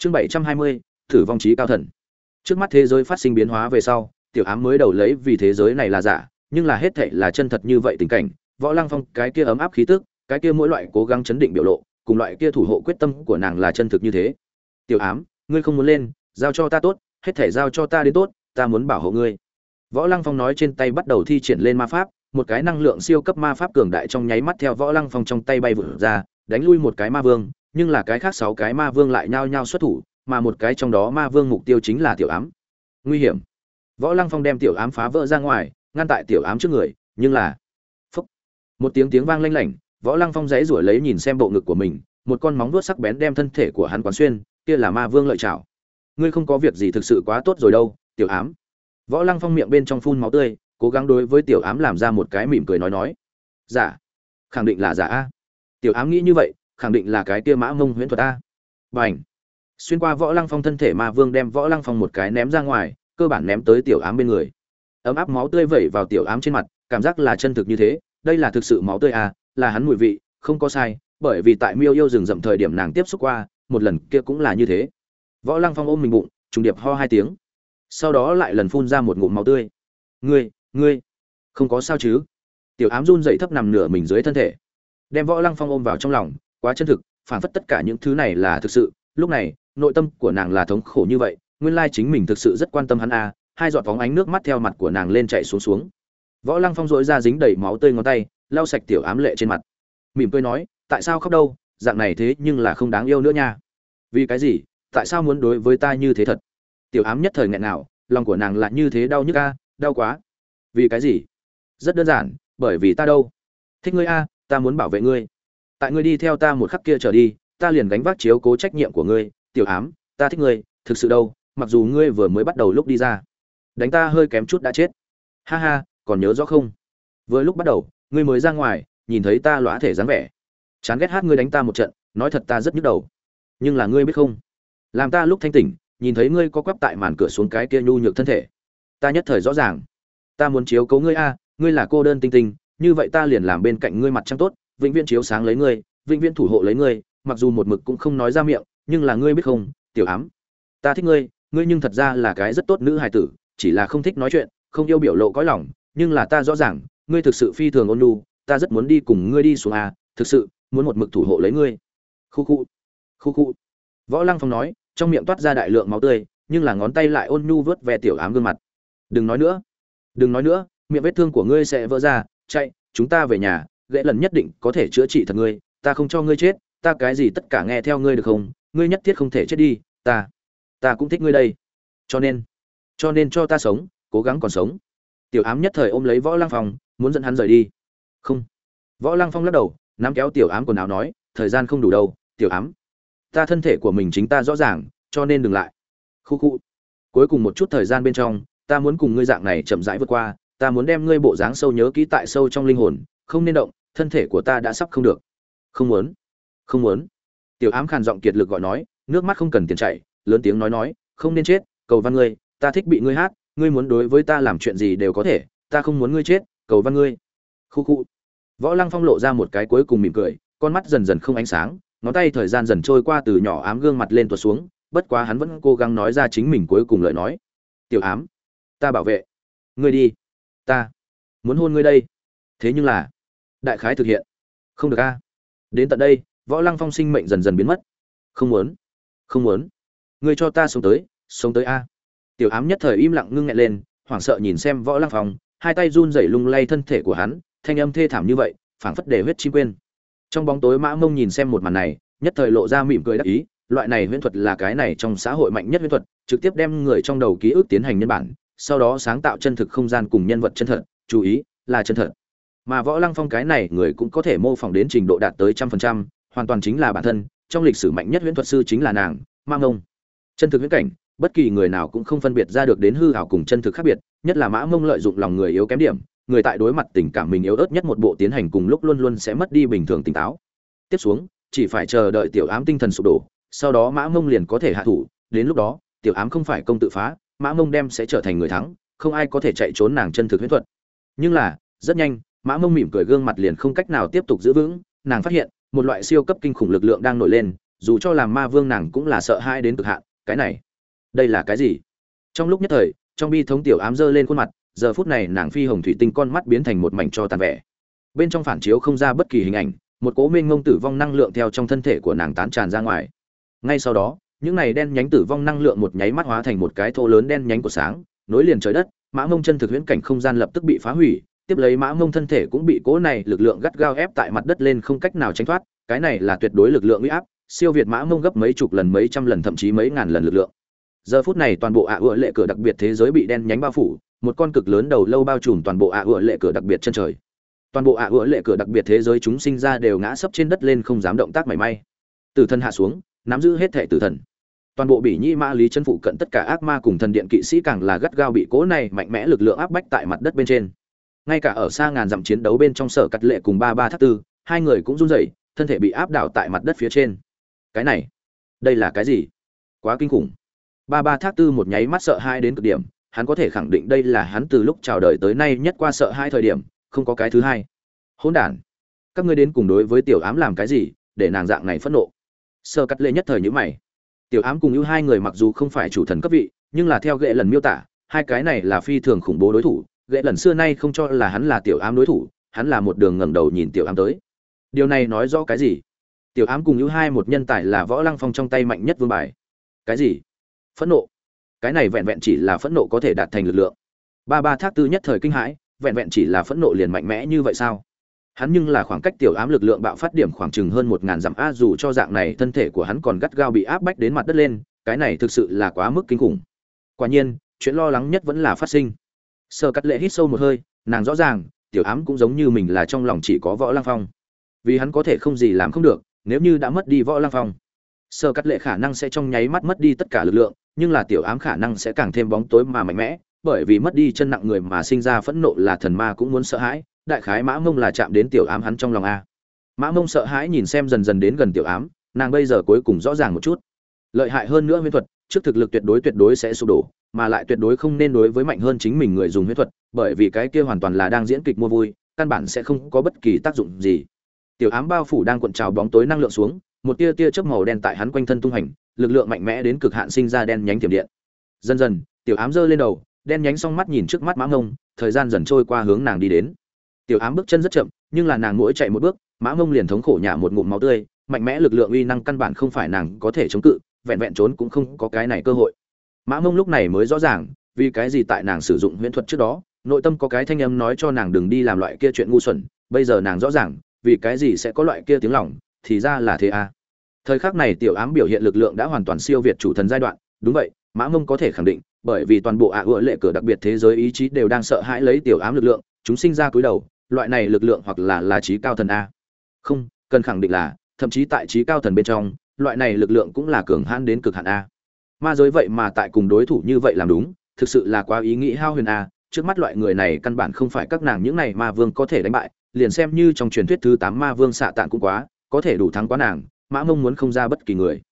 chương bảy trăm hai mươi, thử vong trí cao thần. Trước mắt thế giới phát sinh biến hóa về sau, tiểu ám mới đầu lấy vì thế giới này là giả, nhưng là hết thệ là chân thật như vậy tình cảnh. Võ lăng phong, cái kia ấm áp khí tức, cái kia mỗi loại cố gắng chấn định biểu lộ, cùng loại kia thủ hộ quyết tâm của nàng là chân thực như thế. Tiểu ám, ngươi không muốn lên, giao cho ta tốt, hết thể giao cho ta đến tốt, ta muốn bảo hộ ngươi. Võ lăng phong nói trên tay bắt đầu thi triển lên ma pháp, một cái năng lượng siêu cấp ma pháp cường đại trong nháy mắt theo võ lăng phong trong tay bay vụt ra, đánh lui một cái ma vương nhưng là cái khác sáu cái ma vương lại nhao nhao xuất thủ, mà một cái trong đó ma vương mục tiêu chính là tiểu ám. Nguy hiểm. Võ lăng phong đem tiểu ám phá vỡ ra ngoài, ngăn tại tiểu ám trước người, nhưng là, phúc. Một tiếng tiếng vang lanh lảnh, võ lăng phong giãy rủi lấy nhìn xem bộ ngực của mình, một con móng vuốt sắc bén đem thân thể của hắn quán xuyên, kia là ma vương lợi chảo ngươi không có việc gì thực sự quá tốt rồi đâu, tiểu ám. Võ lăng phong miệng bên trong phun máu tươi, cố gắng đối với tiểu ám làm ra một cái mỉm cười nói nói. Giả. Khẳng định là giả a. Tiểu ám nghĩ như vậy khẳng định là cái kia mã mông huyễn thuật a. B à n h xuyên qua võ lăng phong thân thể ma vương đem võ lăng phong một cái ném ra ngoài, cơ bản ném tới tiểu ám bên người. Ấm áp máu tươi vẩy vào tiểu ám trên mặt, cảm giác là chân thực như thế, đây là thực sự máu tươi à là hắn mùi vị, không có sai, bởi vì tại miêu yêu rừng rậm thời điểm nàng tiếp xúc qua, một lần kia cũng là như thế. Võ lăng phong ôm mình bụng, trùng điệp ho hai tiếng. Sau đó lại lần phun ra một ngụm máu tươi. Ngươi ngươi, không có sao chứ? Tiểu ám run dậy thấp nằm nửa mình dưới thân thể. Đem võ lăng phong ôm vào trong lòng quá chân thực, phản phất tất cả những thứ này là thực sự. Lúc này, nội tâm của nàng là thống khổ như vậy, nguyên lai chính mình thực sự rất quan tâm hắn a, hai giọt phóng ánh nước mắt theo mặt của nàng lên chạy xuống xuống. Võ lăng phong dội ra dính đầy máu tươi ngón tay, lau sạch tiểu ám lệ trên mặt. Mỉm cười nói, tại sao khóc đâu? Dạng này thế nhưng là không đáng yêu nữa nha. Vì cái gì? Tại sao muốn đối với ta như thế thật? Tiểu ám nhất thời nghẹn nào, lòng của nàng lại như thế đau nhức a, đau quá. Vì cái gì? Rất đơn giản, bởi vì ta đâu. Thích ngươi a, ta muốn bảo vệ ngươi tại ngươi đi theo ta một khắc kia trở đi, ta liền gánh vác chiếu cố trách nhiệm của ngươi. Tiểu ám, ta thích ngươi, thực sự đâu, mặc dù ngươi vừa mới bắt đầu lúc đi ra. Đánh ta hơi kém chút đã chết. Ha ha, còn nhớ rõ không? Vừa lúc bắt đầu, ngươi mới ra ngoài, nhìn thấy ta lõa thể dáng vẻ. Chán ghét hát ngươi đánh ta một trận, nói thật ta rất nhức đầu. Nhưng là ngươi biết không? Làm ta lúc thanh tỉnh, nhìn thấy ngươi có quắp tại màn cửa xuống cái kia nhu nhược thân thể. Ta nhất thời rõ ràng. Ta muốn chiếu cố ngươi a, ngươi là cô đơn tinh tinh, như vậy ta liền làm bên cạnh ngươi mặt trăng tốt vĩnh viễn chiếu sáng lấy ngươi, vĩnh viễn thủ hộ lấy ngươi, mặc dù một mực cũng không nói ra miệng, nhưng là ngươi biết không, tiểu ám, ta thích ngươi ngươi nhưng thật ra là cái rất tốt nữ hài tử, chỉ là không thích nói chuyện, không yêu biểu lộ cõi lòng, nhưng là ta rõ ràng, ngươi thực sự phi thường ôn nhu, ta rất muốn đi cùng ngươi đi xuống à thực sự, muốn một mực thủ hộ lấy ngươi. Khu khu khu khu. Võ lăng phong nói, trong miệng toát ra đại lượng máu tươi, nhưng là ngón tay lại ôn nhu vớt ve tiểu ám gương mặt. Đừng nói nữa, đừng nói nữa, miệng vết thương của ngươi sẽ vỡ ra, chạy, chúng ta về nhà gãy lần nhất định có thể chữa trị thật ngươi, ta không cho ngươi chết, ta cái gì tất cả nghe theo ngươi được không? Ngươi nhất thiết không thể chết đi, ta ta cũng thích ngươi đây. Cho nên cho nên cho ta sống, cố gắng còn sống. Tiểu ám nhất thời ôm lấy võ lăng phong, muốn dẫn hắn rời đi. Không. Võ lăng phong lắc đầu, nắm kéo tiểu ám quần áo nói, thời gian không đủ đâu, tiểu ám. Ta thân thể của mình chính ta rõ ràng, cho nên đừng lại. Khu khu. Cuối cùng một chút thời gian bên trong, ta muốn cùng ngươi dạng này chậm rãi vượt qua, ta muốn đem ngươi bộ dáng sâu nhớ kỹ tại sâu trong linh hồn, không nên động thân thể của ta đã sắp không được. Không muốn. Không muốn. Tiểu ám khàn giọng kiệt lực gọi nói, nước mắt không cần tiền chảy, lớn tiếng nói nói, không nên chết, cầu văn ngươi, ta thích bị ngươi hát, ngươi muốn đối với ta làm chuyện gì đều có thể, ta không muốn ngươi chết, cầu văn ngươi. Khu khu. Võ lăng phong lộ ra một cái cuối cùng mỉm cười, con mắt dần dần không ánh sáng, ngón tay thời gian dần trôi qua từ nhỏ ám gương mặt lên tuột xuống, bất quá hắn vẫn cố gắng nói ra chính mình cuối cùng lời nói. Tiểu ám, ta bảo vệ. Ngươi đi. Ta muốn hôn ngươi đây. Thế nhưng là đại khái thực hiện. Không được a. Đến tận đây, võ lăng phong sinh mệnh dần dần biến mất. Không muốn. Không muốn. Ngươi cho ta sống tới sống tới a. Tiểu ám nhất thời im lặng ngưng nghẹn lên, hoảng sợ nhìn xem võ lăng phong, hai tay run rẩy lung lay thân thể của hắn, thanh âm thê thảm như vậy, phảng phất để huyết chim quên. Trong bóng tối mã mông nhìn xem một màn này, nhất thời lộ ra mỉm cười đắc ý, loại này huyễn thuật là cái này trong xã hội mạnh nhất huyễn thuật, trực tiếp đem người trong đầu ký ức tiến hành nhân bản, sau đó sáng tạo chân thực không gian cùng nhân vật chân thật, chú ý là chân thật mà võ lăng phong cái này người cũng có thể mô phỏng đến trình độ đạt tới trăm phần trăm, hoàn toàn chính là bản thân, trong lịch sử mạnh nhất huyễn thuật sư chính là nàng mang ông chân thực huyễn cảnh, bất kỳ người nào cũng không phân biệt ra được đến hư hảo cùng chân thực khác biệt, nhất là mã mông lợi dụng lòng người yếu kém điểm, người tại đối mặt tình cảm mình yếu ớt nhất một bộ tiến hành cùng lúc luôn luôn sẽ mất đi bình thường tỉnh táo. Tiếp xuống, chỉ phải chờ đợi tiểu ám tinh thần sụp đổ, sau đó mã mông liền có thể hạ thủ, đến lúc đó, tiểu ám không phải công tự phá, mã mông đem sẽ trở thành người thắng, không ai có thể chạy trốn nàng chân thực huyễn thuật. Nhưng là, rất nhanh mã mông mỉm cười gương mặt liền không cách nào tiếp tục giữ vững, nàng phát hiện, một loại siêu cấp kinh khủng lực lượng đang nổi lên, dù cho làm ma vương nàng cũng là sợ hãi đến cực hạn, cái này, đây là cái gì? Trong lúc nhất thời, trong bi thống tiểu ám dơ lên khuôn mặt, giờ phút này nàng phi hồng thủy tinh con mắt biến thành một mảnh cho tàn vẻ. Bên trong phản chiếu không ra bất kỳ hình ảnh, một cố mênh ngông tử vong năng lượng theo trong thân thể của nàng tán tràn ra ngoài. Ngay sau đó, những này đen nhánh tử vong năng lượng một nháy mắt hóa thành một cái thô lớn đen nhánh của sáng, nối liền trời đất, mã mông chân thực huyễn cảnh không gian lập tức bị phá hủy tiếp lấy mã mông thân thể cũng bị cố này lực lượng gắt gao ép tại mặt đất lên không cách nào tránh thoát, cái này là tuyệt đối lực lượng uy áp, siêu việt mã mông gấp mấy chục lần, mấy trăm lần, thậm chí mấy ngàn lần lực lượng. Giờ phút này toàn bộ ạ ựa lệ cửa đặc biệt thế giới bị đen nhánh bao phủ, một con cực lớn đầu lâu bao trùm toàn bộ ạ ựa lệ cửa đặc biệt chân trời. Toàn bộ ạ ựa lệ cửa đặc biệt thế giới chúng sinh ra đều ngã sấp trên đất lên không dám động tác mảy may. Tử thân hạ xuống, nắm giữ hết thệ tử thần. Toàn bộ bỉ nhĩ ma lý chân phụ cận tất cả ác ma cùng thần điện kỵ sĩ càng là gắt gao bị cố này mạnh mẽ lực lượng áp bách tại mặt đất bên trên ngay cả ở xa ngàn dặm chiến đấu bên trong sở cắt lệ cùng ba ba thác tư, hai người cũng run rẩy, thân thể bị áp đảo tại mặt đất phía trên. Cái này, đây là cái gì? Quá kinh khủng. Ba ba thác tư một nháy mắt sợ hai đến cực điểm, hắn có thể khẳng định đây là hắn từ lúc chào đời tới nay nhất qua sợ hai thời điểm, không có cái thứ hai. Hỗn đản, các ngươi đến cùng đối với tiểu ám làm cái gì, để nàng dạng này phẫn nộ? Sơ cắt lệ nhất thời nhữ mày. Tiểu ám cùng ưu hai người mặc dù không phải chủ thần cấp vị, nhưng là theo ghệ lần miêu tả, hai cái này là phi thường khủng bố đối thủ ghệ lần xưa nay không cho là hắn là tiểu ám đối thủ, hắn là một đường ngẩng đầu nhìn tiểu ám tới. Điều này nói rõ cái gì? Tiểu ám cùng hữu hai một nhân tài là võ lăng phong trong tay mạnh nhất vương bài. Cái gì? Phẫn nộ. Cái này vẹn vẹn chỉ là phẫn nộ có thể đạt thành lực lượng. Ba ba thác tư nhất thời kinh hãi, vẹn vẹn chỉ là phẫn nộ liền mạnh mẽ như vậy sao? Hắn nhưng là khoảng cách tiểu ám lực lượng bạo phát điểm khoảng chừng hơn một ngàn dặm, a, dù cho dạng này thân thể của hắn còn gắt gao bị áp bách đến mặt đất lên, cái này thực sự là quá mức kinh khủng. Quả nhiên, chuyện lo lắng nhất vẫn là phát sinh sơ cắt lệ hít sâu một hơi, nàng rõ ràng, tiểu ám cũng giống như mình là trong lòng chỉ có võ lang phong. Vì hắn có thể không gì làm không được, nếu như đã mất đi võ lang phong sơ cắt lệ khả năng sẽ trong nháy mắt mất đi tất cả lực lượng, nhưng là tiểu ám khả năng sẽ càng thêm bóng tối mà mạnh mẽ, bởi vì mất đi chân nặng người mà sinh ra phẫn nộ là thần ma cũng muốn sợ hãi, đại khái mã mông là chạm đến tiểu ám hắn trong lòng a. Mã mông sợ hãi nhìn xem dần dần đến gần tiểu ám, nàng bây giờ cuối cùng rõ ràng một chút. Lợi hại hơn nữa huyễn thuật, trước thực lực tuyệt đối tuyệt đối sẽ sụp đổ mà lại tuyệt đối không nên đối với mạnh hơn chính mình người dùng huyết thuật, bởi vì cái kia hoàn toàn là đang diễn kịch mua vui, căn bản sẽ không có bất kỳ tác dụng gì. Tiểu ám bao phủ đang cuộn trào bóng tối năng lượng xuống, một tia tia chớp màu đen tại hắn quanh thân tung hành, lực lượng mạnh mẽ đến cực hạn sinh ra đen nhánh tiềm điện. Dần dần, tiểu ám giơ lên đầu, đen nhánh song mắt nhìn trước mắt mã ngông, thời gian dần trôi qua hướng nàng đi đến. Tiểu ám bước chân rất chậm, nhưng là nàng mỗi chạy một bước, mã ngông liền thống khổ nhả một ngụm máu tươi, mạnh mẽ lực lượng uy năng căn bản không phải nàng có thể chống cự, vẹn vẹn trốn cũng không có cái này cơ hội mã Mông lúc này mới rõ ràng, vì cái gì tại nàng sử dụng huyễn thuật trước đó, nội tâm có cái thanh âm nói cho nàng đừng đi làm loại kia chuyện ngu xuẩn, bây giờ nàng rõ ràng, vì cái gì sẽ có loại kia tiếng lòng, thì ra là thế à. Thời khắc này tiểu ám biểu hiện lực lượng đã hoàn toàn siêu việt chủ thần giai đoạn, đúng vậy, mã mông có thể khẳng định, bởi vì toàn bộ ạ à lệ cửa đặc biệt thế giới ý chí đều đang sợ hãi lấy tiểu ám lực lượng, chúng sinh ra cúi đầu, loại này lực lượng hoặc là là trí cao thần a. Không, cần khẳng định là, thậm chí tại trí cao thần bên trong, loại này lực lượng cũng là cường hãn đến cực hạn a ma giới vậy mà tại cùng đối thủ như vậy làm đúng, thực sự là quá ý nghĩ hao huyền a trước mắt loại người này căn bản không phải các nàng những này ma vương có thể đánh bại, liền xem như trong truyền thuyết thứ tám ma vương xạ tạng cũng quá, có thể đủ thắng quá nàng, mã mông muốn không ra bất kỳ người.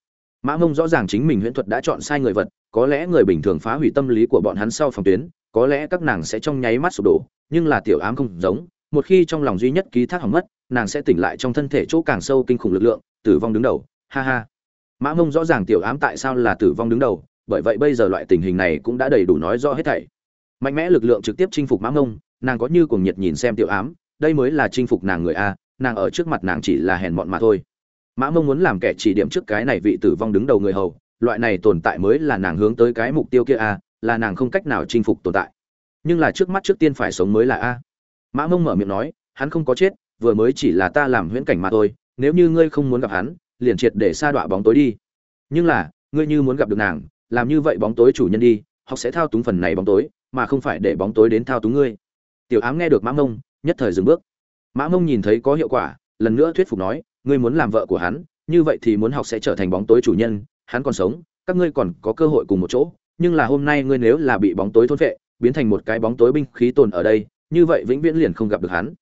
Mã mông rõ ràng chính mình huyễn thuật đã chọn sai người vật, có lẽ người bình thường phá hủy tâm lý của bọn hắn sau phòng tuyến, có lẽ các nàng sẽ trong nháy mắt sụp đổ, nhưng là tiểu ám không giống, một khi trong lòng duy nhất ký thác hỏng mất, nàng sẽ tỉnh lại trong thân thể chỗ càng sâu kinh khủng lực lượng, tử vong đứng đầu, ha ha mã mông rõ ràng tiểu ám tại sao là tử vong đứng đầu, bởi vậy bây giờ loại tình hình này cũng đã đầy đủ nói rõ hết thảy. Mạnh mẽ lực lượng trực tiếp chinh phục mã mông, nàng có như cùng nhiệt nhìn xem tiểu ám, đây mới là chinh phục nàng người a, nàng ở trước mặt nàng chỉ là hèn mọn mà thôi. Mã mông muốn làm kẻ chỉ điểm trước cái này vị tử vong đứng đầu người hầu, loại này tồn tại mới là nàng hướng tới cái mục tiêu kia a, là nàng không cách nào chinh phục tồn tại. Nhưng là trước mắt trước tiên phải sống mới là a. Mã mông mở miệng nói, hắn không có chết, vừa mới chỉ là ta làm huyễn cảnh mà thôi, nếu như ngươi không muốn gặp hắn liền triệt để sa đọa bóng tối đi. Nhưng là, ngươi như muốn gặp được nàng, làm như vậy bóng tối chủ nhân đi họ sẽ thao túng phần này bóng tối, mà không phải để bóng tối đến thao túng ngươi. Tiểu ám nghe được mã mông, nhất thời dừng bước. Mã mông nhìn thấy có hiệu quả, lần nữa thuyết phục nói, ngươi muốn làm vợ của hắn, như vậy thì muốn học sẽ trở thành bóng tối chủ nhân, hắn còn sống, các ngươi còn có cơ hội cùng một chỗ, nhưng là hôm nay ngươi nếu là bị bóng tối thôn phệ, biến thành một cái bóng tối binh khí tồn ở đây, như vậy vĩnh viễn liền không gặp được hắn.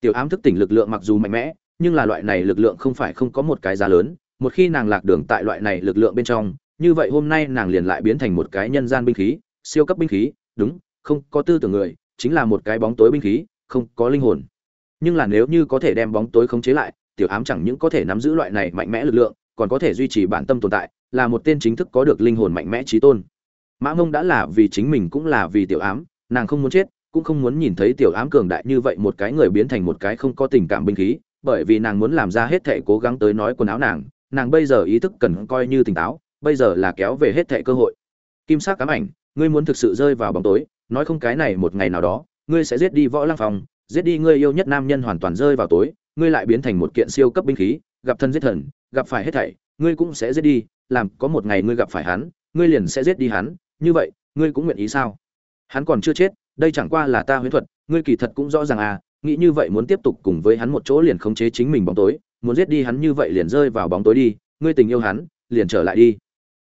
Tiểu ám thức tỉnh lực lượng mặc dù mạnh mẽ nhưng là loại này lực lượng không phải không có một cái giá lớn, một khi nàng lạc đường tại loại này lực lượng bên trong, như vậy hôm nay nàng liền lại biến thành một cái nhân gian binh khí, siêu cấp binh khí, đúng, không có tư tưởng người, chính là một cái bóng tối binh khí, không có linh hồn. Nhưng là nếu như có thể đem bóng tối khống chế lại, tiểu ám chẳng những có thể nắm giữ loại này mạnh mẽ lực lượng, còn có thể duy trì bản tâm tồn tại, là một tên chính thức có được linh hồn mạnh mẽ trí tôn. Mã mông đã là vì chính mình cũng là vì tiểu ám, nàng không muốn chết, cũng không muốn nhìn thấy tiểu ám cường đại như vậy một cái người biến thành một cái không có tình cảm binh khí bởi vì nàng muốn làm ra hết thệ cố gắng tới nói quần áo nàng nàng bây giờ ý thức cần coi như tỉnh táo, bây giờ là kéo về hết thệ cơ hội. Kim sắc cám ảnh, ngươi muốn thực sự rơi vào bóng tối, nói không cái này một ngày nào đó, ngươi sẽ giết đi võ lăng phòng, giết đi ngươi yêu nhất nam nhân hoàn toàn rơi vào tối, ngươi lại biến thành một kiện siêu cấp binh khí, gặp thân giết thần, gặp phải hết thảy, ngươi cũng sẽ giết đi, làm có một ngày ngươi gặp phải hắn, ngươi liền sẽ giết đi hắn, như vậy, ngươi cũng nguyện ý sao? Hắn còn chưa chết, đây chẳng qua là ta huyễn thuật, ngươi kỳ thật cũng rõ ràng à nghĩ như vậy muốn tiếp tục cùng với hắn một chỗ liền khống chế chính mình bóng tối muốn giết đi hắn như vậy liền rơi vào bóng tối đi ngươi tình yêu hắn liền trở lại đi.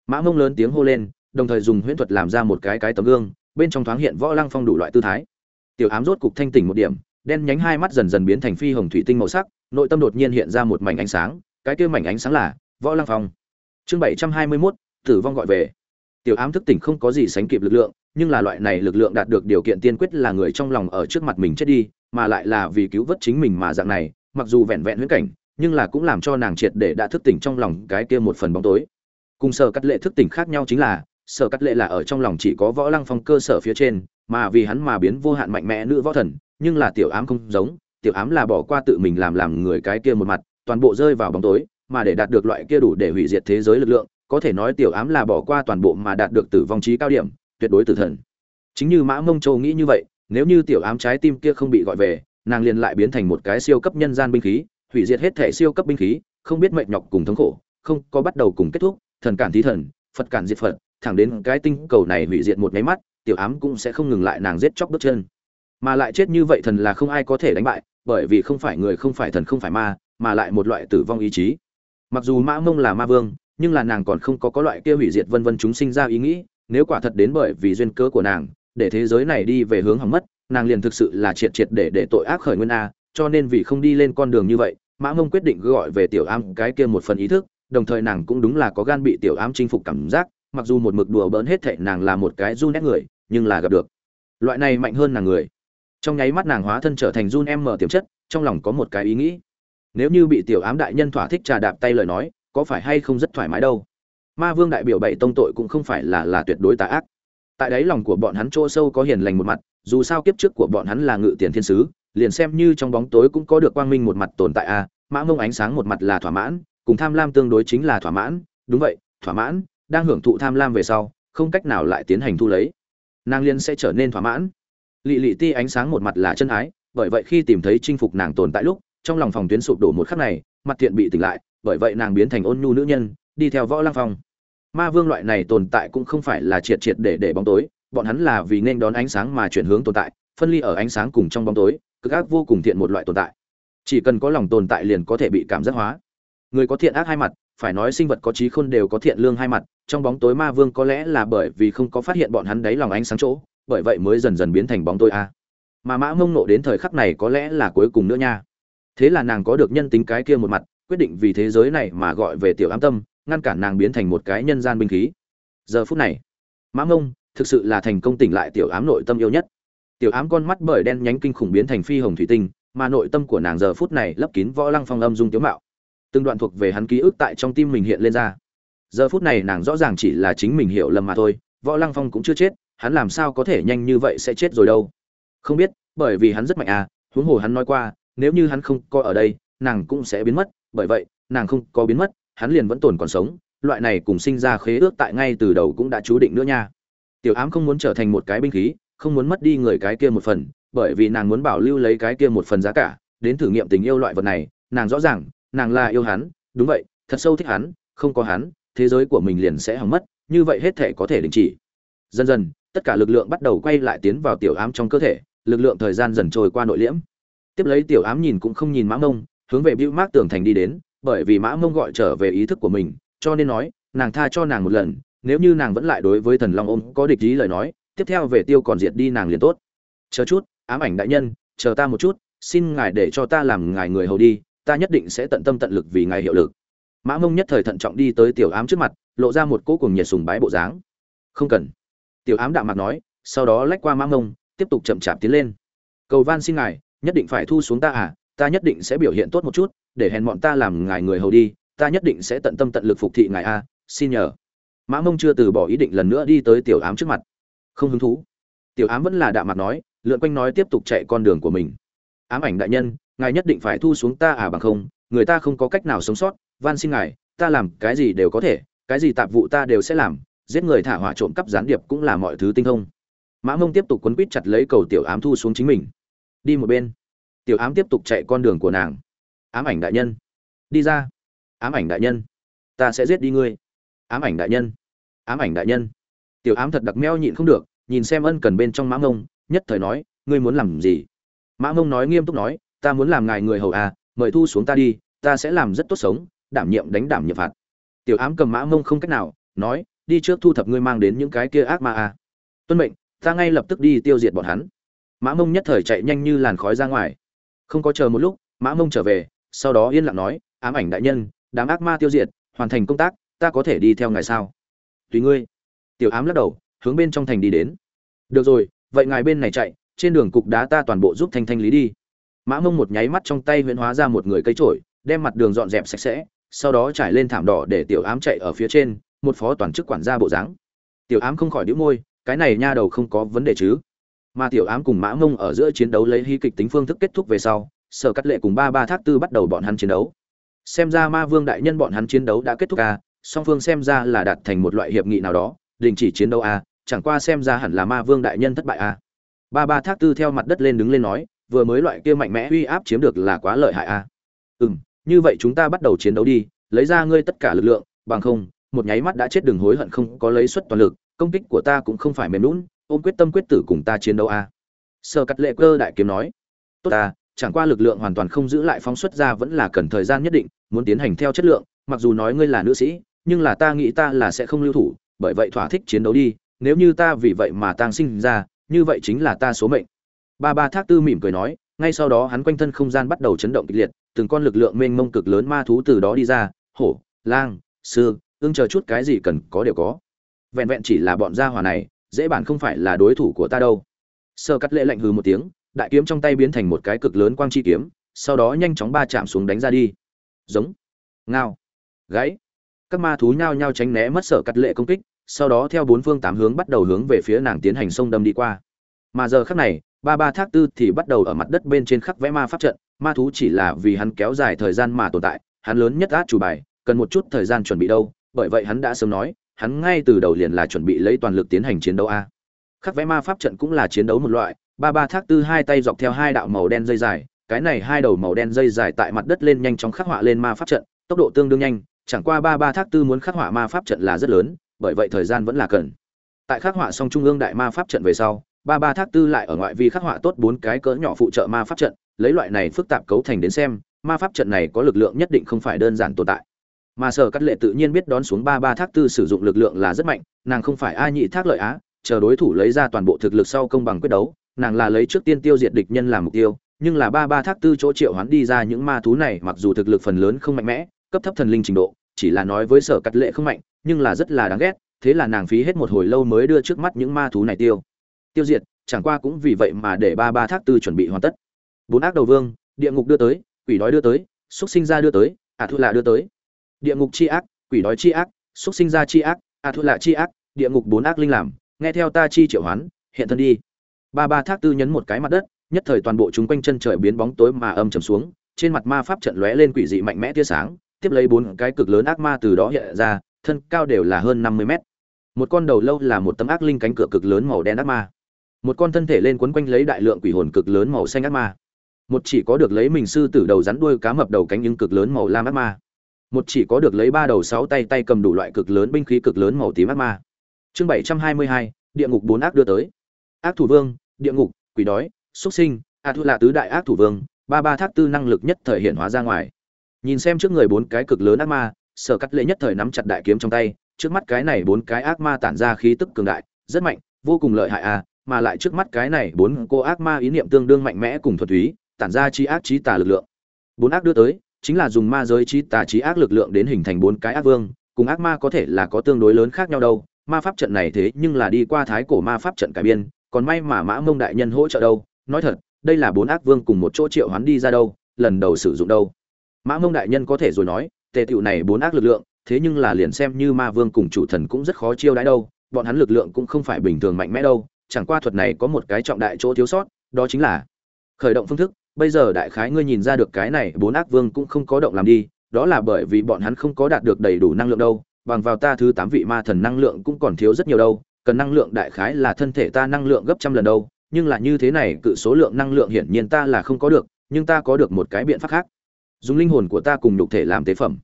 Mã mông lớn tiếng hô lên đồng thời dùng huyễn thuật làm ra một cái cái tấm gương bên trong thoáng hiện võ lăng phong đủ loại tư thái. Tiểu ám rốt cục thanh tỉnh một điểm đen nhánh hai mắt dần dần biến thành phi hồng thủy tinh màu sắc nội tâm đột nhiên hiện ra một mảnh ánh sáng cái kia mảnh ánh sáng là võ lăng phong. Chương bảy trăm hai mươi 721, tử vong gọi về. Tiểu ám thức tỉnh không có gì sánh kịp lực lượng nhưng là loại này lực lượng đạt được điều kiện tiên quyết là người trong lòng ở trước mặt mình chết đi mà lại là vì cứu vớt chính mình mà dạng này, mặc dù vẹn vẹn huyễn cảnh, nhưng là cũng làm cho nàng triệt để đã thức tỉnh trong lòng cái kia một phần bóng tối. Cùng sở cắt lệ thức tỉnh khác nhau chính là, sở cắt lệ là ở trong lòng chỉ có võ lăng phong cơ sở phía trên, mà vì hắn mà biến vô hạn mạnh mẽ nữ võ thần, nhưng là tiểu ám không giống, tiểu ám là bỏ qua tự mình làm làm người cái kia một mặt, toàn bộ rơi vào bóng tối, mà để đạt được loại kia đủ để hủy diệt thế giới lực lượng, có thể nói tiểu ám là bỏ qua toàn bộ mà đạt được tử vong trí cao điểm, tuyệt đối tử thần. Chính như mã mông châu nghĩ như vậy nếu như tiểu ám trái tim kia không bị gọi về, nàng liền lại biến thành một cái siêu cấp nhân gian binh khí, hủy diệt hết thể siêu cấp binh khí, không biết mệt nhọc cùng thống khổ, không có bắt đầu cùng kết thúc, thần cản thí thần, phật cản diệt phật, thẳng đến cái tinh cầu này hủy diệt một nháy mắt, tiểu ám cũng sẽ không ngừng lại nàng giết chóc bước chân. Mà lại chết như vậy thần là không ai có thể đánh bại, bởi vì không phải người không phải thần không phải ma, mà lại một loại tử vong ý chí. Mặc dù mã mông là ma vương, nhưng là nàng còn không có có loại kia hủy diệt vân vân chúng sinh ra ý nghĩ, nếu quả thật đến bởi vì duyên cớ của nàng để thế giới này đi về hướng hỏng mất, nàng liền thực sự là triệt triệt để để tội ác khởi nguyên a, cho nên vì không đi lên con đường như vậy, mã mông quyết định gọi về tiểu ám cái kia một phần ý thức, đồng thời nàng cũng đúng là có gan bị tiểu ám chinh phục cảm giác, mặc dù một mực đùa bỡn hết thệ nàng là một cái run nét người, nhưng là gặp được. Loại này mạnh hơn nàng người. Trong nháy mắt nàng hóa thân trở thành run em mở tiềm chất, trong lòng có một cái ý nghĩ. Nếu như bị tiểu ám đại nhân thỏa thích trà đạp tay lời nói, có phải hay không rất thoải mái đâu? Ma vương đại biểu bảy tông tội cũng không phải là là tuyệt đối tà ác tại đáy lòng của bọn hắn chỗ sâu có hiền lành một mặt dù sao kiếp trước của bọn hắn là ngự tiền thiên sứ liền xem như trong bóng tối cũng có được quang minh một mặt tồn tại a à, mã mông ánh sáng một mặt là thỏa mãn cùng tham lam tương đối chính là thỏa mãn đúng vậy thỏa mãn đang hưởng thụ tham lam về sau không cách nào lại tiến hành thu lấy. Nàng liên sẽ trở nên thỏa mãn. Lị lị ti ánh sáng một mặt là chân ái bởi vậy khi tìm thấy chinh phục nàng tồn tại lúc trong lòng phòng tuyến sụp đổ một khắc này mặt thiện bị tỉnh lại bởi vậy nàng biến thành ôn nhu nữ nhân đi theo võ lăng phong ma vương loại này tồn tại cũng không phải là triệt triệt để để bóng tối, bọn hắn là vì nên đón ánh sáng mà chuyển hướng tồn tại, phân ly ở ánh sáng cùng trong bóng tối, cực ác vô cùng thiện một loại tồn tại. Chỉ cần có lòng tồn tại liền có thể bị cảm giác hóa. Người có thiện ác hai mặt, phải nói sinh vật có trí khôn đều có thiện lương hai mặt, trong bóng tối ma vương có lẽ là bởi vì không có phát hiện bọn hắn đấy lòng ánh sáng chỗ, bởi vậy mới dần dần biến thành bóng tối a. Mà mã mông nộ đến thời khắc này có lẽ là cuối cùng nữa nha. Thế là nàng có được nhân tính cái kia một mặt, quyết định vì thế giới này mà gọi về tiểu ám tâm ngăn cản nàng biến thành một cái nhân gian binh khí. Giờ phút này, mã mông thực sự là thành công tỉnh lại tiểu ám nội tâm yêu nhất. Tiểu ám con mắt bởi đen nhánh kinh khủng biến thành phi hồng thủy tinh, mà nội tâm của nàng giờ phút này lấp kín võ lăng phong âm dung tiếu mạo. Từng đoạn thuộc về hắn ký ức tại trong tim mình hiện lên ra. Giờ phút này nàng rõ ràng chỉ là chính mình hiểu lầm mà thôi, võ lăng phong cũng chưa chết, hắn làm sao có thể nhanh như vậy sẽ chết rồi đâu. Không biết, bởi vì hắn rất mạnh à huống hồ hắn nói qua, nếu như hắn không có ở đây, nàng cũng sẽ biến mất, bởi vậy, nàng không có biến mất hắn liền vẫn tồn còn sống, loại này cùng sinh ra khế ước tại ngay từ đầu cũng đã chú định nữa nha. Tiểu ám không muốn trở thành một cái binh khí, không muốn mất đi người cái kia một phần, bởi vì nàng muốn bảo lưu lấy cái kia một phần giá cả, đến thử nghiệm tình yêu loại vật này, nàng rõ ràng, nàng là yêu hắn, đúng vậy, thật sâu thích hắn, không có hắn, thế giới của mình liền sẽ hỏng mất, như vậy hết thể có thể đình chỉ. Dần dần, tất cả lực lượng bắt đầu quay lại tiến vào tiểu ám trong cơ thể, lực lượng thời gian dần trôi qua nội liễm. Tiếp lấy tiểu ám nhìn cũng không nhìn mã mông hướng về bưu mác tường thành đi đến bởi vì mã mông gọi trở về ý thức của mình, cho nên nói, nàng tha cho nàng một lần, nếu như nàng vẫn lại đối với thần long ôm có địch ý lời nói, tiếp theo về tiêu còn diệt đi nàng liền tốt. Chờ chút, ám ảnh đại nhân, chờ ta một chút, xin ngài để cho ta làm ngài người hầu đi, ta nhất định sẽ tận tâm tận lực vì ngài hiệu lực. Mã mông nhất thời thận trọng đi tới tiểu ám trước mặt, lộ ra một cỗ cùng nhiệt sùng bái bộ dáng. Không cần. Tiểu ám đạm mặt nói, sau đó lách qua mã mông, tiếp tục chậm chạp tiến lên. Cầu van xin ngài, nhất định phải thu xuống ta à ta nhất định sẽ biểu hiện tốt một chút để hèn bọn ta làm ngài người hầu đi, ta nhất định sẽ tận tâm tận lực phục thị ngài a, xin nhờ. Mã mông chưa từ bỏ ý định lần nữa đi tới tiểu ám trước mặt. Không hứng thú. Tiểu ám vẫn là đạm mặt nói, lượn quanh nói tiếp tục chạy con đường của mình. Ám ảnh đại nhân, ngài nhất định phải thu xuống ta à bằng không, người ta không có cách nào sống sót, van xin ngài, ta làm cái gì đều có thể, cái gì tạp vụ ta đều sẽ làm, giết người thả hỏa trộm cắp gián điệp cũng là mọi thứ tinh thông. Mã mông tiếp tục quấn quýt chặt lấy cầu tiểu ám thu xuống chính mình. Đi một bên. Tiểu ám tiếp tục chạy con đường của nàng ám ảnh đại nhân. Đi ra. Ám ảnh đại nhân. Ta sẽ giết đi ngươi. Ám ảnh đại nhân. Ám ảnh đại nhân. Tiểu ám thật đặc meo nhịn không được, nhìn xem ân cần bên trong mã mông, nhất thời nói, ngươi muốn làm gì? Mã mông nói nghiêm túc nói, ta muốn làm ngài người hầu à mời thu xuống ta đi, ta sẽ làm rất tốt sống, đảm nhiệm đánh đảm nhiệm phạt. Tiểu ám cầm mã mông không cách nào, nói, đi trước thu thập ngươi mang đến những cái kia ác ma à. tuân mệnh, ta ngay lập tức đi tiêu diệt bọn hắn. Mã mông nhất thời chạy nhanh như làn khói ra ngoài. Không có chờ một lúc, mã mông trở về sau đó yên lặng nói, ám ảnh đại nhân, đám ác ma tiêu diệt, hoàn thành công tác, ta có thể đi theo ngài sao? Tùy ngươi. Tiểu ám lắc đầu, hướng bên trong thành đi đến. Được rồi, vậy ngài bên này chạy, trên đường cục đá ta toàn bộ giúp thanh thanh lý đi. Mã mông một nháy mắt trong tay huyễn hóa ra một người cây trổi đem mặt đường dọn dẹp sạch sẽ, sau đó trải lên thảm đỏ để tiểu ám chạy ở phía trên, một phó toàn chức quản gia bộ dáng. Tiểu ám không khỏi đĩu môi, cái này nha đầu không có vấn đề chứ? Mà tiểu ám cùng mã mông ở giữa chiến đấu lấy hy kịch tính phương thức kết thúc về sau sở cắt lệ cùng ba ba thác tư bắt đầu bọn hắn chiến đấu. Xem ra ma vương đại nhân bọn hắn chiến đấu đã kết thúc à song phương xem ra là đạt thành một loại hiệp nghị nào đó, đình chỉ chiến đấu à chẳng qua xem ra hẳn là ma vương đại nhân thất bại à. Ba ba thác tư theo mặt đất lên đứng lên nói, vừa mới loại kia mạnh mẽ uy áp chiếm được là quá lợi hại à. Ừ như vậy chúng ta bắt đầu chiến đấu đi, lấy ra ngươi tất cả lực lượng, bằng không, một nháy mắt đã chết đừng hối hận không có lấy suất toàn lực, công kích của ta cũng không phải mềm lún ôm quyết tâm quyết tử cùng ta chiến đấu a à. sơ cắt lệ cơ đại kiếm nói, tốt ta chẳng qua lực lượng hoàn toàn không giữ lại phóng xuất ra vẫn là cần thời gian nhất định, muốn tiến hành theo chất lượng, mặc dù nói ngươi là nữ sĩ, nhưng là ta nghĩ ta là sẽ không lưu thủ, bởi vậy thỏa thích chiến đấu đi, nếu như ta vì vậy mà tang sinh ra, như vậy chính là ta số mệnh. Ba ba thác tư mỉm cười nói, ngay sau đó hắn quanh thân không gian bắt đầu chấn động kịch liệt, từng con lực lượng mênh mông cực lớn ma thú từ đó đi ra, hổ, lang, sư, ưng chờ chút cái gì cần có đều có. Vẹn vẹn chỉ là bọn gia hỏa này, dễ bản không phải là đối thủ của ta đâu. Sơ cắt lệ lạnh hừ một tiếng đại kiếm trong tay biến thành một cái cực lớn quang chi kiếm, sau đó nhanh chóng ba chạm xuống đánh ra đi. Giống. Ngao. Gáy các ma thú nhao nhao tránh né mất sở cắt lệ công kích, sau đó theo bốn phương tám hướng bắt đầu hướng về phía nàng tiến hành sông đâm đi qua. Mà giờ khắc này, ba ba thác tư thì bắt đầu ở mặt đất bên trên khắc vẽ ma pháp trận, ma thú chỉ là vì hắn kéo dài thời gian mà tồn tại, hắn lớn nhất át chủ bài, cần một chút thời gian chuẩn bị đâu, bởi vậy hắn đã sớm nói, hắn ngay từ đầu liền là chuẩn bị lấy toàn lực tiến hành chiến đấu a. Khắc vẽ ma pháp trận cũng là chiến đấu một loại ba ba thác tư hai tay dọc theo hai đạo màu đen dây dài, cái này hai đầu màu đen dây dài tại mặt đất lên nhanh chóng khắc họa lên ma pháp trận, tốc độ tương đương nhanh, chẳng qua ba ba thác tư muốn khắc họa ma pháp trận là rất lớn, bởi vậy thời gian vẫn là cần. Tại khắc họa xong trung ương đại ma pháp trận về sau, ba ba thác tư lại ở ngoại vi khắc họa tốt bốn cái cỡ nhỏ phụ trợ ma pháp trận, lấy loại này phức tạp cấu thành đến xem, ma pháp trận này có lực lượng nhất định không phải đơn giản tồn tại. Mà sở cắt lệ tự nhiên biết đón xuống ba ba thác tư sử dụng lực lượng là rất mạnh, nàng không phải ai nhị thác lợi á, chờ đối thủ lấy ra toàn bộ thực lực sau công bằng quyết đấu nàng là lấy trước tiên tiêu diệt địch nhân làm mục tiêu, nhưng là ba ba thác tư chỗ triệu hoán đi ra những ma thú này mặc dù thực lực phần lớn không mạnh mẽ, cấp thấp thần linh trình độ, chỉ là nói với sở cắt lệ không mạnh, nhưng là rất là đáng ghét, thế là nàng phí hết một hồi lâu mới đưa trước mắt những ma thú này tiêu. Tiêu diệt, chẳng qua cũng vì vậy mà để ba ba thác tư chuẩn bị hoàn tất. Bốn ác đầu vương, địa ngục đưa tới, quỷ đói đưa tới xúc sinh ra đưa tới ả à thu lạ đưa tới. Địa ngục chi ác, quỷ đói chi ác xúc sinh ra chi ác ả à thu lạ chi ác, địa ngục bốn ác linh làm, nghe theo ta chi triệu hoán, hiện thân đi ba ba thác tư nhấn một cái mặt đất, nhất thời toàn bộ chúng quanh chân trời biến bóng tối mà âm trầm xuống, trên mặt ma pháp trận lóe lên quỷ dị mạnh mẽ tia sáng, tiếp lấy bốn cái cực lớn ác ma từ đó hiện ra, thân cao đều là hơn năm mươi mét. Một con đầu lâu là một tấm ác linh cánh cửa cực lớn màu đen ác ma. Một con thân thể lên quấn quanh lấy đại lượng quỷ hồn cực lớn màu xanh ác ma. Một chỉ có được lấy mình sư tử đầu rắn đuôi cá mập đầu cánh những cực lớn màu lam ác ma. Một chỉ có được lấy ba đầu sáu tay tay cầm đủ loại cực lớn binh khí cực lớn màu tím ác ma. Chương bảy trăm hai mươi hai, địa ngục bốn ác đưa tới. Ác thủ vương địa ngục, quỷ đói xuất sinh, a thu là tứ đại ác thủ vương, ba ba thác tư năng lực nhất thời hiện hóa ra ngoài. Nhìn xem trước người bốn cái cực lớn ác ma, sở cắt lệ nhất thời nắm chặt đại kiếm trong tay, trước mắt cái này bốn cái ác ma tản ra khí tức cường đại, rất mạnh, vô cùng lợi hại à mà lại trước mắt cái này bốn cô ác ma ý niệm tương đương mạnh mẽ cùng thuật túy, tản ra chi ác chí tà lực lượng. Bốn ác đưa tới, chính là dùng ma giới chi tà chí ác lực lượng đến hình thành bốn cái ác vương, cùng ác ma có thể là có tương đối lớn khác nhau đâu, ma pháp trận này thế nhưng là đi qua thái cổ ma pháp trận cải biên còn may mà mã mông đại nhân hỗ trợ đâu, nói thật, đây là bốn ác vương cùng một chỗ triệu hoán đi ra đâu, lần đầu sử dụng đâu. Mã mông đại nhân có thể rồi nói, tề tựu này bốn ác lực lượng, thế nhưng là liền xem như ma vương cùng chủ thần cũng rất khó chiêu đãi đâu, bọn hắn lực lượng cũng không phải bình thường mạnh mẽ đâu, chẳng qua thuật này có một cái trọng đại chỗ thiếu sót, đó chính là khởi động phương thức. Bây giờ đại khái ngươi nhìn ra được cái này bốn ác vương cũng không có động làm đi, đó là bởi vì bọn hắn không có đạt được đầy đủ năng lượng đâu, bằng vào ta thứ tám vị ma thần năng lượng cũng còn thiếu rất nhiều đâu cần năng lượng đại khái là thân thể ta năng lượng gấp trăm lần đâu, nhưng là như thế này cự số lượng năng lượng hiển nhiên ta là không có được, nhưng ta có được một cái biện pháp khác. Dùng linh hồn của ta cùng nhục thể làm tế phẩm.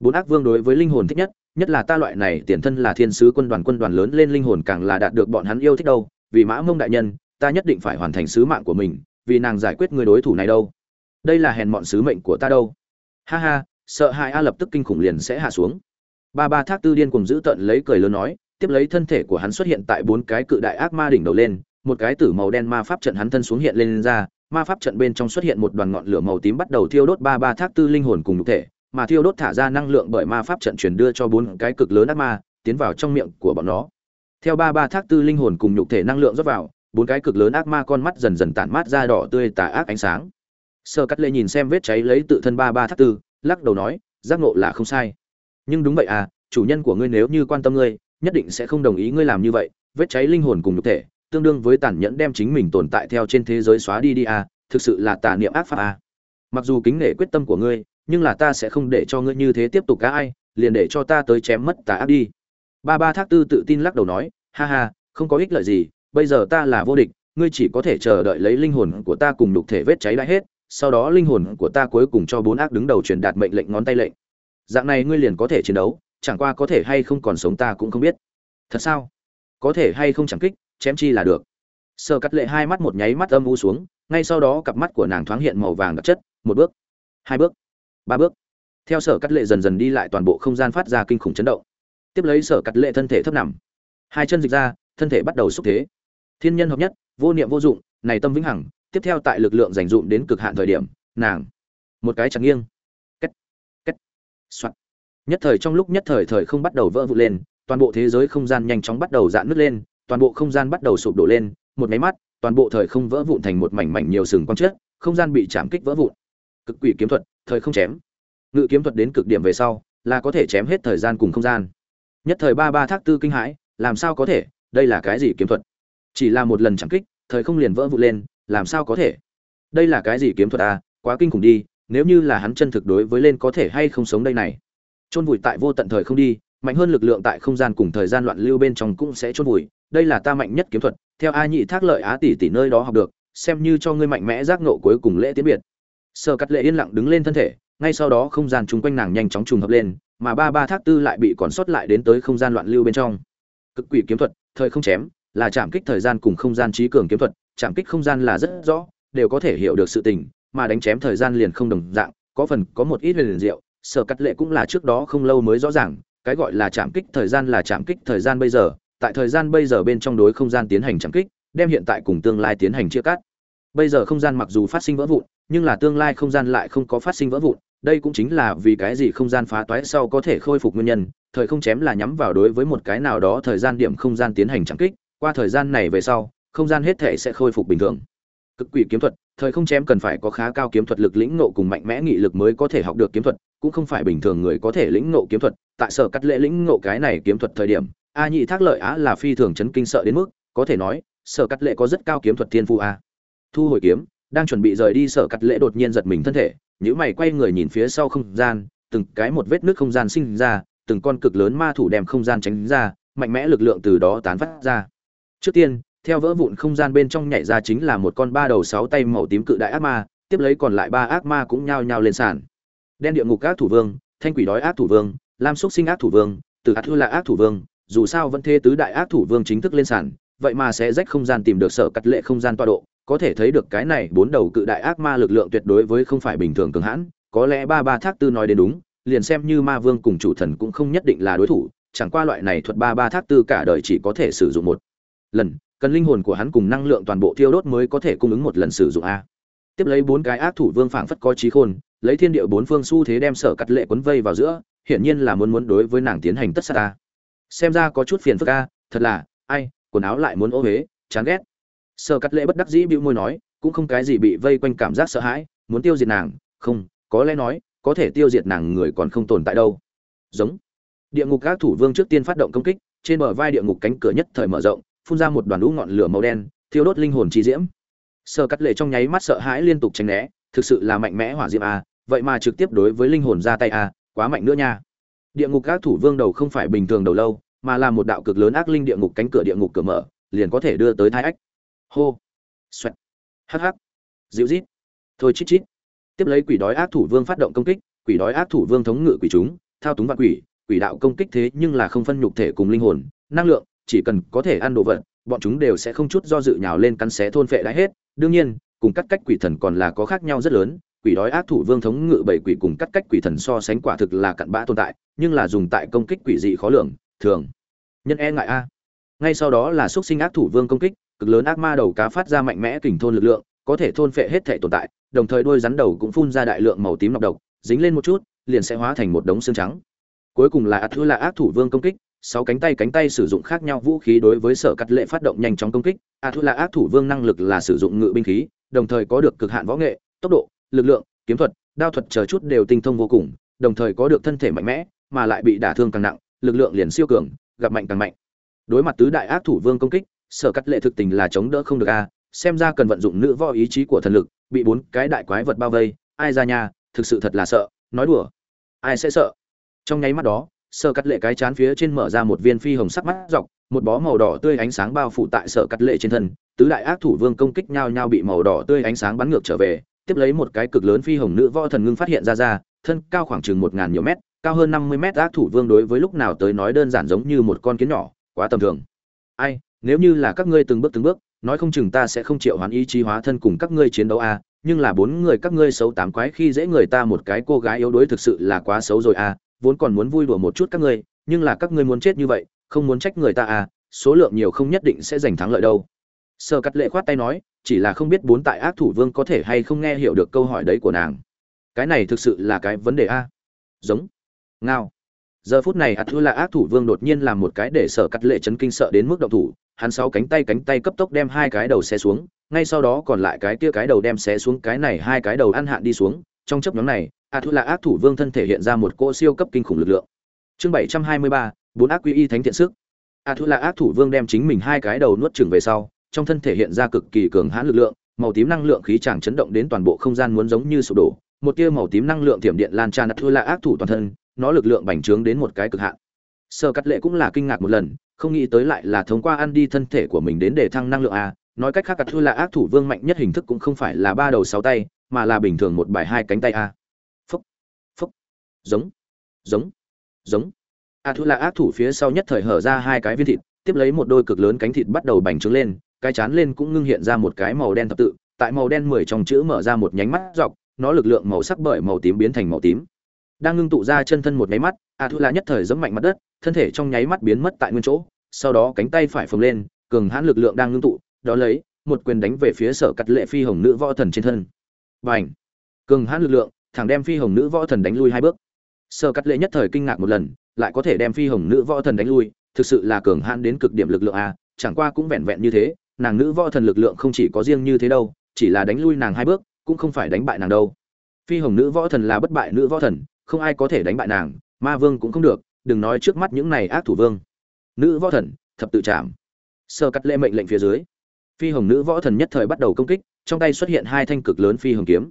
Bốn ác vương đối với linh hồn thích nhất nhất là ta loại này tiền thân là thiên sứ quân đoàn quân đoàn lớn lên linh hồn càng là đạt được bọn hắn yêu thích đâu, vì mã mông đại nhân, ta nhất định phải hoàn thành sứ mạng của mình, vì nàng giải quyết người đối thủ này đâu. Đây là hèn mọn sứ mệnh của ta đâu. Ha ha, sợ hãi a lập tức kinh khủng liền sẽ hạ xuống. Ba ba thác tư điên cùng giữ tận lấy cười lớn nói tiếp lấy thân thể của hắn xuất hiện tại bốn cái cự đại ác ma đỉnh đầu lên một cái tử màu đen ma pháp trận hắn thân xuống hiện lên, lên ra ma pháp trận bên trong xuất hiện một đoàn ngọn lửa màu tím bắt đầu thiêu đốt ba ba thác tư linh hồn cùng nhục thể mà thiêu đốt thả ra năng lượng bởi ma pháp trận truyền đưa cho bốn cái cực lớn ác ma tiến vào trong miệng của bọn nó. Theo ba ba thác tư linh hồn cùng nhục thể năng lượng rót vào bốn cái cực lớn ác ma con mắt dần dần tản mát ra đỏ tươi tà ác ánh sáng. Sơ cắt lệ nhìn xem vết cháy lấy tự thân ba ba thác tư lắc đầu nói giác ngộ là không sai. Nhưng đúng vậy à chủ nhân của ngươi nếu như quan tâm ngươi nhất định sẽ không đồng ý ngươi làm như vậy, vết cháy linh hồn cùng nhục thể, tương đương với tàn nhẫn đem chính mình tồn tại theo trên thế giới xóa đi đi à thực sự là tà niệm ác pháp à. Mặc dù kính nể quyết tâm của ngươi, nhưng là ta sẽ không để cho ngươi như thế tiếp tục cá ai, liền để cho ta tới chém mất tà ác đi. Ba ba thác tư tự tin lắc đầu nói, ha ha, không có ích lợi gì, bây giờ ta là vô địch, ngươi chỉ có thể chờ đợi lấy linh hồn của ta cùng nhục thể vết cháy đã hết, sau đó linh hồn của ta cuối cùng cho bốn ác đứng đầu truyền đạt mệnh lệnh ngón tay lệnh. Dạng này ngươi liền có thể chiến đấu chẳng qua có thể hay không còn sống ta cũng không biết. Thật sao? Có thể hay không chẳng kích, chém chi là được. Sơ cắt lệ hai mắt một nháy mắt âm u xuống, ngay sau đó cặp mắt của nàng thoáng hiện màu vàng đặc chất, một bước, hai bước, ba bước. Theo sở cắt lệ dần dần đi lại toàn bộ không gian phát ra kinh khủng chấn động. Tiếp lấy sở cắt lệ thân thể thấp nằm. Hai chân dịch ra, thân thể bắt đầu xúc thế. Thiên nhân hợp nhất, vô niệm vô dụng, này tâm vĩnh hằng, tiếp theo tại lực lượng dành dụm đến cực hạn thời điểm, nàng, một cái chẳng nghiêng. Cách cách soạt nhất thời trong lúc nhất thời thời không bắt đầu vỡ vụn lên, toàn bộ thế giới không gian nhanh chóng bắt đầu dạn nứt lên, toàn bộ không gian bắt đầu sụp đổ lên, một máy mắt, toàn bộ thời không vỡ vụn thành một mảnh mảnh nhiều sừng quang chết không gian bị chạm kích vỡ vụn. Cực quỷ kiếm thuật, thời không chém. Ngự kiếm thuật đến cực điểm về sau, là có thể chém hết thời gian cùng không gian. Nhất thời ba ba thác tư kinh hãi, làm sao có thể, đây là cái gì kiếm thuật? Chỉ là một lần chạm kích, thời không liền vỡ vụn lên, làm sao có thể? Đây là cái gì kiếm thuật à quá kinh khủng đi, nếu như là hắn chân thực đối với lên có thể hay không sống đây này chôn vùi tại vô tận thời không đi, mạnh hơn lực lượng tại không gian cùng thời gian loạn lưu bên trong cũng sẽ chôn vùi. Đây là ta mạnh nhất kiếm thuật, theo a nhị thác lợi á tỷ tỷ nơi đó học được, xem như cho ngươi mạnh mẽ giác nộ cuối cùng lễ tiến biệt. Sơ cắt lệ yên lặng đứng lên thân thể, ngay sau đó không gian chung quanh nàng nhanh chóng trùng hợp lên, mà ba ba thác tư lại bị còn sót lại đến tới không gian loạn lưu bên trong. Cực quỷ kiếm thuật, thời không chém, là chạm kích thời gian cùng không gian trí cường kiếm thuật, chạm kích không gian là rất rõ, đều có thể hiểu được sự tình, mà đánh chém thời gian liền không đồng dạng, có phần có một ít huyền diệu sở cắt lệ cũng là trước đó không lâu mới rõ ràng, cái gọi là chạm kích thời gian là chạm kích thời gian bây giờ, tại thời gian bây giờ bên trong đối không gian tiến hành chạm kích, đem hiện tại cùng tương lai tiến hành chia cắt. Bây giờ không gian mặc dù phát sinh vỡ vụn, nhưng là tương lai không gian lại không có phát sinh vỡ vụn, đây cũng chính là vì cái gì không gian phá toái sau có thể khôi phục nguyên nhân, thời không chém là nhắm vào đối với một cái nào đó thời gian điểm không gian tiến hành chạm kích, qua thời gian này về sau, không gian hết thể sẽ khôi phục bình thường. Cực quỷ kiếm thuật, thời không chém cần phải có khá cao kiếm thuật lực lĩnh ngộ cùng mạnh mẽ nghị lực mới có thể học được kiếm thuật cũng không phải bình thường người có thể lĩnh ngộ kiếm thuật, tại sở cắt lệ lĩnh ngộ cái này kiếm thuật thời điểm, a nhị thác lợi á là phi thường chấn kinh sợ đến mức, có thể nói, sở cắt lệ có rất cao kiếm thuật thiên phu a. Thu hồi kiếm, đang chuẩn bị rời đi, sở cắt lệ đột nhiên giật mình thân thể những mày quay người nhìn phía sau không gian, từng cái một vết nước không gian sinh ra, từng con cực lớn ma thủ đem không gian tránh ra, mạnh mẽ lực lượng từ đó tán phát ra. Trước tiên, theo vỡ vụn không gian bên trong nhảy ra chính là một con ba đầu sáu tay màu tím cự đại ác ma, tiếp lấy còn lại ba ác ma cũng nhao nhao lên sàn đen địa ngục ác thủ vương, thanh quỷ đói ác thủ vương, lam xúc sinh ác thủ vương, từ ác thư là ác thủ vương, dù sao vẫn thế tứ đại ác thủ vương chính thức lên sàn, vậy mà sẽ rách không gian tìm được sở cắt lệ không gian toa độ, có thể thấy được cái này bốn đầu cự đại ác ma lực lượng tuyệt đối với không phải bình thường cường hãn, có lẽ ba ba thác tư nói đến đúng, liền xem như ma vương cùng chủ thần cũng không nhất định là đối thủ, chẳng qua loại này thuật ba ba thác tư cả đời chỉ có thể sử dụng một lần, cần linh hồn của hắn cùng năng lượng toàn bộ thiêu đốt mới có thể cung ứng một lần sử dụng a. Tiếp lấy bốn cái ác thủ vương phảng phất có trí khôn lấy thiên địa bốn phương xu thế đem sở cắt lệ quấn vây vào giữa, hiển nhiên là muốn muốn đối với nàng tiến hành tất sát ta. Xem ra có chút phiền phức ca thật là, ai, quần áo lại muốn ô huế chán ghét. Sở cắt lệ bất đắc dĩ bĩu môi nói, cũng không cái gì bị vây quanh cảm giác sợ hãi, muốn tiêu diệt nàng, không, có lẽ nói, có thể tiêu diệt nàng người còn không tồn tại đâu. Giống. Địa ngục các thủ vương trước tiên phát động công kích, trên bờ vai địa ngục cánh cửa nhất thời mở rộng, phun ra một đoàn lũ ngọn lửa màu đen, thiêu đốt linh hồn chi diễm. Sơ cắt lệ trong nháy mắt sợ hãi liên tục tránh né, thực sự là mạnh mẽ hỏa diễm a vậy mà trực tiếp đối với linh hồn ra tay a quá mạnh nữa nha. Địa ngục các thủ vương đầu không phải bình thường đầu lâu, mà là một đạo cực lớn ác linh địa ngục cánh cửa địa ngục cửa mở, liền có thể đưa tới thai ách. Hô. Xoẹt. Hắc hắc. Dịu rít thôi chít chít. Tiếp lấy quỷ đói ác thủ vương phát động công kích, quỷ đói ác thủ vương thống ngự quỷ chúng, thao túng vạn quỷ quỷ đạo công kích thế nhưng là không phân nhục thể cùng linh hồn, năng lượng, chỉ cần có thể ăn đồ vật, bọn chúng đều sẽ không chút do dự nhào lên cắn xé thôn phệ đã hết. Đương nhiên, cùng cắt cách quỷ thần còn là có khác nhau rất lớn quỷ đói ác thủ vương thống ngự bảy quỷ cùng cắt cách quỷ thần so sánh quả thực là cặn bã tồn tại, nhưng là dùng tại công kích quỷ dị khó lường, thường. Nhân e ngại a. Ngay sau đó là xuất sinh ác thủ vương công kích, cực lớn ác ma đầu cá phát ra mạnh mẽ kình thôn lực lượng, có thể thôn phệ hết thể tồn tại, đồng thời đôi rắn đầu cũng phun ra đại lượng màu tím nọc độc, dính lên một chút, liền sẽ hóa thành một đống xương trắng. Cuối cùng là ác thứ là ác thủ vương công kích, sáu cánh tay cánh tay sử dụng khác nhau vũ khí đối với sở cắt lệ phát động nhanh chóng công kích ạt thu là ác thủ vương năng lực là sử dụng ngự binh khí, đồng thời có được cực hạn võ nghệ, tốc độ lực lượng, kiếm thuật, đao thuật chờ chút đều tinh thông vô cùng, đồng thời có được thân thể mạnh mẽ, mà lại bị đả thương càng nặng, lực lượng liền siêu cường, gặp mạnh càng mạnh. Đối mặt tứ đại ác thủ vương công kích, sở cắt lệ thực tình là chống đỡ không được a, xem ra cần vận dụng nữ võ ý chí của thần lực, bị bốn cái đại quái vật bao vây, ai ra nhà, thực sự thật là sợ, nói đùa. Ai sẽ sợ? Trong nháy mắt đó, sở cắt lệ cái chán phía trên mở ra một viên phi hồng sắc mắt dọc, một bó màu đỏ tươi ánh sáng bao phủ tại sở cắt lệ trên thân, tứ đại ác thủ vương công kích nhau nhau bị màu đỏ tươi ánh sáng bắn ngược trở về tiếp lấy một cái cực lớn phi hồng nữ võ thần ngưng phát hiện ra ra thân cao khoảng chừng một ngàn nhiều mét cao hơn năm mươi mét ác thủ vương đối với lúc nào tới nói đơn giản giống như một con kiến nhỏ quá tầm thường. Ai nếu như là các ngươi từng bước từng bước nói không chừng ta sẽ không chịu hoán ý chí hóa thân cùng các ngươi chiến đấu a à, nhưng là bốn người các ngươi xấu tám quái khi dễ người ta một cái cô gái yếu đuối thực sự là quá xấu rồi a à, vốn còn muốn vui đùa một chút các ngươi nhưng là các ngươi muốn chết như vậy không muốn trách người ta à số lượng nhiều không nhất định sẽ giành thắng lợi đâu. Sơ cắt lệ khoát tay nói chỉ là không biết bốn tại ác thủ vương có thể hay không nghe hiểu được câu hỏi đấy của nàng. Cái này thực sự là cái vấn đề a. Giống. Ngao. Giờ phút này ạt thư là ác thủ vương đột nhiên làm một cái để sở cắt lệ chấn kinh sợ đến mức động thủ, hắn sáu cánh tay cánh tay cấp tốc đem hai cái đầu xé xuống, ngay sau đó còn lại cái kia cái đầu đem xé xuống cái này hai cái đầu ăn hạn đi xuống. Trong chấp nhóm này ạt thư là ác thủ vương thân thể hiện ra một cỗ siêu cấp kinh khủng lực lượng. Chương bảy trăm hai mươi ba, bốn ác quy y thánh thiện sức. Ạt thư là ác thủ vương đem chính mình hai cái đầu nuốt chừng về sau trong thân thể hiện ra cực kỳ cường hãn lực lượng, màu tím năng lượng khí chàng chấn động đến toàn bộ không gian muốn giống như sụp đổ, một tia màu tím năng lượng tiềm điện lan tràn ạt là ác thủ toàn thân, nó lực lượng bành trướng đến một cái cực hạn. Sơ cắt lệ cũng là kinh ngạc một lần, không nghĩ tới lại là thông qua ăn đi thân thể của mình đến để thăng năng lượng a, nói cách khác cắt thư là ác thủ vương mạnh nhất hình thức cũng không phải là ba đầu sáu tay, mà là bình thường một bài hai cánh tay a. Phúc phúc, giống giống giống. A thu là ác thủ phía sau nhất thời hở ra hai cái viên thịt, tiếp lấy một đôi cực lớn cánh thịt bắt đầu bành trướng lên cái chán lên cũng ngưng hiện ra một cái màu đen thập tự, tại màu đen mười trong chữ mở ra một nhánh mắt dọc, nó lực lượng màu sắc bởi màu tím biến thành màu tím. Đang ngưng tụ ra chân thân một nháy mắt a thu la nhất thời giẫm mạnh mặt đất, thân thể trong nháy mắt biến mất tại nguyên chỗ, sau đó cánh tay phải phồng lên, cường hãn lực lượng đang ngưng tụ, đó lấy, một quyền đánh về phía sở cắt lệ phi hồng nữ võ thần trên thân. Và ảnh cường hãn lực lượng, thẳng đem phi hồng nữ võ thần đánh lui hai bước. Sở cắt lệ nhất thời kinh ngạc một lần, lại có thể đem phi hồng nữ võ thần đánh lui, thực sự là cường hãn đến cực điểm lực lượng a, chẳng qua cũng vẹn vẹn như thế nàng nữ võ thần lực lượng không chỉ có riêng như thế đâu, chỉ là đánh lui nàng hai bước, cũng không phải đánh bại nàng đâu. Phi hồng nữ võ thần là bất bại nữ võ thần, không ai có thể đánh bại nàng, ma vương cũng không được, đừng nói trước mắt những này ác thủ vương. Nữ võ thần, thập tự chạm sơ cắt lệ mệnh lệnh phía dưới. Phi hồng nữ võ thần nhất thời bắt đầu công kích, trong tay xuất hiện hai thanh cực lớn phi hồng kiếm.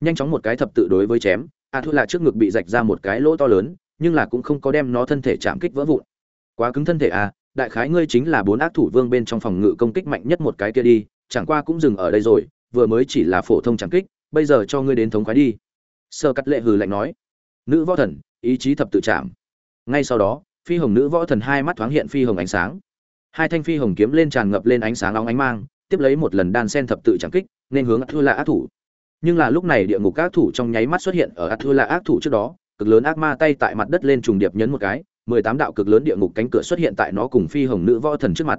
Nhanh chóng một cái thập tự đối với chém, a thu là trước ngực bị rạch ra một cái lỗ to lớn, nhưng là cũng không có đem nó thân thể chạm kích vỡ vụn. Quá cứng thân thể à đại khái ngươi chính là bốn ác thủ vương bên trong phòng ngự công kích mạnh nhất một cái kia đi, chẳng qua cũng dừng ở đây rồi, vừa mới chỉ là phổ thông chẳng kích, bây giờ cho ngươi đến thống khoái đi. Sơ cắt lệ hừ lạnh nói. Nữ võ thần, ý chí thập tự chạm ngay sau đó, phi hồng nữ võ thần hai mắt thoáng hiện phi hồng ánh sáng. Hai thanh phi hồng kiếm lên tràn ngập lên ánh sáng nóng ánh mang, tiếp lấy một lần đan sen thập tự chẳng kích, nên hướng ác thư là ác thủ. Nhưng là lúc này địa ngục ác thủ trong nháy mắt xuất hiện ở ác thư là ác thủ trước đó, cực lớn ác ma tay tại mặt đất lên trùng điệp nhấn một cái mười tám đạo cực lớn địa ngục cánh cửa xuất hiện tại nó cùng phi hồng nữ võ thần trước mặt.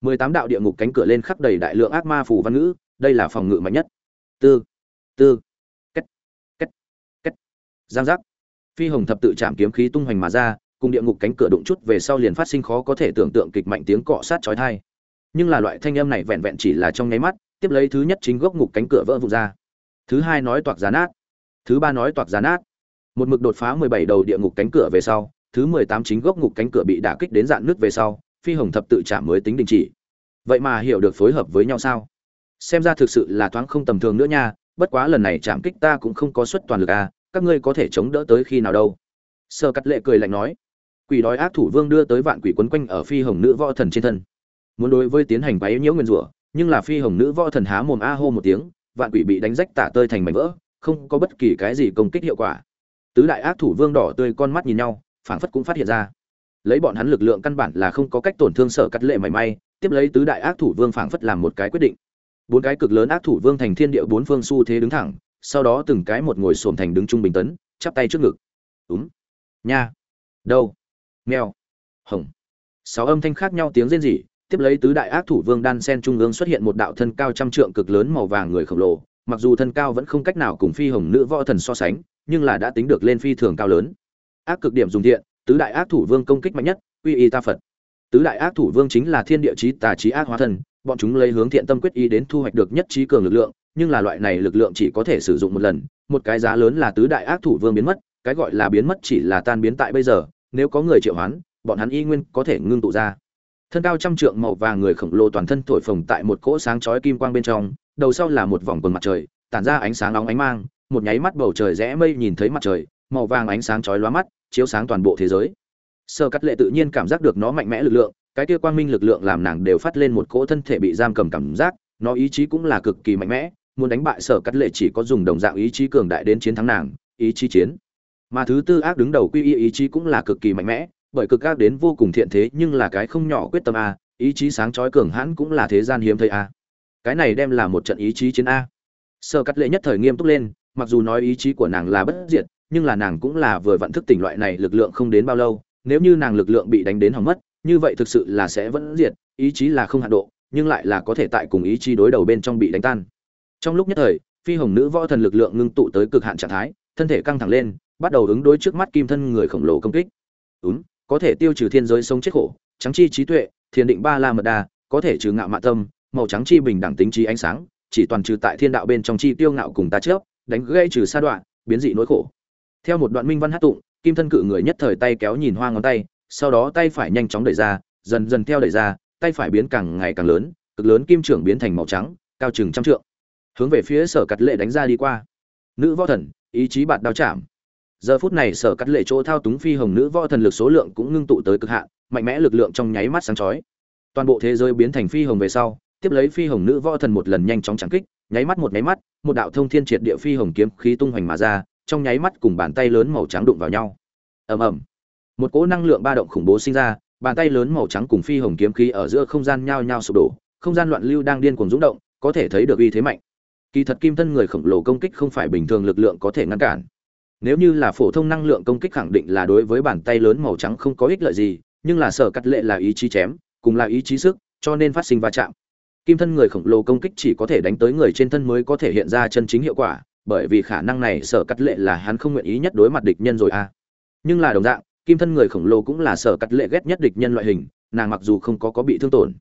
mười tám đạo địa ngục cánh cửa lên khắp đầy đại lượng ác ma phù văn ngữ, đây là phòng ngự mạnh nhất. tư tư cách cách cách giang giác. Phi hồng thập tự chạm kiếm khí tung hoành mà ra, cùng địa ngục cánh cửa đụng chút về sau liền phát sinh khó có thể tưởng tượng kịch mạnh tiếng cọ sát chói tai. Nhưng là loại thanh âm này vẹn vẹn chỉ là trong nháy mắt, tiếp lấy thứ nhất chính gốc ngục cánh cửa vỡ vụn ra. Thứ hai nói toạc giá nát. Thứ ba nói toạc giá nát. Một mực đột phá mười bảy đầu địa ngục cánh cửa về sau thứ mười tám chính gốc ngục cánh cửa bị đả kích đến dạn nước về sau, phi hồng thập tự chạm mới tính đình chỉ. Vậy mà hiểu được phối hợp với nhau sao? Xem ra thực sự là thoáng không tầm thường nữa nha, bất quá lần này chạm kích ta cũng không có suất toàn lực à các ngươi có thể chống đỡ tới khi nào đâu? Sơ cắt lệ cười lạnh nói. Quỷ đói ác thủ vương đưa tới vạn quỷ quấn quanh ở phi hồng nữ võ thần trên thân. Muốn đối với tiến hành bấy nhiễu nguyên rủa, nhưng là phi hồng nữ võ thần há mồm a hô một tiếng, vạn quỷ bị đánh rách tả tơi thành mảnh vỡ, không có bất kỳ cái gì công kích hiệu quả. Tứ đại ác thủ vương đỏ tươi con mắt nhìn nhau phảng phất cũng phát hiện ra. Lấy bọn hắn lực lượng căn bản là không có cách tổn thương sở cắt lệ mảy may, tiếp lấy tứ đại ác thủ vương phảng phất làm một cái quyết định. Bốn cái cực lớn ác thủ vương thành thiên địa bốn phương xu thế đứng thẳng, sau đó từng cái một ngồi xổm thành đứng trung bình tấn, chắp tay trước ngực. Đúng nha, đâu, mèo, hồng. Sáu âm thanh khác nhau tiếng rên rỉ, tiếp lấy tứ đại ác thủ vương đan sen trung ương xuất hiện một đạo thân cao trăm trượng cực lớn màu vàng người khổng lồ, mặc dù thân cao vẫn không cách nào cùng phi hồng nữ võ thần so sánh, nhưng là đã tính được lên phi thường cao lớn ác cực điểm dùng thiện, tứ đại ác thủ vương công kích mạnh nhất uy y ta phật. Tứ đại ác thủ vương chính là thiên địa chí, tà chí, ác hóa thần bọn chúng lấy hướng thiện tâm quyết ý đến thu hoạch được nhất trí cường lực lượng, nhưng là loại này lực lượng chỉ có thể sử dụng một lần, một cái giá lớn là tứ đại ác thủ vương biến mất, cái gọi là biến mất chỉ là tan biến tại bây giờ, nếu có người triệu hoán, bọn hắn y nguyên có thể ngưng tụ ra. Thân cao trăm trượng màu vàng người khổng lồ toàn thân thổi phồng tại một cỗ sáng chói kim quang bên trong, đầu sau là một vòng quần mặt trời, tản ra ánh sáng nóng ánh mang, một nháy mắt bầu trời rẽ mây nhìn thấy mặt trời, màu vàng ánh sáng chói lóa mắt chiếu sáng toàn bộ thế giới. Sơ cắt lệ tự nhiên cảm giác được nó mạnh mẽ lực lượng, cái kia quang minh lực lượng làm nàng đều phát lên một cỗ thân thể bị giam cầm cảm giác, nó ý chí cũng là cực kỳ mạnh mẽ, muốn đánh bại sở cắt lệ chỉ có dùng đồng dạng ý chí cường đại đến chiến thắng nàng, ý chí chiến. Mà thứ tư ác đứng đầu quy y ý chí cũng là cực kỳ mạnh mẽ, bởi cực ác đến vô cùng thiện thế nhưng là cái không nhỏ quyết tâm a, ý chí sáng chói cường hãn cũng là thế gian hiếm thấy a. Cái này đem là một trận ý chí chiến a. Sơ cắt lệ nhất thời nghiêm túc lên, mặc dù nói ý chí của nàng là bất diệt nhưng là nàng cũng là vừa vặn thức tỉnh loại này lực lượng không đến bao lâu, nếu như nàng lực lượng bị đánh đến hỏng mất, như vậy thực sự là sẽ vẫn diệt, ý chí là không hạn độ, nhưng lại là có thể tại cùng ý chí đối đầu bên trong bị đánh tan. Trong lúc nhất thời, phi hồng nữ võ thần lực lượng ngưng tụ tới cực hạn trạng thái, thân thể căng thẳng lên, bắt đầu ứng đối trước mắt kim thân người khổng lồ công kích. Đúng có thể tiêu trừ thiên giới sống chết khổ, trắng chi trí tuệ, thiền định ba la mật đa, có thể trừ ngạo mạ tâm, màu trắng chi bình đẳng tính trí ánh sáng, chỉ toàn trừ tại thiên đạo bên trong chi tiêu ngạo cùng ta trước, đánh gây trừ sa đoạn, biến dị nỗi khổ theo một đoạn minh văn hát tụng, kim thân cự người nhất thời tay kéo nhìn hoa ngón tay, sau đó tay phải nhanh chóng đẩy ra, dần dần theo đẩy ra, tay phải biến càng ngày càng lớn, cực lớn kim trưởng biến thành màu trắng, cao chừng trăm trượng. Hướng về phía sở cắt lệ đánh ra đi qua. Nữ võ thần, ý chí bạt đao chạm. Giờ phút này sở cắt lệ chỗ thao túng phi hồng nữ võ thần lực số lượng cũng ngưng tụ tới cực hạn, mạnh mẽ lực lượng trong nháy mắt sáng chói. Toàn bộ thế giới biến thành phi hồng về sau, tiếp lấy phi hồng nữ võ thần một lần nhanh chóng trắng kích, nháy mắt một nháy mắt, một đạo thông thiên triệt địa phi hồng kiếm khí tung hoành mà ra trong nháy mắt cùng bàn tay lớn màu trắng đụng vào nhau. Ầm ầm. Một cỗ năng lượng ba động khủng bố sinh ra, bàn tay lớn màu trắng cùng phi hồng kiếm khí ở giữa không gian nhao nhao sụp đổ, không gian loạn lưu đang điên cuồng rung động, có thể thấy được uy thế mạnh. Kỳ thật kim thân người khổng lồ công kích không phải bình thường lực lượng có thể ngăn cản. Nếu như là phổ thông năng lượng công kích khẳng định là đối với bàn tay lớn màu trắng không có ích lợi gì, nhưng là sở cắt lệ là ý chí chém, cùng là ý chí sức, cho nên phát sinh va chạm. Kim thân người khổng lồ công kích chỉ có thể đánh tới người trên thân mới có thể hiện ra chân chính hiệu quả bởi vì khả năng này sở cắt lệ là hắn không nguyện ý nhất đối mặt địch nhân rồi à. nhưng là đồng dạng, kim thân người khổng lồ cũng là sở cắt lệ ghét nhất địch nhân loại hình, nàng mặc dù không có có bị thương tổn.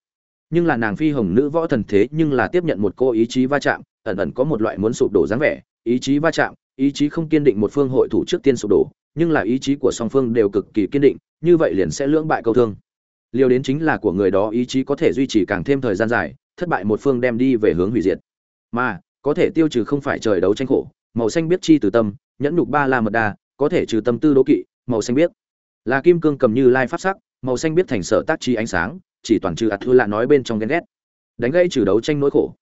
Nhưng là nàng phi hồng nữ võ thần thế nhưng là tiếp nhận một cô ý chí va chạm, ẩn ẩn có một loại muốn sụp đổ dáng vẻ, ý chí va chạm, ý chí không kiên định một phương hội thủ trước tiên sụp đổ, nhưng là ý chí của song phương đều cực kỳ kiên định, như vậy liền sẽ lưỡng bại câu thương. Liều đến chính là của người đó ý chí có thể duy trì càng thêm thời gian dài, thất bại một phương đem đi về hướng hủy diệt. Mà có thể tiêu trừ không phải trời đấu tranh khổ, màu xanh biết chi từ tâm, nhẫn nhục ba la mật đa, có thể trừ tâm tư đố kỵ, màu xanh biết. Là kim cương cầm như lai pháp sắc, màu xanh biết thành sở tác chi ánh sáng, chỉ toàn trừ ạt thư lạ nói bên trong ghen ghét. Đánh gây trừ đấu tranh nỗi khổ.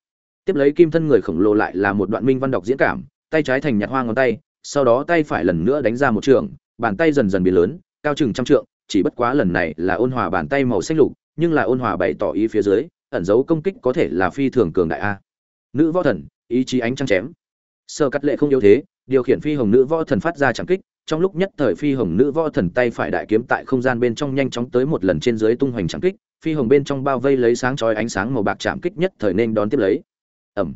Tiếp lấy kim thân người khổng lồ lại là một đoạn minh văn đọc diễn cảm, tay trái thành nhặt hoa ngón tay, sau đó tay phải lần nữa đánh ra một trường, bàn tay dần dần biến lớn, cao chừng trăm trượng, chỉ bất quá lần này là ôn hòa bàn tay màu xanh lục, nhưng là ôn hòa bày tỏ ý phía dưới, ẩn dấu công kích có thể là phi thường cường đại a. Nữ võ thần ý chí ánh trăng chém. Sơ cắt lệ không yếu thế, điều khiển phi hồng nữ võ thần phát ra chẳng kích, trong lúc nhất thời phi hồng nữ võ thần tay phải đại kiếm tại không gian bên trong nhanh chóng tới một lần trên dưới tung hoành chẳng kích, phi hồng bên trong bao vây lấy sáng chói ánh sáng màu bạc chạm kích nhất thời nên đón tiếp lấy. Ẩm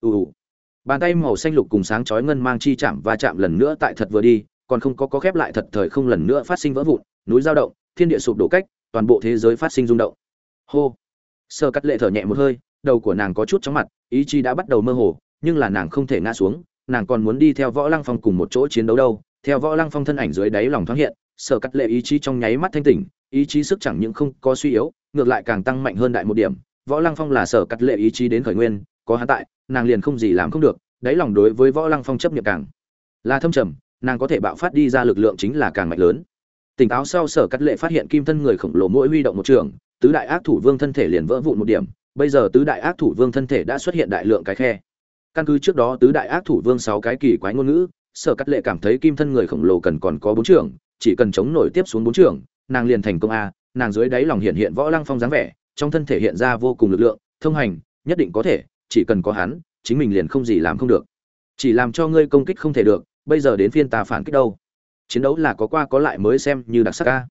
ù ù. Bàn tay màu xanh lục cùng sáng chói ngân mang chi chạm và chạm lần nữa tại thật vừa đi, còn không có có khép lại thật thời không lần nữa phát sinh vỡ vụn, núi dao động, thiên địa sụp đổ cách, toàn bộ thế giới phát sinh rung động. Hô. Sơ cắt lệ thở nhẹ một hơi đầu của nàng có chút chóng mặt, ý chí đã bắt đầu mơ hồ, nhưng là nàng không thể ngã xuống, nàng còn muốn đi theo võ lăng phong cùng một chỗ chiến đấu đâu. Theo võ lăng phong thân ảnh dưới đáy lòng thoáng hiện, sở cắt lệ ý chí trong nháy mắt thanh tỉnh, ý chí sức chẳng những không có suy yếu, ngược lại càng tăng mạnh hơn đại một điểm. Võ lăng phong là sở cắt lệ ý chí đến khởi nguyên, có hắn tại, nàng liền không gì làm không được, đáy lòng đối với võ lăng phong chấp nhận càng là thâm trầm, nàng có thể bạo phát đi ra lực lượng chính là càng mạnh lớn. Tỉnh táo sau, sở cắt lệ phát hiện kim thân người khổng lồ mỗi huy động một trường, tứ đại ác thủ vương thân thể liền vỡ vụn một điểm bây giờ tứ đại ác thủ vương thân thể đã xuất hiện đại lượng cái khe. Căn cứ trước đó tứ đại ác thủ vương sáu cái kỳ quái ngôn ngữ, sở cắt lệ cảm thấy kim thân người khổng lồ cần còn có bốn trường chỉ cần chống nổi tiếp xuống bốn trường nàng liền thành công a, nàng dưới đáy lòng hiện hiện võ lăng phong dáng vẻ, trong thân thể hiện ra vô cùng lực lượng, thông hành, nhất định có thể, chỉ cần có hắn, chính mình liền không gì làm không được. Chỉ làm cho ngươi công kích không thể được, bây giờ đến phiên ta phản kích đâu. Chiến đấu là có qua có lại mới xem như đặc sắc ca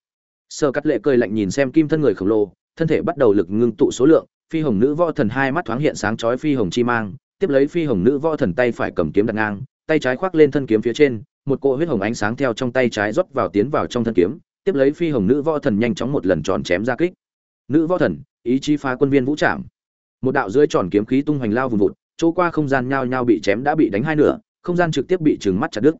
sơ cắt lệ cười lạnh nhìn xem kim thân người khổng lồ, thân thể bắt đầu lực ngưng tụ số lượng phi hồng nữ võ thần hai mắt thoáng hiện sáng chói phi hồng chi mang, tiếp lấy phi hồng nữ võ thần tay phải cầm kiếm đặt ngang, tay trái khoác lên thân kiếm phía trên, một cỗ huyết hồng ánh sáng theo trong tay trái rót vào tiến vào trong thân kiếm, tiếp lấy phi hồng nữ võ thần nhanh chóng một lần tròn chém ra kích. Nữ võ thần, ý chí phá quân viên vũ trạm một đạo dưới tròn kiếm khí tung hoành lao vùng vụt, chỗ qua không gian nhao nhao bị chém đã bị đánh hai nửa, không gian trực tiếp bị trừng mắt chặt đứt.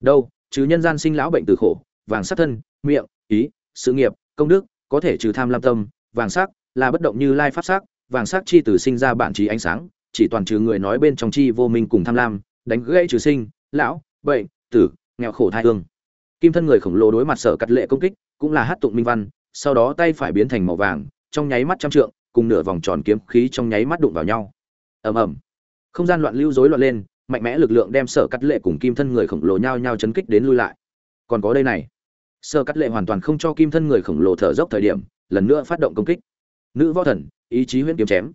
Đâu, trừ nhân gian sinh lão bệnh từ khổ, vàng sắc thân, miệng, ý, sự nghiệp, công đức, có thể trừ tham lam tâm, vàng sắc, là bất động như lai pháp sắc vàng sắc chi từ sinh ra bản trí ánh sáng, chỉ toàn trừ người nói bên trong chi vô minh cùng tham lam, đánh gãy trừ sinh, lão, bệnh, tử, nghèo khổ thai hương. Kim thân người khổng lồ đối mặt sở cắt lệ công kích, cũng là hát tụng minh văn, sau đó tay phải biến thành màu vàng, trong nháy mắt trăm trượng, cùng nửa vòng tròn kiếm khí trong nháy mắt đụng vào nhau. Ầm ầm. Không gian loạn lưu rối loạn lên, mạnh mẽ lực lượng đem sở cắt lệ cùng kim thân người khổng lồ nhau nhau chấn kích đến lui lại. Còn có đây này. Sở cắt lệ hoàn toàn không cho kim thân người khổng lồ thở dốc thời điểm, lần nữa phát động công kích. Nữ võ thần ý chí huyễn kiếm chém.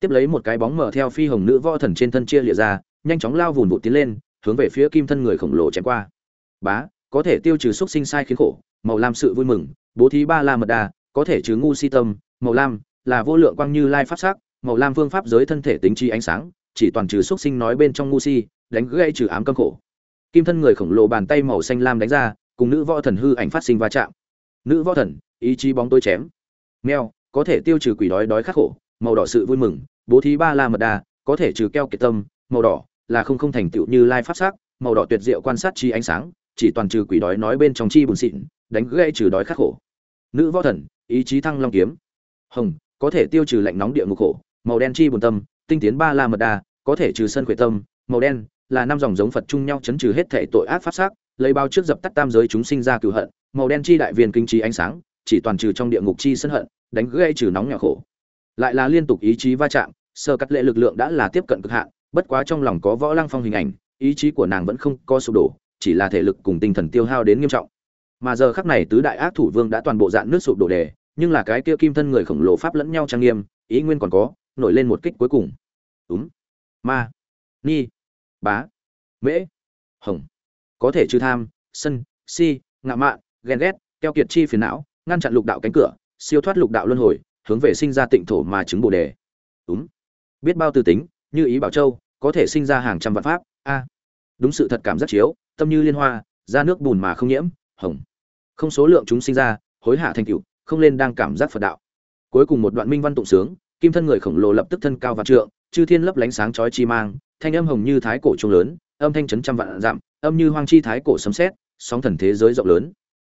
Tiếp lấy một cái bóng mở theo phi hồng nữ võ thần trên thân chia lịa ra, nhanh chóng lao vùn vụt tiến lên, hướng về phía kim thân người khổng lồ chém qua. Bá, có thể tiêu trừ xúc sinh sai khiến khổ, màu lam sự vui mừng, bố thí ba la mật đà, có thể trừ ngu si tâm, màu lam là vô lượng quang như lai pháp sắc, màu lam phương pháp giới thân thể tính chi ánh sáng, chỉ toàn trừ xúc sinh nói bên trong ngu si, đánh gây trừ ám cấm khổ. Kim thân người khổng lồ bàn tay màu xanh lam đánh ra, cùng nữ võ thần hư ảnh phát sinh va chạm. Nữ võ thần, ý chí bóng tối chém. Meo có thể tiêu trừ quỷ đói đói khắc khổ, màu đỏ sự vui mừng, bố thí ba la mật đà có thể trừ keo kiệt tâm, màu đỏ là không không thành tựu như lai pháp sắc, màu đỏ tuyệt diệu quan sát chi ánh sáng, chỉ toàn trừ quỷ đói nói bên trong chi buồn xịn, đánh gây trừ đói khắc khổ. Nữ võ thần, ý chí thăng long kiếm. Hồng, có thể tiêu trừ lạnh nóng địa ngục khổ, màu đen chi buồn tâm, tinh tiến ba la mật đà có thể trừ sân khuyệt tâm, màu đen là năm dòng giống phật chung nhau chấn trừ hết thể tội ác pháp sắc, lấy bao trước dập tắt tam giới chúng sinh ra cửu hận, màu đen chi đại viên kinh trí ánh sáng chỉ toàn trừ trong địa ngục chi sân hận, đánh gây trừ nóng nhỏ khổ. Lại là liên tục ý chí va chạm, sơ cắt lệ lực lượng đã là tiếp cận cực hạn, bất quá trong lòng có võ lăng phong hình ảnh, ý chí của nàng vẫn không có sụp đổ, chỉ là thể lực cùng tinh thần tiêu hao đến nghiêm trọng. Mà giờ khắc này tứ đại ác thủ vương đã toàn bộ dạn nước sụp đổ đề, nhưng là cái kia kim thân người khổng lồ pháp lẫn nhau trang nghiêm, ý nguyên còn có, nổi lên một kích cuối cùng. Đúng ma, ni, bá, mễ, hồng. Có thể trừ tham, sân, si, ngạ mạn, ghen ghét, keo kiệt chi phiền não ngăn chặn lục đạo cánh cửa, siêu thoát lục đạo luân hồi, hướng về sinh ra tịnh thổ mà chứng bồ đề. Đúng. Biết bao tư tính, như ý bảo châu, có thể sinh ra hàng trăm vạn pháp, a. Đúng sự thật cảm giác chiếu, tâm như liên hoa ra nước bùn mà không nhiễm, hồng. Không số lượng chúng sinh ra, hối hạ thành cựu không lên đang cảm giác phật đạo. Cuối cùng một đoạn minh văn tụng sướng, kim thân người khổng lồ lập tức thân cao và trượng, chư thiên lấp lánh sáng chói chi mang, thanh âm hồng như thái cổ trung lớn, âm thanh chấn trăm vạn dặm âm như hoang chi thái cổ sấm sét, sóng thần thế giới rộng lớn.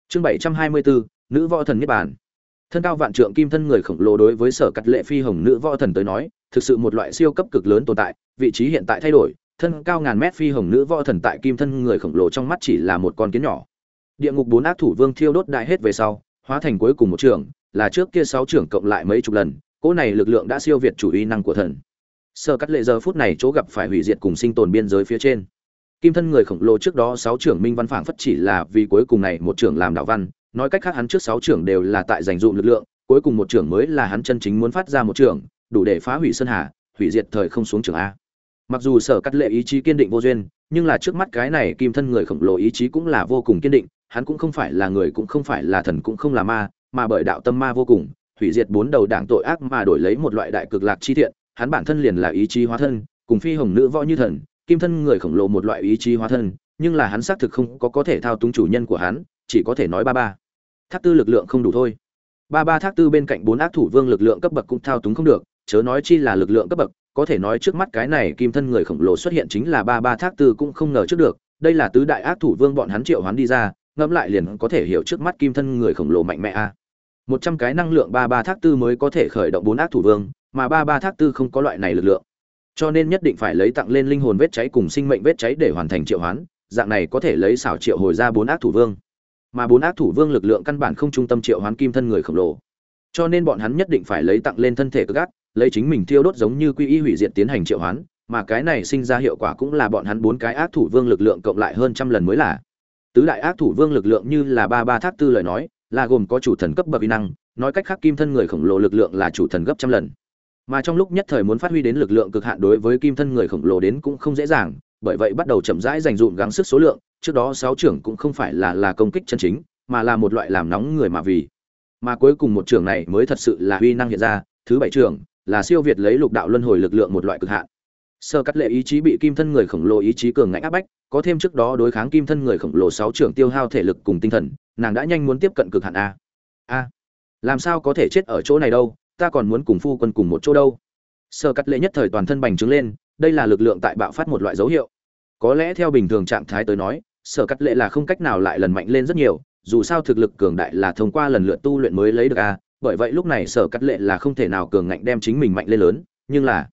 Chương bảy trăm hai mươi bốn nữ võ thần niết bàn. Thân cao vạn trượng kim thân người khổng lồ đối với sở cắt lệ phi hồng nữ võ thần tới nói, thực sự một loại siêu cấp cực lớn tồn tại, vị trí hiện tại thay đổi, thân cao ngàn mét phi hồng nữ võ thần tại kim thân người khổng lồ trong mắt chỉ là một con kiến nhỏ. Địa ngục bốn ác thủ vương thiêu đốt đại hết về sau, hóa thành cuối cùng một trưởng là trước kia sáu trưởng cộng lại mấy chục lần, cỗ này lực lượng đã siêu việt chủ uy năng của thần. Sở cắt lệ giờ phút này chỗ gặp phải hủy diệt cùng sinh tồn biên giới phía trên. Kim thân người khổng lồ trước đó sáu trưởng minh văn phảng phất chỉ là vì cuối cùng này một trưởng làm đạo văn nói cách khác hắn trước sáu trưởng đều là tại giành dụ lực lượng, cuối cùng một trưởng mới là hắn chân chính muốn phát ra một trưởng, đủ để phá hủy sơn hà, hủy diệt thời không xuống trưởng a. Mặc dù sở cắt lệ ý chí kiên định vô duyên, nhưng là trước mắt cái này kim thân người khổng lồ ý chí cũng là vô cùng kiên định, hắn cũng không phải là người cũng không phải là thần cũng không là ma, mà bởi đạo tâm ma vô cùng, hủy diệt bốn đầu đảng tội ác mà đổi lấy một loại đại cực lạc chi thiện, hắn bản thân liền là ý chí hóa thân, cùng phi hồng nữ võ như thần, kim thân người khổng lồ một loại ý chí hóa thân, nhưng là hắn xác thực không có có thể thao túng chủ nhân của hắn, chỉ có thể nói ba ba thác tư lực lượng không đủ thôi. Ba ba thác tư bên cạnh bốn ác thủ vương lực lượng cấp bậc cũng thao túng không được, chớ nói chi là lực lượng cấp bậc, có thể nói trước mắt cái này kim thân người khổng lồ xuất hiện chính là ba ba thác tư cũng không ngờ trước được, đây là tứ đại ác thủ vương bọn hắn triệu hoán đi ra, ngẫm lại liền có thể hiểu trước mắt kim thân người khổng lồ mạnh mẽ a. Một trăm cái năng lượng ba ba thác tư mới có thể khởi động bốn ác thủ vương, mà ba ba thác tư không có loại này lực lượng. Cho nên nhất định phải lấy tặng lên linh hồn vết cháy cùng sinh mệnh vết cháy để hoàn thành triệu hoán, dạng này có thể lấy xảo triệu hồi ra bốn ác thủ vương mà bốn ác thủ vương lực lượng căn bản không trung tâm triệu hoán kim thân người khổng lồ. Cho nên bọn hắn nhất định phải lấy tặng lên thân thể cực ác lấy chính mình thiêu đốt giống như quy y hủy diệt tiến hành triệu hoán, mà cái này sinh ra hiệu quả cũng là bọn hắn bốn cái ác thủ vương lực lượng cộng lại hơn trăm lần mới là. Tứ đại ác thủ vương lực lượng như là ba ba tháp tư lời nói, là gồm có chủ thần cấp bậc uy năng, nói cách khác kim thân người khổng lồ lực lượng là chủ thần gấp trăm lần. Mà trong lúc nhất thời muốn phát huy đến lực lượng cực hạn đối với kim thân người khổng lồ đến cũng không dễ dàng, bởi vậy bắt đầu chậm rãi dành dụm gắng sức số lượng trước đó sáu trưởng cũng không phải là là công kích chân chính, mà là một loại làm nóng người mà vì. Mà cuối cùng một trưởng này mới thật sự là uy năng hiện ra, thứ bảy trưởng là siêu việt lấy lục đạo luân hồi lực lượng một loại cực hạn. Sơ cắt lệ ý chí bị kim thân người khổng lồ ý chí cường ngạnh áp bách, có thêm trước đó đối kháng kim thân người khổng lồ sáu trưởng tiêu hao thể lực cùng tinh thần, nàng đã nhanh muốn tiếp cận cực hạn a. A. Làm sao có thể chết ở chỗ này đâu, ta còn muốn cùng phu quân cùng một chỗ đâu. Sơ cắt lệ nhất thời toàn thân bành trướng lên, đây là lực lượng tại bạo phát một loại dấu hiệu. Có lẽ theo bình thường trạng thái tới nói sở cắt lệ là không cách nào lại lần mạnh lên rất nhiều, dù sao thực lực cường đại là thông qua lần lượt tu luyện mới lấy được a, bởi vậy lúc này sở cắt lệ là không thể nào cường ngạnh đem chính mình mạnh lên lớn, nhưng là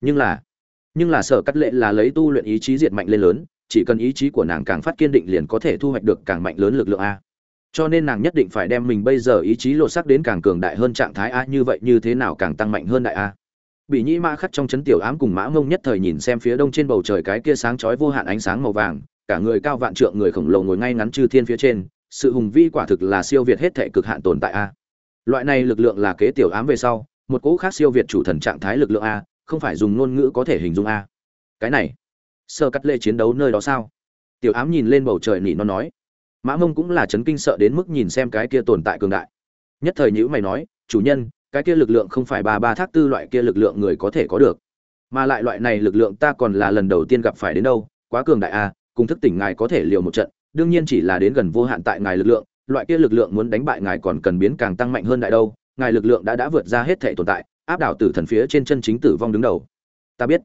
nhưng là nhưng là sở cắt lệ là lấy tu luyện ý chí diệt mạnh lên lớn, chỉ cần ý chí của nàng càng phát kiên định liền có thể thu hoạch được càng mạnh lớn lực lượng a. Cho nên nàng nhất định phải đem mình bây giờ ý chí lột sắc đến càng cường đại hơn trạng thái a, như vậy như thế nào càng tăng mạnh hơn đại a. Bị nhĩ mã khắc trong chấn tiểu ám cùng mã ngông nhất thời nhìn xem phía đông trên bầu trời cái kia sáng chói vô hạn ánh sáng màu vàng cả người cao vạn trượng người khổng lồ ngồi ngay ngắn chư thiên phía trên, sự hùng vĩ quả thực là siêu việt hết thể cực hạn tồn tại a. Loại này lực lượng là kế tiểu ám về sau, một cỗ khác siêu việt chủ thần trạng thái lực lượng a, không phải dùng ngôn ngữ có thể hình dung a. Cái này, sơ cắt lệ chiến đấu nơi đó sao? Tiểu ám nhìn lên bầu trời nỉ nó nói. Mã mông cũng là chấn kinh sợ đến mức nhìn xem cái kia tồn tại cường đại. Nhất thời nhữ mày nói, chủ nhân, cái kia lực lượng không phải ba ba thác tư loại kia lực lượng người có thể có được, mà lại loại này lực lượng ta còn là lần đầu tiên gặp phải đến đâu, quá cường đại a cùng thức tỉnh ngài có thể liều một trận, đương nhiên chỉ là đến gần vô hạn tại ngài lực lượng, loại kia lực lượng muốn đánh bại ngài còn cần biến càng tăng mạnh hơn đại đâu, ngài lực lượng đã đã vượt ra hết thể tồn tại, áp đảo tử thần phía trên chân chính tử vong đứng đầu. Ta biết,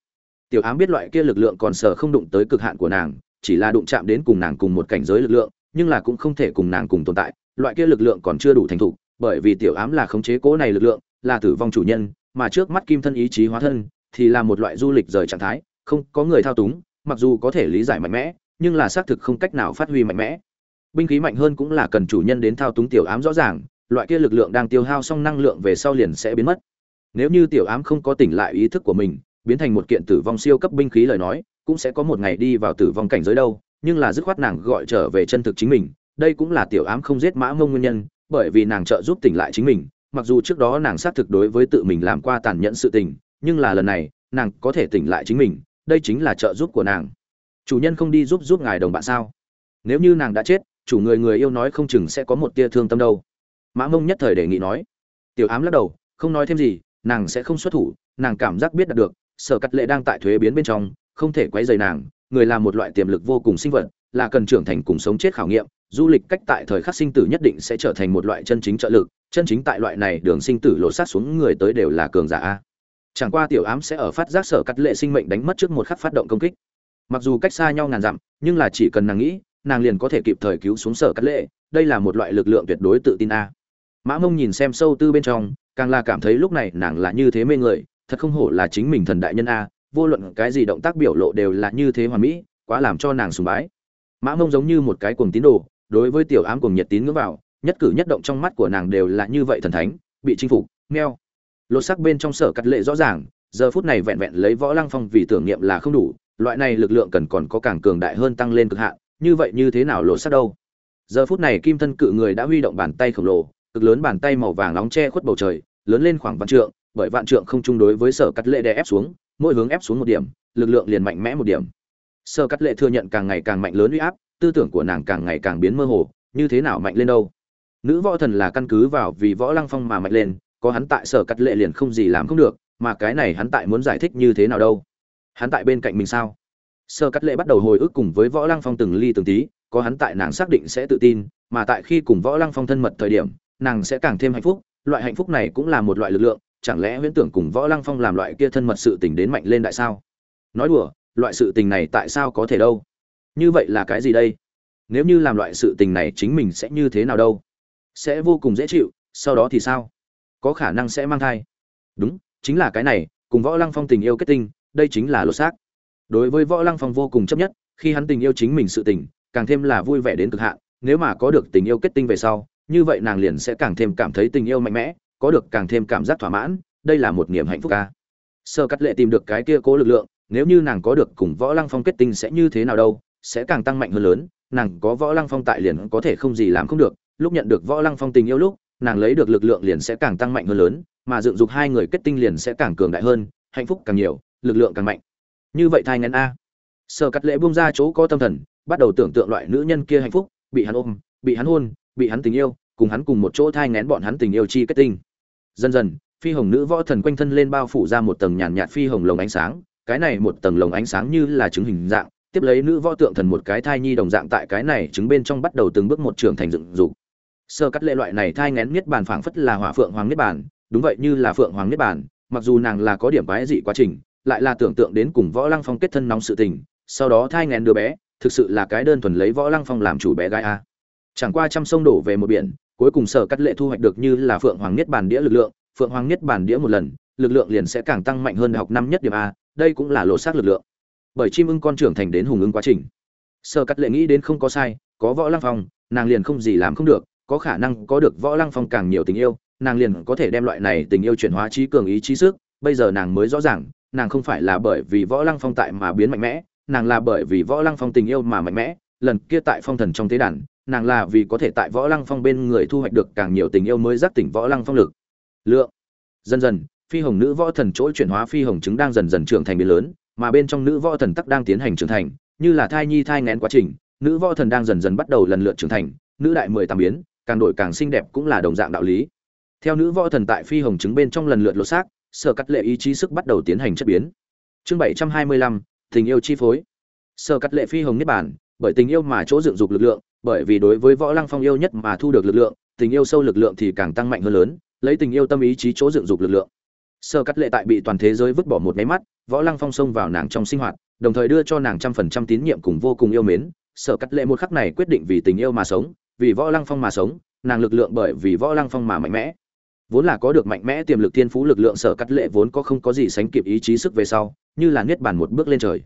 tiểu ám biết loại kia lực lượng còn sợ không đụng tới cực hạn của nàng, chỉ là đụng chạm đến cùng nàng cùng một cảnh giới lực lượng, nhưng là cũng không thể cùng nàng cùng tồn tại, loại kia lực lượng còn chưa đủ thành thục, bởi vì tiểu ám là khống chế cố này lực lượng, là tử vong chủ nhân, mà trước mắt kim thân ý chí hóa thân, thì là một loại du lịch rời trạng thái, không có người thao túng, mặc dù có thể lý giải mạnh mẽ nhưng là xác thực không cách nào phát huy mạnh mẽ. Binh khí mạnh hơn cũng là cần chủ nhân đến thao túng tiểu ám rõ ràng, loại kia lực lượng đang tiêu hao xong năng lượng về sau liền sẽ biến mất. Nếu như tiểu ám không có tỉnh lại ý thức của mình, biến thành một kiện tử vong siêu cấp binh khí lời nói, cũng sẽ có một ngày đi vào tử vong cảnh giới đâu, nhưng là dứt khoát nàng gọi trở về chân thực chính mình, đây cũng là tiểu ám không giết mã mông nguyên nhân, bởi vì nàng trợ giúp tỉnh lại chính mình, mặc dù trước đó nàng xác thực đối với tự mình làm qua tàn nhẫn sự tình, nhưng là lần này, nàng có thể tỉnh lại chính mình, đây chính là trợ giúp của nàng chủ nhân không đi giúp giúp ngài đồng bạn sao? Nếu như nàng đã chết, chủ người người yêu nói không chừng sẽ có một tia thương tâm đâu. Mã mông nhất thời đề nghị nói. Tiểu ám lắc đầu, không nói thêm gì, nàng sẽ không xuất thủ, nàng cảm giác biết đạt được. Sở cắt lệ đang tại thuế biến bên trong, không thể quấy rầy nàng. Người là một loại tiềm lực vô cùng sinh vật, là cần trưởng thành cùng sống chết khảo nghiệm. Du lịch cách tại thời khắc sinh tử nhất định sẽ trở thành một loại chân chính trợ lực. Chân chính tại loại này đường sinh tử lột sát xuống người tới đều là cường giả chẳng qua tiểu ám sẽ ở phát giác sở cắt lệ sinh mệnh đánh mất trước một khắc phát động công kích mặc dù cách xa nhau ngàn dặm, nhưng là chỉ cần nàng nghĩ, nàng liền có thể kịp thời cứu xuống sở cắt lệ. Đây là một loại lực lượng tuyệt đối tự tin a. Mã mông nhìn xem sâu tư bên trong, càng là cảm thấy lúc này nàng là như thế mê người, thật không hổ là chính mình thần đại nhân a, vô luận cái gì động tác biểu lộ đều là như thế hoàn mỹ, quá làm cho nàng sùng bái. Mã mông giống như một cái cuồng tín đồ, đối với tiểu ám Cuồng nhiệt tín ngưỡng vào, nhất cử nhất động trong mắt của nàng đều là như vậy thần thánh, bị chinh phục ngheo. lột sắc bên trong sở cắt lệ rõ ràng, giờ phút này vẹn vẹn lấy võ lăng phong vì tưởng niệm là không đủ loại này lực lượng cần còn có càng cường đại hơn tăng lên cực hạn, như vậy như thế nào lộ sắc đâu? Giờ phút này kim thân cự người đã huy động bàn tay khổng lồ, cực lớn bàn tay màu vàng nóng che khuất bầu trời, lớn lên khoảng vạn trượng, bởi vạn trượng không chung đối với sở cắt lệ đè ép xuống, mỗi hướng ép xuống một điểm, lực lượng liền mạnh mẽ một điểm. Sở cắt lệ thừa nhận càng ngày càng mạnh lớn uy áp, tư tưởng của nàng càng ngày càng biến mơ hồ, như thế nào mạnh lên đâu? Nữ võ thần là căn cứ vào vì võ lăng phong mà mạnh lên, có hắn tại sở cắt lệ liền không gì làm không được, mà cái này hắn tại muốn giải thích như thế nào đâu? Hắn tại bên cạnh mình sao? Sơ cắt lệ bắt đầu hồi ức cùng với võ lăng phong từng ly từng tí, có hắn tại nàng xác định sẽ tự tin, mà tại khi cùng võ lăng phong thân mật thời điểm, nàng sẽ càng thêm hạnh phúc. Loại hạnh phúc này cũng là một loại lực lượng, chẳng lẽ huyễn tưởng cùng võ lăng phong làm loại kia thân mật sự tình đến mạnh lên đại sao? Nói đùa, loại sự tình này tại sao có thể đâu? Như vậy là cái gì đây? Nếu như làm loại sự tình này chính mình sẽ như thế nào đâu? Sẽ vô cùng dễ chịu, sau đó thì sao? Có khả năng sẽ mang thai. Đúng, chính là cái này, cùng võ lăng phong tình yêu kết tinh đây chính là lột xác. Đối với võ lăng phong vô cùng chấp nhất, khi hắn tình yêu chính mình sự tình, càng thêm là vui vẻ đến cực hạn, nếu mà có được tình yêu kết tinh về sau, như vậy nàng liền sẽ càng thêm cảm thấy tình yêu mạnh mẽ, có được càng thêm cảm giác thỏa mãn, đây là một niềm hạnh phúc ca. Sơ cắt lệ tìm được cái kia cố lực lượng, nếu như nàng có được cùng võ lăng phong kết tinh sẽ như thế nào đâu, sẽ càng tăng mạnh hơn lớn, nàng có võ lăng phong tại liền có thể không gì làm không được, lúc nhận được võ lăng phong tình yêu lúc, nàng lấy được lực lượng liền sẽ càng tăng mạnh hơn lớn, mà dựng dục hai người kết tinh liền sẽ càng cường đại hơn, hạnh phúc càng nhiều lực lượng càng mạnh. Như vậy thai ngén a. Sơ cắt lệ buông ra chỗ có tâm thần, bắt đầu tưởng tượng loại nữ nhân kia hạnh phúc, bị hắn ôm, bị hắn hôn, bị hắn tình yêu, cùng hắn cùng một chỗ thai ngén bọn hắn tình yêu chi kết tinh. Dần dần, phi hồng nữ võ thần quanh thân lên bao phủ ra một tầng nhàn nhạt phi hồng lồng ánh sáng, cái này một tầng lồng ánh sáng như là trứng hình dạng, tiếp lấy nữ võ tượng thần một cái thai nhi đồng dạng tại cái này trứng bên trong bắt đầu từng bước một trưởng thành dựng dục. Sơ cắt lệ loại này thai ngén niết bàn phảng phất là hỏa phượng hoàng niết bàn, đúng vậy như là phượng hoàng niết bàn, mặc dù nàng là có điểm bái dị quá trình lại là tưởng tượng đến cùng võ lăng phong kết thân nóng sự tình, sau đó thai nghèn đứa bé, thực sự là cái đơn thuần lấy võ lăng phong làm chủ bé gái a. Chẳng qua trăm sông đổ về một biển, cuối cùng sở cắt lệ thu hoạch được như là phượng hoàng niết bàn đĩa lực lượng, phượng hoàng niết bàn đĩa một lần, lực lượng liền sẽ càng tăng mạnh hơn học năm nhất điểm a, đây cũng là lộ xác lực lượng. Bởi chim ưng con trưởng thành đến hùng ưng quá trình. Sở cắt lệ nghĩ đến không có sai, có võ lăng phong, nàng liền không gì làm không được, có khả năng có được võ lăng phong càng nhiều tình yêu, nàng liền có thể đem loại này tình yêu chuyển hóa trí cường ý trí sức, bây giờ nàng mới rõ ràng nàng không phải là bởi vì võ lăng phong tại mà biến mạnh mẽ, nàng là bởi vì võ lăng phong tình yêu mà mạnh mẽ, lần kia tại phong thần trong tế đàn, nàng là vì có thể tại võ lăng phong bên người thu hoạch được càng nhiều tình yêu mới giác tỉnh võ lăng phong lực. Lượng. Dần dần, phi hồng nữ võ thần chỗ chuyển hóa phi hồng chứng đang dần dần trưởng thành biến lớn, mà bên trong nữ võ thần tắc đang tiến hành trưởng thành, như là thai nhi thai ngén quá trình, nữ võ thần đang dần dần bắt đầu lần lượt trưởng thành, nữ đại mười tám biến, càng đổi càng xinh đẹp cũng là đồng dạng đạo lý. Theo nữ võ thần tại phi hồng chứng bên trong lần lượt lột xác sở cắt lệ ý chí sức bắt đầu tiến hành chất biến. Chương bảy trăm hai mươi lăm, tình yêu chi phối. Sở cắt lệ phi hồng niết bản bởi tình yêu mà chỗ dựng dục lực lượng, bởi vì đối với võ lăng phong yêu nhất mà thu được lực lượng, tình yêu sâu lực lượng thì càng tăng mạnh hơn lớn, lấy tình yêu tâm ý chí chỗ dựng dục lực lượng. Sơ cắt lệ tại bị toàn thế giới vứt bỏ một máy mắt, võ lăng phong xông vào nàng trong sinh hoạt, đồng thời đưa cho nàng trăm phần trăm tín nhiệm cùng vô cùng yêu mến. Sở cắt lệ một khắc này quyết định vì tình yêu mà sống, vì võ lăng phong mà sống, nàng lực lượng bởi vì võ lăng phong mà mạnh mẽ vốn là có được mạnh mẽ tiềm lực thiên phú lực lượng sở cắt lệ vốn có không có gì sánh kịp ý chí sức về sau, như là niết bàn một bước lên trời.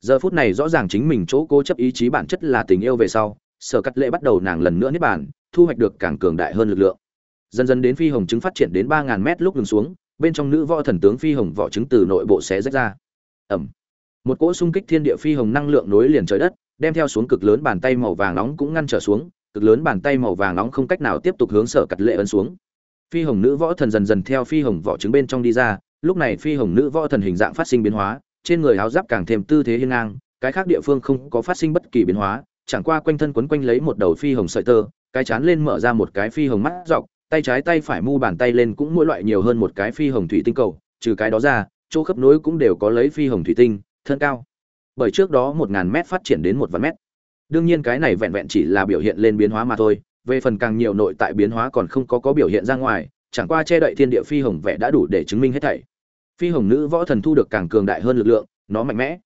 Giờ phút này rõ ràng chính mình chỗ cố chấp ý chí bản chất là tình yêu về sau, sở cắt lệ bắt đầu nàng lần nữa niết bàn, thu hoạch được càng cường đại hơn lực lượng. Dần dần đến phi hồng trứng phát triển đến ba ngàn mét lúc ngừng xuống, bên trong nữ võ thần tướng phi hồng vỏ trứng từ nội bộ xé rách ra. Ẩm. Một cỗ xung kích thiên địa phi hồng năng lượng nối liền trời đất, đem theo xuống cực lớn bàn tay màu vàng nóng cũng ngăn trở xuống, cực lớn bàn tay màu vàng nóng không cách nào tiếp tục hướng sở cắt lệ ấn xuống phi hồng nữ võ thần dần dần theo phi hồng vỏ trứng bên trong đi ra, lúc này phi hồng nữ võ thần hình dạng phát sinh biến hóa, trên người áo giáp càng thêm tư thế hiên ngang, cái khác địa phương không có phát sinh bất kỳ biến hóa, chẳng qua quanh thân quấn quanh lấy một đầu phi hồng sợi tơ, cái chán lên mở ra một cái phi hồng mắt dọc, tay trái tay phải mu bàn tay lên cũng mỗi loại nhiều hơn một cái phi hồng thủy tinh cầu, trừ cái đó ra, chỗ khớp nối cũng đều có lấy phi hồng thủy tinh, thân cao. Bởi trước đó một ngàn mét phát triển đến một vạn mét. Đương nhiên cái này vẹn vẹn chỉ là biểu hiện lên biến hóa mà thôi về phần càng nhiều nội tại biến hóa còn không có có biểu hiện ra ngoài, chẳng qua che đậy thiên địa phi hồng vẽ đã đủ để chứng minh hết thảy. Phi hồng nữ võ thần thu được càng cường đại hơn lực lượng, nó mạnh mẽ.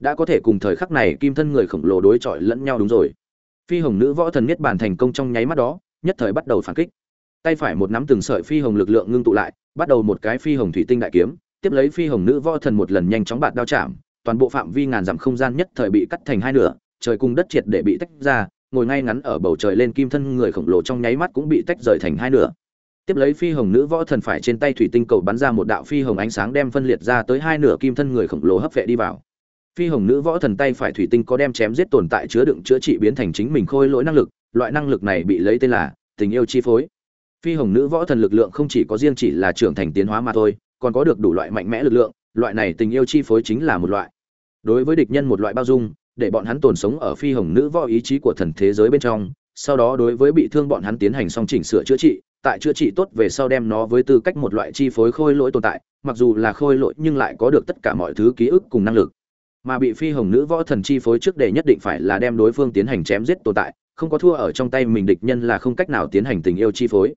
Đã có thể cùng thời khắc này kim thân người khổng lồ đối chọi lẫn nhau đúng rồi. Phi hồng nữ võ thần niết bàn thành công trong nháy mắt đó, nhất thời bắt đầu phản kích. Tay phải một nắm từng sợi phi hồng lực lượng ngưng tụ lại, bắt đầu một cái phi hồng thủy tinh đại kiếm, tiếp lấy phi hồng nữ võ thần một lần nhanh chóng bạt đao chạm, toàn bộ phạm vi ngàn dặm không gian nhất thời bị cắt thành hai nửa, trời cung đất triệt để bị tách ra ngồi ngay ngắn ở bầu trời lên kim thân người khổng lồ trong nháy mắt cũng bị tách rời thành hai nửa. Tiếp lấy phi hồng nữ võ thần phải trên tay thủy tinh cầu bắn ra một đạo phi hồng ánh sáng đem phân liệt ra tới hai nửa kim thân người khổng lồ hấp vệ đi vào. Phi hồng nữ võ thần tay phải thủy tinh có đem chém giết tồn tại chứa đựng chữa trị biến thành chính mình khôi lỗi năng lực, loại năng lực này bị lấy tên là tình yêu chi phối. Phi hồng nữ võ thần lực lượng không chỉ có riêng chỉ là trưởng thành tiến hóa mà thôi, còn có được đủ loại mạnh mẽ lực lượng, loại này tình yêu chi phối chính là một loại. Đối với địch nhân một loại bao dung để bọn hắn tồn sống ở phi hồng nữ võ ý chí của thần thế giới bên trong, sau đó đối với bị thương bọn hắn tiến hành song chỉnh sửa chữa trị, tại chữa trị tốt về sau đem nó với tư cách một loại chi phối khôi lỗi tồn tại, mặc dù là khôi lỗi nhưng lại có được tất cả mọi thứ ký ức cùng năng lực. Mà bị phi hồng nữ võ thần chi phối trước để nhất định phải là đem đối phương tiến hành chém giết tồn tại, không có thua ở trong tay mình địch nhân là không cách nào tiến hành tình yêu chi phối.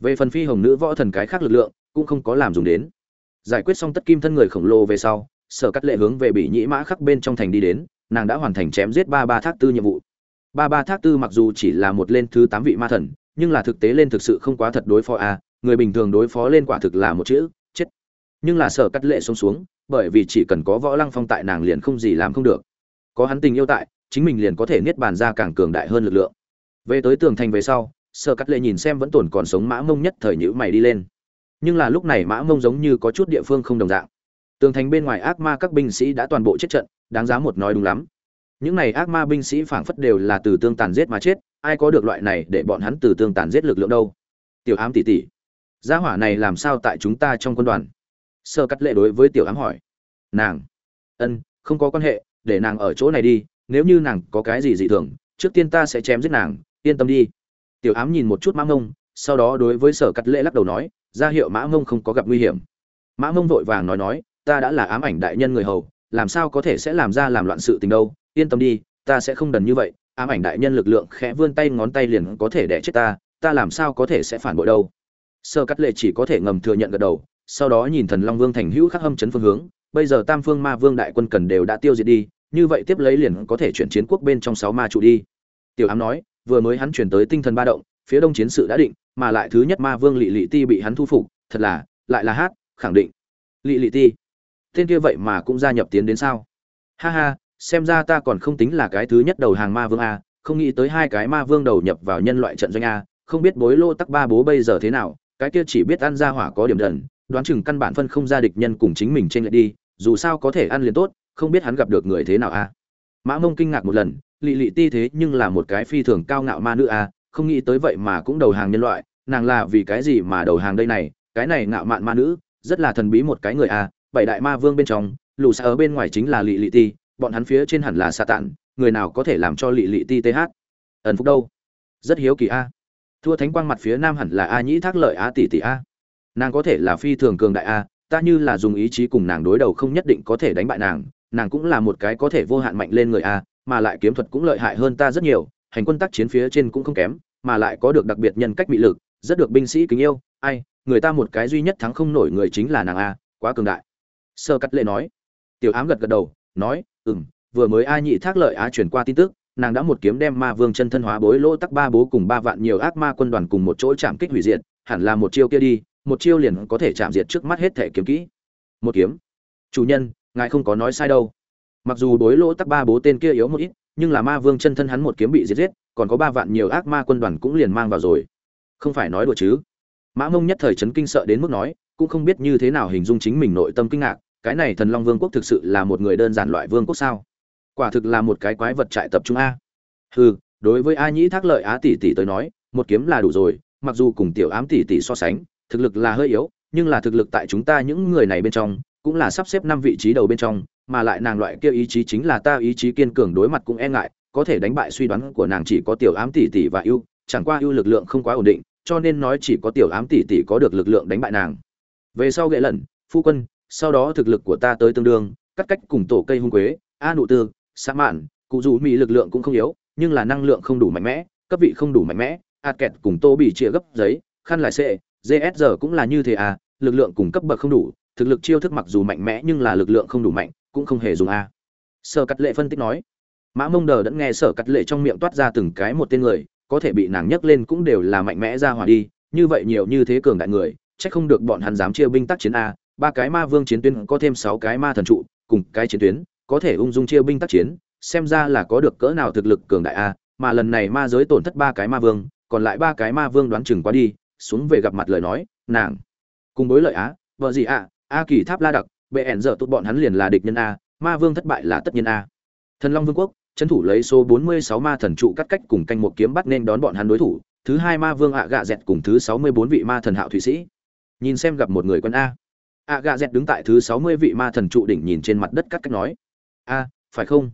Về phần phi hồng nữ võ thần cái khác lực lượng, cũng không có làm dùng đến. Giải quyết xong tất kim thân người khổng lồ về sau, sở cắt lệ hướng về bị nhĩ mã khắc bên trong thành đi đến nàng đã hoàn thành chém giết ba ba thác tư nhiệm vụ. Ba ba thác tư mặc dù chỉ là một lên thứ tám vị ma thần, nhưng là thực tế lên thực sự không quá thật đối phó a, người bình thường đối phó lên quả thực là một chữ, chết. Nhưng là sở cắt lệ xuống xuống, bởi vì chỉ cần có võ lăng phong tại nàng liền không gì làm không được. Có hắn tình yêu tại, chính mình liền có thể niết bàn ra càng cường đại hơn lực lượng. Về tới tường thành về sau sở cắt lệ nhìn xem vẫn tồn còn sống mã mông nhất thời nhữ mày đi lên. Nhưng là lúc này mã mông giống như có chút địa phương không đồng dạng. Tường thành bên ngoài ác ma các binh sĩ đã toàn bộ chết trận đáng giá một nói đúng lắm. Những này ác ma binh sĩ phảng phất đều là từ tương tàn giết mà chết, ai có được loại này để bọn hắn từ tương tàn giết lực lượng đâu? Tiểu ám tỷ tỷ, gia hỏa này làm sao tại chúng ta trong quân đoàn? Sơ cắt lệ đối với tiểu ám hỏi. Nàng, ân, không có quan hệ, để nàng ở chỗ này đi, nếu như nàng có cái gì dị thường, trước tiên ta sẽ chém giết nàng, yên tâm đi. Tiểu ám nhìn một chút mã mông, sau đó đối với sở cắt lệ lắc đầu nói, ra hiệu mã mông không có gặp nguy hiểm. Mã mông vội vàng nói nói, ta đã là ám ảnh đại nhân người hầu làm sao có thể sẽ làm ra làm loạn sự tình đâu, yên tâm đi, ta sẽ không đần như vậy, ám ảnh đại nhân lực lượng khẽ vươn tay ngón tay liền có thể đẻ chết ta ta làm sao có thể sẽ phản bội đâu. Sơ cắt lệ chỉ có thể ngầm thừa nhận gật đầu, sau đó nhìn thần long vương thành hữu khắc hâm chấn phương hướng, bây giờ tam phương ma vương đại quân cần đều đã tiêu diệt đi, như vậy tiếp lấy liền có thể chuyển chiến quốc bên trong sáu ma trụ đi. Tiểu ám nói, vừa mới hắn chuyển tới tinh thần ba động, phía đông chiến sự đã định, mà lại thứ nhất ma vương lị lị ti bị hắn thu phục, thật là, lại là hát, khẳng định. Lị lị ti tên kia vậy mà cũng gia nhập tiến đến sao? Ha ha, xem ra ta còn không tính là cái thứ nhất đầu hàng ma vương a, không nghĩ tới hai cái ma vương đầu nhập vào nhân loại trận doanh a, không biết bối lô tắc ba bố bây giờ thế nào, cái kia chỉ biết ăn ra hỏa có điểm đần, đoán chừng căn bản phân không ra địch nhân cùng chính mình trên lại đi, dù sao có thể ăn liền tốt, không biết hắn gặp được người thế nào a. Mã mông kinh ngạc một lần, lị lị ti thế nhưng là một cái phi thường cao ngạo ma nữ a, không nghĩ tới vậy mà cũng đầu hàng nhân loại, nàng là vì cái gì mà đầu hàng đây này, cái này ngạo mạn ma nữ, rất là thần bí một cái người a bảy đại ma vương bên trong lù xa ở bên ngoài chính là lị lị ti, bọn hắn phía trên hẳn là sa tản người nào có thể làm cho lị lị ti th ẩn phúc đâu? Rất hiếu kỳ a. Thua thánh quang mặt phía nam hẳn là a nhĩ thác lợi a tỷ tỷ a. Nàng có thể là phi thường cường đại a, ta như là dùng ý chí cùng nàng đối đầu không nhất định có thể đánh bại nàng nàng cũng là một cái có thể vô hạn mạnh lên người a, mà lại kiếm thuật cũng lợi hại hơn ta rất nhiều, hành quân tác chiến phía trên cũng không kém, mà lại có được đặc biệt nhân cách bị lực, rất được binh sĩ kính yêu, ai, người ta một cái duy nhất thắng không nổi người chính là nàng a, quá cường đại sơ cắt lệ nói. Tiểu ám gật gật đầu, nói, ừm, vừa mới a nhị thác lợi á chuyển qua tin tức, nàng đã một kiếm đem ma vương chân thân hóa bối lỗ tắc ba bố cùng ba vạn nhiều ác ma quân đoàn cùng một chỗ chạm kích hủy diệt, hẳn là một chiêu kia đi, một chiêu liền có thể chạm diệt trước mắt hết thể kiếm kỹ. Một kiếm? Chủ nhân, ngài không có nói sai đâu. Mặc dù bối lỗ tắc ba bố tên kia yếu một ít, nhưng là ma vương chân thân hắn một kiếm bị diệt giết, còn có ba vạn nhiều ác ma quân đoàn cũng liền mang vào rồi. Không phải nói đùa chứ? Mã mông nhất thời chấn kinh sợ đến mức nói cũng không biết như thế nào hình dung chính mình nội tâm kinh ngạc, cái này thần long vương quốc thực sự là một người đơn giản loại vương quốc sao? Quả thực là một cái quái vật trại tập trung a. Hừ, đối với a nhĩ thác lợi á tỷ tỷ tới nói, một kiếm là đủ rồi, mặc dù cùng tiểu ám tỷ tỷ so sánh, thực lực là hơi yếu, nhưng là thực lực tại chúng ta những người này bên trong, cũng là sắp xếp năm vị trí đầu bên trong, mà lại nàng loại kia ý chí chính là ta ý chí kiên cường đối mặt cũng e ngại, có thể đánh bại suy đoán của nàng chỉ có tiểu ám tỷ tỷ và ưu, chẳng qua ưu lực lượng không quá ổn định, cho nên nói chỉ có tiểu ám tỷ tỷ có được lực lượng đánh bại nàng về sau gậy lẩn phu quân, sau đó thực lực của ta tới tương đương, cắt cách cùng tổ cây hung quế, a nụ tư xã mạn, cụ dù mỹ lực lượng cũng không yếu, nhưng là năng lượng không đủ mạnh mẽ, cấp vị không đủ mạnh mẽ ạt kẹt cùng tô bị chia gấp giấy, khăn lại c gsr cũng là như thế à lực lượng cùng cấp bậc không đủ, thực lực chiêu thức mặc dù mạnh mẽ nhưng là lực lượng không đủ mạnh, cũng không hề dùng a. Sở cắt lệ phân tích nói, mã mông đờ đã nghe sở cắt lệ trong miệng toát ra từng cái một tên người, có thể bị nàng nhấc lên cũng đều là mạnh mẽ ra hỏa đi, như vậy nhiều như thế cường đại người chắc không được bọn hắn dám chia binh tác chiến a, ba cái ma vương chiến tuyến có thêm sáu cái ma thần trụ, cùng cái chiến tuyến, có thể ung dung chia binh tác chiến, xem ra là có được cỡ nào thực lực cường đại a, mà lần này ma giới tổn thất ba cái ma vương, còn lại ba cái ma vương đoán chừng quá đi, xuống về gặp mặt lời nói, nàng, cùng bối lợi á vợ gì ạ a kỳ tháp la đặc, bệ ẻn dở tụt bọn hắn liền là địch nhân a, ma vương thất bại là tất nhiên a. Thần long vương quốc, trấn thủ lấy số 46 ma thần trụ cắt cách cùng canh một kiếm bắt nên đón bọn hắn đối thủ, thứ hai ma vương ạ gạ dẹt cùng thứ 64 vị ma thần hạo thụy sĩ nhìn xem gặp một người quân a. A gà dẹt đứng tại thứ 60 vị ma thần trụ đỉnh nhìn trên mặt đất cắt cách nói. A, phải không?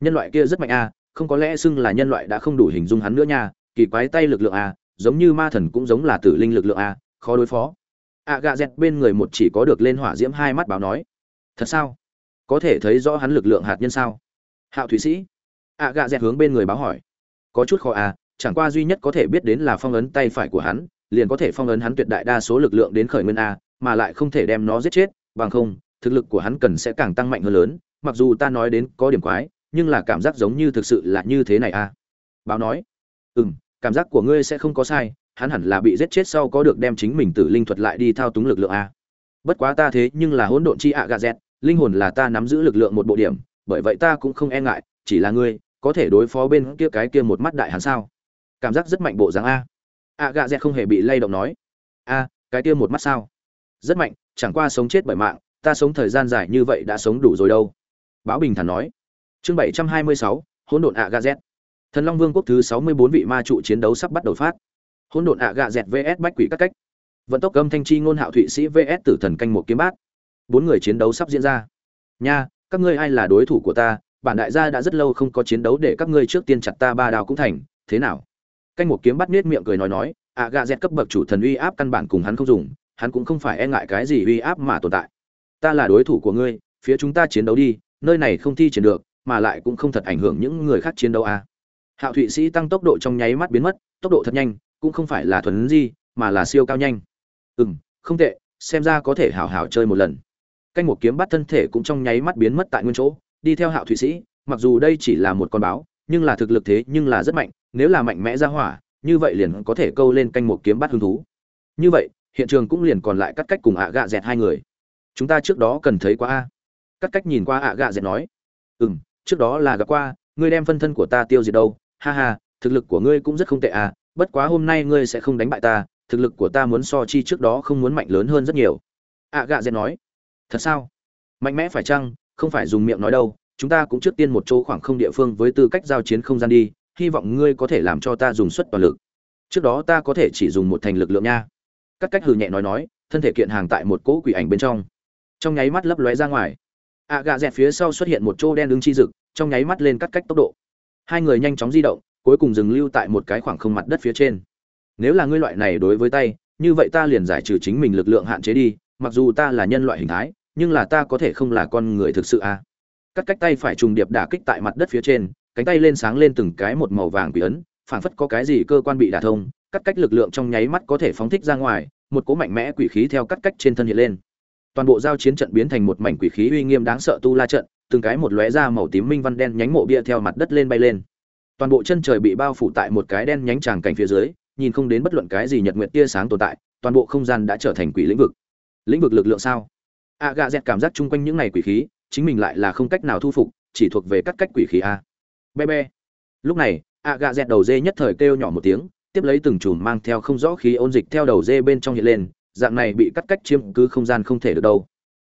Nhân loại kia rất mạnh a, không có lẽ xưng là nhân loại đã không đủ hình dung hắn nữa nha, kỳ quái tay lực lượng a, giống như ma thần cũng giống là tử linh lực lượng a, khó đối phó. A gà dẹt bên người một chỉ có được lên hỏa diễm hai mắt báo nói. Thật sao? Có thể thấy rõ hắn lực lượng hạt nhân sao? Hạo thụy sĩ. A gà dẹt hướng bên người báo hỏi. Có chút khó a, chẳng qua duy nhất có thể biết đến là phong ấn tay phải của hắn liền có thể phong ấn hắn tuyệt đại đa số lực lượng đến khởi nguyên a, mà lại không thể đem nó giết chết, bằng không, thực lực của hắn cần sẽ càng tăng mạnh hơn lớn, mặc dù ta nói đến có điểm quái, nhưng là cảm giác giống như thực sự là như thế này à báo nói ừ m cảm giác của ngươi sẽ không có sai, hắn hẳn là bị giết chết sau có được đem chính mình tử linh thuật lại đi thao túng lực lượng a. Bất quá ta thế nhưng là hỗn độn chi ạ gà dẹt, linh hồn là ta nắm giữ lực lượng một bộ điểm, bởi vậy ta cũng không e ngại, chỉ là ngươi có thể đối phó bên kia cái kia một mắt đại hắn sao? Cảm giác rất mạnh bộ dáng a ạ gà dẹt không hề bị lay động nói. A, cái kia một mắt sao? Rất mạnh, chẳng qua sống chết bởi mạng, ta sống thời gian dài như vậy đã sống đủ rồi đâu. Báo bình thản nói. Chương bảy trăm hai mươi sáu, hỗn độn ạ gà dẹt. Thần long vương quốc thứ sáu mươi bốn vị ma trụ chiến đấu sắp bắt đầu phát. Hỗn độn ạ gà dẹt vs bách quỷ các cách. Vận tốc âm thanh chi ngôn hạo thụy sĩ vs tử thần canh một kiếm bát. Bốn người chiến đấu sắp diễn ra. Nha, các ngươi ai là đối thủ của ta? Bản đại gia đã rất lâu không có chiến đấu để các ngươi trước tiên chặt ta ba đào cũng thành. Thế nào? Canh một kiếm bắt nết miệng cười nói nói ạ gà dẹt cấp bậc chủ thần uy áp căn bản cùng hắn không dùng, hắn cũng không phải e ngại cái gì uy áp mà tồn tại. Ta là đối thủ của ngươi, phía chúng ta chiến đấu đi, nơi này không thi triển được, mà lại cũng không thật ảnh hưởng những người khác chiến đấu à. hạo thụy sĩ tăng tốc độ trong nháy mắt biến mất, tốc độ thật nhanh, cũng không phải là thuần di, mà là siêu cao nhanh. Ừ m không tệ, xem ra có thể hảo hảo chơi một lần. Canh một kiếm bắt thân thể cũng trong nháy mắt biến mất tại nguyên chỗ, đi theo hạo thụy sĩ, mặc dù đây chỉ là một con báo, nhưng là thực lực thế nhưng là rất mạnh nếu là mạnh mẽ ra hỏa, như vậy liền có thể câu lên canh một kiếm bắt hứng thú. Như vậy, hiện trường cũng liền còn lại cắt cách cùng ạ gạ dẹt hai người. Chúng ta trước đó cần thấy qua a. Cắt cách nhìn qua ạ gạ dẹt nói. Ừ m trước đó là gặp qua, ngươi đem phân thân của ta tiêu diệt đâu. Ha ha, thực lực của ngươi cũng rất không tệ à bất quá hôm nay ngươi sẽ không đánh bại ta, thực lực của ta muốn so chi trước đó không muốn mạnh lớn hơn rất nhiều. Ạ gạ dẹt nói. Thật sao? Mạnh mẽ phải chăng? Không phải dùng miệng nói đâu, chúng ta cũng trước tiên một chỗ khoảng không địa phương với tư cách giao chiến không gian đi hy vọng ngươi có thể làm cho ta dùng suất toàn lực. Trước đó ta có thể chỉ dùng một thành lực lượng nha. Các cách hừ nhẹ nói nói, thân thể kiện hàng tại một cỗ quỷ ảnh bên trong. Trong nháy mắt lấp lóe ra ngoài. Ạ gạ dẹt phía sau xuất hiện một chỗ đen đứng chi rực, trong nháy mắt lên cắt cách tốc độ. Hai người nhanh chóng di động, cuối cùng dừng lưu tại một cái khoảng không mặt đất phía trên. Nếu là ngươi loại này đối với tay, như vậy ta liền giải trừ chính mình lực lượng hạn chế đi, mặc dù ta là nhân loại hình thái, nhưng là ta có thể không là con người thực sự à. Cắt cách tay phải trùng điệp đả kích tại mặt đất phía trên cánh tay lên sáng lên từng cái một màu vàng quỷ ấn, phảng phất có cái gì cơ quan bị đả thông, cắt cách lực lượng trong nháy mắt có thể phóng thích ra ngoài, một cỗ mạnh mẽ quỷ khí theo cắt cách trên thân hiện lên. Toàn bộ giao chiến trận biến thành một mảnh quỷ khí uy nghiêm đáng sợ tu la trận, từng cái một lóe ra màu tím minh văn đen nhánh mộ bia theo mặt đất lên bay lên. Toàn bộ chân trời bị bao phủ tại một cái đen nhánh tràng cảnh phía dưới, nhìn không đến bất luận cái gì nhật nguyện tia sáng tồn tại, toàn bộ không gian đã trở thành quỷ lĩnh vực. Lĩnh vực lực lượng sao? A gà dẹt cảm giác chung quanh những này quỷ khí, chính mình lại là không cách nào thu phục, chỉ thuộc về các cách quỷ khí a be be. Lúc này, ạ gạ dẹt đầu dê nhất thời kêu nhỏ một tiếng, tiếp lấy từng chùm mang theo không rõ khí ôn dịch theo đầu dê bên trong hiện lên, dạng này bị cắt cách chiếm cứ không gian không thể được đâu.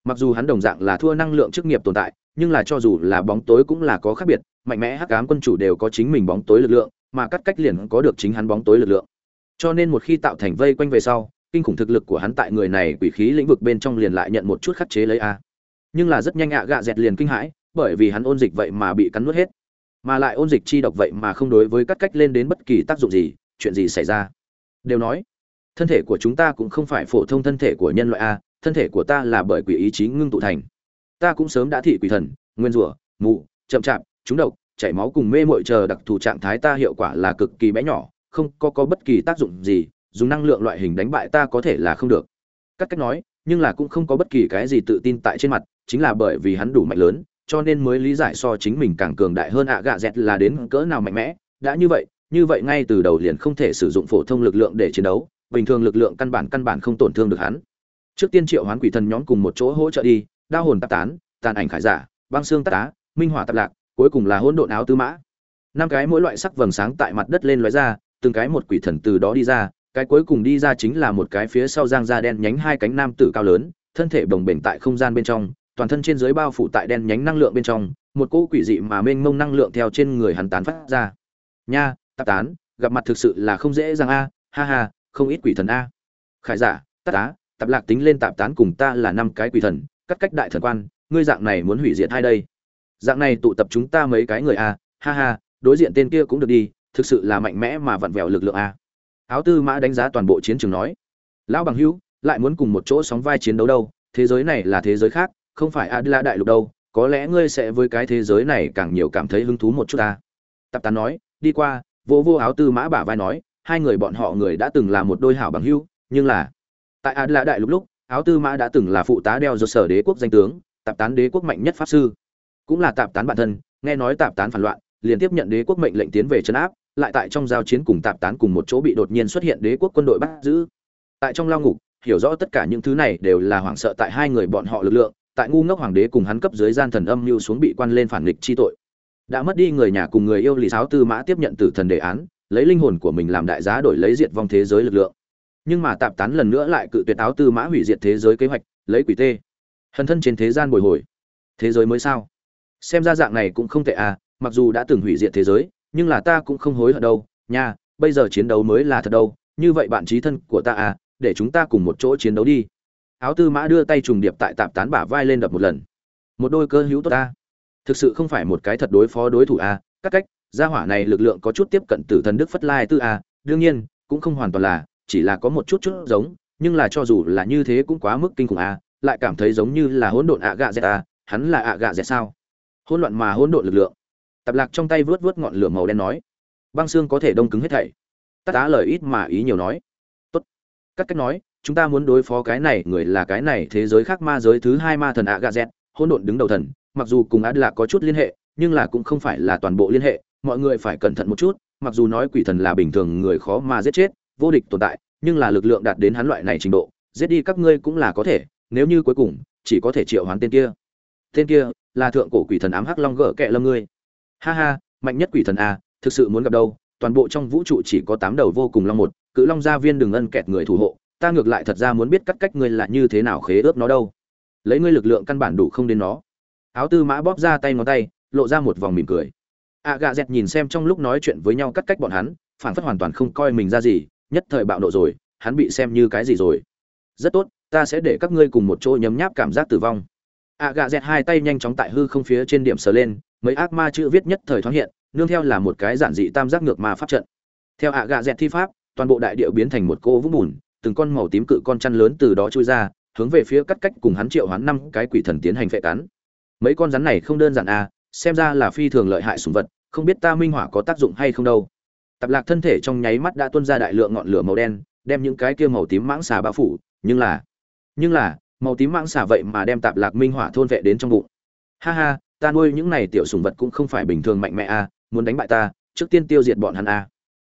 Mặc dù hắn đồng dạng là thua năng lượng chức nghiệp tồn tại, nhưng là cho dù là bóng tối cũng là có khác biệt, mạnh mẽ hắc ám quân chủ đều có chính mình bóng tối lực lượng, mà cắt cách liền có được chính hắn bóng tối lực lượng. Cho nên một khi tạo thành vây quanh về sau, kinh khủng thực lực của hắn tại người này quỷ khí lĩnh vực bên trong liền lại nhận một chút khắc chế lấy a. Nhưng là rất nhanh ạ gạ dẹt liền kinh hãi, bởi vì hắn ôn dịch vậy mà bị cắn nuốt hết mà lại ôn dịch chi độc vậy mà không đối với cắt cách lên đến bất kỳ tác dụng gì, chuyện gì xảy ra? Đều nói, thân thể của chúng ta cũng không phải phổ thông thân thể của nhân loại a, thân thể của ta là bởi quỷ ý chí ngưng tụ thành. Ta cũng sớm đã thị quỷ thần, nguyên rủa, mù, chậm chạp, trúng độc, chảy máu cùng mê mội chờ đặc thù trạng thái ta hiệu quả là cực kỳ bé nhỏ, không có có bất kỳ tác dụng gì, dùng năng lượng loại hình đánh bại ta có thể là không được. Các cách nói, nhưng là cũng không có bất kỳ cái gì tự tin tại trên mặt, chính là bởi vì hắn đủ mạnh lớn cho nên mới lý giải so chính mình càng cường đại hơn ạ gạ dẹt là đến cỡ nào mạnh mẽ. Đã như vậy như vậy ngay từ đầu liền không thể sử dụng phổ thông lực lượng để chiến đấu. Bình thường lực lượng căn bản căn bản không tổn thương được hắn. Trước tiên triệu hoán quỷ thần nhóm cùng một chỗ hỗ trợ đi, đao hồn tạp tán, tàn ảnh khải giả, băng xương tạp tá minh hỏa tạp lạc, cuối cùng là hỗn độn áo tư mã. Năm cái mỗi loại sắc vầng sáng tại mặt đất lên lóe ra, từng cái một quỷ thần từ đó đi ra, cái cuối cùng đi ra chính là một cái phía sau giang da đen nhánh hai cánh nam tử cao lớn, thân thể bồng bềnh tại không gian bên trong toàn thân trên dưới bao phủ tại đen nhánh năng lượng bên trong, một cỗ quỷ dị mà mênh mông năng lượng theo trên người hắn tán phát ra. Nha, tạp tán, gặp mặt thực sự là không dễ dàng a, ha ha, không ít quỷ thần a. Khải giả tát á, tạp lạc tính lên tạp tán cùng ta là năm cái quỷ thần, cắt cách đại thần quan, ngươi dạng này muốn hủy diệt hai đây? Dạng này tụ tập chúng ta mấy cái người a, ha ha, đối diện tên kia cũng được đi, thực sự là mạnh mẽ mà vặn vẹo lực lượng a. Áo tư mã đánh giá toàn bộ chiến trường nói, lão bằng hữu, lại muốn cùng một chỗ sóng vai chiến đấu đâu, thế giới này là thế giới khác không phải adla đại lục đâu, có lẽ ngươi sẽ với cái thế giới này càng nhiều cảm thấy hứng thú một chút ta. Tạp tán nói, đi qua vô vô áo tư mã bả vai nói, hai người bọn họ người đã từng là một đôi hảo bằng hữu, nhưng là, tại adla đại lục lúc, áo tư mã đã từng là phụ tá đeo do sở đế quốc danh tướng, tạp tán đế quốc mạnh nhất pháp sư. Cũng là tạp tán bản thân, nghe nói tạp tán phản loạn, liền tiếp nhận đế quốc mệnh lệnh tiến về trấn áp, lại tại trong giao chiến cùng tạp tán cùng một chỗ bị đột nhiên xuất hiện đế quốc quân đội bắt giữ. Tại trong lao ngục, hiểu rõ tất cả những thứ này đều là hoảng sợ tại hai người bọn họ lực lượng tại ngu ngốc hoàng đế cùng hắn cấp dưới gian thần âm mưu xuống bị quan lên phản nghịch chi tội. Đã mất đi người nhà cùng người yêu lý sáo tư mã tiếp nhận tử thần đề án, lấy linh hồn của mình làm đại giá đổi lấy diệt vong thế giới lực lượng. Nhưng mà tạp tán lần nữa lại cự tuyệt áo tư mã hủy diệt thế giới kế hoạch, lấy quỷ tê. Hân thân trên thế gian bồi hồi. Thế giới mới sao? Xem ra dạng này cũng không tệ à mặc dù đã từng hủy diệt thế giới, nhưng là ta cũng không hối hận đâu. Nha, bây giờ chiến đấu mới là thật đâu. Như vậy bạn trí thân của ta à để chúng ta cùng một chỗ chiến đấu đi áo tư mã đưa tay trùng điệp tại tạp tán bả vai lên đập một lần. Một đôi cơ hữu tốt ta. Thực sự không phải một cái thật đối phó đối thủ a. Các cách, gia hỏa này lực lượng có chút tiếp cận tử thần đức phất lai tư a. Đương nhiên, cũng không hoàn toàn là, chỉ là có một chút chút giống, nhưng là cho dù là như thế cũng quá mức kinh khủng a. Lại cảm thấy giống như là hỗn độn ạ gạ dẹt a. Hắn là ạ gạ dẹt sao? Hỗn loạn mà hỗn độn lực lượng. Tập lạc trong tay vớt vớt ngọn lửa màu đen nói. Băng xương có thể đông cứng hết thảy. Tất á lời ít mà ý nhiều nói. Tốt. Các cách nói chúng ta muốn đối phó cái này, người là cái này, thế giới khác ma giới thứ hai ma thần ạ gà z, hỗn độn đứng đầu thần, mặc dù cùng át lạc có chút liên hệ, nhưng là cũng không phải là toàn bộ liên hệ, mọi người phải cẩn thận một chút, mặc dù nói quỷ thần là bình thường người khó mà giết chết, vô địch tồn tại, nhưng là lực lượng đạt đến hắn loại này trình độ, giết đi các ngươi cũng là có thể, nếu như cuối cùng, chỉ có thể triệu hoán tên kia. Tên kia là thượng cổ quỷ thần ám hắc long gỡ kẹ lâm ngươi. Ha ha, mạnh nhất quỷ thần a, thực sự muốn gặp đâu, toàn bộ trong vũ trụ chỉ có tám đầu vô cùng long một, cự long gia viên đừng ân kẹt người thủ hộ ta ngược lại thật ra muốn biết cắt cách ngươi là như thế nào khế ướp nó đâu. Lấy ngươi lực lượng căn bản đủ không đến nó. Áo tư mã bóp ra tay ngón tay, lộ ra một vòng mỉm cười. A gà dẹt nhìn xem trong lúc nói chuyện với nhau cắt cách bọn hắn, phản phất hoàn toàn không coi mình ra gì, nhất thời bạo nộ rồi, hắn bị xem như cái gì rồi. Rất tốt, ta sẽ để các ngươi cùng một chỗ nhấm nháp cảm giác tử vong. A gà dẹt hai tay nhanh chóng tại hư không phía trên điểm sờ lên, mấy ác ma chữ viết nhất thời thoáng hiện, nương theo là một cái giản dị tam giác ngược ma pháp trận. Theo a gà dẹt thi pháp, toàn bộ đại địa biến thành một cô vũng bùn từng con màu tím cự con chăn lớn từ đó chui ra, hướng về phía cắt cách cùng hắn triệu hoán năm cái quỷ thần tiến hành phệ cắn. Mấy con rắn này không đơn giản à xem ra là phi thường lợi hại sùng vật, không biết ta minh hỏa có tác dụng hay không đâu. Tạp lạc thân thể trong nháy mắt đã tuôn ra đại lượng ngọn lửa màu đen, đem những cái kia màu tím mãng xà bao phủ, nhưng là nhưng là, màu tím mãng xà vậy mà đem tạp lạc minh hỏa thôn vệ đến trong bụng. Ha ha, ta nuôi những này tiểu sùng vật cũng không phải bình thường mạnh mẽ à muốn đánh bại ta, trước tiên tiêu diệt bọn hắn à.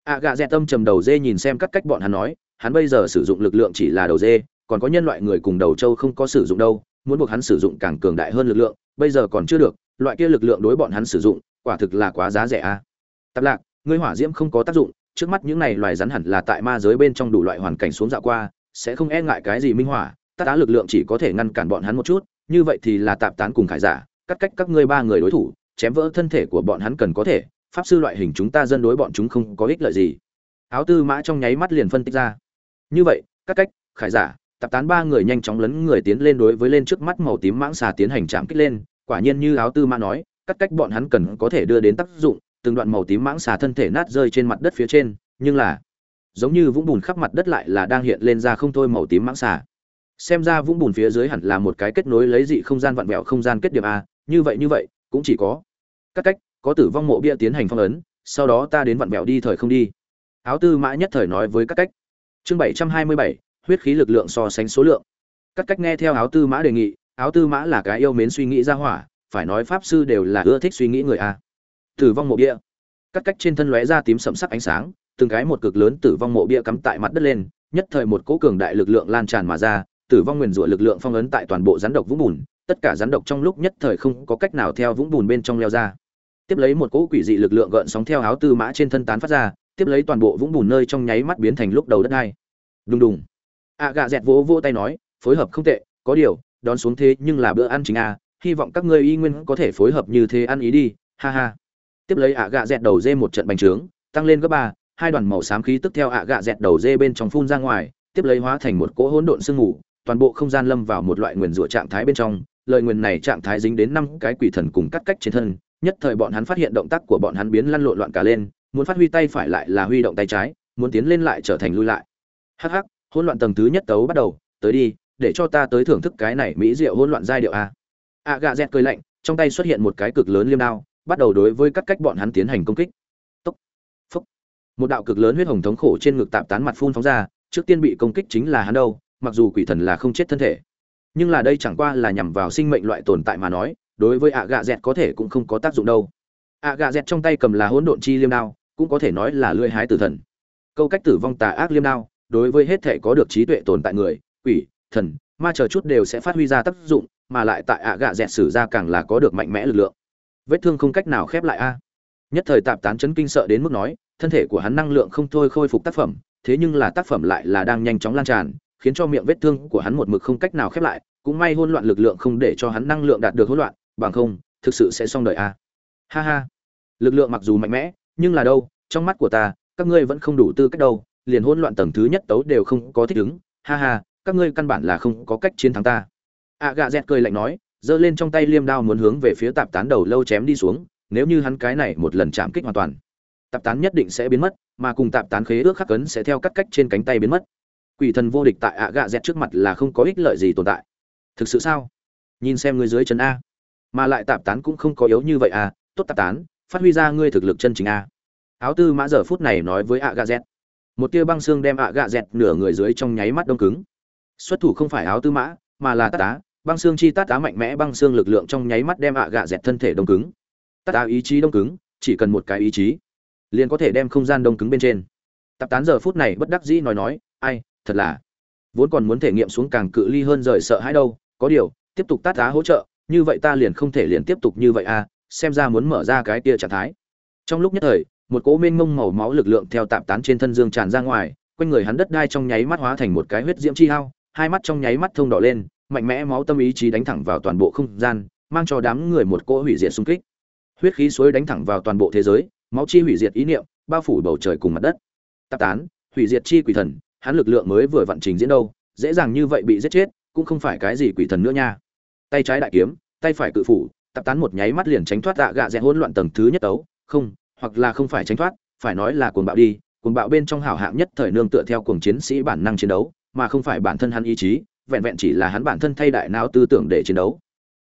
A gạ dẹt tâm trầm đầu dê nhìn xem các cách bọn hắn nói hắn bây giờ sử dụng lực lượng chỉ là đầu dê, còn có nhân loại người cùng đầu châu không có sử dụng đâu, muốn buộc hắn sử dụng càng cường đại hơn lực lượng, bây giờ còn chưa được, loại kia lực lượng đối bọn hắn sử dụng, quả thực là quá giá rẻ a à. tạp lạc, ngươi hỏa diễm không có tác dụng, trước mắt những này loài rắn hẳn là tại ma giới bên trong đủ loại hoàn cảnh xuống dạo qua, sẽ không e ngại cái gì minh hỏa, tất đã lực lượng chỉ có thể ngăn cản bọn hắn một chút, như vậy thì là tạp tán cùng khải giả, cắt cách các ngươi ba người đối thủ, chém vỡ thân thể của bọn hắn cần có thể, pháp sư loại hình chúng ta dân đối bọn chúng không có ích lợi gì áo tư mã trong nháy mắt liền phân tích ra như vậy, các cách, khải giả, tạp tán ba người nhanh chóng lấn người tiến lên đối với lên trước mắt màu tím mãng xà tiến hành chạm kích lên, quả nhiên như áo tư mã nói cắt cách bọn hắn cần có thể đưa đến tác dụng, từng đoạn màu tím mãng xà thân thể nát rơi trên mặt đất phía trên, nhưng là, giống như vũng bùn khắp mặt đất lại là đang hiện lên ra không thôi màu tím mãng xà. Xem ra vũng bùn phía dưới hẳn là một cái kết nối lấy dị không gian vặn vẹo không gian kết điểm a, như vậy như vậy, cũng chỉ có các cách, có tử vong mộ bia tiến hành phong ấn, sau đó ta đến vặn vẹo đi thời không đi. Áo tư mã nhất thời nói với các cách chương bảy trăm hai mươi bảy, huyết khí lực lượng so sánh số lượng. Các cách nghe theo áo tư mã đề nghị, áo tư mã là cái yêu mến suy nghĩ ra hỏa, phải nói pháp sư đều là ưa thích suy nghĩ người a. Tử vong mộ bia. Các cách trên thân lóe ra tím sẫm sắc ánh sáng, từng cái một cực lớn tử vong mộ bia cắm tại mặt đất lên, nhất thời một cỗ cường đại lực lượng lan tràn mà ra, tử vong nguyền rủa lực lượng phong ấn tại toàn bộ rắn độc vũng bùn, tất cả rắn độc trong lúc nhất thời không có cách nào theo vũng bùn bên trong leo ra. Tiếp lấy một cỗ quỷ dị lực lượng gợn sóng theo áo tư mã trên thân tán phát ra tiếp lấy toàn bộ vũng bùn nơi trong nháy mắt biến thành lúc đầu đất đai. Đùng đùng. A gà dẹt vỗ vỗ tay nói, phối hợp không tệ, có điều, đón xuống thế nhưng là bữa ăn chính a, hy vọng các ngươi y nguyên có thể phối hợp như thế ăn ý đi, ha ha. Tiếp lấy ạ gạ dẹt đầu dê một trận bành trướng, tăng lên gấp ba, hai đoàn màu xám khí tức theo ạ gạ dẹt đầu dê bên trong phun ra ngoài, tiếp lấy hóa thành một cỗ hỗn độn sương mù, toàn bộ không gian lâm vào một loại nguyền rủa trạng thái bên trong, lời nguyền này trạng thái dính đến năm cái quỷ thần cùng cắt cách trên thân, nhất thời bọn hắn phát hiện động tác của bọn hắn biến lăn lộn loạn cả lên muốn phát huy tay phải lại là huy động tay trái, muốn tiến lên lại trở thành lui lại. Hắc hắc, hỗn loạn tầng thứ nhất tấu bắt đầu, tới đi, để cho ta tới thưởng thức cái này mỹ diệu hỗn loạn giai điệu a. A gà dẹt cười lạnh, trong tay xuất hiện một cái cực lớn liêm đao, bắt đầu đối với các cách bọn hắn tiến hành công kích. Tốc, phốc. Một đạo cực lớn huyết hồng thống khổ trên ngực tạm tán mặt phun phóng ra, trước tiên bị công kích chính là hắn đâu, mặc dù quỷ thần là không chết thân thể. Nhưng là đây chẳng qua là nhằm vào sinh mệnh loại tồn tại mà nói, đối với ạ gạ dẹt có thể cũng không có tác dụng đâu. Ạ gạ dẹt trong tay cầm là hỗn độn chi liêm đao cũng có thể nói là lưỡi hái tử thần. Câu cách tử vong tà ác liêm đao, đối với hết thể có được trí tuệ tồn tại người, quỷ, thần, ma chờ chút đều sẽ phát huy ra tác dụng, mà lại tại ạ gạ dẹt sử ra càng là có được mạnh mẽ lực lượng. Vết thương không cách nào khép lại a. Nhất thời tạp tán chấn kinh sợ đến mức nói, thân thể của hắn năng lượng không thôi khôi phục tác phẩm, thế nhưng là tác phẩm lại là đang nhanh chóng lan tràn, khiến cho miệng vết thương của hắn một mực không cách nào khép lại, cũng may hỗn loạn lực lượng không để cho hắn năng lượng đạt được hỗn loạn, bằng không, thực sự sẽ xong đời a. Ha ha. Lực lượng mặc dù mạnh mẽ nhưng là đâu, trong mắt của ta, các ngươi vẫn không đủ tư cách đâu, liền hỗn loạn tầng thứ nhất tấu đều không có thích ứng. Ha ha, các ngươi căn bản là không có cách chiến thắng ta. Ạ gà dẹt cười lạnh nói, giơ lên trong tay liêm đao muốn hướng về phía tạp tán đầu lâu chém đi xuống, nếu như hắn cái này một lần chạm kích hoàn toàn, tạp tán nhất định sẽ biến mất, mà cùng tạp tán khế ước khắc cấn sẽ theo cắt cách trên cánh tay biến mất. Quỷ thần vô địch tại ạ gạ dẹt trước mặt là không có ích lợi gì tồn tại. Thực sự sao? Nhìn xem người dưới chân a. Mà lại tạp tán cũng không có yếu như vậy à tốt tạp tán phát huy ra ngươi thực lực chân chính a. Áo tư mã giờ phút này nói với ạ gà z. Một tia băng xương đem ạ gà z nửa người dưới trong nháy mắt đông cứng. Xuất thủ không phải áo tư mã, mà là tát tá băng xương chi tát tá mạnh mẽ băng xương lực lượng trong nháy mắt đem ạ gà z thân thể đông cứng. Tát tá ý chí đông cứng, chỉ cần một cái ý chí, liền có thể đem không gian đông cứng bên trên. Tạp tán giờ phút này bất đắc dĩ nói nói, ai, thật là, vốn còn muốn thể nghiệm xuống càng cự ly hơn rời sợ hãi đâu, có điều, tiếp tục tát tá hỗ trợ, như vậy ta liền không thể liền tiếp tục như vậy à xem ra muốn mở ra cái kia trạng thái. Trong lúc nhất thời, một cỗ mênh mông màu máu lực lượng theo tạm tán trên thân dương tràn ra ngoài, quanh người hắn đất đai trong nháy mắt hóa thành một cái huyết diễm chi hao, hai mắt trong nháy mắt thông đỏ lên, mạnh mẽ máu tâm ý chí đánh thẳng vào toàn bộ không gian, mang cho đám người một cỗ hủy diệt xung kích. Huyết khí suối đánh thẳng vào toàn bộ thế giới, máu chi hủy diệt ý niệm, bao phủ bầu trời cùng mặt đất. Tạp tán, hủy diệt chi quỷ thần, hắn lực lượng mới vừa vận trình diễn đâu, dễ dàng như vậy bị giết chết, cũng không phải cái gì quỷ thần nữa nha. Tay trái đại kiếm, tay phải cự phủ tạp tán một nháy mắt liền tránh thoát dạ gạ dẹt hỗn loạn tầng thứ nhất tấu. Không, hoặc là không phải tránh thoát, phải nói là cuồng bạo đi. Cuồng bạo bên trong hảo hạng nhất thời nương tựa theo cuồng chiến sĩ bản năng chiến đấu, mà không phải bản thân hắn ý chí, vẹn vẹn chỉ là hắn bản thân thay đại não tư tưởng để chiến đấu.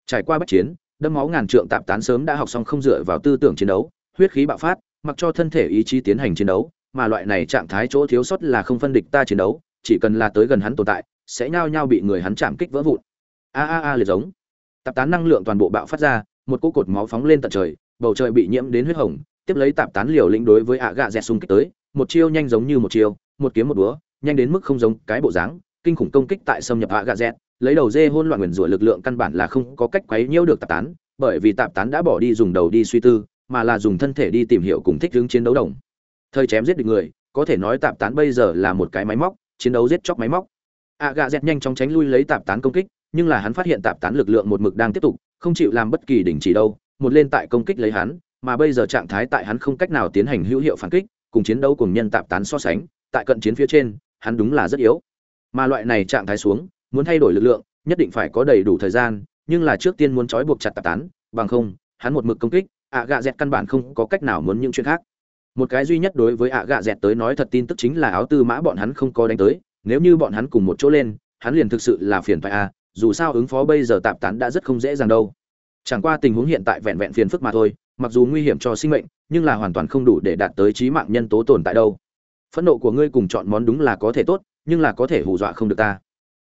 Trải qua bất chiến đâm máu ngàn trượng tạp tán sớm đã học xong không dựa vào tư tưởng chiến đấu, huyết khí bạo phát, mặc cho thân thể ý chí tiến hành chiến đấu, mà loại này trạng thái chỗ thiếu sót là không phân địch ta chiến đấu, chỉ cần là tới gần hắn tồn tại, sẽ nhao nhao bị người hắn chạm kích vỡ vụn. A a a liệt giống tạp tán năng lượng toàn bộ bạo phát ra, một cỗ cột máu phóng lên tận trời, bầu trời bị nhiễm đến huyết hồng, tiếp lấy tạp tán liều lĩnh đối với ạ gạ dẹt xung kích tới, một chiêu nhanh giống như một chiêu, một kiếm một búa nhanh đến mức không giống cái bộ dáng, kinh khủng công kích tại xâm nhập ạ gạ dẹt, lấy đầu dê hôn loạn nguyền rủa lực lượng căn bản là không có cách quấy nhiễu được tạp tán, bởi vì tạp tán đã bỏ đi dùng đầu đi suy tư, mà là dùng thân thể đi tìm hiểu cùng thích hướng chiến đấu đồng. Thời chém giết được người, có thể nói tạp tán bây giờ là một cái máy móc, chiến đấu giết chóc máy móc. ạ gạ dẹt nhanh chóng tránh lui lấy tạp tán công kích nhưng là hắn phát hiện tạp tán lực lượng một mực đang tiếp tục, không chịu làm bất kỳ đình chỉ đâu, một lên tại công kích lấy hắn, mà bây giờ trạng thái tại hắn không cách nào tiến hành hữu hiệu phản kích, cùng chiến đấu cùng nhân tạp tán so sánh, tại cận chiến phía trên, hắn đúng là rất yếu. Mà loại này trạng thái xuống, muốn thay đổi lực lượng, nhất định phải có đầy đủ thời gian, nhưng là trước tiên muốn trói buộc chặt tạp tán, bằng không, hắn một mực công kích, ạ gạ dẹt căn bản không có cách nào muốn những chuyện khác. Một cái duy nhất đối với ạ gạ dẹt tới nói thật tin tức chính là áo tư mã bọn hắn không có đánh tới, nếu như bọn hắn cùng một chỗ lên, hắn liền thực sự là phiền phải a dù sao ứng phó bây giờ tạp tán đã rất không dễ dàng đâu. Chẳng qua tình huống hiện tại vẹn vẹn phiền phức mà thôi, mặc dù nguy hiểm cho sinh mệnh, nhưng là hoàn toàn không đủ để đạt tới trí mạng nhân tố tồn tại đâu. Phẫn nộ của ngươi cùng chọn món đúng là có thể tốt, nhưng là có thể hù dọa không được ta.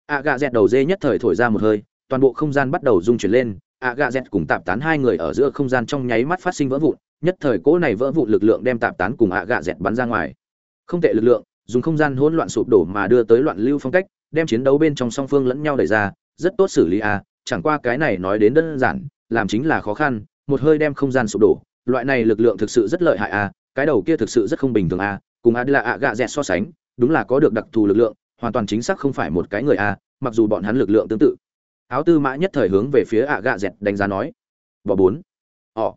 Ạ gạ dẹt đầu dê nhất thời thổi ra một hơi, toàn bộ không gian bắt đầu rung chuyển lên ạ gạ dẹt cùng tạp tán hai người ở giữa không gian trong nháy mắt phát sinh vỡ vụn, nhất thời cỗ này vỡ vụn lực lượng đem tạp tán cùng ạ gạ dẹt bắn ra ngoài. Không tệ lực lượng, dùng không gian hỗn loạn sụp đổ mà đưa tới loạn lưu phong cách, đem chiến đấu bên trong song phương lẫn nhau đẩy ra rất tốt xử lý à chẳng qua cái này nói đến đơn giản, làm chính là khó khăn, một hơi đem không gian sụp đổ, loại này lực lượng thực sự rất lợi hại à cái đầu kia thực sự rất không bình thường à cùng a là ạ gạ dẹt so sánh, đúng là có được đặc thù lực lượng, hoàn toàn chính xác không phải một cái người à mặc dù bọn hắn lực lượng tương tự áo tư mã nhất thời hướng về phía ạ gạ dẹt đánh giá nói, bỏ bốn Ồ.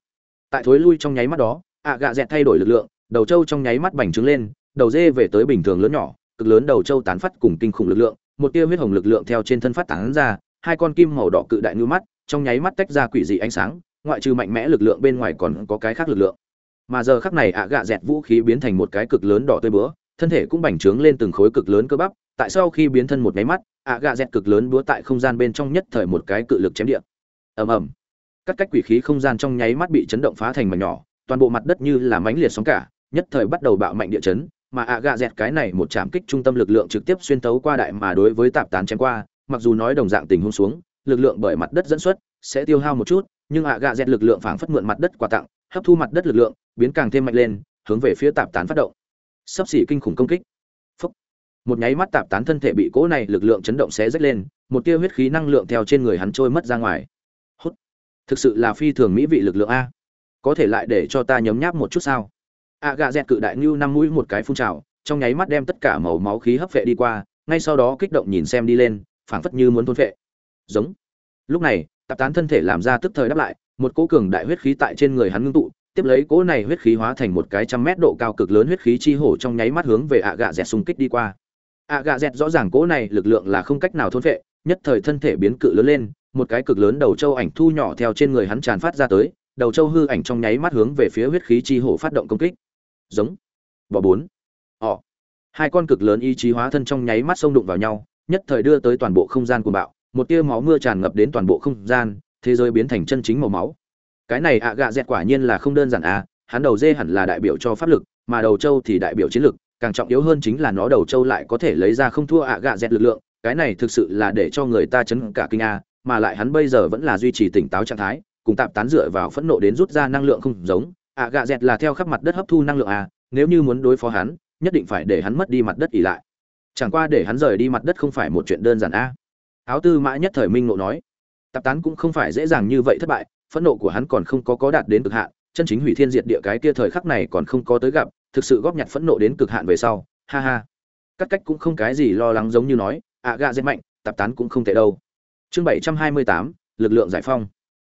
tại thối lui trong nháy mắt đó, ạ gạ dẹt thay đổi lực lượng, đầu trâu trong nháy mắt bành trướng lên, đầu dê về tới bình thường lớn nhỏ, cực lớn đầu trâu tán phát cùng kinh khủng lực lượng một tia huyết hồng lực lượng theo trên thân phát tán ra, hai con kim màu đỏ cự đại như mắt, trong nháy mắt tách ra quỷ dị ánh sáng, ngoại trừ mạnh mẽ lực lượng bên ngoài còn có cái khác lực lượng. Mà giờ khắc này ạ gạ dẹt vũ khí biến thành một cái cực lớn đỏ tươi búa, thân thể cũng bành trướng lên từng khối cực lớn cơ bắp, tại sau khi biến thân một nháy mắt, ạ gạ dẹt cực lớn búa tại không gian bên trong nhất thời một cái cự lực chém điện. Ầm ầm. Các cách quỷ khí không gian trong nháy mắt bị chấn động phá thành mảnh nhỏ, toàn bộ mặt đất như là mãnh liệt sóng cả, nhất thời bắt đầu bạo mạnh địa chấn mà ạ gạ dẹt cái này một chạm kích trung tâm lực lượng trực tiếp xuyên tấu qua đại mà đối với tạp tán chém qua, mặc dù nói đồng dạng tình huống xuống, lực lượng bởi mặt đất dẫn xuất, sẽ tiêu hao một chút, nhưng ạ gạ dẹt lực lượng phảng phất mượn mặt đất quà tặng, hấp thu mặt đất lực lượng, biến càng thêm mạnh lên, hướng về phía tạp tán phát động. Sắp xỉ kinh khủng công kích. Phúc. một nháy mắt tạp tán thân thể bị cỗ này lực lượng chấn động xé rách lên, một tia huyết khí năng lượng theo trên người hắn trôi mất ra ngoài. Hút. Thực sự là phi thường mỹ vị lực lượng a. Có thể lại để cho ta nhấm nháp một chút sao? Ạ gà dẹt cự đại ngưu năm mũi một cái phun trào, trong nháy mắt đem tất cả màu máu khí hấp vệ đi qua, ngay sau đó kích động nhìn xem đi lên, phảng phất như muốn thôn vệ giống. Lúc này, tạp tán thân thể làm ra tức thời đáp lại, một cỗ cường đại huyết khí tại trên người hắn ngưng tụ, tiếp lấy cỗ này huyết khí hóa thành một cái trăm mét độ cao cực lớn huyết khí chi hổ trong nháy mắt hướng về ạ Gà dẹt xung kích đi qua. Ạ Gà dẹt rõ ràng cỗ này lực lượng là không cách nào thôn vệ nhất thời thân thể biến cự lớn lên, một cái cực lớn đầu châu ảnh thu nhỏ theo trên người hắn tràn phát ra tới, đầu châu hư ảnh trong nháy mắt hướng về phía huyết khí chi hổ phát động công kích giống. Bò bốn. Họ hai con cực lớn ý chí hóa thân trong nháy mắt xông đụng vào nhau, nhất thời đưa tới toàn bộ không gian của bạo, một tia máu mưa tràn ngập đến toàn bộ không gian, thế giới biến thành chân chính màu máu. Cái này ạ gạ dẹt quả nhiên là không đơn giản à hắn đầu dê hẳn là đại biểu cho pháp lực, mà đầu châu thì đại biểu chiến lực, càng trọng yếu hơn chính là nó đầu châu lại có thể lấy ra không thua ạ gạ dẹt lực lượng, cái này thực sự là để cho người ta chấn cả kinh a, mà lại hắn bây giờ vẫn là duy trì tỉnh táo trạng thái, cùng tạp tán dựa vào phẫn nộ đến rút ra năng lượng không giống ạ gạ dẹt là theo khắp mặt đất hấp thu năng lượng à. nếu như muốn đối phó hắn, nhất định phải để hắn mất đi mặt đất ỉ lại. Chẳng qua để hắn rời đi mặt đất không phải một chuyện đơn giản a áo tư mã nhất thời minh nộ nói, tạp tán cũng không phải dễ dàng như vậy thất bại, phẫn nộ của hắn còn không có có đạt đến cực hạn, chân chính hủy thiên diệt địa cái kia thời khắc này còn không có tới gặp, thực sự góp nhặt phẫn nộ đến cực hạn về sau, ha ha. Cắt cách cũng không cái gì lo lắng giống như nói ạ gạ dẹt mạnh, tạp tán cũng không tệ đâu. Chương bảy trăm hai mươi tám, lực lượng giải phong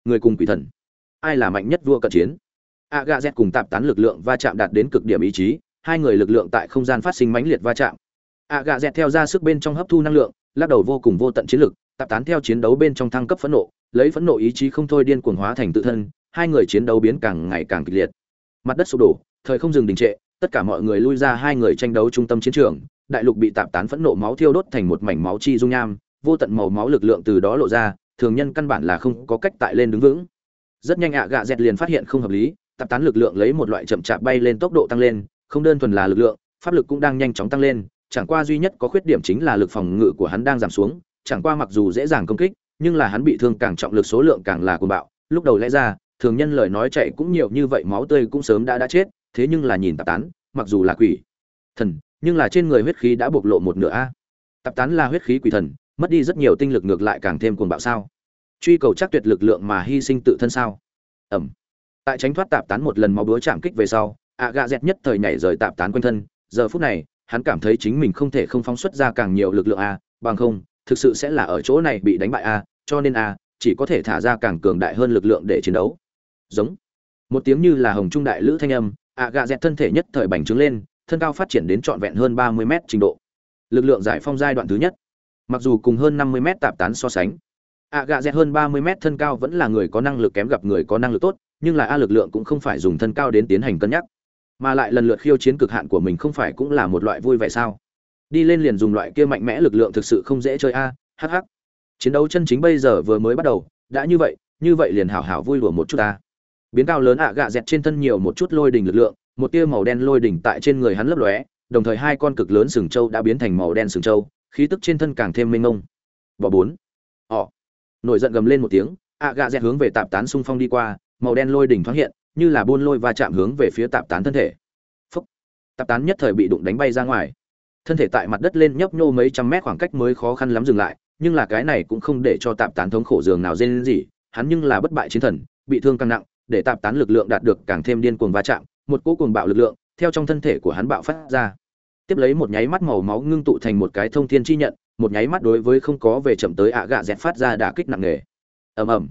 người cùng quỷ thần. Ai là mạnh nhất vua cận chiến? Ạ gạ z cùng tạp tán lực lượng va chạm đạt đến cực điểm ý chí, hai người lực lượng tại không gian phát sinh mãnh liệt va chạm. Ạ gạ z theo ra sức bên trong hấp thu năng lượng, lắc đầu vô cùng vô tận chiến lực, tạp tán theo chiến đấu bên trong thăng cấp phẫn nộ, lấy phẫn nộ ý chí không thôi điên cuồng hóa thành tự thân, hai người chiến đấu biến càng ngày càng kịch liệt. Mặt đất sụp đổ, thời không dừng đình trệ, tất cả mọi người lui ra hai người tranh đấu trung tâm chiến trường, đại lục bị tạp tán phẫn nộ máu thiêu đốt thành một mảnh máu chi dung nham, vô tận màu máu lực lượng từ đó lộ ra, thường nhân căn bản là không có cách tại lên đứng vững. Rất nhanh ạ gạ dẹt liền phát hiện không hợp lý tạp tán lực lượng lấy một loại chậm chạp bay lên tốc độ tăng lên, không đơn thuần là lực lượng, pháp lực cũng đang nhanh chóng tăng lên, chẳng qua duy nhất có khuyết điểm chính là lực phòng ngự của hắn đang giảm xuống, chẳng qua mặc dù dễ dàng công kích, nhưng là hắn bị thương càng trọng lực số lượng càng là cuồng bạo. Lúc đầu lẽ ra, thường nhân lời nói chạy cũng nhiều như vậy, máu tươi cũng sớm đã đã chết, thế nhưng là nhìn tạp tán, mặc dù là quỷ thần, nhưng là trên người huyết khí đã bộc lộ một nửa a. Tạp tán là huyết khí quỷ thần, mất đi rất nhiều tinh lực ngược lại càng thêm cuồng bạo sao? Truy cầu chắc tuyệt lực lượng mà hy sinh tự thân sao? Ẩm tại tránh thoát tạp tán một lần máu búa chạm kích về sau, ạ gạ dẹt nhất thời nhảy rời tạp tán quanh thân. Giờ phút này, hắn cảm thấy chính mình không thể không phóng xuất ra càng nhiều lực lượng a, bằng không, thực sự sẽ là ở chỗ này bị đánh bại a, cho nên a chỉ có thể thả ra càng cường đại hơn lực lượng để chiến đấu. Giống. Một tiếng như là hồng trung đại lữ thanh âm, ạ gạ dẹt thân thể nhất thời bành trướng lên, thân cao phát triển đến trọn vẹn hơn ba mươi mét trình độ. Lực lượng giải phong giai đoạn thứ nhất. Mặc dù cùng hơn năm mươi mét tạp tán so sánh, ạ gạ dẹt hơn ba mươi mét thân cao vẫn là người có năng lực kém gặp người có năng lực tốt nhưng là a lực lượng cũng không phải dùng thân cao đến tiến hành cân nhắc, mà lại lần lượt khiêu chiến cực hạn của mình không phải cũng là một loại vui vẻ sao? Đi lên liền dùng loại kia mạnh mẽ lực lượng thực sự không dễ chơi a hh chiến đấu chân chính bây giờ vừa mới bắt đầu, đã như vậy như vậy liền hảo hảo vui đùa một chút ta. Biến cao lớn ạ, gạ dẹt trên thân nhiều một chút lôi đỉnh lực lượng, một tia màu đen lôi đỉnh tại trên người hắn lấp lóe, đồng thời hai con cực lớn sừng trâu đã biến thành màu đen sừng trâu, khí tức trên thân càng thêm mênh mông. Bỏ bốn. Họ nổi giận gầm lên một tiếng, ạ, gạ dẹt hướng về tạp tán xung phong đi qua màu đen lôi đỉnh thoáng hiện, như là buôn lôi va chạm hướng về phía tạp tán thân thể. Phúc. Tạp tán nhất thời bị đụng đánh bay ra ngoài. Thân thể tại mặt đất lên nhấp nhô mấy trăm mét khoảng cách mới khó khăn lắm dừng lại, nhưng là cái này cũng không để cho tạp tán thống khổ giường nào dên gì, hắn nhưng là bất bại chiến thần, bị thương càng nặng, để tạp tán lực lượng đạt được càng thêm điên cuồng va chạm, một cỗ cuồng bạo lực lượng, theo trong thân thể của hắn bạo phát ra. Tiếp lấy một nháy mắt màu máu ngưng tụ thành một cái thông thiên chi nhận, một nháy mắt đối với không có về chậm tới ạ gạ dẹt phát ra đả kích nặng nề. Ầm ầm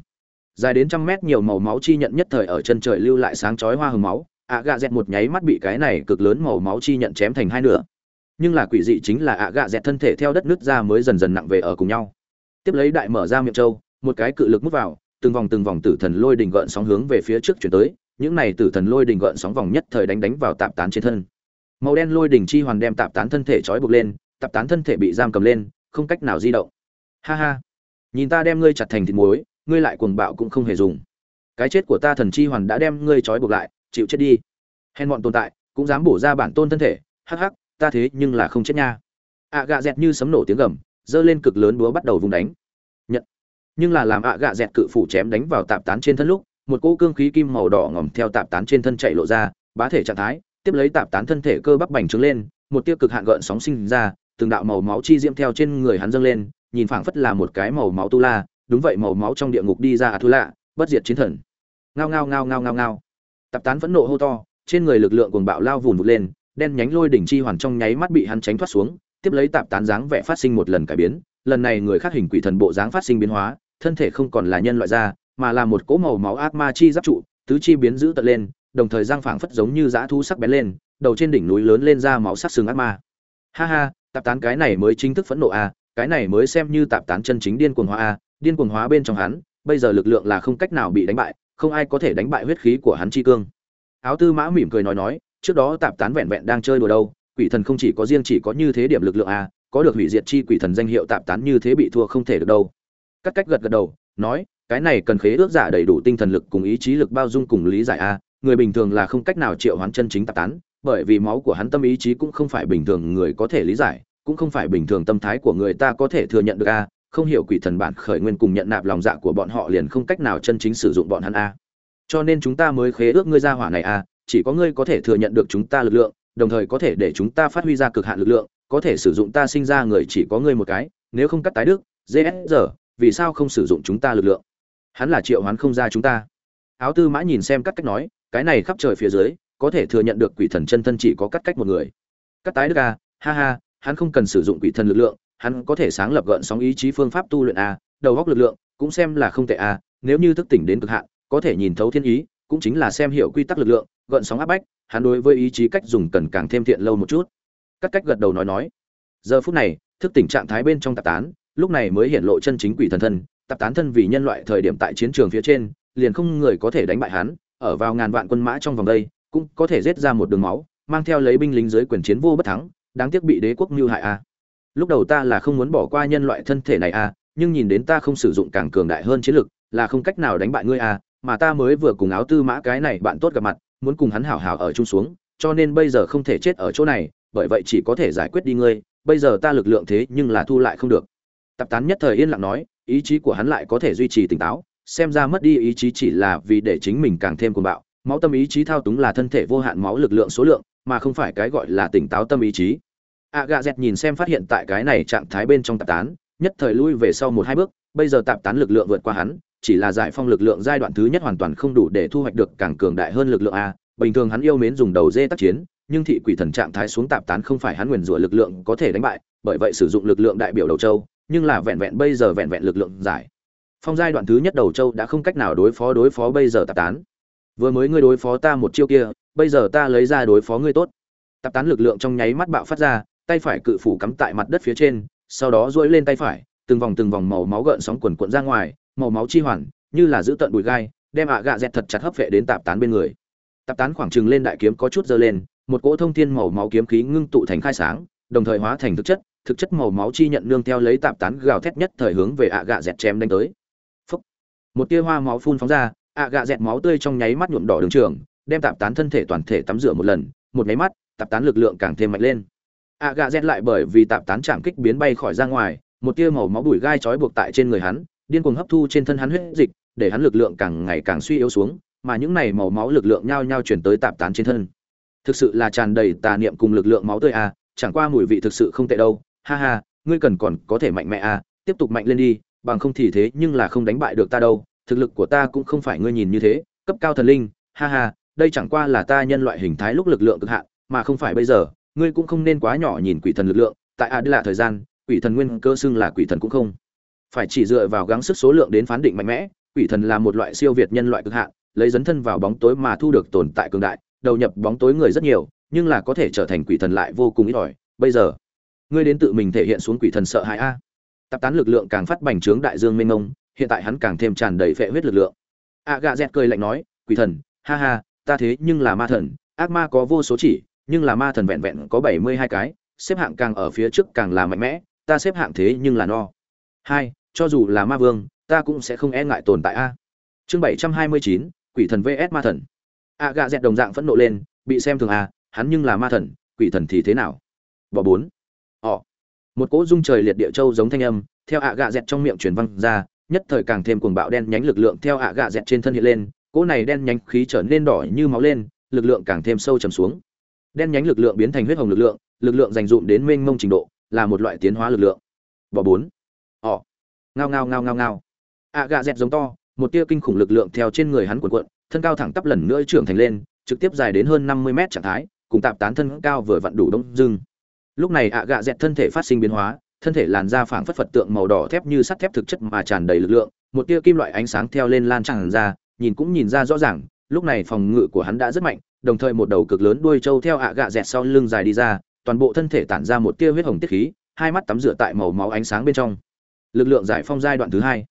dài đến trăm mét nhiều màu máu chi nhận nhất thời ở chân trời lưu lại sáng chói hoa hồng máu. Ạ gạ dẹt một nháy mắt bị cái này cực lớn màu máu chi nhận chém thành hai nửa. Nhưng là quỷ dị chính là ạ gạ dẹt thân thể theo đất nước ra mới dần dần nặng về ở cùng nhau. Tiếp lấy đại mở ra miệng trâu, một cái cự lực mút vào, từng vòng từng vòng tử thần lôi đình gợn sóng hướng về phía trước chuyển tới, những này tử thần lôi đình gợn sóng vòng nhất thời đánh đánh vào tạp tán trên thân. Màu đen lôi đình chi hoàn đem tạp tán thân thể trói buộc lên, tạp tán thân thể bị giam cầm lên, không cách nào di động. Ha ha. Nhìn ta đem ngươi chặt thành thịt muối ngươi lại cuồng bạo cũng không hề dùng. Cái chết của ta thần chi hoàn đã đem ngươi trói buộc lại, chịu chết đi. Hèn bọn tồn tại, cũng dám bổ ra bản tôn thân thể, hắc hắc, ta thế nhưng là không chết nha. Ạ gạ dẹt như sấm nổ tiếng gầm, giơ lên cực lớn búa bắt đầu vùng đánh. Nhận. Nhưng là làm ạ gạ dẹt cự phủ chém đánh vào tạp tán trên thân lúc, một cỗ cương khí kim màu đỏ ngòm theo tạp tán trên thân chạy lộ ra, bá thể trạng thái, tiếp lấy tạp tán thân thể cơ bắp bành trướng lên, một tia cực hạn gợn sóng sinh ra, từng đạo màu máu chi diễm theo trên người hắn dâng lên, nhìn phảng phất là một cái màu máu tu la đúng vậy màu máu trong địa ngục đi ra a thu lạ bất diệt chiến thần. Ngao ngao ngao ngao ngao ngao. Tạp tán phẫn nộ hô to trên người lực lượng cuồng bạo lao vùn vụt lên đen nhánh lôi đỉnh chi hoàn trong nháy mắt bị hắn tránh thoát xuống tiếp lấy tạp tán dáng vẻ phát sinh một lần cải biến. Lần này người khác hình quỷ thần bộ dáng phát sinh biến hóa thân thể không còn là nhân loại da mà là một cỗ màu máu ác ma chi giáp trụ tứ chi biến giữ tận lên đồng thời giang phảng phất giống như dã thu sắc bén lên đầu trên đỉnh núi lớn lên ra máu sắc sừng ác ma. Ha ha tạp tán cái này mới chính thức phẫn nộ a à, cái này mới xem như tạp tán chân chính điên cuồng hóa a à, điên cuồng hóa bên trong hắn, bây giờ lực lượng là không cách nào bị đánh bại, không ai có thể đánh bại huyết khí của hắn chi cương. Áo tư mã mỉm cười nói nói, trước đó tạp tán vẹn vẹn đang chơi đùa đâu, quỷ thần không chỉ có riêng chỉ có như thế điểm lực lượng a có được hủy diệt chi quỷ thần danh hiệu tạp tán như thế bị thua không thể được đâu. Cắt cách gật gật đầu, nói, cái này cần khế ước giả đầy đủ tinh thần lực cùng ý chí lực bao dung cùng lý giải a người bình thường là không cách nào triệu hoán chân chính tạp tán, bởi vì máu của hắn tâm ý chí cũng không phải bình thường người có thể lý giải, cũng không phải bình thường tâm thái của người ta có thể thừa nhận được a không hiểu quỷ thần bản khởi nguyên cùng nhận nạp lòng dạ của bọn họ liền không cách nào chân chính sử dụng bọn hắn a. Cho nên chúng ta mới khế ước ngươi ra hỏa này a, chỉ có ngươi có thể thừa nhận được chúng ta lực lượng, đồng thời có thể để chúng ta phát huy ra cực hạn lực lượng, có thể sử dụng ta sinh ra người chỉ có ngươi một cái, nếu không cắt tái đức gsr vì sao không sử dụng chúng ta lực lượng? Hắn là triệu hoán không ra chúng ta. Áo tư mã nhìn xem các cách nói, cái này khắp trời phía dưới, có thể thừa nhận được quỷ thần chân thân chỉ có cắt cách một người. Cắt tái đức a ha ha, hắn không cần sử dụng quỷ thần lực lượng hắn có thể sáng lập gợn sóng ý chí phương pháp tu luyện a, đầu góc lực lượng cũng xem là không tệ a, nếu như thức tỉnh đến cực hạn, có thể nhìn thấu thiên ý, cũng chính là xem hiểu quy tắc lực lượng, gợn sóng áp bách, hắn đối với ý chí cách dùng cần càng thêm thiện lâu một chút. Các cách gật đầu nói nói. Giờ phút này, thức tỉnh trạng thái bên trong tạp tán, lúc này mới hiện lộ chân chính quỷ thần thân, tạp tán thân vì nhân loại thời điểm tại chiến trường phía trên, liền không người có thể đánh bại hắn, ở vào ngàn vạn quân mã trong vòng đây, cũng có thể giết ra một đường máu, mang theo lấy binh lính dưới quyền chiến vô bất thắng, đáng tiếc bị đế quốc mưu hại a lúc đầu ta là không muốn bỏ qua nhân loại thân thể này à? nhưng nhìn đến ta không sử dụng càng cường đại hơn chiến lực, là không cách nào đánh bại ngươi à? mà ta mới vừa cùng áo tư mã cái này bạn tốt gặp mặt, muốn cùng hắn hảo hảo ở chung xuống, cho nên bây giờ không thể chết ở chỗ này, bởi vậy chỉ có thể giải quyết đi ngươi, bây giờ ta lực lượng thế nhưng là thu lại không được tập tán nhất thời yên lặng nói, ý chí của hắn lại có thể duy trì tỉnh táo, xem ra mất đi ý chí chỉ là vì để chính mình càng thêm cuồng bạo, máu tâm ý chí thao túng là thân thể vô hạn máu lực lượng số lượng, mà không phải cái gọi là tỉnh táo tâm ý chí a gà dẹt nhìn xem phát hiện tại cái này trạng thái bên trong tạp tán, nhất thời lui về sau một hai bước, bây giờ tạp tán lực lượng vượt qua hắn, chỉ là giải phong lực lượng giai đoạn thứ nhất hoàn toàn không đủ để thu hoạch được càng cường đại hơn lực lượng a. Bình thường hắn yêu mến dùng đầu dê tác chiến, nhưng thị quỷ thần trạng thái xuống tạp tán không phải hắn nguyền rủa lực lượng có thể đánh bại, bởi vậy sử dụng lực lượng đại biểu đầu châu, nhưng là vẹn vẹn bây giờ vẹn vẹn lực lượng giải. Phong giai đoạn thứ nhất đầu châu đã không cách nào đối phó đối phó bây giờ tạp tán. Vừa mới ngươi đối phó ta một chiêu kia, bây giờ ta lấy ra đối phó ngươi tốt. Tạp tán lực lượng trong nháy mắt bạo phát ra tay phải cự phủ cắm tại mặt đất phía trên, sau đó duỗi lên tay phải, từng vòng từng vòng màu máu gợn sóng quần cuộn ra ngoài, màu máu chi hoàn, như là giữ tận bụi gai, đem ạ gạ dẹt thật chặt hấp vệ đến tạp tán bên người. Tạp tán khoảng trừng lên đại kiếm có chút dơ lên, một cỗ thông thiên màu máu kiếm khí ngưng tụ thành khai sáng, đồng thời hóa thành thực chất thực chất màu máu chi nhận nương theo lấy tạp tán gào thét nhất thời hướng về ạ gạ dẹt chém đánh tới. Phúc. một tia hoa máu phun phóng ra, ạ gạ dẹt máu tươi trong nháy mắt nhuộm đỏ đường trường, đem tạp tán thân thể toàn thể tắm rửa một lần, một nháy mắt, tạp tán lực lượng càng thêm mạnh lên ạ gà rét lại bởi vì tạp tán chạm kích biến bay khỏi ra ngoài, một tia màu máu bụi gai trói buộc tại trên người hắn, điên cuồng hấp thu trên thân hắn huyết dịch, để hắn lực lượng càng ngày càng suy yếu xuống, mà những này màu máu lực lượng nhao nhao chuyển tới tạp tán trên thân. Thực sự là tràn đầy tà niệm cùng lực lượng máu tươi a chẳng qua mùi vị thực sự không tệ đâu. Ha ha, ngươi cần còn có thể mạnh mẽ a tiếp tục mạnh lên đi, bằng không thì thế nhưng là không đánh bại được ta đâu. Thực lực của ta cũng không phải ngươi nhìn như thế, cấp cao thần linh, ha ha, đây chẳng qua là ta nhân loại hình thái lúc lực lượng cực hạn, mà không phải bây giờ ngươi cũng không nên quá nhỏ nhìn quỷ thần lực lượng, tại a đây là thời gian, quỷ thần nguyên cơ xưng là quỷ thần cũng không. Phải chỉ dựa vào gắng sức số lượng đến phán định mạnh mẽ, quỷ thần là một loại siêu việt nhân loại cực hạn, lấy dấn thân vào bóng tối mà thu được tồn tại cường đại, đầu nhập bóng tối người rất nhiều, nhưng là có thể trở thành quỷ thần lại vô cùng ít ỏi. Bây giờ, ngươi đến tự mình thể hiện xuống quỷ thần sợ hãi a. Tập tán lực lượng càng phát bành trướng đại dương mênh mông, hiện tại hắn càng thêm tràn đầy phệ huyết lực lượng. A gạ dẹt cười lạnh nói, quỷ thần, ha ha, ta thế nhưng là ma thần, ác ma có vô số chỉ nhưng là ma thần vẹn vẹn có bảy mươi hai cái, xếp hạng càng ở phía trước càng là mạnh mẽ, ta xếp hạng thế nhưng là no. Hai, cho dù là ma vương, ta cũng sẽ không e ngại tồn tại a. Chương bảy trăm hai mươi chín, quỷ thần vs ma thần. A gạ dẹt đồng dạng phẫn nộ lên, bị xem thường a, hắn nhưng là ma thần, quỷ thần thì thế nào? Bỏ bốn. Họ. một cỗ dung trời liệt địa châu giống thanh âm, theo ạ gạ dẹt trong miệng truyền văng ra, nhất thời càng thêm cuồng bạo đen nhánh lực lượng theo ạ gạ dẹt trên thân hiện lên, cỗ này đen nhánh khí trở nên đỏ như máu lên, lực lượng càng thêm sâu trầm xuống đen nhánh lực lượng biến thành huyết hồng lực lượng lực lượng dành dụm đến mênh mông trình độ, là một loại tiến hóa lực lượng. Bỏ bốn. Ỏ ngao ngao ngao ngao ngao. Ạ gà dẹt giống to, một tia kinh khủng lực lượng theo trên người hắn cuộn cuộn, thân cao thẳng tắp lần nữa trưởng thành lên, trực tiếp dài đến hơn năm mươi mét trạng thái, cùng tạp tán thân cao vừa vặn đủ đông dưng. Lúc này ạ gà dẹt thân thể phát sinh biến hóa, thân thể làn da phảng phất phật tượng màu đỏ thép như sắt thép thực chất mà tràn đầy lực lượng, một tia kim loại ánh sáng theo lên lan tràn ra, nhìn cũng nhìn ra rõ ràng, lúc này phòng ngự của hắn đã rất mạnh đồng thời một đầu cực lớn đuôi trâu theo ạ gạ dẹt sau lưng dài đi ra, toàn bộ thân thể tản ra một tia huyết hồng tiết khí, hai mắt tắm rửa tại màu máu ánh sáng bên trong. Lực lượng giải phong giai đoạn thứ hai.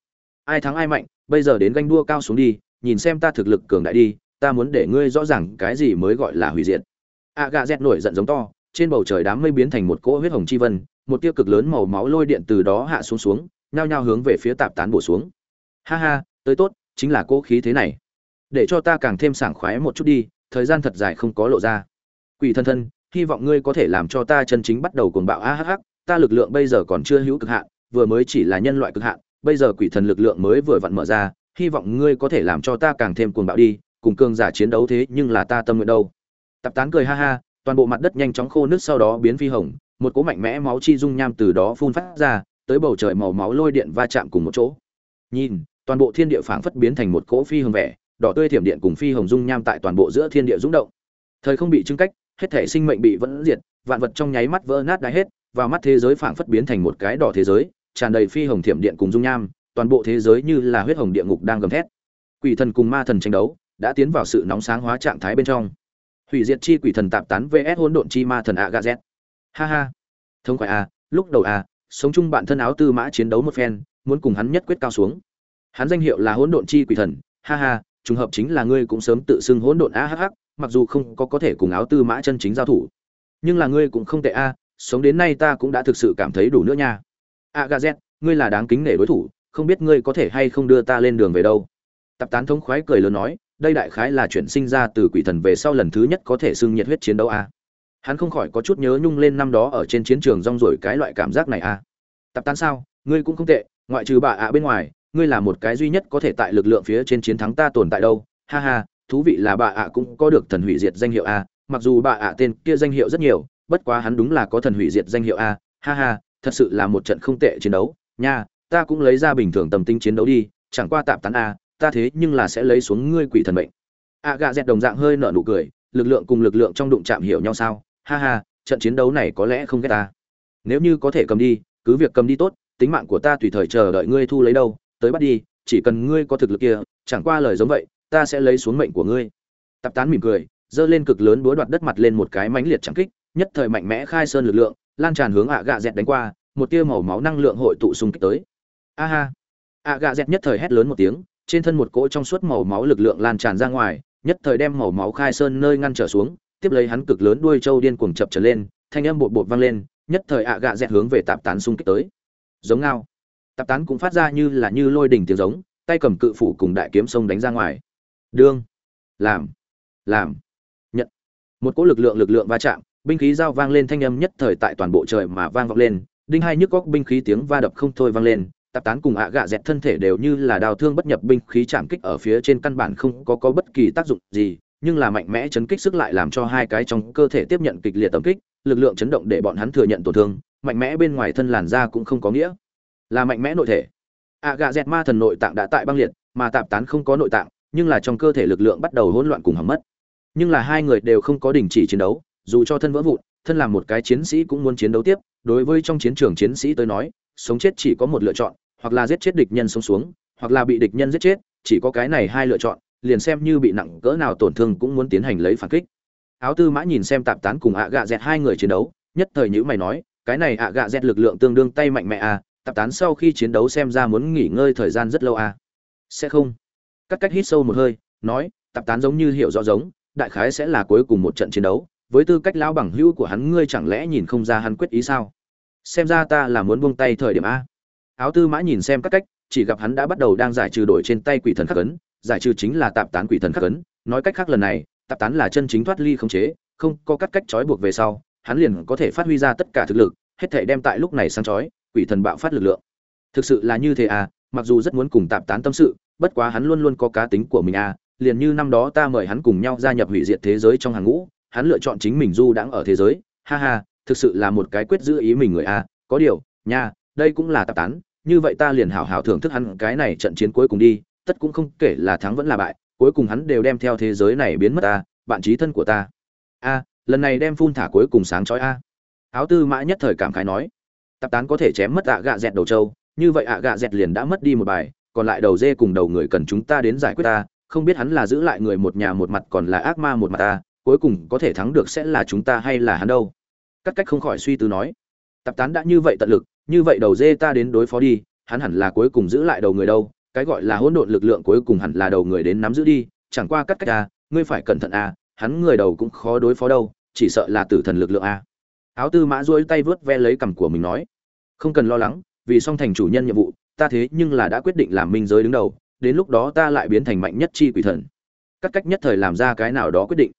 Ai thắng ai mạnh, bây giờ đến ganh đua cao xuống đi, nhìn xem ta thực lực cường đại đi, ta muốn để ngươi rõ ràng cái gì mới gọi là hủy diệt. Ạ gạ dẹt nổi giận giống to, trên bầu trời đám mây biến thành một cỗ huyết hồng chi vân, một tia cực lớn màu máu lôi điện từ đó hạ xuống xuống, nhao nhao hướng về phía tạp tán bổ xuống. Ha ha, tới tốt, chính là cỗ khí thế này. Để cho ta càng thêm sảng khoái một chút đi thời gian thật dài không có lộ ra. Quỷ thân thân, hy vọng ngươi có thể làm cho ta chân chính bắt đầu cuồng bạo a hh ta lực lượng bây giờ còn chưa hữu cực hạn, vừa mới chỉ là nhân loại cực hạn, bây giờ quỷ thần lực lượng mới vừa vặn mở ra, hy vọng ngươi có thể làm cho ta càng thêm cuồng bạo đi, cùng cương giả chiến đấu thế nhưng là ta tâm nguyện đâu. Tập tán cười ha ha, toàn bộ mặt đất nhanh chóng khô nước sau đó biến phi hồng, một cỗ mạnh mẽ máu chi dung nham từ đó phun phát ra, tới bầu trời màu máu lôi điện va chạm cùng một chỗ. Nhìn, toàn bộ thiên địa phảng phất biến thành một cỗ phi hồng vẻ đỏ tươi thiểm điện cùng phi hồng dung nham tại toàn bộ giữa thiên địa rung động. Thời không bị chứng cách, hết thể sinh mệnh bị vẫn diệt, vạn vật trong nháy mắt vỡ nát đáy hết, vào mắt thế giới phảng phất biến thành một cái đỏ thế giới, tràn đầy phi hồng thiểm điện cùng dung nham, toàn bộ thế giới như là huyết hồng địa ngục đang gầm thét. Quỷ thần cùng ma thần tranh đấu, đã tiến vào sự nóng sáng hóa trạng thái bên trong. Hủy diệt chi quỷ thần tạp tán vs hỗn độn chi ma thần Agazet. ha ha. Thông khoái a lúc đầu a sống chung bạn thân áo tư mã chiến đấu một phen, muốn cùng hắn nhất quyết cao xuống. Hắn danh hiệu là hỗn độn chi quỷ thần, ha ha trùng hợp chính là ngươi cũng sớm tự xưng hỗn độn a hắc mặc dù không có có thể cùng áo tư mã chân chính giao thủ. Nhưng là ngươi cũng không tệ a, sống đến nay ta cũng đã thực sự cảm thấy đủ nữa nha. A ngươi là đáng kính nể đối thủ, không biết ngươi có thể hay không đưa ta lên đường về đâu? Tập tán thống khoái cười lớn nói, đây đại khái là chuyện sinh ra từ quỷ thần về sau lần thứ nhất có thể xưng nhiệt huyết chiến đấu a. Hắn không khỏi có chút nhớ nhung lên năm đó ở trên chiến trường rong rổi cái loại cảm giác này a. Tập tán sao, ngươi cũng không tệ, ngoại trừ bà ạ bên ngoài ngươi là một cái duy nhất có thể tại lực lượng phía trên chiến thắng ta tồn tại đâu. Ha ha, thú vị là bà ạ cũng có được thần hủy diệt danh hiệu a, mặc dù bà ạ tên kia danh hiệu rất nhiều, bất quá hắn đúng là có thần hủy diệt danh hiệu a. Ha ha, thật sự là một trận không tệ chiến đấu. Nha, ta cũng lấy ra bình thường tầm tinh chiến đấu đi, chẳng qua tạm tán a, ta thế nhưng là sẽ lấy xuống ngươi quỷ thần mệnh. A gà dẹt đồng dạng hơi nở nụ cười, lực lượng cùng lực lượng trong đụng chạm hiểu nhau sao? Ha ha, trận chiến đấu này có lẽ không ghét ta. Nếu như có thể cầm đi, cứ việc cầm đi tốt, tính mạng của ta tùy thời chờ đợi ngươi thu lấy đâu tới bắt đi, chỉ cần ngươi có thực lực kia, chẳng qua lời giống vậy, ta sẽ lấy xuống mệnh của ngươi. Tạp tán mỉm cười, giơ lên cực lớn búa đoạt đất mặt lên một cái mãnh liệt chẳng kích, nhất thời mạnh mẽ khai sơn lực lượng, lan tràn hướng ạ gạ dẹt đánh qua, một tia màu máu năng lượng hội tụ xung kích tới. A ha! Ạ gạ dẹt nhất thời hét lớn một tiếng, trên thân một cỗ trong suốt màu máu lực lượng lan tràn ra ngoài, nhất thời đem màu máu khai sơn nơi ngăn trở xuống, tiếp lấy hắn cực lớn đuôi trâu điên cuồng chập trở lên, thanh âm bột bột vang lên, nhất thời ạ gạ dẹt hướng về tạp tán xung kích tới. Giống ngao tạp tán cũng phát ra như là như lôi đỉnh tiếng giống, tay cầm cự phủ cùng đại kiếm sông đánh ra ngoài. Đương. Làm. Làm. Nhận. Một cỗ lực lượng lực lượng va chạm, binh khí giao vang lên thanh âm nhất thời tại toàn bộ trời mà vang vọng lên, đinh hai nhức góc binh khí tiếng va đập không thôi vang lên, tạp tán cùng ạ gạ dẹt thân thể đều như là đào thương bất nhập binh khí chạm kích ở phía trên căn bản không có có bất kỳ tác dụng gì, nhưng là mạnh mẽ chấn kích sức lại làm cho hai cái trong cơ thể tiếp nhận kịch liệt tầm kích, lực lượng chấn động để bọn hắn thừa nhận tổn thương, mạnh mẽ bên ngoài thân làn da cũng không có nghĩa là mạnh mẽ nội thể. Ạ gạ dẹt ma thần nội tạng đã tại băng liệt, mà tạp tán không có nội tạng, nhưng là trong cơ thể lực lượng bắt đầu hỗn loạn cùng hỏng mất. Nhưng là hai người đều không có đình chỉ chiến đấu, dù cho thân vỡ vụn, thân làm một cái chiến sĩ cũng muốn chiến đấu tiếp. Đối với trong chiến trường chiến sĩ tới nói, sống chết chỉ có một lựa chọn, hoặc là giết chết địch nhân sống xuống, hoặc là bị địch nhân giết chết, chỉ có cái này hai lựa chọn, liền xem như bị nặng cỡ nào tổn thương cũng muốn tiến hành lấy phản kích. Áo tư mã nhìn xem tạp tán cùng ạ gạ dẹt hai người chiến đấu, nhất thời nhữ mày nói, cái này ạ gạ dẹt lực lượng tương đương tay mạnh mẽ à tạp tán sau khi chiến đấu xem ra muốn nghỉ ngơi thời gian rất lâu à? Sẽ không. Cắt cách hít sâu một hơi, nói, tạp tán giống như hiểu rõ giống, đại khái sẽ là cuối cùng một trận chiến đấu, với tư cách lão bằng hữu của hắn ngươi chẳng lẽ nhìn không ra hắn quyết ý sao? Xem ra ta là muốn buông tay thời điểm a. Áo tư mã nhìn xem các cách, chỉ gặp hắn đã bắt đầu đang giải trừ đổi trên tay quỷ thần khắc ấn, giải trừ chính là tạp tán quỷ thần khắc ấn, nói cách khác lần này, tạp tán là chân chính thoát ly không chế, không có các cách trói buộc về sau, hắn liền có thể phát huy ra tất cả thực lực, hết thể đem tại lúc này sang trói quỷ thần bạo phát lực lượng. Thực sự là như thế à mặc dù rất muốn cùng tạp tán tâm sự, bất quá hắn luôn luôn có cá tính của mình à liền như năm đó ta mời hắn cùng nhau gia nhập hủy diệt thế giới trong hàng ngũ, hắn lựa chọn chính mình du đãng ở thế giới. Ha ha, thực sự là một cái quyết giữ ý mình người à? có điều, nha, đây cũng là tạp tán, như vậy ta liền hảo hảo thưởng thức hắn cái này trận chiến cuối cùng đi, tất cũng không kể là thắng vẫn là bại, cuối cùng hắn đều đem theo thế giới này biến mất ta bạn trí thân của ta. A, lần này đem phun thả cuối cùng sáng chói a. Áo tư mã nhất thời cảm khái nói tạp tán có thể chém mất ạ gạ dẹt đầu trâu như vậy ạ gạ dẹt liền đã mất đi một bài còn lại đầu dê cùng đầu người cần chúng ta đến giải quyết ta không biết hắn là giữ lại người một nhà một mặt còn là ác ma một mặt ta cuối cùng có thể thắng được sẽ là chúng ta hay là hắn đâu cắt cách không khỏi suy tư nói tạp tán đã như vậy tận lực như vậy đầu dê ta đến đối phó đi hắn hẳn là cuối cùng giữ lại đầu người đâu cái gọi là hỗn độn lực lượng cuối cùng hẳn là đầu người đến nắm giữ đi chẳng qua cắt cách à, ngươi phải cẩn thận à, hắn người đầu cũng khó đối phó đâu chỉ sợ là tử thần lực lượng à áo tư mã duỗi tay vớt ve lấy cằm của mình nói, không cần lo lắng, vì song thành chủ nhân nhiệm vụ, ta thế nhưng là đã quyết định làm minh giới đứng đầu, đến lúc đó ta lại biến thành mạnh nhất chi quỷ thần. Cắt cách nhất thời làm ra cái nào đó quyết định.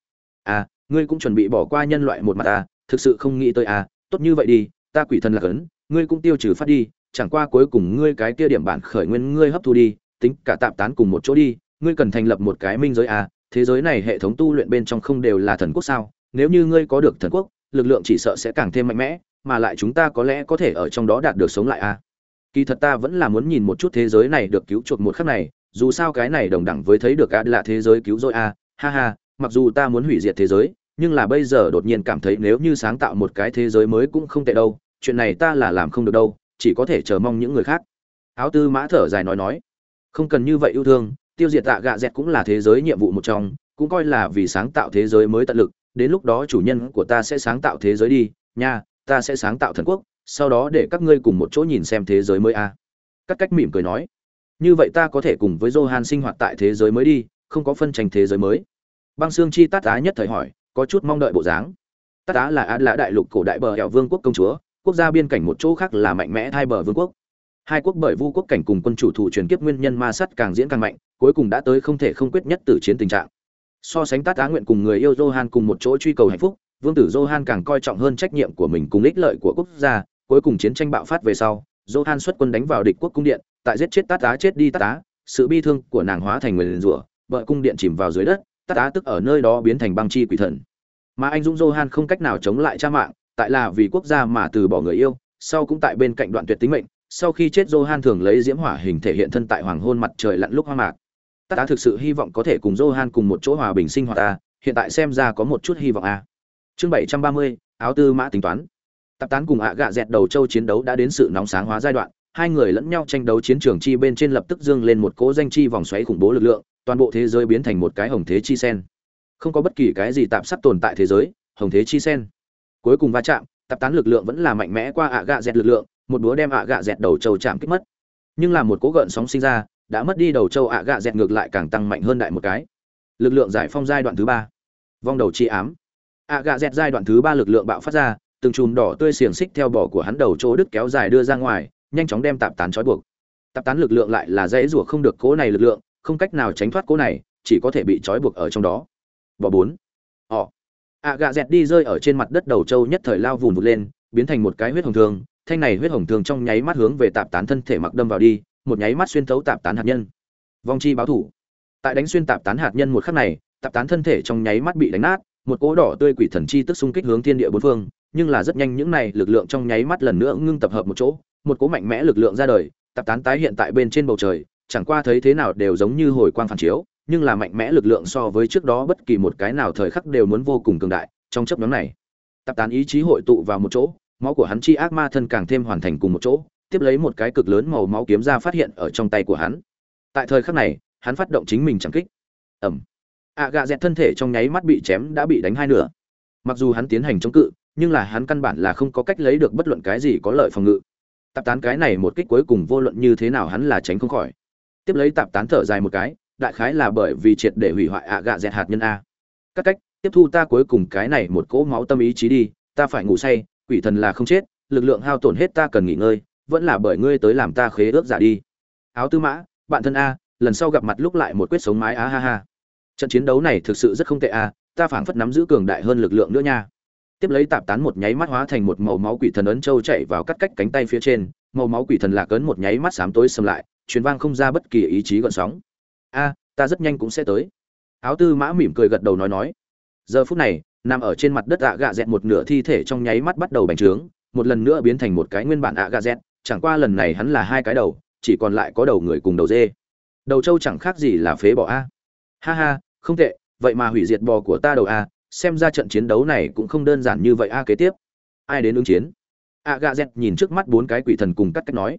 À ngươi cũng chuẩn bị bỏ qua nhân loại một mặt à thực sự không nghĩ tới à tốt như vậy đi, ta quỷ thần là cấn, ngươi cũng tiêu trừ phát đi, chẳng qua cuối cùng ngươi cái kia điểm bản khởi nguyên ngươi hấp thu đi, tính cả tạm tán cùng một chỗ đi, ngươi cần thành lập một cái minh giới à thế giới này hệ thống tu luyện bên trong không đều là thần quốc sao, nếu như ngươi có được thần quốc lực lượng chỉ sợ sẽ càng thêm mạnh mẽ, mà lại chúng ta có lẽ có thể ở trong đó đạt được sống lại à? Kỳ thật ta vẫn là muốn nhìn một chút thế giới này được cứu chuộc một khắc này, dù sao cái này đồng đẳng với thấy được a là thế giới cứu rỗi a ha ha, mặc dù ta muốn hủy diệt thế giới, nhưng là bây giờ đột nhiên cảm thấy nếu như sáng tạo một cái thế giới mới cũng không tệ đâu, chuyện này ta là làm không được đâu, chỉ có thể chờ mong những người khác. Áo tư mã thở dài nói nói. Không cần như vậy yêu thương, tiêu diệt tạ gạ dẹt cũng là thế giới nhiệm vụ một trong, cũng coi là vì sáng tạo thế giới mới tận lực đến lúc đó chủ nhân của ta sẽ sáng tạo thế giới đi, nha, ta sẽ sáng tạo thần quốc, sau đó để các ngươi cùng một chỗ nhìn xem thế giới mới a. À. các cách mỉm cười nói. Như vậy ta có thể cùng với johan sinh hoạt tại thế giới mới đi, không có phân tranh thế giới mới. Băng xương chi tát á nhất thời hỏi, có chút mong đợi bộ dáng. Tát á là á là đại lục cổ đại bờ hẹo vương quốc công chúa, quốc gia biên cảnh một chỗ khác là mạnh mẽ hai bờ vương quốc. Hai quốc bởi vu quốc cảnh cùng quân chủ thủ truyền kiếp nguyên nhân ma sắt càng diễn càng mạnh, cuối cùng đã tới không thể không quyết nhất tử chiến tình trạng so sánh tát á nguyện cùng người yêu johan cùng một chỗ truy cầu hạnh phúc, vương tử johan càng coi trọng hơn trách nhiệm của mình cùng ích lợi của quốc gia. Cuối cùng chiến tranh bạo phát về sau, johan xuất quân đánh vào địch quốc cung điện, tại giết chết tát á chết đi tát á, sự bi thương của nàng hóa thành người liền rủa, vợ cung điện chìm vào dưới đất, tát á tức ở nơi đó biến thành băng chi quỷ thần. Mà anh dũng johan không cách nào chống lại cha mạng, tại là vì quốc gia mà từ bỏ người yêu, sau cũng tại bên cạnh đoạn tuyệt tính mệnh, sau khi chết johan thường lấy diễm hỏa hình thể hiện thân tại hoàng hôn mặt trời lặn lúc hoa mạc ta đã thực sự hy vọng có thể cùng johan cùng một chỗ hòa bình sinh hoạt ta hiện tại xem ra có một chút hy vọng a chương bảy trăm ba mươi áo tư mã tính toán Tập tán cùng ạ gạ dẹt đầu châu chiến đấu đã đến sự nóng sáng hóa giai đoạn, hai người lẫn nhau tranh đấu chiến trường chi bên trên lập tức dương lên một cỗ danh chi vòng xoáy khủng bố lực lượng, toàn bộ thế giới biến thành một cái hồng thế chi sen. Không có bất kỳ cái gì tạm sắc tồn tại thế giới, hồng thế chi sen. Cuối cùng va chạm, tập tán lực lượng vẫn là mạnh mẽ qua ạ gạ dẹt lực lượng, một đũa đem ạ gạ dẹt đầu châu chạm kích mất. Nhưng là một cỗ gợn sóng sinh ra, đã mất đi đầu châu ạ gạ dẹt ngược lại càng tăng mạnh hơn đại một cái. Lực lượng giải phong giai đoạn thứ ba Vong đầu chi ám. ạ gạ dẹt giai đoạn thứ ba lực lượng bạo phát ra, từng chùm đỏ tươi xiềng xích theo bỏ của hắn đầu chỗ đứt kéo dài đưa ra ngoài, nhanh chóng đem tạp tán trói buộc. Tạp tán lực lượng lại là dễ rủa không được cố này lực lượng, không cách nào tránh thoát cố này, chỉ có thể bị trói buộc ở trong đó. Bỏ bốn. Họ. ạ gạ dẹt đi rơi ở trên mặt đất đầu châu nhất thời lao vùn vụt lên, biến thành một cái huyết hồng thương, thanh này huyết hồng thương trong nháy mắt hướng về tạp tán thân thể mặc đâm vào đi, một nháy mắt xuyên thấu tạp tán hạt nhân. Vong chi báo thủ. Tại đánh xuyên tạp tán hạt nhân một khắc này, tạp tán thân thể trong nháy mắt bị đánh nát, một cỗ đỏ tươi quỷ thần chi tức xung kích hướng thiên địa bốn phương, nhưng là rất nhanh những này lực lượng trong nháy mắt lần nữa ngưng tập hợp một chỗ, một cỗ mạnh mẽ lực lượng ra đời, tạp tán tái hiện tại bên trên bầu trời, chẳng qua thấy thế nào đều giống như hồi quang phản chiếu, nhưng là mạnh mẽ lực lượng so với trước đó bất kỳ một cái nào thời khắc đều muốn vô cùng cường đại, trong chấp nhóm này, tạp tán ý chí hội tụ vào một chỗ, máu của hắn chi ác ma thân càng thêm hoàn thành cùng một chỗ, tiếp lấy một cái cực lớn màu máu kiếm ra phát hiện ở trong tay của hắn. Tại thời khắc này, hắn phát động chính mình chẳng kích. Ầm. ạ gạ dẹt thân thể trong nháy mắt bị chém đã bị đánh hai nửa mặc dù hắn tiến hành chống cự nhưng là hắn căn bản là không có cách lấy được bất luận cái gì có lợi phòng ngự tạp tán cái này một kích cuối cùng vô luận như thế nào hắn là tránh không khỏi tiếp lấy tạp tán thở dài một cái đại khái là bởi vì triệt để hủy hoại ạ gạ dẹt hạt nhân a các cách tiếp thu ta cuối cùng cái này một cỗ máu tâm ý chí đi ta phải ngủ say quỷ thần là không chết lực lượng hao tổn hết ta cần nghỉ ngơi vẫn là bởi ngươi tới làm ta khế ước giả đi. Áo tư mã, bạn thân a, lần sau gặp mặt lúc lại một quyết sống mái á ha ha. Trận chiến đấu này thực sự rất không tệ a, ta phảng phất nắm giữ cường đại hơn lực lượng nữa nha. Tiếp lấy tạp tán một nháy mắt hóa thành một màu máu quỷ thần ấn châu chạy vào cắt cách cánh tay phía trên, màu máu quỷ thần lạc ấn một nháy mắt xám tối xâm lại, truyền vang không ra bất kỳ ý chí gợn sóng. A, ta rất nhanh cũng sẽ tới. Áo tư mã mỉm cười gật đầu nói nói. Giờ phút này, nằm ở trên mặt đất ạ gạ dẹt một nửa thi thể trong nháy mắt bắt đầu bành trướng, một lần nữa biến thành một cái nguyên bản ạ gạ dẹt chẳng qua lần này hắn là hai cái đầu, chỉ còn lại có đầu người cùng đầu dê. Đầu trâu chẳng khác gì là phế bỏ a. Ha ha, không tệ, vậy mà hủy diệt bò của ta đầu a, xem ra trận chiến đấu này cũng không đơn giản như vậy a kế tiếp. Ai đến ứng chiến? A gà dẹt nhìn trước mắt bốn cái quỷ thần cùng cắt cách nói.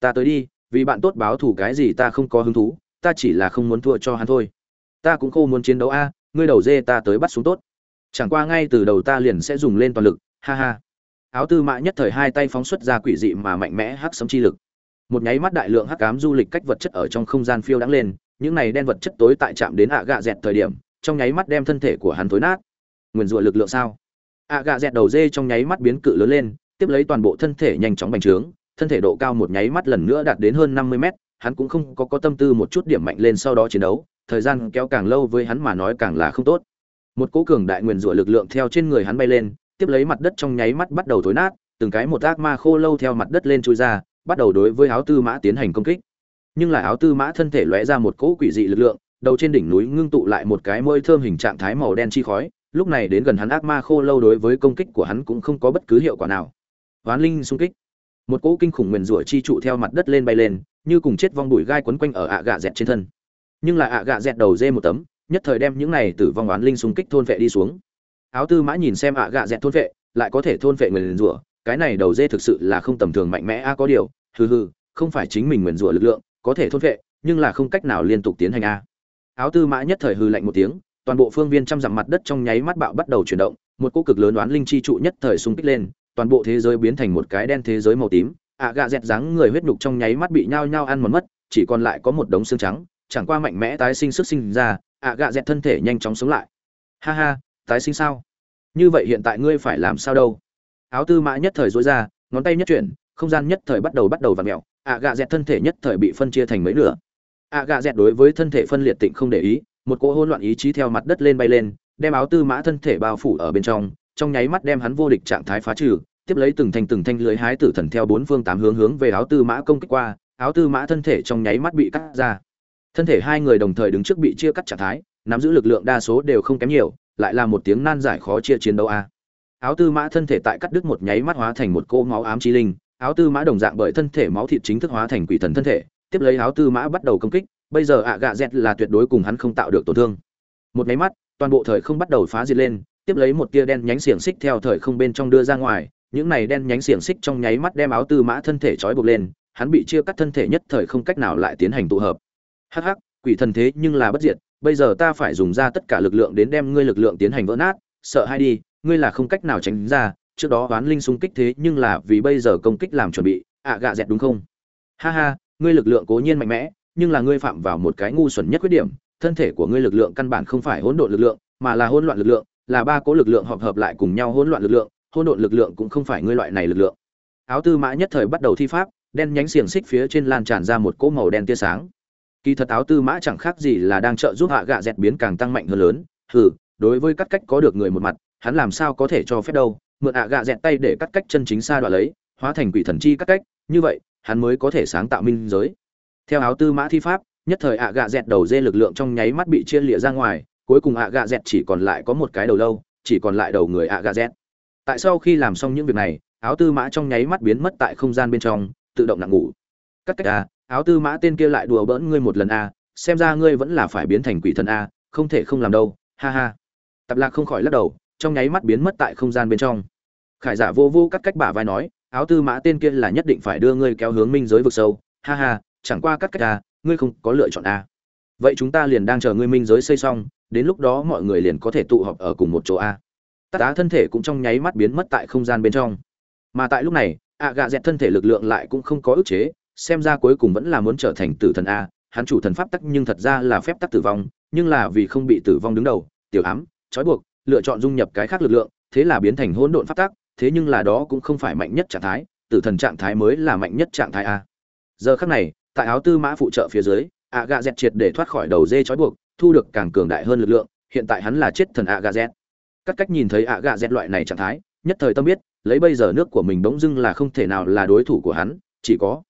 Ta tới đi, vì bạn tốt báo thù cái gì ta không có hứng thú, ta chỉ là không muốn thua cho hắn thôi. Ta cũng không muốn chiến đấu a, ngươi đầu dê ta tới bắt xuống tốt. Chẳng qua ngay từ đầu ta liền sẽ dùng lên toàn lực, ha ha áo tư mã nhất thời hai tay phóng xuất ra quỷ dị mà mạnh mẽ hắc sấm chi lực. Một nháy mắt đại lượng hắc ám du lịch cách vật chất ở trong không gian phiêu đắng lên, những này đen vật chất tối tại chạm đến ạ gạ dẹt thời điểm, trong nháy mắt đem thân thể của hắn tối nát. Nguyền rủa lực lượng sao? ạ gạ dẹt đầu dê trong nháy mắt biến cự lớn lên, tiếp lấy toàn bộ thân thể nhanh chóng bành trướng, thân thể độ cao một nháy mắt lần nữa đạt đến hơn năm mươi mét, hắn cũng không có có tâm tư một chút điểm mạnh lên sau đó chiến đấu, thời gian kéo càng lâu với hắn mà nói càng là không tốt. Một cỗ cường đại nguyền rủa lực lượng theo trên người hắn bay lên tiếp lấy mặt đất trong nháy mắt bắt đầu thối nát, từng cái một ác ma khô lâu theo mặt đất lên chui ra, bắt đầu đối với áo tư mã tiến hành công kích. Nhưng lại áo tư mã thân thể lóe ra một cỗ quỷ dị lực lượng, đầu trên đỉnh núi ngưng tụ lại một cái môi thơm hình trạng thái màu đen chi khói, lúc này đến gần hắn ác ma khô lâu đối với công kích của hắn cũng không có bất cứ hiệu quả nào. Hoán linh xung kích. Một cỗ kinh khủng nguyền rủa chi trụ theo mặt đất lên bay lên, như cùng chết vong bụi gai quấn quanh ở ạ gạ dẹt trên thân. Nhưng là ạ gạ dẹt đầu dê một tấm, nhất thời đem những này tử vong oán linh xung kích thôn vệ đi xuống áo tư mã nhìn xem ạ gạ dẹt thôn vệ, lại có thể thôn vệ người nguyền rủa. Cái này đầu dê thực sự là không tầm thường mạnh mẽ, a, có điều, hừ hừ, không phải chính mình nguyền rủa lực lượng, có thể thôn vệ, nhưng là không cách nào liên tục tiến hành, a. Áo tư mã nhất thời hừ lạnh một tiếng, toàn bộ phương viên trăm dặm mặt đất trong nháy mắt bạo bắt đầu chuyển động, một cỗ cực lớn đoán linh chi trụ nhất thời xung kích lên, toàn bộ thế giới biến thành một cái đen thế giới màu tím. Ạ gạ dẹt dáng người huyết nhục trong nháy mắt bị nhao nhao ăn một mất, chỉ còn lại có một đống xương trắng, chẳng qua mạnh mẽ tái sinh sức sinh ra, ạ gạ dẹt thân thể nhanh chóng sống lại. Ha ha tái sinh sao? Như vậy hiện tại ngươi phải làm sao đâu? Áo tư mã nhất thời dối ra, ngón tay nhất chuyển, không gian nhất thời bắt đầu bắt đầu v ặ mẹo ạ gạ dẹt thân thể nhất thời bị phân chia thành mấy nửa. Ạ gạ dẹt đối với thân thể phân liệt tịnh không để ý, một cỗ hỗn loạn ý chí theo mặt đất lên bay lên, đem áo tư mã thân thể bao phủ ở bên trong trong nháy mắt đem hắn vô địch trạng thái phá trừ, tiếp lấy từng thanh từng thanh lưới hái tử thần theo bốn phương tám hướng hướng về áo tư mã công kích qua, áo tư mã thân thể trong nháy mắt bị cắt ra. Thân thể hai người đồng thời đứng trước bị chia cắt trạng thái, nắm giữ lực lượng đa số đều không kém nhiều lại là một tiếng nan giải khó chia chiến đấu a. Áo tư mã thân thể tại cắt đứt một nháy mắt hóa thành một cô máu ám chi linh. Áo tư mã đồng dạng bởi thân thể máu thịt chính thức hóa thành quỷ thần thân thể, tiếp lấy áo tư mã bắt đầu công kích. Bây giờ ạ gạ dẹt là tuyệt đối cùng hắn không tạo được tổn thương. Một máy mắt, toàn bộ thời không bắt đầu phá diệt lên, tiếp lấy một tia đen nhánh xiềng xích theo thời không bên trong đưa ra ngoài. Những này đen nhánh xiềng xích trong nháy mắt đem áo tư mã thân thể trói buộc lên, hắn bị chia cắt thân thể nhất thời không cách nào lại tiến hành tụ hợp. Hắc hắc, quỷ thần thế nhưng là bất diệt bây giờ ta phải dùng ra tất cả lực lượng đến đem ngươi lực lượng tiến hành vỡ nát, sợ hay đi, ngươi là không cách nào tránh ra, trước đó oán linh xung kích thế nhưng là vì bây giờ công kích làm chuẩn bị, ạ gạ dẹt đúng không? Ha ha, ngươi lực lượng cố nhiên mạnh mẽ, nhưng là ngươi phạm vào một cái ngu xuẩn nhất khuyết điểm, thân thể của ngươi lực lượng căn bản không phải hỗn độn lực lượng, mà là hỗn loạn lực lượng, là ba cố lực lượng hợp hợp lại cùng nhau hỗn loạn lực lượng, hỗn độn lực lượng cũng không phải ngươi loại này lực lượng. Áo tư mã nhất thời bắt đầu thi pháp, đen nhánh xiềng xích phía trên lan tràn ra một cỗ màu đen tia sáng kỳ thật áo tư mã chẳng khác gì là đang trợ giúp hạ gạ dẹt biến càng tăng mạnh hơn lớn. Hừ, đối với cắt cách có được người một mặt, hắn làm sao có thể cho phép đâu. Mượn hạ gạ dẹt tay để cắt cách chân chính xa đoạn lấy, hóa thành quỷ thần chi cắt cách, như vậy, hắn mới có thể sáng tạo minh giới. Theo áo tư mã thi pháp, nhất thời hạ gạ dẹt đầu dê lực lượng trong nháy mắt bị chia lịa ra ngoài, cuối cùng hạ gạ dẹt chỉ còn lại có một cái đầu lâu, chỉ còn lại đầu người hạ gạ dẹt. Tại sau khi làm xong những việc này, áo tư mã trong nháy mắt biến mất tại không gian bên trong, tự động nặng ngủ. Cắt cách à áo tư mã tên kia lại đùa bỡn ngươi một lần a, xem ra ngươi vẫn là phải biến thành quỷ thần a, không thể không làm đâu, ha ha. Tạp lạc không khỏi lắc đầu, trong nháy mắt biến mất tại không gian bên trong. Khải giả vô vô cắt cách bả vai nói, áo tư mã tên kia là nhất định phải đưa ngươi kéo hướng minh giới vực sâu, ha ha, chẳng qua cắt cách a, ngươi không có lựa chọn a. Vậy chúng ta liền đang chờ ngươi minh giới xây xong, đến lúc đó mọi người liền có thể tụ họp ở cùng một chỗ a. Tát á thân thể cũng trong nháy mắt biến mất tại không gian bên trong. Mà tại lúc này, ạ gạ dẹt thân thể lực lượng lại cũng không có ức chế xem ra cuối cùng vẫn là muốn trở thành tử thần a, hắn chủ thần pháp tắc nhưng thật ra là phép tắc tử vong, nhưng là vì không bị tử vong đứng đầu, tiểu ám, trói buộc, lựa chọn dung nhập cái khác lực lượng, thế là biến thành hỗn độn pháp tắc, thế nhưng là đó cũng không phải mạnh nhất trạng thái, tử thần trạng thái mới là mạnh nhất trạng thái a. Giờ khắc này, tại áo tư mã phụ trợ phía dưới, a gà dẹt triệt để thoát khỏi đầu dê trói buộc, thu được càng cường đại hơn lực lượng, hiện tại hắn là chết thần a gà dẹt các cách nhìn thấy a gà dẹt loại này trạng thái, nhất thời tâm biết, lấy bây giờ nước của mình bỗng dưng là không thể nào là đối thủ của hắn, chỉ có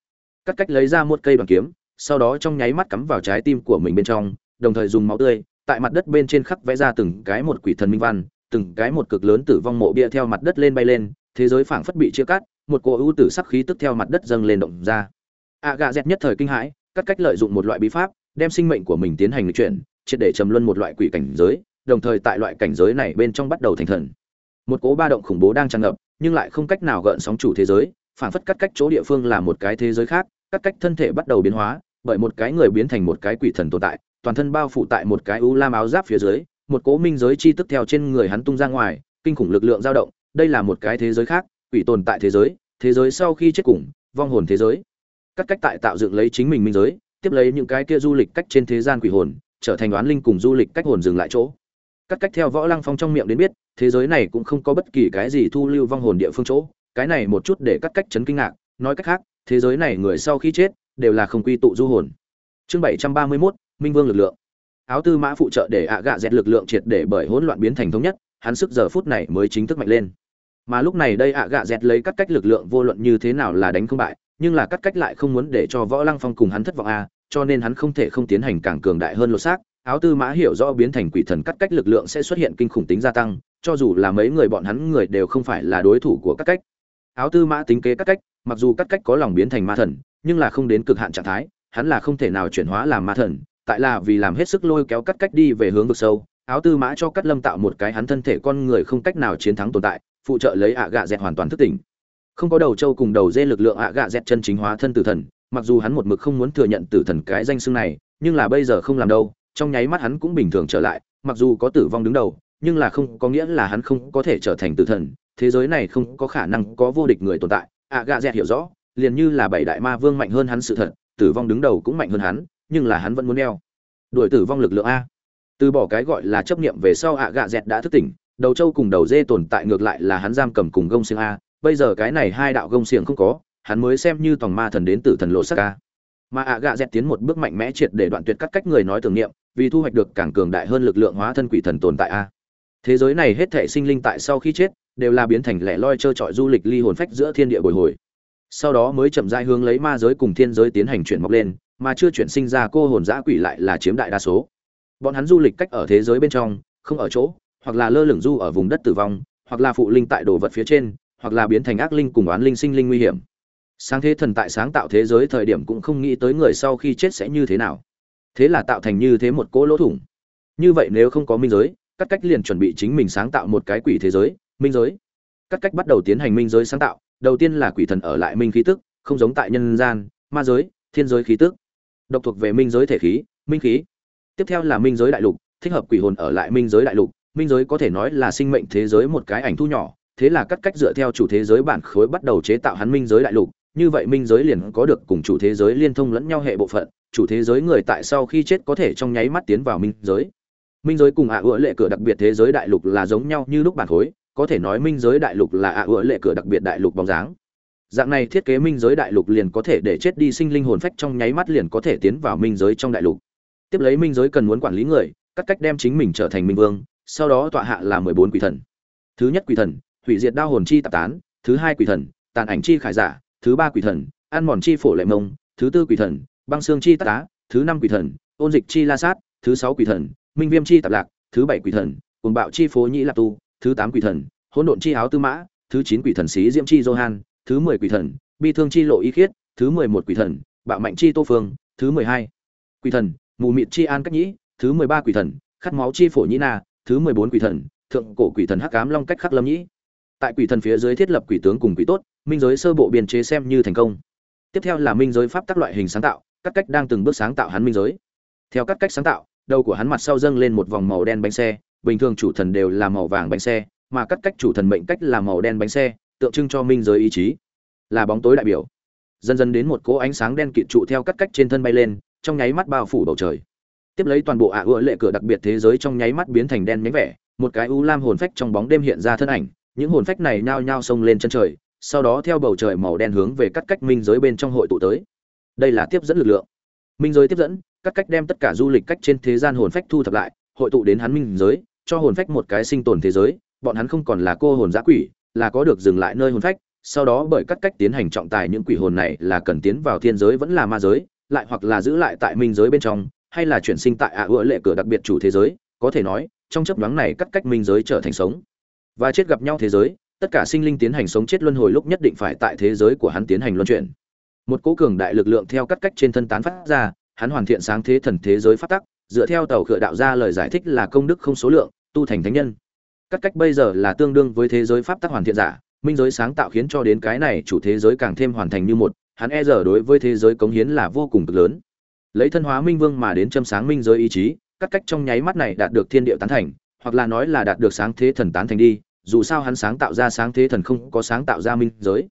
cắt cách lấy ra một cây bằng kiếm, sau đó trong nháy mắt cắm vào trái tim của mình bên trong, đồng thời dùng máu tươi, tại mặt đất bên trên khắc vẽ ra từng cái một quỷ thần minh văn, từng cái một cực lớn tử vong mộ bia theo mặt đất lên bay lên, thế giới phảng phất bị chia cắt, một cỗ ưu tử sắc khí tức theo mặt đất dâng lên động ra. A gà dẹt nhất thời kinh hãi, cắt cách lợi dụng một loại bí pháp, đem sinh mệnh của mình tiến hành lịch chuyển, triệt để trầm luân một loại quỷ cảnh giới, đồng thời tại loại cảnh giới này bên trong bắt đầu thành thần. Một cỗ ba động khủng bố đang tràn ngập, nhưng lại không cách nào gợn sóng chủ thế giới phảng phất cắt cách chỗ địa phương là một cái thế giới khác, cắt cách thân thể bắt đầu biến hóa, bởi một cái người biến thành một cái quỷ thần tồn tại, toàn thân bao phủ tại một cái u lam áo giáp phía dưới, một cỗ minh giới chi tức theo trên người hắn tung ra ngoài, kinh khủng lực lượng dao động, đây là một cái thế giới khác, quỷ tồn tại thế giới thế giới sau khi chết cùng, vong hồn thế giới. Cắt cách tại tạo dựng lấy chính mình minh giới, tiếp lấy những cái kia du lịch cách trên thế gian quỷ hồn, trở thành đoán linh cùng du lịch cách hồn dừng lại chỗ. Cắt cách theo võ lăng phong trong miệng đến biết, thế giới này cũng không có bất kỳ cái gì thu lưu vong hồn địa phương chỗ cái này một chút để cắt cách chấn kinh ngạc nói cách khác thế giới này người sau khi chết đều là không quy tụ du hồn. Chương bảy trăm ba mươi 731, minh vương lực lượng. Áo tư mã phụ trợ để ạ gạ dẹt lực lượng triệt để bởi hỗn loạn biến thành thống nhất hắn sức giờ phút này mới chính thức mạnh lên. Mà lúc này đây ạ gạ dẹt lấy cắt cách lực lượng vô luận như thế nào là đánh không bại nhưng là cắt cách lại không muốn để cho võ lăng phong cùng hắn thất vọng a cho nên hắn không thể không tiến hành càng cường đại hơn lột xác. Áo tư mã hiểu rõ biến thành quỷ thần cắt cách lực lượng sẽ xuất hiện kinh khủng tính gia tăng cho dù là mấy người bọn hắn người đều không phải là đối thủ của cắt cách áo tư mã tính kế cắt cách, mặc dù cắt cách có lòng biến thành ma thần, nhưng là không đến cực hạn trạng thái, hắn là không thể nào chuyển hóa làm ma thần, tại là vì làm hết sức lôi kéo cắt cách đi về hướng vực sâu, áo tư mã cho cắt lâm tạo một cái hắn thân thể con người không cách nào chiến thắng tồn tại, phụ trợ lấy ạ gạ dẹt hoàn toàn thức tỉnh. Không có đầu trâu cùng đầu dê lực lượng ạ gạ dẹt chân chính hóa thân tử thần, mặc dù hắn một mực không muốn thừa nhận tử thần cái danh xưng này, nhưng là bây giờ không làm đâu, trong nháy mắt hắn cũng bình thường trở lại, mặc dù có tử vong đứng đầu, nhưng là không có nghĩa là hắn không có thể trở thành tử thần thế giới này không có khả năng có vô địch người tồn tại. Ạ gạ dẹt hiểu rõ, liền như là bảy đại ma vương mạnh hơn hắn sự thật, tử vong đứng đầu cũng mạnh hơn hắn, nhưng là hắn vẫn muốn neo đuổi tử vong lực lượng a. Từ bỏ cái gọi là chấp niệm về sau ạ gạ dẹt đã thức tỉnh, đầu trâu cùng đầu dê tồn tại ngược lại là hắn giam cầm cùng gông xiềng a, bây giờ cái này hai đạo gông xiềng không có, hắn mới xem như tòng ma thần đến từ thần lộ sắc a. Mà ạ gạ dẹt tiến một bước mạnh mẽ triệt để đoạn tuyệt cắt cách người nói tưởng niệm, vì thu hoạch được càng cường đại hơn lực lượng hóa thân quỷ thần tồn tại a. Thế giới này hết thể sinh linh tại sau khi chết đều là biến thành lẻ loi trơ trọi du lịch ly hồn phách giữa thiên địa bồi hồi. Sau đó mới chậm rãi hướng lấy ma giới cùng thiên giới tiến hành chuyển mọc lên, mà chưa chuyển sinh ra cô hồn giã quỷ lại là chiếm đại đa số. Bọn hắn du lịch cách ở thế giới bên trong, không ở chỗ, hoặc là lơ lửng du ở vùng đất tử vong, hoặc là phụ linh tại đồ vật phía trên, hoặc là biến thành ác linh cùng oán linh sinh linh nguy hiểm. Sáng thế thần tại sáng tạo thế giới thời điểm cũng không nghĩ tới người sau khi chết sẽ như thế nào. Thế là tạo thành như thế một cỗ lỗ thủng. Như vậy nếu không có minh giới, các cách liền chuẩn bị chính mình sáng tạo một cái quỷ thế giới minh giới. Các cách bắt đầu tiến hành minh giới sáng tạo, đầu tiên là quỷ thần ở lại minh khí tức, không giống tại nhân gian, ma giới, thiên giới khí tức. Độc thuộc về minh giới thể khí, minh khí. Tiếp theo là minh giới đại lục, thích hợp quỷ hồn ở lại minh giới đại lục. Minh giới có thể nói là sinh mệnh thế giới một cái ảnh thu nhỏ, thế là cắt cách dựa theo chủ thế giới bản khối bắt đầu chế tạo hắn minh giới đại lục. Như vậy minh giới liền có được cùng chủ thế giới liên thông lẫn nhau hệ bộ phận, chủ thế giới người tại sau khi chết có thể trong nháy mắt tiến vào minh giới. Minh giới cùng ạ à ựa lệ cửa đặc biệt thế giới đại lục là giống nhau như lúc bản khối có thể nói minh giới đại lục là ạ à lệ cửa đặc biệt đại lục bóng dáng. Dạng này thiết kế minh giới đại lục liền có thể để chết đi sinh linh hồn phách trong nháy mắt liền có thể tiến vào minh giới trong đại lục. Tiếp lấy minh giới cần muốn quản lý người cắt cách đem chính mình trở thành minh vương, sau đó tọa hạ là mười bốn quỷ thần. Thứ nhất quỷ thần, hủy diệt đao hồn chi tạp tán, thứ hai quỷ thần, tàn ảnh chi khải giả, thứ ba quỷ thần, ăn mòn chi phổ lệ mông, thứ tư quỷ thần, băng xương chi tát tá thứ năm quỷ thần, ôn dịch chi la sát, thứ sáu quỷ thần, minh viêm chi tạp lạc, thứ bảy quỷ thần cùng bạo chi phố nhĩ lạp tu thứ tám quỷ thần, hỗn độn chi áo tư mã, thứ chín quỷ thần xí diễm chi johan, thứ mười quỷ thần, bi thương chi lộ y khiết, thứ mười một quỷ thần, bạo mạnh chi tô phương, thứ mười hai quỷ thần, mù mịt chi an cách nhĩ, thứ mười ba quỷ thần, khát máu chi phổ nhĩ na, thứ mười bốn quỷ thần, thượng cổ quỷ thần hắc ám long cách khắc lâm nhĩ. Tại quỷ thần phía dưới thiết lập quỷ tướng cùng quỷ tốt, minh giới sơ bộ biên chế xem như thành công. Tiếp theo là minh giới pháp tác loại hình sáng tạo, các cách đang từng bước sáng tạo hắn minh giới. Theo các cách sáng tạo, đầu của hắn mặt sau dâng lên một vòng màu đen bánh xe bình thường chủ thần đều là màu vàng bánh xe, mà cắt cách chủ thần mệnh cách là màu đen bánh xe, tượng trưng cho minh giới ý chí. Là bóng tối đại biểu. Dần dần đến một cỗ ánh sáng đen kịt trụ theo cắt cách trên thân bay lên, trong nháy mắt bao phủ bầu trời. Tiếp lấy toàn bộ ạ ưa lệ cửa đặc biệt thế giới trong nháy mắt biến thành đen nhánh vẻ, một cái u lam hồn phách trong bóng đêm hiện ra thân ảnh, những hồn phách này nhao nhao xông lên chân trời, sau đó theo bầu trời màu đen hướng về cắt cách minh giới bên trong hội tụ tới. Đây là tiếp dẫn lực lượng. Minh giới tiếp dẫn, cắt cách đem tất cả du lịch cách trên thế gian hồn phách thu thập lại, hội tụ đến hắn minh giới cho hồn phách một cái sinh tồn thế giới, bọn hắn không còn là cô hồn giã quỷ, là có được dừng lại nơi hồn phách, sau đó bởi cắt cách tiến hành trọng tài những quỷ hồn này là cần tiến vào thiên giới vẫn là ma giới, lại hoặc là giữ lại tại minh giới bên trong, hay là chuyển sinh tại ạ ựa lệ cửa đặc biệt chủ thế giới, có thể nói, trong chấp nhoáng này cắt cách minh giới trở thành sống. Và chết gặp nhau thế giới, tất cả sinh linh tiến hành sống chết luân hồi lúc nhất định phải tại thế giới của hắn tiến hành luân chuyển. Một cố cường đại lực lượng theo cắt cách trên thân tán phát ra, hắn hoàn thiện sáng thế thần thế giới phát tắc dựa theo tàu khựa đạo ra lời giải thích là công đức không số lượng, tu thành thánh nhân. Các cách bây giờ là tương đương với thế giới pháp tắc hoàn thiện giả, minh giới sáng tạo khiến cho đến cái này chủ thế giới càng thêm hoàn thành như một, hắn e giờ đối với thế giới cống hiến là vô cùng cực lớn. Lấy thân hóa minh vương mà đến châm sáng minh giới ý chí, các cách trong nháy mắt này đạt được thiên địa tán thành, hoặc là nói là đạt được sáng thế thần tán thành đi, dù sao hắn sáng tạo ra sáng thế thần không có sáng tạo ra minh giới.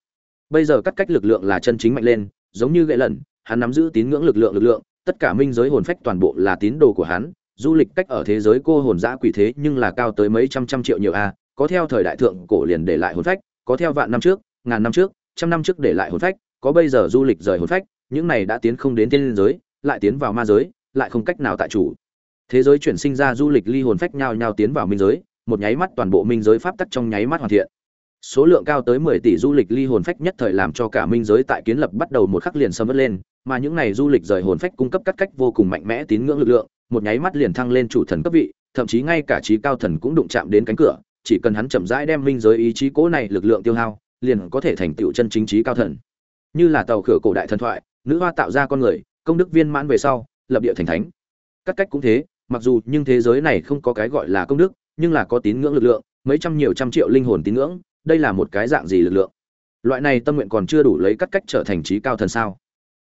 Bây giờ các cách lực lượng là chân chính mạnh lên, giống như gậy lần hắn nắm giữ tín ngưỡng lực lượng lực lượng tất cả minh giới hồn phách toàn bộ là tín đồ của hắn, du lịch cách ở thế giới cô hồn dã quỷ thế nhưng là cao tới mấy trăm trăm triệu nhiều a, có theo thời đại thượng cổ liền để lại hồn phách, có theo vạn năm trước, ngàn năm trước, trăm năm trước để lại hồn phách, có bây giờ du lịch rời hồn phách, những này đã tiến không đến thiên giới, lại tiến vào ma giới, lại không cách nào tại chủ. Thế giới chuyển sinh ra du lịch ly hồn phách nhau nhau tiến vào minh giới, một nháy mắt toàn bộ minh giới pháp tắc trong nháy mắt hoàn thiện số lượng cao tới 10 tỷ du lịch ly hồn phách nhất thời làm cho cả minh giới tại kiến lập bắt đầu một khắc liền sầm vất lên, mà những này du lịch rời hồn phách cung cấp cắt cách vô cùng mạnh mẽ tín ngưỡng lực lượng, một nháy mắt liền thăng lên chủ thần cấp vị, thậm chí ngay cả trí cao thần cũng đụng chạm đến cánh cửa, chỉ cần hắn chậm rãi đem minh giới ý chí cố này lực lượng tiêu hao, liền có thể thành tựu chân chính trí cao thần. Như là tàu khửa cổ đại thần thoại, nữ hoa tạo ra con người, công đức viên mãn về sau, lập địa thành thánh. Các cách cũng thế, mặc dù nhưng thế giới này không có cái gọi là công đức, nhưng là có tín ngưỡng lực lượng, mấy trăm nhiều trăm triệu linh hồn tín ngưỡng đây là một cái dạng gì lực lượng? Loại này tâm nguyện còn chưa đủ lấy cắt cách trở thành trí cao thần sao?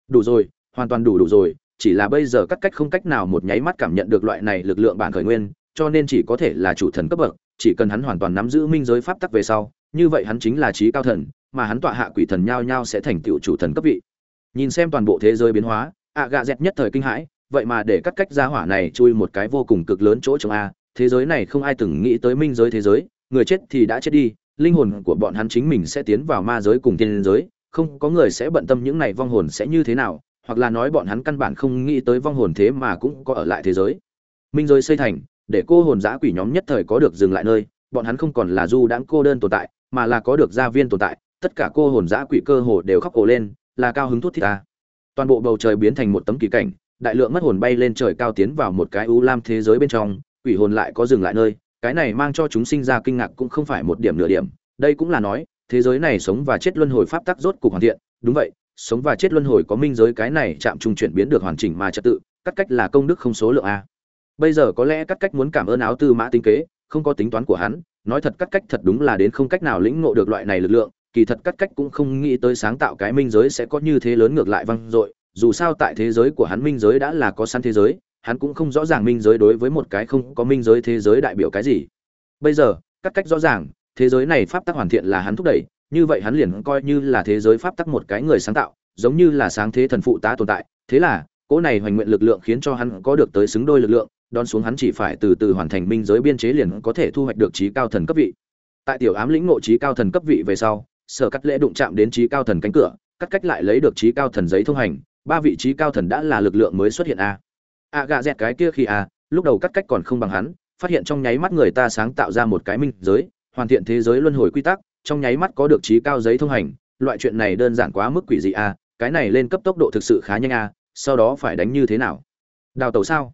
Đủ rồi, hoàn toàn đủ đủ rồi, chỉ là bây giờ cắt cách không cách nào một nháy mắt cảm nhận được loại này lực lượng bản khởi nguyên, cho nên chỉ có thể là chủ thần cấp bậc, chỉ cần hắn hoàn toàn nắm giữ minh giới pháp tắc về sau, như vậy hắn chính là trí cao thần, mà hắn tọa hạ quỷ thần nhao nhao sẽ thành tựu chủ thần cấp vị. Nhìn xem toàn bộ thế giới biến hóa, ạ gạ dẹt nhất thời kinh hãi, vậy mà để cắt cách ra hỏa này chui một cái vô cùng cực lớn chỗ trong a, thế giới này không ai từng nghĩ tới minh giới thế giới, người chết thì đã chết đi linh hồn của bọn hắn chính mình sẽ tiến vào ma giới cùng tiên giới, không có người sẽ bận tâm những này vong hồn sẽ như thế nào, hoặc là nói bọn hắn căn bản không nghĩ tới vong hồn thế mà cũng có ở lại thế giới. Minh giới xây thành, để cô hồn dã quỷ nhóm nhất thời có được dừng lại nơi, bọn hắn không còn là du đãng cô đơn tồn tại, mà là có được gia viên tồn tại, tất cả cô hồn dã quỷ cơ hồ đều khóc cổ lên, là cao hứng thuốc thì ta. Toàn bộ bầu trời biến thành một tấm kỳ cảnh, đại lượng mất hồn bay lên trời cao tiến vào một cái u lam thế giới bên trong, quỷ hồn lại có dừng lại nơi cái này mang cho chúng sinh ra kinh ngạc cũng không phải một điểm nửa điểm. Đây cũng là nói, thế giới này sống và chết luân hồi pháp tắc rốt cục hoàn thiện. Đúng vậy, sống và chết luân hồi có minh giới cái này chạm trùng chuyển biến được hoàn chỉnh mà trật tự, cắt cách là công đức không số lượng a. Bây giờ có lẽ cắt cách muốn cảm ơn áo tư mã tinh kế, không có tính toán của hắn, nói thật cắt cách thật đúng là đến không cách nào lĩnh ngộ được loại này lực lượng, kỳ thật cắt cách cũng không nghĩ tới sáng tạo cái minh giới sẽ có như thế lớn ngược lại văng dội, dù sao tại thế giới của hắn minh giới đã là có sẵn thế giới hắn cũng không rõ ràng minh giới đối với một cái không có minh giới thế giới đại biểu cái gì. Bây giờ, các cách rõ ràng, thế giới này pháp tắc hoàn thiện là hắn thúc đẩy, như vậy hắn liền coi như là thế giới pháp tắc một cái người sáng tạo, giống như là sáng thế thần phụ tá tồn tại. Thế là, cỗ này hoành nguyện lực lượng khiến cho hắn có được tới xứng đôi lực lượng, đón xuống hắn chỉ phải từ từ hoàn thành minh giới biên chế liền có thể thu hoạch được trí cao thần cấp vị. Tại tiểu ám lĩnh ngộ trí cao thần cấp vị về sau, sở cắt lễ đụng chạm đến trí cao thần cánh cửa, cắt cách lại lấy được trí cao thần giấy thông hành, ba vị trí cao thần đã là lực lượng mới xuất hiện a a gạ dẹt cái kia khi a lúc đầu cắt cách còn không bằng hắn, phát hiện trong nháy mắt người ta sáng tạo ra một cái minh giới, hoàn thiện thế giới luân hồi quy tắc, trong nháy mắt có được trí cao giấy thông hành. Loại chuyện này đơn giản quá mức quỷ dị a cái này lên cấp tốc độ thực sự khá nhanh a sau đó phải đánh như thế nào? Đào tẩu sao?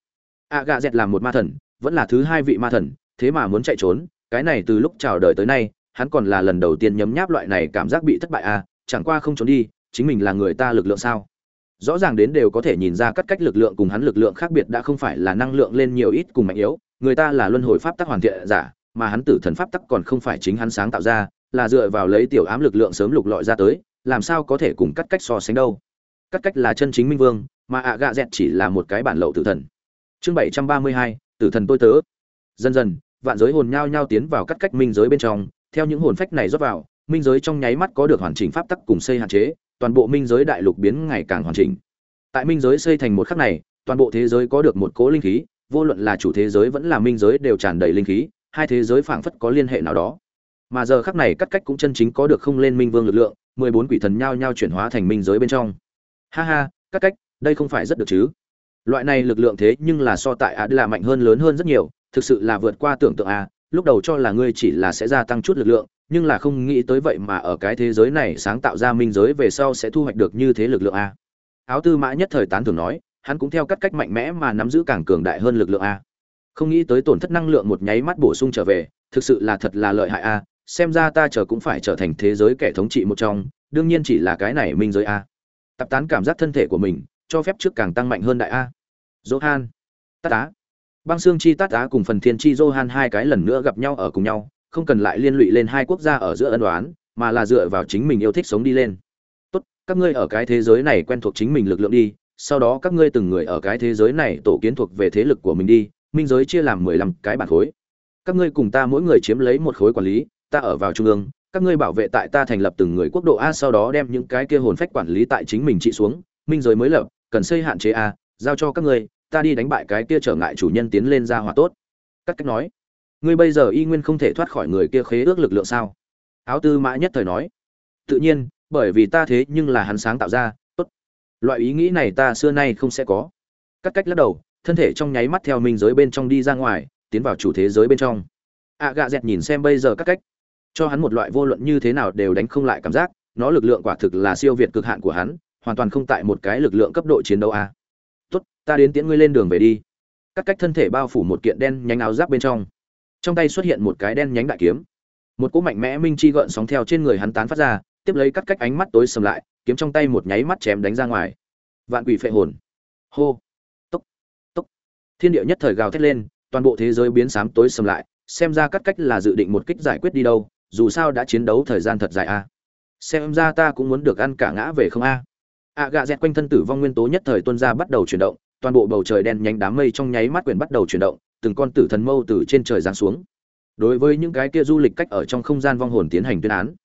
A gạ dẹt làm một ma thần, vẫn là thứ hai vị ma thần, thế mà muốn chạy trốn, cái này từ lúc chào đời tới nay, hắn còn là lần đầu tiên nhấm nháp loại này cảm giác bị thất bại a chẳng qua không trốn đi, chính mình là người ta lực lượng sao? Rõ ràng đến đều có thể nhìn ra cắt cách lực lượng cùng hắn lực lượng khác biệt đã không phải là năng lượng lên nhiều ít cùng mạnh yếu. Người ta là luân hồi pháp tắc hoàn thiện giả, mà hắn tử thần pháp tắc còn không phải chính hắn sáng tạo ra, là dựa vào lấy tiểu ám lực lượng sớm lục lọi ra tới, làm sao có thể cùng cắt cách so sánh đâu? Cắt cách là chân chính minh vương, mà ạ gạ dẹt chỉ là một cái bản lậu tử thần. Chương bảy trăm ba mươi hai, tử thần tôi tớ. Dần dần, vạn giới hồn nhao nhao tiến vào cắt cách minh giới bên trong, theo những hồn phách này rót vào, minh giới trong nháy mắt có được hoàn chỉnh pháp tắc cùng xây hạn chế toàn bộ minh giới đại lục biến ngày càng hoàn chỉnh. Tại minh giới xây thành một khắc này, toàn bộ thế giới có được một cố linh khí, vô luận là chủ thế giới vẫn là minh giới đều tràn đầy linh khí, hai thế giới phảng phất có liên hệ nào đó. Mà giờ khắc này cắt cách cũng chân chính có được không lên minh vương lực lượng, mười bốn quỷ thần nhao nhao chuyển hóa thành minh giới bên trong. Ha ha cắt cách, đây không phải rất được chứ? Loại này lực lượng thế nhưng là so tại a là mạnh hơn lớn hơn rất nhiều, thực sự là vượt qua tưởng tượng a, lúc đầu cho là ngươi chỉ là sẽ gia tăng chút lực lượng nhưng là không nghĩ tới vậy mà ở cái thế giới này sáng tạo ra minh giới về sau sẽ thu hoạch được như thế lực lượng a. Áo tư mã nhất thời tán thường nói, hắn cũng theo cắt cách mạnh mẽ mà nắm giữ càng cường đại hơn lực lượng a. Không nghĩ tới tổn thất năng lượng một nháy mắt bổ sung trở về, thực sự là thật là lợi hại a, xem ra ta chờ cũng phải trở thành thế giới kẻ thống trị một trong, đương nhiên chỉ là cái này minh giới a. Tập tán cảm giác thân thể của mình, cho phép trước càng tăng mạnh hơn đại a. Johan, tát á. Băng xương chi tát á cùng phần thiên chi johan hai cái lần nữa gặp nhau ở cùng nhau không cần lại liên lụy lên hai quốc gia ở giữa ân đoán mà là dựa vào chính mình yêu thích sống đi lên. Tốt, các ngươi ở cái thế giới này quen thuộc chính mình lực lượng đi, sau đó các ngươi từng người ở cái thế giới này tổ kiến thuộc về thế lực của mình đi, minh giới chia làm mười lăm cái bản khối. Các ngươi cùng ta mỗi người chiếm lấy một khối quản lý, ta ở vào trung ương, các ngươi bảo vệ tại ta thành lập từng người quốc độ a sau đó đem những cái kia hồn phách quản lý tại chính mình trị xuống, minh giới mới lập, cần xây hạn chế a, giao cho các ngươi, ta đi đánh bại cái kia trở ngại chủ nhân tiến lên ra hòa tốt. Các cách nói ngươi bây giờ y nguyên không thể thoát khỏi người kia khế ước lực lượng sao? Áo tư mã nhất thời nói. Tự nhiên, bởi vì ta thế nhưng là hắn sáng tạo ra, tốt. Loại ý nghĩ này ta xưa nay không sẽ có. Cắt cách lắc đầu, thân thể trong nháy mắt theo minh giới bên trong đi ra ngoài, tiến vào chủ thế giới bên trong. Ạ gạ dẹt nhìn xem bây giờ các cách. Cho hắn một loại vô luận như thế nào đều đánh không lại cảm giác, nó lực lượng quả thực là siêu việt cực hạn của hắn, hoàn toàn không tại một cái lực lượng cấp độ chiến đấu a. Tốt, ta đến tiễn ngươi lên đường về đi. Cắt cách thân thể bao phủ một kiện đen nhánh áo giáp bên trong trong tay xuất hiện một cái đen nhánh đại kiếm. Một cỗ mạnh mẽ minh chi gợn sóng theo trên người hắn tán phát ra, tiếp lấy cắt cách ánh mắt tối sầm lại, kiếm trong tay một nháy mắt chém đánh ra ngoài. Vạn quỷ phệ hồn. Hô. Tốc. Tốc. Thiên địa nhất thời gào thét lên, toàn bộ thế giới biến sám tối sầm lại, xem ra cắt cách là dự định một kích giải quyết đi đâu, dù sao đã chiến đấu thời gian thật dài a. Xem ra ta cũng muốn được ăn cả ngã về không a. A gạ dẹt quanh thân tử vong nguyên tố nhất thời tuân ra bắt đầu chuyển động, toàn bộ bầu trời đen nhánh đám mây trong nháy mắt quyển bắt đầu chuyển động từng con tử thần mâu từ trên trời giáng xuống. Đối với những cái kia du lịch cách ở trong không gian vong hồn tiến hành tuyên án.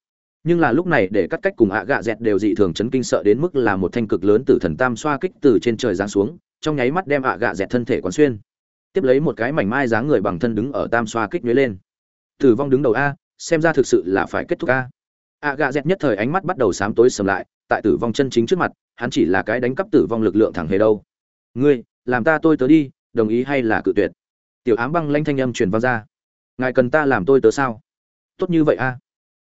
Nhưng là lúc này để cắt cách cùng ạ gạ dẹt đều dị thường chấn kinh sợ đến mức là một thanh cực lớn tử thần tam xoa kích từ trên trời giáng xuống, trong nháy mắt đem ạ gạ dẹt thân thể quán xuyên. Tiếp lấy một cái mảnh mai dáng người bằng thân đứng ở tam xoa kích nhuế lên. Tử vong đứng đầu a, xem ra thực sự là phải kết thúc a. Ạ gạ dẹt nhất thời ánh mắt bắt đầu sám tối sầm lại, tại tử vong chân chính trước mặt, hắn chỉ là cái đánh cắp tử vong lực lượng thẳng hề đâu. Ngươi, làm ta tôi tớ đi, đồng ý hay là cự tuyệt? Tiểu ám băng lanh thanh âm truyền vang ra. Ngài cần ta làm tôi tớ sao? Tốt như vậy a.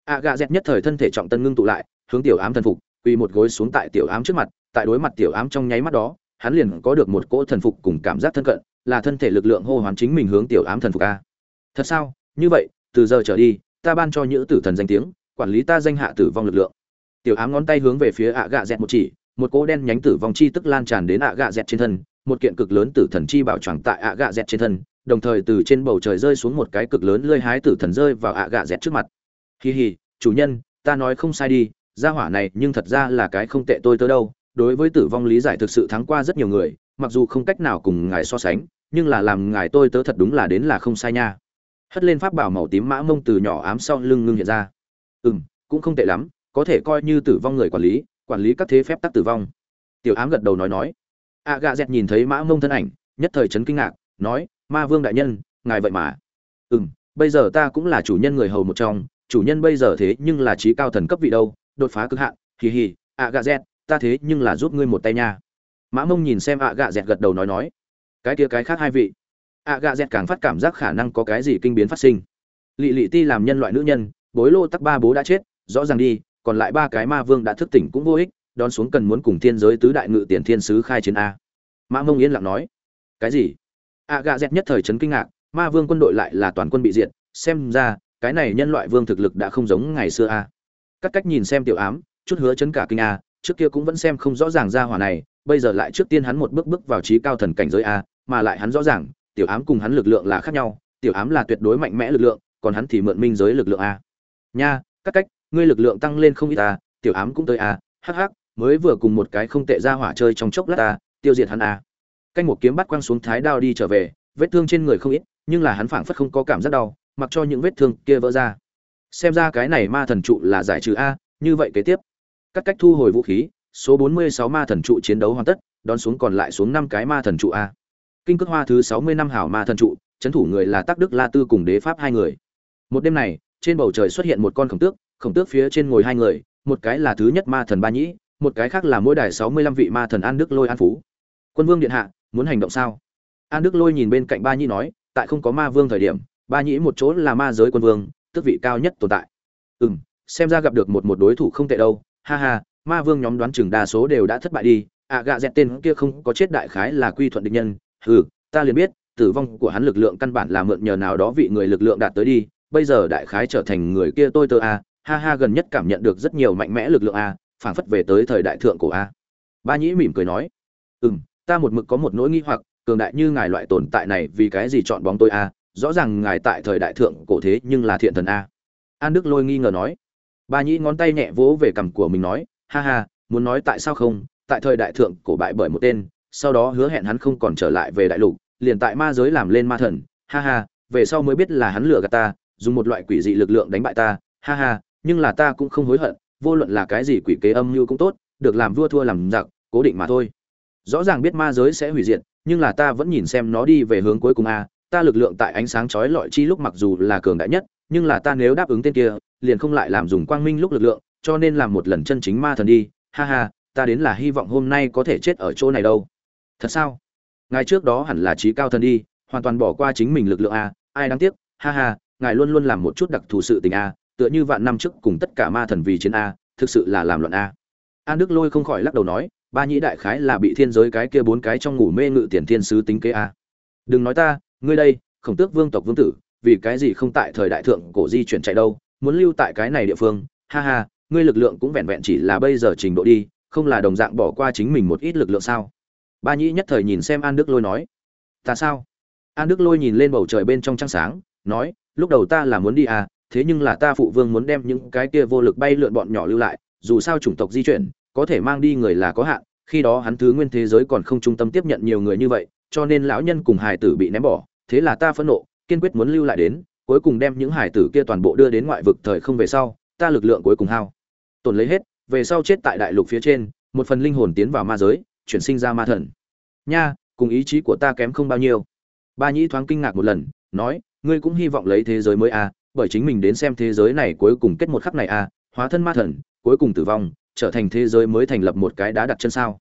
A gà dẹt nhất thời thân thể trọng tân ngưng tụ lại, hướng tiểu ám thần phục, quỳ một gối xuống tại tiểu ám trước mặt, tại đối mặt tiểu ám trong nháy mắt đó, hắn liền có được một cỗ thần phục cùng cảm giác thân cận, là thân thể lực lượng hô hoán chính mình hướng tiểu ám thần phục a. Thật sao? Như vậy, từ giờ trở đi, ta ban cho nhữ tử thần danh tiếng, quản lý ta danh hạ tử vong lực lượng. Tiểu ám ngón tay hướng về phía ạ gạ dẹt một chỉ, một cỗ đen nhánh tử vong chi tức lan tràn đến ạ gạ dẹt trên thân, một kiện cực lớn tử thần chi bảo tràng tại ạ gạ dẹt trên thân đồng thời từ trên bầu trời rơi xuống một cái cực lớn lơi hái tử thần rơi vào ạ gạ dẹt trước mặt. Hì hì chủ nhân, ta nói không sai đi, gia hỏa này nhưng thật ra là cái không tệ tôi tớ đâu, đối với tử vong lý giải thực sự thắng qua rất nhiều người, mặc dù không cách nào cùng ngài so sánh, nhưng là làm ngài tôi tớ thật đúng là đến là không sai nha. Hất lên pháp bảo màu tím mã mông từ nhỏ ám sau lưng ngưng hiện ra. Ừ m cũng không tệ lắm, có thể coi như tử vong người quản lý quản lý các thế phép tắc tử vong. Tiểu ám gật đầu nói nói. a gà dẹt nhìn thấy mã mông thân ảnh, nhất thời chấn kinh ngạc, nói ma vương đại nhân, ngài vậy mà. Ừ m bây giờ ta cũng là chủ nhân người hầu một trong, chủ nhân bây giờ thế nhưng là trí cao thần cấp vị đâu, đột phá cực hạn, hì hì, ạ gạ dẹt, ta thế nhưng là giúp ngươi một tay nha. Mã mông nhìn xem ạ gạ dẹt gật đầu nói nói. Cái kia cái khác hai vị. Ạ gạ dẹt càng phát cảm giác khả năng có cái gì kinh biến phát sinh. Lị lị ti làm nhân loại nữ nhân, bối lô tắc ba bố đã chết, rõ ràng đi, còn lại ba cái ma vương đã thức tỉnh cũng vô ích, đón xuống cần muốn cùng thiên giới tứ đại ngự tiền thiên sứ khai chiến a. Mã mông yên lặng nói. Cái gì? A gà dẹt nhất thời trấn kinh ngạc, ma vương quân đội lại là toàn quân bị diệt, xem ra, cái này nhân loại vương thực lực đã không giống ngày xưa a. Các cách nhìn xem tiểu ám, chút hứa chấn cả kinh a, trước kia cũng vẫn xem không rõ ràng ra hỏa này, bây giờ lại trước tiên hắn một bước bước vào trí cao thần cảnh giới a, mà lại hắn rõ ràng, tiểu ám cùng hắn lực lượng là khác nhau, tiểu ám là tuyệt đối mạnh mẽ lực lượng, còn hắn thì mượn minh giới lực lượng a. Nha các cách, ngươi lực lượng tăng lên không ít a, tiểu ám cũng tới a, hắc hắc, mới vừa cùng một cái không tệ ra hỏa chơi trong chốc lát a, tiêu diệt hắn a canh một kiếm bắt quăng xuống thái đao đi trở về, vết thương trên người không ít, nhưng là hắn phảng phất không có cảm giác đau, mặc cho những vết thương kia vỡ ra. Xem ra cái này ma thần trụ là giải trừ a, như vậy kế tiếp. Các cách thu hồi vũ khí, số 46 ma thần trụ chiến đấu hoàn tất, đón xuống còn lại xuống năm cái ma thần trụ a. Kinh cước hoa thứ 60 năm hảo ma thần trụ, chấn thủ người là tác đức la tư cùng đế pháp hai người. Một đêm này, trên bầu trời xuất hiện một con khổng tước khổng tước phía trên ngồi hai người, một cái là thứ nhất ma thần ba nhĩ, một cái khác là mỗi đài 65 vị ma thần an đức lôi an phú. Quân vương điện hạ muốn hành động sao? An đức lôi nhìn bên cạnh ba nhĩ nói, tại không có ma vương thời điểm, ba nhĩ một chỗ là ma giới quân vương, tước vị cao nhất tồn tại. Ừ m xem ra gặp được một một đối thủ không tệ đâu. Ha ha, ma vương nhóm đoán chừng đa số đều đã thất bại đi. Ạ gạ dẹt tên kia không có chết đại khái là quy thuận địch nhân. Hừ, ta liền biết, tử vong của hắn lực lượng căn bản là mượn nhờ nào đó vị người lực lượng đạt tới đi. Bây giờ đại khái trở thành người kia tôi tơ a. Ha ha, gần nhất cảm nhận được rất nhiều mạnh mẽ lực lượng a, phảng phất về tới thời đại thượng cổ a. Ba nhĩ mỉm cười nói. Ừ m ta một mực có một nỗi nghi hoặc, cường đại như ngài loại tồn tại này vì cái gì chọn bóng tôi a rõ ràng ngài tại thời đại thượng cổ thế nhưng là thiện thần a an đức lôi nghi ngờ nói. Bà nhĩ ngón tay nhẹ vỗ về cằm của mình nói, ha ha, muốn nói tại sao không? Tại thời đại thượng cổ bại bởi một tên, sau đó hứa hẹn hắn không còn trở lại về đại lục, liền tại ma giới làm lên ma thần. Ha ha, về sau mới biết là hắn lừa gạt ta, dùng một loại quỷ dị lực lượng đánh bại ta. Ha ha, nhưng là ta cũng không hối hận, vô luận là cái gì quỷ kế âm mưu cũng tốt, được làm vua thua làm giặc, cố định mà thôi rõ ràng biết ma giới sẽ hủy diệt, nhưng là ta vẫn nhìn xem nó đi về hướng cuối cùng a. Ta lực lượng tại ánh sáng chói lọi chi lúc mặc dù là cường đại nhất, nhưng là ta nếu đáp ứng tên kia, liền không lại làm dùng quang minh lúc lực lượng, cho nên làm một lần chân chính ma thần đi. Ha ha, ta đến là hy vọng hôm nay có thể chết ở chỗ này đâu. Thật sao? Ngài trước đó hẳn là trí cao thần đi, hoàn toàn bỏ qua chính mình lực lượng a. Ai đáng tiếc? Ha ha, ngài luôn luôn làm một chút đặc thù sự tình a, tựa như vạn năm trước cùng tất cả ma thần vì chiến a, thực sự là làm loạn a. An đức lôi không khỏi lắc đầu nói ba nhĩ đại khái là bị thiên giới cái kia bốn cái trong ngủ mê ngự tiền thiên sứ tính kế a. Đừng nói ta, ngươi đây, khổng tước vương tộc vương tử, vì cái gì không tại thời đại thượng cổ di chuyển chạy đâu, muốn lưu tại cái này địa phương, ha ha, ngươi lực lượng cũng vẹn vẹn chỉ là bây giờ trình độ đi, không là đồng dạng bỏ qua chính mình một ít lực lượng sao? Ba nhĩ nhất thời nhìn xem an đức lôi nói, ta sao? An đức lôi nhìn lên bầu trời bên trong trăng sáng, nói, lúc đầu ta là muốn đi à thế nhưng là ta phụ vương muốn đem những cái kia vô lực bay lượn bọn nhỏ lưu lại, dù sao chủng tộc di chuyển có thể mang đi người là có hạn khi đó hắn thứ nguyên thế giới còn không trung tâm tiếp nhận nhiều người như vậy cho nên lão nhân cùng hải tử bị ném bỏ thế là ta phẫn nộ kiên quyết muốn lưu lại đến cuối cùng đem những hải tử kia toàn bộ đưa đến ngoại vực thời không về sau ta lực lượng cuối cùng hao. Tổn lấy hết về sau chết tại đại lục phía trên một phần linh hồn tiến vào ma giới chuyển sinh ra ma thần. Nha cùng ý chí của ta kém không bao nhiêu. Ba nhĩ thoáng kinh ngạc một lần nói ngươi cũng hy vọng lấy thế giới mới à, bởi chính mình đến xem thế giới này cuối cùng kết một khắc này à, hóa thân ma thần, cuối cùng tử vong, trở thành thế giới mới thành lập một cái đá đặt chân sao?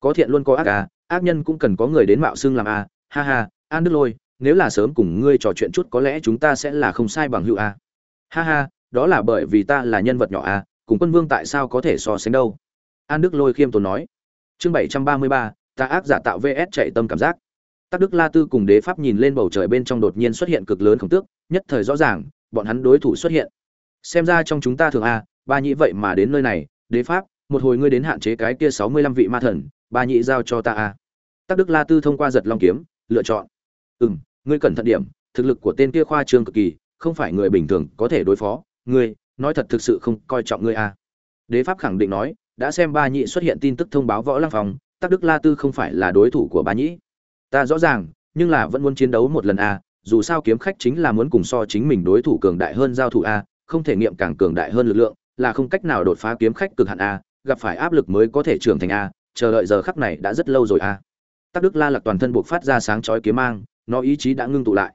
Có thiện luôn có ác à, ác nhân cũng cần có người đến mạo xưng làm à, ha ha, An Đức Lôi, nếu là sớm cùng ngươi trò chuyện chút có lẽ chúng ta sẽ là không sai bằng hữu à. Ha ha, đó là bởi vì ta là nhân vật nhỏ à, cùng quân vương tại sao có thể so sánh đâu? An Đức Lôi khiêm tốn nói. Chương 733, ta ác giả tạo VS chạy tâm cảm giác. Tắc Đức La Tư cùng Đế Pháp nhìn lên bầu trời bên trong đột nhiên xuất hiện cực lớn khổng tước, nhất thời rõ ràng, bọn hắn đối thủ xuất hiện. Xem ra trong chúng ta thường a, ba nhĩ vậy mà đến nơi này, Đế Pháp, một hồi ngươi đến hạn chế cái kia sáu mươi lăm vị ma thần, ba Nhị giao cho ta a. Tắc Đức La Tư thông qua giật long kiếm, lựa chọn. Ừm, ngươi cẩn thận điểm, thực lực của tên kia khoa trương cực kỳ, không phải người bình thường có thể đối phó, ngươi, nói thật thực sự không coi trọng ngươi a. Đế Pháp khẳng định nói, đã xem ba Nhị xuất hiện tin tức thông báo võ lăng phòng, Tắc Đức La Tư không phải là đối thủ của ba nhĩ ta rõ ràng nhưng là vẫn muốn chiến đấu một lần a à, dù sao kiếm khách chính là muốn cùng so chính mình đối thủ cường đại hơn giao thủ a à, không thể nghiệm càng cường đại hơn lực lượng là không cách nào đột phá kiếm khách cực hạn a, gặp phải áp lực mới có thể trưởng thành a, chờ đợi giờ khắc này đã rất lâu rồi a. Tắc đức la lạc toàn thân buộc phát ra sáng chói kiếm mang, nó ý chí đã ngưng tụ lại.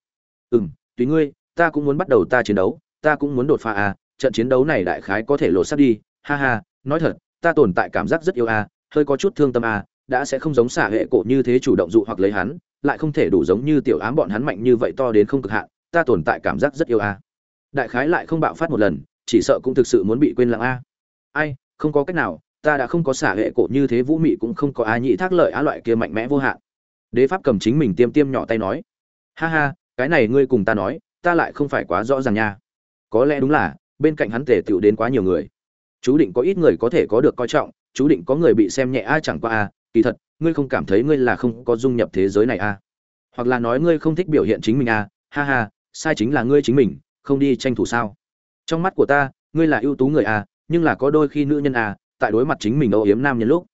Ừ tùy ngươi, ta cũng muốn bắt đầu ta chiến đấu, ta cũng muốn đột phá a, trận chiến đấu này đại khái có thể lột sắt đi. Ha ha, nói thật, ta tồn tại cảm giác rất yêu a, hơi có chút thương tâm a, đã sẽ không giống xả hệ cổ như thế chủ động dụ hoặc lấy hắn, lại không thể đủ giống như tiểu ám bọn hắn mạnh như vậy to đến không cực hạn, ta tồn tại cảm giác rất yêu a. Đại khái lại không bạo phát một lần chỉ sợ cũng thực sự muốn bị quên lặng a. Ai, không có cách nào, ta đã không có xả hệ cổ như thế vũ mị cũng không có ai nhị thác lợi á loại kia mạnh mẽ vô hạn. Đế pháp cầm chính mình tiêm tiêm nhỏ tay nói, ha ha, cái này ngươi cùng ta nói, ta lại không phải quá rõ ràng nha. Có lẽ đúng là, bên cạnh hắn tề tựu đến quá nhiều người. Chú định có ít người có thể có được coi trọng, chú định có người bị xem nhẹ a, chẳng qua a, kỳ thật, ngươi không cảm thấy ngươi là không có dung nhập thế giới này a? Hoặc là nói ngươi không thích biểu hiện chính mình a, ha ha, sai chính là ngươi chính mình, không đi tranh thủ sao? Trong mắt của ta ngươi là ưu tú người à, nhưng là có đôi khi nữ nhân à, tại đối mặt chính mình âu yếm nam nhân lúc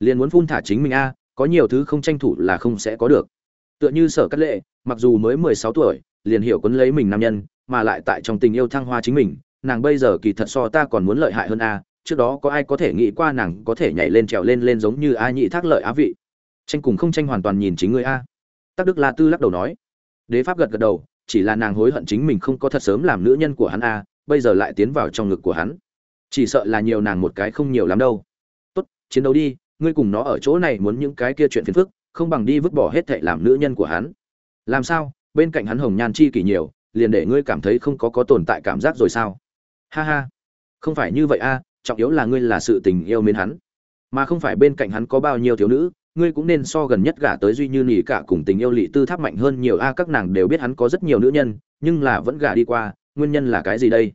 liền muốn phun thả chính mình à, có nhiều thứ không tranh thủ là không sẽ có được. Tựa như sở cát lệ mặc dù mới mười sáu tuổi liền hiểu quấn lấy mình nam nhân mà lại tại trong tình yêu thăng hoa chính mình nàng bây giờ kỳ thật so ta còn muốn lợi hại hơn a à, trước đó có ai có thể nghĩ qua nàng có thể nhảy lên trèo lên lên giống như a nhị thác lợi á vị. Tranh cùng không tranh hoàn toàn nhìn chính người a. Tắc đức la tư lắc đầu nói. Đế pháp gật gật đầu chỉ là nàng hối hận chính mình không có thật sớm làm nữ nhân của hắn a bây giờ lại tiến vào trong ngực của hắn. Chỉ sợ là nhiều nàng một cái không nhiều lắm đâu. Tốt, chiến đấu đi, ngươi cùng nó ở chỗ này muốn những cái kia chuyện phiền phức, không bằng đi vứt bỏ hết thệ làm nữ nhân của hắn. Làm sao? Bên cạnh hắn hồng nhan chi kỷ nhiều, liền để ngươi cảm thấy không có có tồn tại cảm giác rồi sao? Ha ha. Không phải như vậy a, trọng yếu là ngươi là sự tình yêu mến hắn. Mà không phải bên cạnh hắn có bao nhiêu thiếu nữ, ngươi cũng nên so gần nhất gả tới duy như nỉ cả cùng tình yêu lị tư tháp mạnh hơn nhiều a, các nàng đều biết hắn có rất nhiều nữ nhân, nhưng là vẫn gả đi qua nguyên nhân là cái gì đây?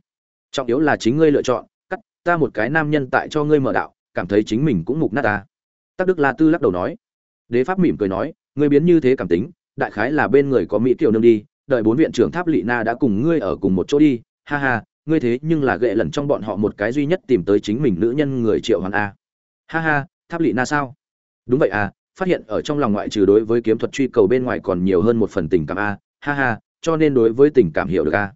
Trọng yếu là chính ngươi lựa chọn, cắt, ta một cái nam nhân tại cho ngươi mở đạo, cảm thấy chính mình cũng mục nát ta. Tắc đức la tư lắc đầu nói. Đế pháp mỉm cười nói, ngươi biến như thế cảm tính, đại khái là bên người có mỹ kiều nương đi, đợi bốn viện trưởng tháp lị na đã cùng ngươi ở cùng một chỗ đi, ha ha, ngươi thế nhưng là gệ lần trong bọn họ một cái duy nhất tìm tới chính mình nữ nhân người triệu hoàn a. Ha ha, tháp lị na sao? Đúng vậy à phát hiện ở trong lòng ngoại trừ đối với kiếm thuật truy cầu bên ngoài còn nhiều hơn một phần tình cảm a. Ha ha, cho nên đối với tình cảm hiểu được a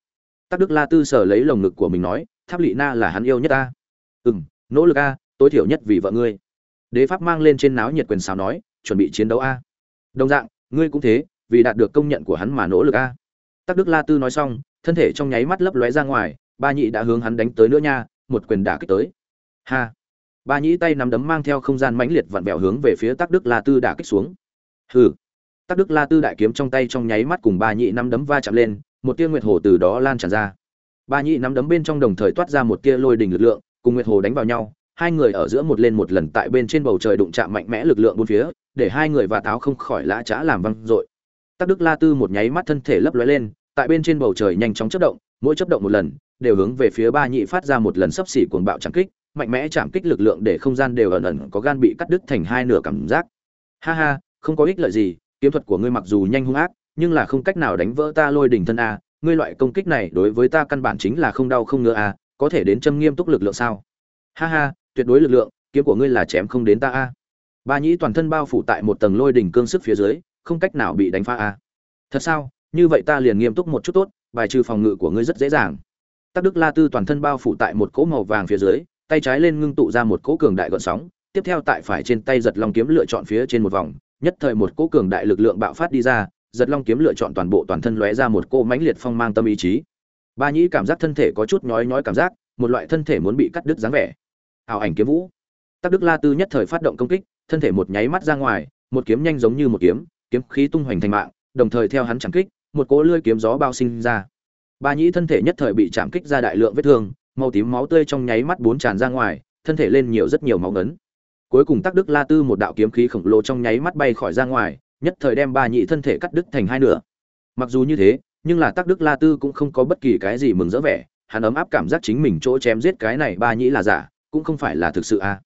tắc đức la tư sở lấy lồng ngực của mình nói, tháp lị na là hắn yêu nhất ta. ừ m nỗ lực a, tối thiểu nhất vì vợ ngươi. Đế pháp mang lên trên náo nhiệt quyền xào nói, chuẩn bị chiến đấu a. Đồng dạng, ngươi cũng thế, vì đạt được công nhận của hắn mà nỗ lực a. Tắc đức la tư nói xong, thân thể trong nháy mắt lấp lóe ra ngoài, ba nhị đã hướng hắn đánh tới nữa nha, một quyền đả kích tới. Ha! Ba nhĩ tay nắm đấm mang theo không gian mãnh liệt vặn vẹo hướng về phía tắc đức la tư đả kích xuống. Hừ! Tắc đức la tư đại kiếm trong tay trong nháy mắt cùng ba nhị nắm đấm va chạm lên một tia nguyệt hồ từ đó lan tràn ra. Ba nhị nắm đấm bên trong đồng thời toát ra một tia lôi đình lực lượng, cùng nguyệt hồ đánh vào nhau, hai người ở giữa một lên một lần tại bên trên bầu trời đụng chạm mạnh mẽ lực lượng bốn phía, để hai người và táo không khỏi lã chã làm văng dội. Tắc đức la tư một nháy mắt thân thể lấp lóe lên, tại bên trên bầu trời nhanh chóng chất động, mỗi chớp động một lần, đều hướng về phía ba nhị phát ra một lần sấp xỉ cuồng bạo trắng kích, mạnh mẽ chạm kích lực lượng để không gian đều ẩn ẩn có gan bị cắt đứt thành hai nửa cảm giác. Ha ha, không có ích lợi gì, kiếm thuật của ngươi mặc dù nhanh hung ác nhưng là không cách nào đánh vỡ ta lôi đỉnh thân a, ngươi loại công kích này đối với ta căn bản chính là không đau không ngứa a, có thể đến châm nghiêm túc lực lượng sao? Ha ha, tuyệt đối lực lượng, kiếm của ngươi là chém không đến ta a. Ba nhĩ toàn thân bao phủ tại một tầng lôi đỉnh cương sức phía dưới, không cách nào bị đánh phá a. Thật sao? Như vậy ta liền nghiêm túc một chút tốt, bài trừ phòng ngự của ngươi rất dễ dàng. Tắc đức la tư toàn thân bao phủ tại một cỗ màu vàng phía dưới, tay trái lên ngưng tụ ra một cỗ cường đại gợn sóng, tiếp theo tại phải trên tay giật long kiếm lựa chọn phía trên một vòng, nhất thời một cỗ cường đại lực lượng bạo phát đi ra giật long kiếm lựa chọn toàn bộ toàn thân lóe ra một cô mãnh liệt phong mang tâm ý chí. Ba nhĩ cảm giác thân thể có chút nhói nhói cảm giác, một loại thân thể muốn bị cắt đứt dáng vẻ. Ảo ảnh kiếm vũ. Tắc đức la tư nhất thời phát động công kích, thân thể một nháy mắt ra ngoài, một kiếm nhanh giống như một kiếm kiếm khí tung hoành thành mạng, đồng thời theo hắn chẳng kích, một cỗ lưỡi kiếm gió bao sinh ra. Ba nhĩ thân thể nhất thời bị chạm kích ra đại lượng vết thương, màu tím máu tươi trong nháy mắt bốn tràn ra ngoài, thân thể lên nhiều rất nhiều máu ngấn. Cuối cùng tắc đức la tư một đạo kiếm khí khổng lồ trong nháy mắt bay khỏi ra ngoài nhất thời đem ba nhị thân thể cắt đứt thành hai nửa mặc dù như thế nhưng là tắc đức la tư cũng không có bất kỳ cái gì mừng rỡ vẻ hắn ấm áp cảm giác chính mình chỗ chém giết cái này ba nhĩ là giả cũng không phải là thực sự a à.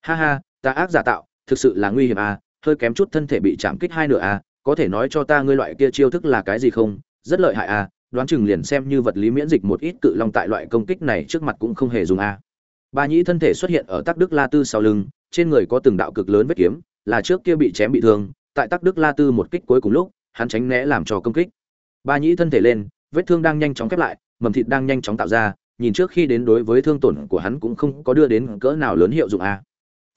ha ha ta ác giả tạo thực sự là nguy hiểm a à, hơi kém chút thân thể bị chạm kích hai nửa a à, có thể nói cho ta ngươi loại kia chiêu thức là cái gì không rất lợi hại a đoán chừng liền xem như vật lý miễn dịch một ít cự long tại loại công kích này trước mặt cũng không hề dùng a. Ba nhĩ thân thể xuất hiện ở Tắc Đức La Tư sau lưng, trên người có từng đạo cực lớn vết kiếm, là trước kia bị chém bị thương, tại Tắc Đức La Tư một kích cuối cùng lúc, hắn tránh né làm cho công kích. Ba nhĩ thân thể lên, vết thương đang nhanh chóng khép lại, mầm thịt đang nhanh chóng tạo ra, nhìn trước khi đến đối với thương tổn của hắn cũng không có đưa đến cỡ nào lớn hiệu dụng a.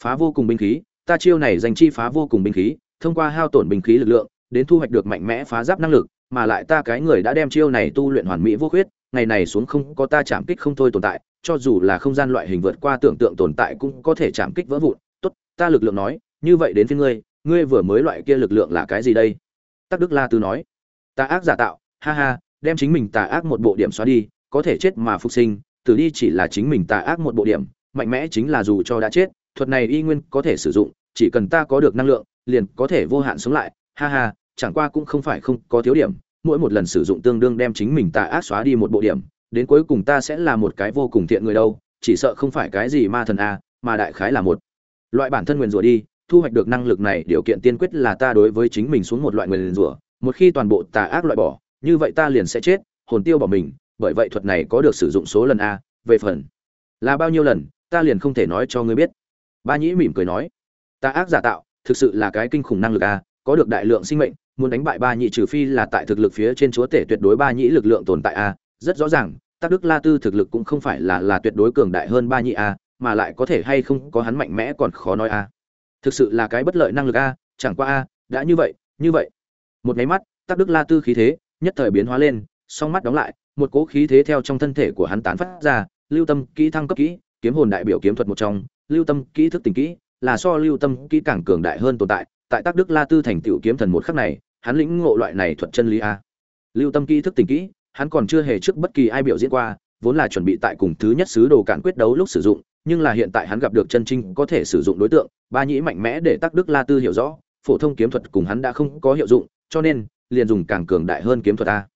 Phá vô cùng binh khí, ta chiêu này dành chi phá vô cùng binh khí, thông qua hao tổn binh khí lực lượng, đến thu hoạch được mạnh mẽ phá giáp năng lực, mà lại ta cái người đã đem chiêu này tu luyện hoàn mỹ vô khuyết, ngày này xuống không có ta chạm kích không thôi tồn tại, cho dù là không gian loại hình vượt qua tưởng tượng tồn tại cũng có thể chạm kích vỡ vụn. Tốt, ta lực lượng nói, như vậy đến phía ngươi, ngươi vừa mới loại kia lực lượng là cái gì đây? Tắc Đức La Tư nói, ta ác giả tạo, ha ha, đem chính mình tà ác một bộ điểm xóa đi, có thể chết mà phục sinh, tử đi chỉ là chính mình tà ác một bộ điểm, mạnh mẽ chính là dù cho đã chết, thuật này y nguyên có thể sử dụng, chỉ cần ta có được năng lượng, liền có thể vô hạn sống lại, ha ha, chẳng qua cũng không phải không có thiếu điểm, mỗi một lần sử dụng tương đương đem chính mình tà ác xóa đi một bộ điểm, đến cuối cùng ta sẽ là một cái vô cùng thiện người đâu, chỉ sợ không phải cái gì ma thần a, mà đại khái là một loại bản thân nguyền rủa đi, thu hoạch được năng lực này điều kiện tiên quyết là ta đối với chính mình xuống một loại người liền rủa, một khi toàn bộ tà ác loại bỏ, như vậy ta liền sẽ chết, hồn tiêu bỏ mình, bởi vậy thuật này có được sử dụng số lần a, về phần là bao nhiêu lần, ta liền không thể nói cho ngươi biết. Ba Nhĩ mỉm cười nói, tà ác giả tạo, thực sự là cái kinh khủng năng lực a, có được đại lượng sinh mệnh, muốn đánh bại ba nhị trừ phi là tại thực lực phía trên chúa tể tuyệt đối ba Nhĩ lực lượng tồn tại a rất rõ ràng tác đức la tư thực lực cũng không phải là là tuyệt đối cường đại hơn ba nhị a mà lại có thể hay không có hắn mạnh mẽ còn khó nói a thực sự là cái bất lợi năng lực a, chẳng qua a, đã như vậy như vậy. Một máy mắt, tắc đức la tư khí thế, nhất thời biến hóa lên, song mắt đóng lại, một cỗ khí thế theo trong thân thể của hắn tán phát ra, lưu tâm kỹ thăng cấp kỹ, kiếm hồn đại biểu kiếm thuật một trong, lưu tâm kỹ thức tình kỹ, là so lưu tâm kỹ càng cường đại hơn tồn tại tại tác đức la tư thành tựu kiếm thần một khắc này, hắn lĩnh ngộ loại này thuật chân lý a. Lưu tâm kỹ thức tình kỹ, hắn còn chưa hề trước bất kỳ ai biểu diễn qua, vốn là chuẩn bị tại cùng thứ nhất sứ đồ cản quyết đấu lúc sử dụng nhưng là hiện tại hắn gặp được chân trinh có thể sử dụng đối tượng, ba nhĩ mạnh mẽ để tắc đức la tư hiểu rõ, phổ thông kiếm thuật cùng hắn đã không có hiệu dụng, cho nên, liền dùng càng cường đại hơn kiếm thuật a.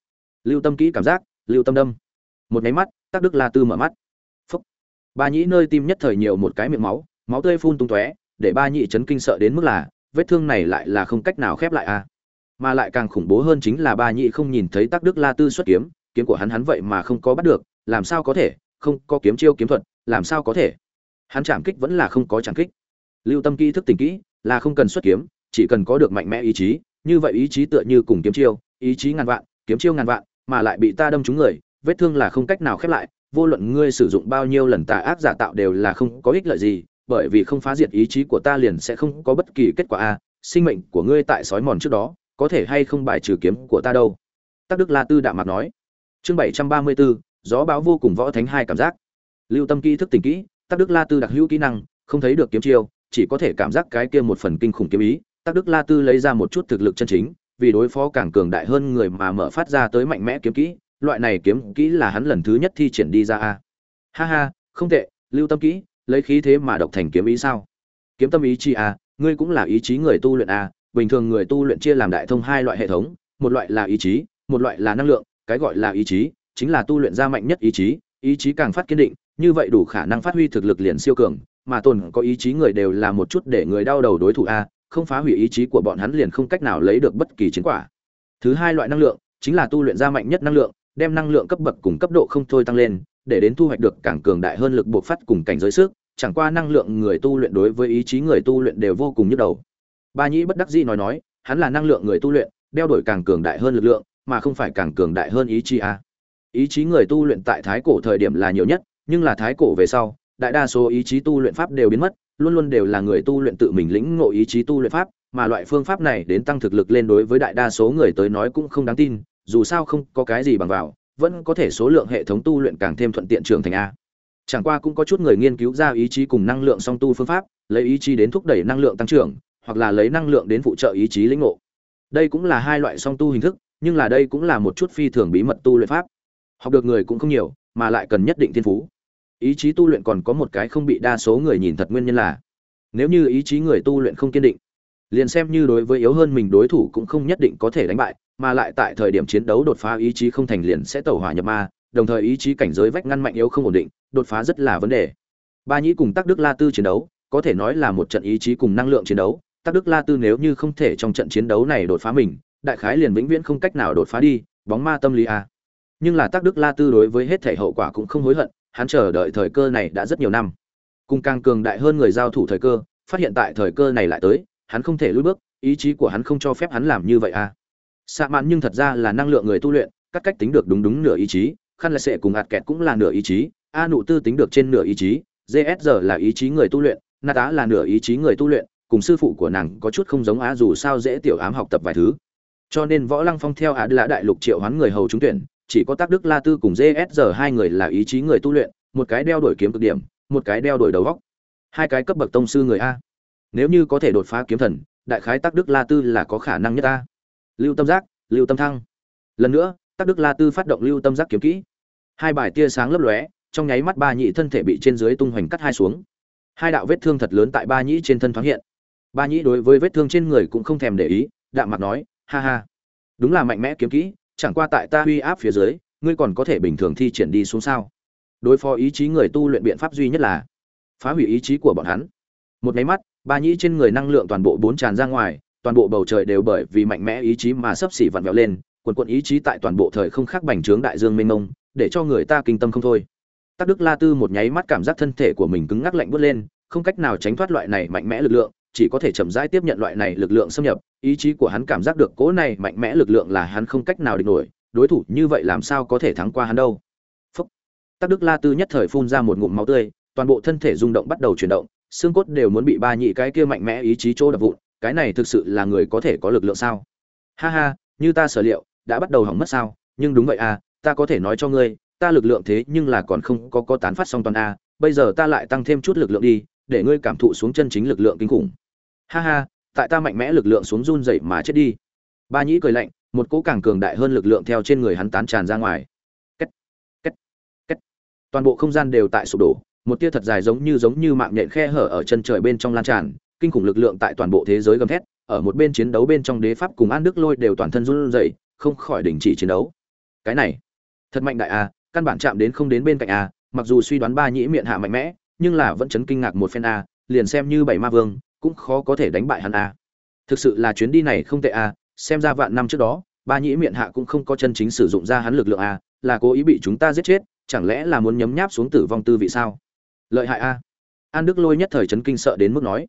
Lưu tâm kỹ cảm giác, lưu tâm đâm. Một nháy mắt, tắc đức la tư mở mắt. Phúc. Ba nhĩ nơi tim nhất thời nhiều một cái miệng máu máu tươi phun tung tóe, để ba nhĩ chấn kinh sợ đến mức là, vết thương này lại là không cách nào khép lại a. Mà lại càng khủng bố hơn chính là ba nhĩ không nhìn thấy tắc đức la tư xuất kiếm kiếm của hắn hắn vậy mà không có bắt được, làm sao có thể? Không có kiếm chiêu kiếm thuật, làm sao có thể? Hắn chạm kích vẫn là không có chạm kích. Lưu tâm kỹ thức tình kỹ là không cần xuất kiếm, chỉ cần có được mạnh mẽ ý chí, như vậy ý chí tựa như cùng kiếm chiêu, ý chí ngàn vạn, kiếm chiêu ngàn vạn, mà lại bị ta đâm trúng người, vết thương là không cách nào khép lại, vô luận ngươi sử dụng bao nhiêu lần tà ác giả tạo đều là không có ích lợi gì, bởi vì không phá diệt ý chí của ta liền sẽ không có bất kỳ kết quả a, sinh mệnh của ngươi tại sói mòn trước đó, có thể hay không bài trừ kiếm của ta đâu. Tắc đức la tư đạm mặt nói. Chương bảy trăm ba mươi bốn gió báo vô cùng võ thánh hai cảm giác. Lưu tâm kỹ thức tình kỹ, tắc đức la tư đặc hữu kỹ năng, không thấy được kiếm chiêu, chỉ có thể cảm giác cái kia một phần kinh khủng kiếm ý. Tắc đức la tư lấy ra một chút thực lực chân chính, vì đối phó càng cường đại hơn người mà mở phát ra tới mạnh mẽ kiếm kỹ, loại này kiếm kỹ là hắn lần thứ nhất thi triển đi ra a. Ha ha, không tệ, lưu tâm kỹ, lấy khí thế mà độc thành kiếm ý sao? Kiếm tâm ý chi a, ngươi cũng là ý chí người tu luyện a, bình thường người tu luyện chia làm đại thông hai loại hệ thống, một loại là ý chí, một loại là năng lượng, cái gọi là ý chí chính là tu luyện ra mạnh nhất ý chí ý chí càng phát kiên định, như vậy đủ khả năng phát huy thực lực liền siêu cường, mà tồn có ý chí người đều là một chút để người đau đầu đối thủ a, không phá hủy ý chí của bọn hắn liền không cách nào lấy được bất kỳ chiến quả. Thứ hai loại năng lượng, chính là tu luyện ra mạnh nhất năng lượng, đem năng lượng cấp bậc cùng cấp độ không thôi tăng lên, để đến thu hoạch được càng cường đại hơn lực bộc phát cùng cảnh giới sức, chẳng qua năng lượng người tu luyện đối với ý chí người tu luyện đều vô cùng nhức đầu. Ba nhĩ bất đắc dĩ nói nói, hắn là năng lượng người tu luyện, đeo đổi càng cường đại hơn lực lượng, mà không phải càng cường đại hơn ý chí a ý chí người tu luyện tại thái cổ thời điểm là nhiều nhất, nhưng là thái cổ về sau, đại đa số ý chí tu luyện pháp đều biến mất, luôn luôn đều là người tu luyện tự mình lĩnh ngộ ý chí tu luyện pháp, mà loại phương pháp này đến tăng thực lực lên đối với đại đa số người tới nói cũng không đáng tin, dù sao không có cái gì bằng vào, vẫn có thể số lượng hệ thống tu luyện càng thêm thuận tiện trường thành a. Chẳng qua cũng có chút người nghiên cứu ra ý chí cùng năng lượng song tu phương pháp, lấy ý chí đến thúc đẩy năng lượng tăng trưởng, hoặc là lấy năng lượng đến phụ trợ ý chí lĩnh ngộ. Đây cũng là hai loại song tu hình thức, nhưng là đây cũng là một chút phi thường bí mật tu luyện pháp học được người cũng không nhiều, mà lại cần nhất định thiên phú. Ý chí tu luyện còn có một cái không bị đa số người nhìn thật nguyên nhân là, nếu như ý chí người tu luyện không kiên định, liền xem như đối với yếu hơn mình đối thủ cũng không nhất định có thể đánh bại, mà lại tại thời điểm chiến đấu đột phá ý chí không thành liền sẽ tẩu hỏa nhập ma, đồng thời ý chí cảnh giới vách ngăn mạnh yếu không ổn định, đột phá rất là vấn đề. Ba nhĩ cùng tắc đức la tư chiến đấu, có thể nói là một trận ý chí cùng năng lượng chiến đấu. Tắc đức la tư nếu như không thể trong trận chiến đấu này đột phá mình, đại khái liền vĩnh viễn không cách nào đột phá đi, bóng ma tâm lý a nhưng là tác đức la tư đối với hết thể hậu quả cũng không hối hận, hắn chờ đợi thời cơ này đã rất nhiều năm. Cùng càng cường đại hơn người giao thủ thời cơ, phát hiện tại thời cơ này lại tới, hắn không thể lùi bước, ý chí của hắn không cho phép hắn làm như vậy à. Xạ mạn nhưng thật ra là năng lượng người tu luyện, các cách tính được đúng đúng nửa ý chí khăn là sệ cùng ạt kẹt cũng là nửa ý chí, a nụ tư tính được trên nửa ý chí gsr là ý chí người tu luyện, na tá là nửa ý chí người tu luyện, cùng sư phụ của nàng có chút không giống á dù sao dễ tiểu ám học tập vài thứ. Cho nên võ lăng phong theo á lã đại lục triệu hoán người hầu trúng tuyển chỉ có tác đức la tư cùng gsr hai người là ý chí người tu luyện, một cái đeo đổi kiếm cực điểm, một cái đeo đổi đầu góc. Hai cái cấp bậc tông sư người a. Nếu như có thể đột phá kiếm thần, đại khái tác đức la tư là có khả năng nhất a. Lưu tâm giác, lưu tâm thăng. Lần nữa, tác đức la tư phát động lưu tâm giác kiếm kỹ. Hai bài tia sáng lấp lóe, trong nháy mắt ba nhị thân thể bị trên dưới tung hoành cắt hai xuống. Hai đạo vết thương thật lớn tại ba nhĩ trên thân thoáng hiện. Ba nhĩ đối với vết thương trên người cũng không thèm để ý, đạm mặt nói, ha ha. Đúng là mạnh mẽ kiếm kỹ chẳng qua tại ta uy áp phía dưới, ngươi còn có thể bình thường thi triển đi xuống sao? Đối phó ý chí người tu luyện biện pháp duy nhất là phá hủy ý chí của bọn hắn. Một máy mắt, ba nhĩ trên người năng lượng toàn bộ bốn tràn ra ngoài, toàn bộ bầu trời đều bởi vì mạnh mẽ ý chí mà sấp xỉ vặn vẹo lên, quần quận ý chí tại toàn bộ thời không khác bành trướng đại dương mênh mông, để cho người ta kinh tâm không thôi. Tắc đức la tư một nháy mắt cảm giác thân thể của mình cứng ngắc lạnh bớt lên, không cách nào tránh thoát loại này mạnh mẽ lực lượng chỉ có thể chậm rãi tiếp nhận loại này lực lượng xâm nhập, ý chí của hắn cảm giác được cố này mạnh mẽ lực lượng là hắn không cách nào địch nổi, đối thủ như vậy làm sao có thể thắng qua hắn đâu. Phúc. Tắc đức la tư nhất thời phun ra một ngụm máu tươi, toàn bộ thân thể rung động bắt đầu chuyển động, xương cốt đều muốn bị ba nhị cái kia mạnh mẽ ý chí chỗ đập vụn, cái này thực sự là người có thể có lực lượng sao? Ha ha, như ta sở liệu, đã bắt đầu hỏng mất sao? Nhưng đúng vậy à ta có thể nói cho ngươi, ta lực lượng thế nhưng là còn không có có tán phát xong toàn a, bây giờ ta lại tăng thêm chút lực lượng đi để ngươi cảm thụ xuống chân chính lực lượng kinh khủng. Ha ha tại ta mạnh mẽ lực lượng xuống run dậy mà chết đi. Ba nhĩ cười lạnh một cỗ càng cường đại hơn lực lượng theo trên người hắn tán tràn ra ngoài. Kết, kết, kết. toàn bộ không gian đều tại sụp đổ một tia thật dài giống như giống như mạng nhện khe hở ở chân trời bên trong lan tràn kinh khủng lực lượng tại toàn bộ thế giới gầm thét ở một bên chiến đấu bên trong đế pháp cùng an đức lôi đều toàn thân run rẩy không khỏi đình chỉ chiến đấu. Cái này thật mạnh đại a căn bản chạm đến không đến bên cạnh a mặc dù suy đoán ba nhĩ miệng hạ mạnh mẽ nhưng là vẫn chấn kinh ngạc một phen a, liền xem như bảy ma vương, cũng khó có thể đánh bại hắn a. Thực sự là chuyến đi này không tệ a, xem ra vạn năm trước đó, ba nhĩ miệng hạ cũng không có chân chính sử dụng ra hắn lực lượng a, là cố ý bị chúng ta giết chết, chẳng lẽ là muốn nhấm nháp xuống tử vong tư vị sao? Lợi hại a. An đức lôi nhất thời chấn kinh sợ đến mức nói,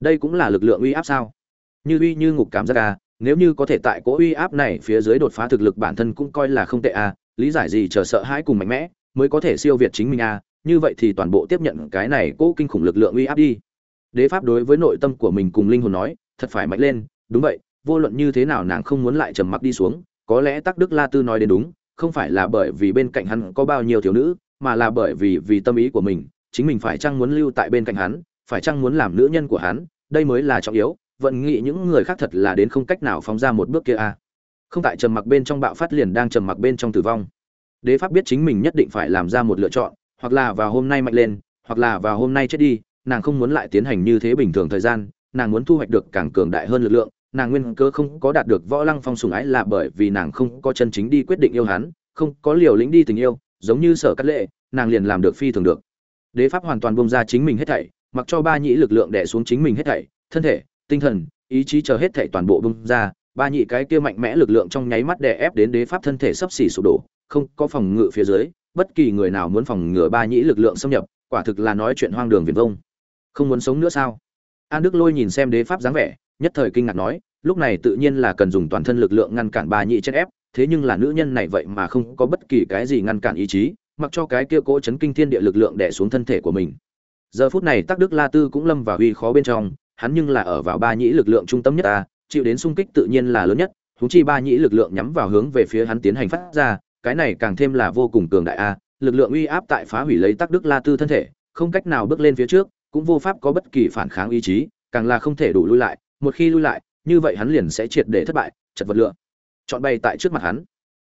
đây cũng là lực lượng uy áp sao? Như uy như ngục cảm giác a, nếu như có thể tại cỗ uy áp này phía dưới đột phá thực lực bản thân cũng coi là không tệ a, lý giải gì chờ sợ hãi cùng mạnh mẽ, mới có thể siêu việt chính mình a như vậy thì toàn bộ tiếp nhận cái này cố kinh khủng lực lượng uy áp đi đế pháp đối với nội tâm của mình cùng linh hồn nói, thật phải mạnh lên, đúng vậy, vô luận như thế nào nàng không muốn lại trầm mặc đi xuống, có lẽ tắc đức la tư nói đến đúng, không phải là bởi vì bên cạnh hắn có bao nhiêu thiếu nữ, mà là bởi vì vì tâm ý của mình, chính mình phải chăng muốn lưu tại bên cạnh hắn, phải chăng muốn làm nữ nhân của hắn, đây mới là trọng yếu vận nghĩ những người khác thật là đến không cách nào phóng ra một bước kia a à. không tại trầm mặc bên trong bạo phát liền đang trầm mặc bên trong tử vong đế pháp biết chính mình nhất định phải làm ra một lựa chọn hoặc là vào hôm nay mạnh lên, hoặc là vào hôm nay chết đi, nàng không muốn lại tiến hành như thế bình thường thời gian, nàng muốn thu hoạch được càng cường đại hơn lực lượng, nàng nguyên cơ không có đạt được võ lăng phong sùng ái là bởi vì nàng không có chân chính đi quyết định yêu hắn, không có liều lĩnh đi tình yêu, giống như sở cắt lệ, nàng liền làm được phi thường được. Đế pháp hoàn toàn bông ra chính mình hết thảy, mặc cho ba nhĩ lực lượng đè xuống chính mình hết thảy, thân thể, tinh thần, ý chí chờ hết thảy toàn bộ bông ra, ba nhị cái kia mạnh mẽ lực lượng trong nháy mắt đè ép đến đế pháp thân thể sắp xỉ sụp đổ, không có phòng ngự phía dưới bất kỳ người nào muốn phòng ngừa ba nhĩ lực lượng xâm nhập, quả thực là nói chuyện hoang đường viển vông. Không muốn sống nữa sao? An đức lôi nhìn xem đế pháp dáng vẻ, nhất thời kinh ngạc nói, lúc này tự nhiên là cần dùng toàn thân lực lượng ngăn cản ba nhĩ chết ép, thế nhưng là nữ nhân này vậy mà không có bất kỳ cái gì ngăn cản ý chí, mặc cho cái kia cỗ chấn kinh thiên địa lực lượng đè xuống thân thể của mình. Giờ phút này tắc đức la tư cũng lâm vào huy khó bên trong, hắn nhưng là ở vào ba nhĩ lực lượng trung tâm nhất ta, chịu đến sung kích tự nhiên là lớn nhất húng chi ba nhĩ lực lượng nhắm vào hướng về phía hắn tiến hành phát ra cái này càng thêm là vô cùng cường đại a, lực lượng uy áp tại phá hủy lấy tắc đức la tư thân thể, không cách nào bước lên phía trước, cũng vô pháp có bất kỳ phản kháng ý chí, càng là không thể đủ lui lại, một khi lui lại, như vậy hắn liền sẽ triệt để thất bại, chật vật lựa. chọn bay tại trước mặt hắn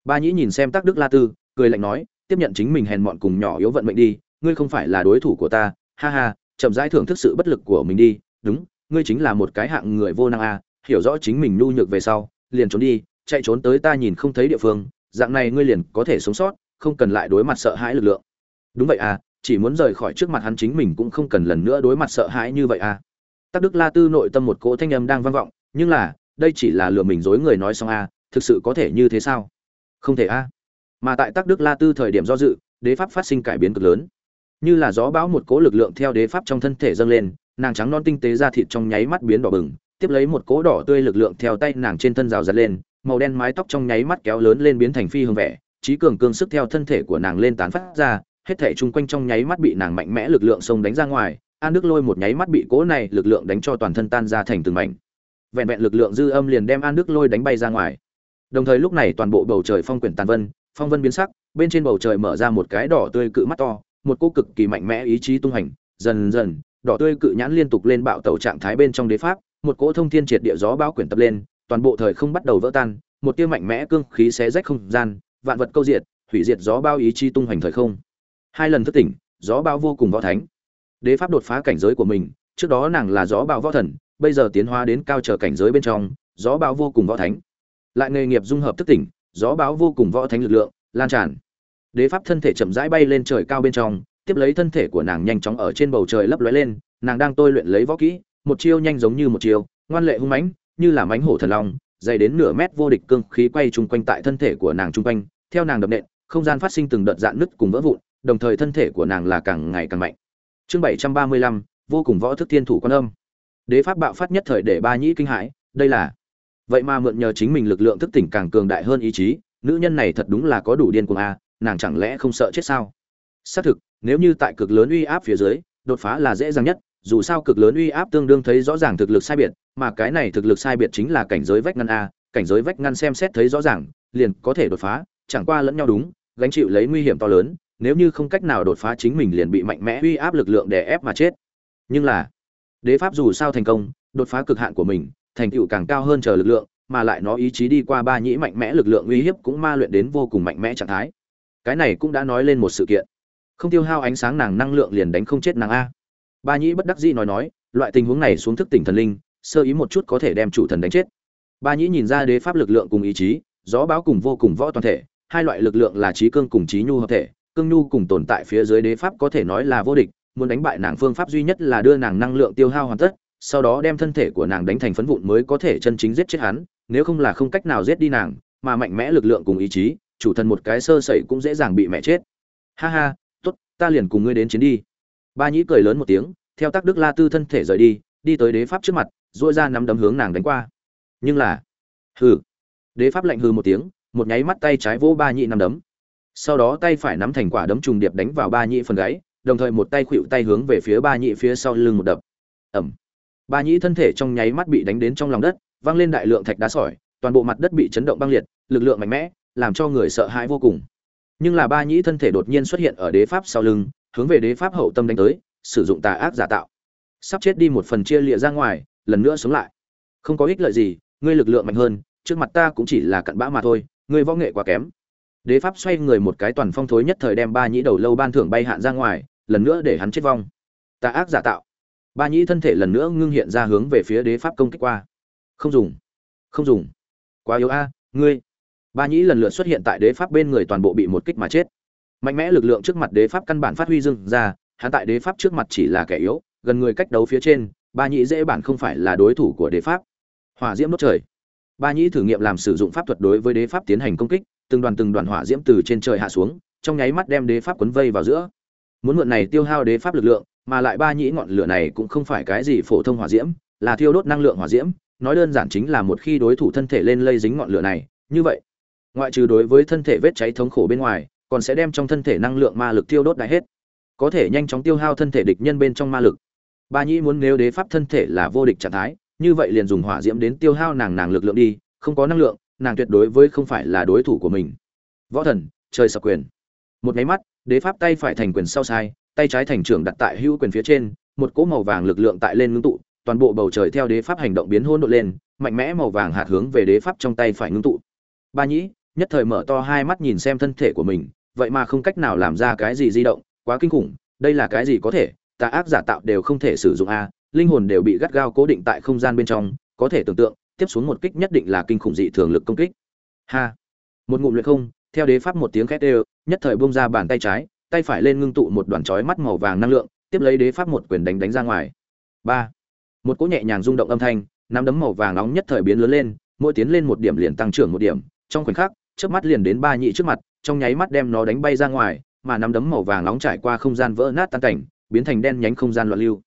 ba nhĩ nhìn xem tắc đức la tư, cười lạnh nói, tiếp nhận chính mình hèn mọn cùng nhỏ yếu vận mệnh đi, ngươi không phải là đối thủ của ta, ha ha, chậm rãi thưởng thức sự bất lực của mình đi, đúng, ngươi chính là một cái hạng người vô năng a, hiểu rõ chính mình nhu nhược về sau, liền trốn đi, chạy trốn tới ta nhìn không thấy địa phương dạng này ngươi liền có thể sống sót, không cần lại đối mặt sợ hãi lực lượng. Đúng vậy à chỉ muốn rời khỏi trước mặt hắn chính mình cũng không cần lần nữa đối mặt sợ hãi như vậy à. Tắc đức la tư nội tâm một cỗ thanh âm đang vang vọng, nhưng là, đây chỉ là lừa mình dối người nói xong à thực sự có thể như thế sao? Không thể à. Mà tại tắc đức la tư thời điểm do dự, đế pháp phát sinh cải biến cực lớn. Như là gió bão một cỗ lực lượng theo đế pháp trong thân thể dâng lên, nàng trắng non tinh tế ra thịt trong nháy mắt biến đỏ bừng, tiếp lấy một cỗ đỏ tươi lực lượng theo tay nàng trên thân rào giật lên màu đen mái tóc trong nháy mắt kéo lớn lên biến thành phi hương vẻ, trí cường cương sức theo thân thể của nàng lên tán phát ra, hết thể chung quanh trong nháy mắt bị nàng mạnh mẽ lực lượng xông đánh ra ngoài, an đức lôi một nháy mắt bị cỗ này lực lượng đánh cho toàn thân tan ra thành từng mảnh. Vẹn vẹn lực lượng dư âm liền đem an đức lôi đánh bay ra ngoài. Đồng thời lúc này toàn bộ bầu trời phong quyển tàn vân, phong vân biến sắc, bên trên bầu trời mở ra một cái đỏ tươi cự mắt to, một cô cực kỳ mạnh mẽ ý chí tung hành, dần dần, đỏ tươi cự nhãn liên tục lên bạo tàu trạng thái bên trong đế pháp, một cỗ thông thiên triệt địa gió bão quyển tập lên toàn bộ thời không bắt đầu vỡ tan, một tia mạnh mẽ cương khí xé rách không gian, vạn vật câu diệt, hủy diệt gió bao ý chi tung hoành thời không. Hai lần thức tỉnh, gió bao vô cùng võ thánh. Đế pháp đột phá cảnh giới của mình, trước đó nàng là gió bao võ thần, bây giờ tiến hóa đến cao trở cảnh giới bên trong, gió bao vô cùng võ thánh. Lại nghề nghiệp dung hợp thức tỉnh, gió báo vô cùng võ thánh lực lượng, lan tràn. Đế pháp thân thể chậm rãi bay lên trời cao bên trong, tiếp lấy thân thể của nàng nhanh chóng ở trên bầu trời lấp lóe lên, nàng đang tôi luyện lấy võ kỹ, một chiêu nhanh giống như một chiêu, ngoan lệ hung mãnh như là mánh hổ thần long, dày đến nửa mét vô địch cương khí quay chung quanh tại thân thể của nàng chung quanh, theo nàng đập nện, không gian phát sinh từng đợt dạn nứt cùng vỡ vụn, đồng thời thân thể của nàng là càng ngày càng mạnh. Chương bảy trăm ba mươi lăm, vô cùng võ thức thiên thủ quan âm. Đế pháp bạo phát nhất thời để ba nhĩ kinh hãi, đây là vậy mà mượn nhờ chính mình lực lượng thức tỉnh càng cường đại hơn ý chí, nữ nhân này thật đúng là có đủ điên cuồng a, nàng chẳng lẽ không sợ chết sao? Xác thực, nếu như tại cực lớn uy áp phía dưới, đột phá là dễ dàng nhất dù sao cực lớn uy áp tương đương thấy rõ ràng thực lực sai biệt, mà cái này thực lực sai biệt chính là cảnh giới vách ngăn a, cảnh giới vách ngăn xem xét thấy rõ ràng, liền có thể đột phá, chẳng qua lẫn nhau đúng, gánh chịu lấy nguy hiểm to lớn, nếu như không cách nào đột phá chính mình liền bị mạnh mẽ uy áp lực lượng đè ép mà chết. Nhưng là, đế pháp dù sao thành công, đột phá cực hạn của mình, thành tựu càng cao hơn chờ lực lượng, mà lại nó ý chí đi qua ba nhĩ mạnh mẽ lực lượng uy hiếp cũng ma luyện đến vô cùng mạnh mẽ trạng thái. Cái này cũng đã nói lên một sự kiện. Không tiêu hao ánh sáng nàng năng lượng liền đánh không chết nàng a ba nhĩ bất đắc dĩ nói nói, loại tình huống này xuống thức tỉnh thần linh, sơ ý một chút có thể đem chủ thần đánh chết. Ba nhĩ nhìn ra đế pháp lực lượng cùng ý chí, gió báo cùng vô cùng võ toàn thể, hai loại lực lượng là trí cương cùng trí nhu hợp thể, cương nhu cùng tồn tại phía dưới đế pháp có thể nói là vô địch, muốn đánh bại nàng phương pháp duy nhất là đưa nàng năng lượng tiêu hao hoàn tất, sau đó đem thân thể của nàng đánh thành phấn vụn mới có thể chân chính giết chết hắn, nếu không là không cách nào giết đi nàng, mà mạnh mẽ lực lượng cùng ý chí, chủ thần một cái sơ sẩy cũng dễ dàng bị mẹ chết. Ha ha, tốt, ta liền cùng ngươi đến chiến đi ba nhĩ cười lớn một tiếng, theo tác đức la tư thân thể rời đi đi tới đế pháp trước mặt dội ra nắm đấm hướng nàng đánh qua. Nhưng là, hừ. Đế pháp lạnh hừ một tiếng, một nháy mắt tay trái vỗ ba nhị nắm đấm. Sau đó tay phải nắm thành quả đấm trùng điệp đánh vào ba nhị phần gáy, đồng thời một tay khuỵu tay hướng về phía ba nhị phía sau lưng một đập. Ẩm. Ba nhị thân thể trong nháy mắt bị đánh đến trong lòng đất văng lên đại lượng thạch đá sỏi, toàn bộ mặt đất bị chấn động băng liệt, lực lượng mạnh mẽ, làm cho người sợ hãi vô cùng. Nhưng là ba nhĩ thân thể đột nhiên xuất hiện ở đế pháp sau lưng hướng về đế pháp hậu tâm đánh tới, sử dụng tà ác giả tạo. Sắp chết đi một phần chia lịa ra ngoài, lần nữa sống lại. Không có ích lợi gì, ngươi lực lượng mạnh hơn, trước mặt ta cũng chỉ là cặn bã mà thôi, ngươi võ nghệ quá kém. Đế pháp xoay người một cái toàn phong thối nhất thời đem ba nhĩ đầu lâu ban thưởng bay hạn ra ngoài, lần nữa để hắn chết vong. Tà ác giả tạo. Ba nhĩ thân thể lần nữa ngưng hiện ra hướng về phía đế pháp công kích qua. Không dùng. Không dùng. Quá yếu a, ngươi. Ba nhĩ lần lượt xuất hiện tại đế pháp bên người toàn bộ bị một kích mà chết mạnh mẽ lực lượng trước mặt đế pháp căn bản phát huy dưng ra, hắn tại đế pháp trước mặt chỉ là kẻ yếu, gần người cách đấu phía trên, ba nhĩ dễ bản không phải là đối thủ của đế pháp. Hỏa diễm đốt trời. Ba nhĩ thử nghiệm làm sử dụng pháp thuật đối với đế pháp tiến hành công kích, từng đoàn từng đoàn hỏa diễm từ trên trời hạ xuống, trong nháy mắt đem đế pháp quấn vây vào giữa. Muốn mượn này tiêu hao đế pháp lực lượng, mà lại ba nhĩ ngọn lửa này cũng không phải cái gì phổ thông hỏa diễm, là thiêu đốt năng lượng hỏa diễm, nói đơn giản chính là một khi đối thủ thân thể lên lây dính ngọn lửa này, như vậy. Ngoại trừ đối với thân thể vết cháy thống khổ bên ngoài còn sẽ đem trong thân thể năng lượng ma lực tiêu đốt đại hết. Có thể nhanh chóng tiêu hao thân thể địch nhân bên trong ma lực. Ba nhĩ muốn nếu đế pháp thân thể là vô địch trạng thái, như vậy liền dùng hỏa diễm đến tiêu hao nàng nàng lực lượng đi, không có năng lượng, nàng tuyệt đối với không phải là đối thủ của mình. Võ thần, trời sập quyền. Một máy mắt, đế pháp tay phải thành quyền sau sai, tay trái thành trưởng đặt tại hữu quyền phía trên, một cỗ màu vàng lực lượng tại lên ngưng tụ, toàn bộ bầu trời theo đế pháp hành động biến hỗn độn lên, mạnh mẽ màu vàng hạt hướng về đế pháp trong tay phải ngưng tụ. Ba nhĩ, nhất thời mở to hai mắt nhìn xem thân thể của mình vậy mà không cách nào làm ra cái gì di động, quá kinh khủng, đây là cái gì có thể, tà ác giả tạo đều không thể sử dụng a, linh hồn đều bị gắt gao cố định tại không gian bên trong, có thể tưởng tượng, tiếp xuống một kích nhất định là kinh khủng dị thường lực công kích. Ha. Một ngụm luyện không, theo đế pháp một tiếng khét đều, nhất thời buông ra bàn tay trái, tay phải lên ngưng tụ một đoàn chói mắt màu vàng năng lượng, tiếp lấy đế pháp một quyền đánh đánh ra ngoài. Ba. Một cỗ nhẹ nhàng rung động âm thanh, nắm đấm màu vàng nóng nhất thời biến lớn lên, mỗi tiến lên một điểm liền tăng trưởng một điểm, trong khoảnh khắc trước mắt liền đến ba nhị trước mặt trong nháy mắt đem nó đánh bay ra ngoài, mà nắm đấm màu vàng nóng trải qua không gian vỡ nát tan cảnh, biến thành đen nhánh không gian loạn lưu.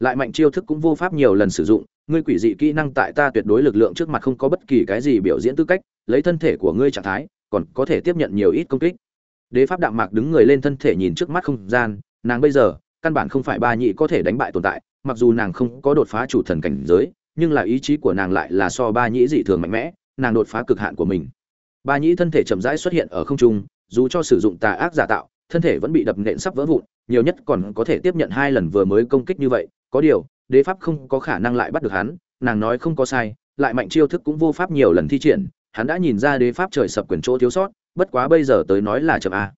Lại mạnh chiêu thức cũng vô pháp nhiều lần sử dụng, ngươi quỷ dị kỹ năng tại ta tuyệt đối lực lượng trước mặt không có bất kỳ cái gì biểu diễn tư cách, lấy thân thể của ngươi trạng thái, còn có thể tiếp nhận nhiều ít công kích. Đế pháp đạm mạc đứng người lên thân thể nhìn trước mắt không gian, nàng bây giờ, căn bản không phải ba nhị có thể đánh bại tồn tại, mặc dù nàng không có đột phá chủ thần cảnh giới, nhưng là ý chí của nàng lại là so ba nhị dị thường mạnh mẽ, nàng đột phá cực hạn của mình ba nhĩ thân thể chậm rãi xuất hiện ở không trung, dù cho sử dụng tà ác giả tạo, thân thể vẫn bị đập nện sắp vỡ vụn, nhiều nhất còn có thể tiếp nhận hai lần vừa mới công kích như vậy, có điều, đế pháp không có khả năng lại bắt được hắn, nàng nói không có sai, lại mạnh chiêu thức cũng vô pháp nhiều lần thi triển, hắn đã nhìn ra đế pháp trời sập quyền chỗ thiếu sót, bất quá bây giờ tới nói là chậm a.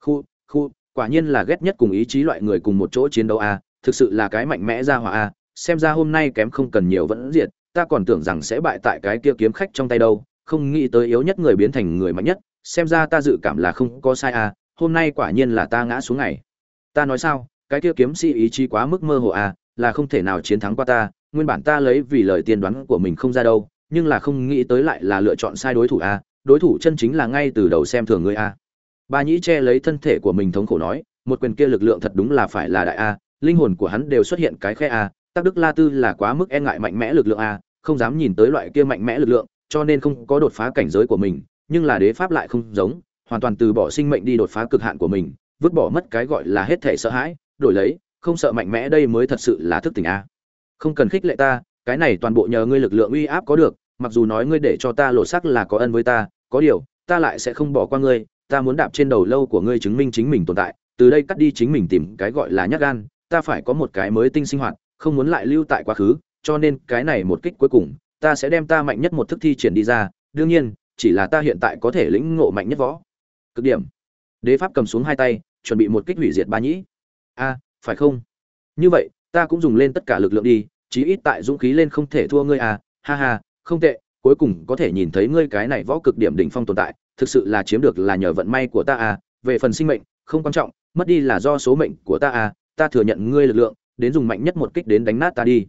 Khu khu, quả nhiên là ghét nhất cùng ý chí loại người cùng một chỗ chiến đấu a, thực sự là cái mạnh mẽ ra hỏa a, xem ra hôm nay kém không cần nhiều vẫn diệt, ta còn tưởng rằng sẽ bại tại cái kia kiếm khách trong tay đâu không nghĩ tới yếu nhất người biến thành người mạnh nhất xem ra ta dự cảm là không có sai à? hôm nay quả nhiên là ta ngã xuống ngày ta nói sao cái kia kiếm sĩ ý chí quá mức mơ hồ à, là không thể nào chiến thắng qua ta nguyên bản ta lấy vì lời tiên đoán của mình không ra đâu nhưng là không nghĩ tới lại là lựa chọn sai đối thủ à. đối thủ chân chính là ngay từ đầu xem thường ngươi a ba nhĩ che lấy thân thể của mình thống khổ nói một quyền kia lực lượng thật đúng là phải là đại a linh hồn của hắn đều xuất hiện cái khe à, a tác đức la tư là quá mức e ngại mạnh mẽ lực lượng a không dám nhìn tới loại kia mạnh mẽ lực lượng cho nên không có đột phá cảnh giới của mình, nhưng là đế pháp lại không giống, hoàn toàn từ bỏ sinh mệnh đi đột phá cực hạn của mình, vứt bỏ mất cái gọi là hết thể sợ hãi, đổi lấy, không sợ mạnh mẽ đây mới thật sự là thức tỉnh a. Không cần khích lệ ta, cái này toàn bộ nhờ ngươi lực lượng uy áp có được, mặc dù nói ngươi để cho ta lộ sắc là có ân với ta, có điều, ta lại sẽ không bỏ qua ngươi, ta muốn đạp trên đầu lâu của ngươi chứng minh chính mình tồn tại, từ đây cắt đi chính mình tìm cái gọi là nhát gan, ta phải có một cái mới tinh sinh hoạt, không muốn lại lưu tại quá khứ, cho nên cái này một kích cuối cùng ta sẽ đem ta mạnh nhất một thức thi triển đi ra, đương nhiên, chỉ là ta hiện tại có thể lĩnh ngộ mạnh nhất võ. Cực điểm. Đế pháp cầm xuống hai tay, chuẩn bị một kích hủy diệt ba nhĩ. A, phải không? Như vậy, ta cũng dùng lên tất cả lực lượng đi, chí ít tại dũng khí lên không thể thua ngươi à. Ha ha, không tệ, cuối cùng có thể nhìn thấy ngươi cái này võ cực điểm đỉnh phong tồn tại, thực sự là chiếm được là nhờ vận may của ta à. Về phần sinh mệnh, không quan trọng, mất đi là do số mệnh của ta à. Ta thừa nhận ngươi lực lượng, đến dùng mạnh nhất một kích đến đánh nát ta đi.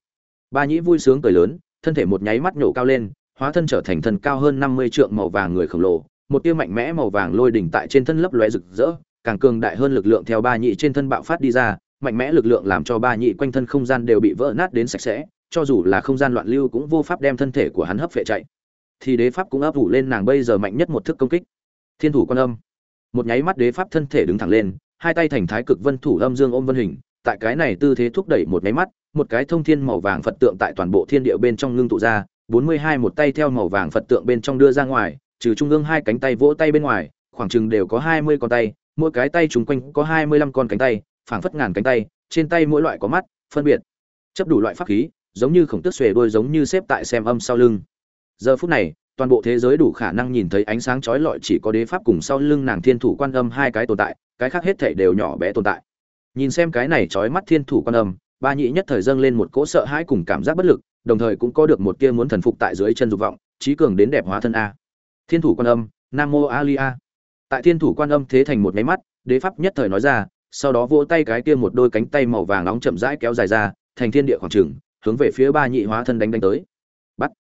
Ba nhĩ vui sướng cười lớn thân thể một nháy mắt nhổ cao lên, hóa thân trở thành thân cao hơn năm mươi trượng màu vàng người khổng lồ, một tia mạnh mẽ màu vàng lôi đỉnh tại trên thân lấp lóe rực rỡ, càng cường đại hơn lực lượng theo ba nhị trên thân bạo phát đi ra, mạnh mẽ lực lượng làm cho ba nhị quanh thân không gian đều bị vỡ nát đến sạch sẽ, cho dù là không gian loạn lưu cũng vô pháp đem thân thể của hắn hấp phệ chạy. Thì đế pháp cũng ấp ủ lên nàng bây giờ mạnh nhất một thức công kích. Thiên thủ quan âm. Một nháy mắt đế pháp thân thể đứng thẳng lên, hai tay thành thái cực vân thủ âm dương ôm vân hình tại cái này tư thế thúc đẩy một máy mắt, một cái thông thiên màu vàng phật tượng tại toàn bộ thiên địa bên trong ngưng tụ ra, bốn mươi hai một tay theo màu vàng phật tượng bên trong đưa ra ngoài, trừ trung ương hai cánh tay vỗ tay bên ngoài, khoảng chừng đều có hai mươi con tay, mỗi cái tay chung quanh có hai mươi lăm con cánh tay, phảng phất ngàn cánh tay, trên tay mỗi loại có mắt, phân biệt, chấp đủ loại pháp khí, giống như khổng tước xuề đôi giống như xếp tại xem âm sau lưng. Giờ phút này, toàn bộ thế giới đủ khả năng nhìn thấy ánh sáng chói lọi chỉ có đế pháp cùng sau lưng nàng thiên thủ quan âm hai cái tồn tại, cái khác hết thảy đều nhỏ bé tồn tại nhìn xem cái này chói mắt thiên thủ quan âm, ba nhị nhất thời dâng lên một cỗ sợ hãi cùng cảm giác bất lực, đồng thời cũng có được một tia muốn thần phục tại dưới chân dục vọng, trí cường đến đẹp hóa thân a. Thiên thủ quan âm, nam mô a li a. Tại thiên thủ quan âm thế thành một máy mắt, đế pháp nhất thời nói ra, sau đó vỗ tay cái kia một đôi cánh tay màu vàng nóng chậm rãi kéo dài ra, thành thiên địa khoảng trừng hướng về phía ba nhị hóa thân đánh đánh tới. Bắt.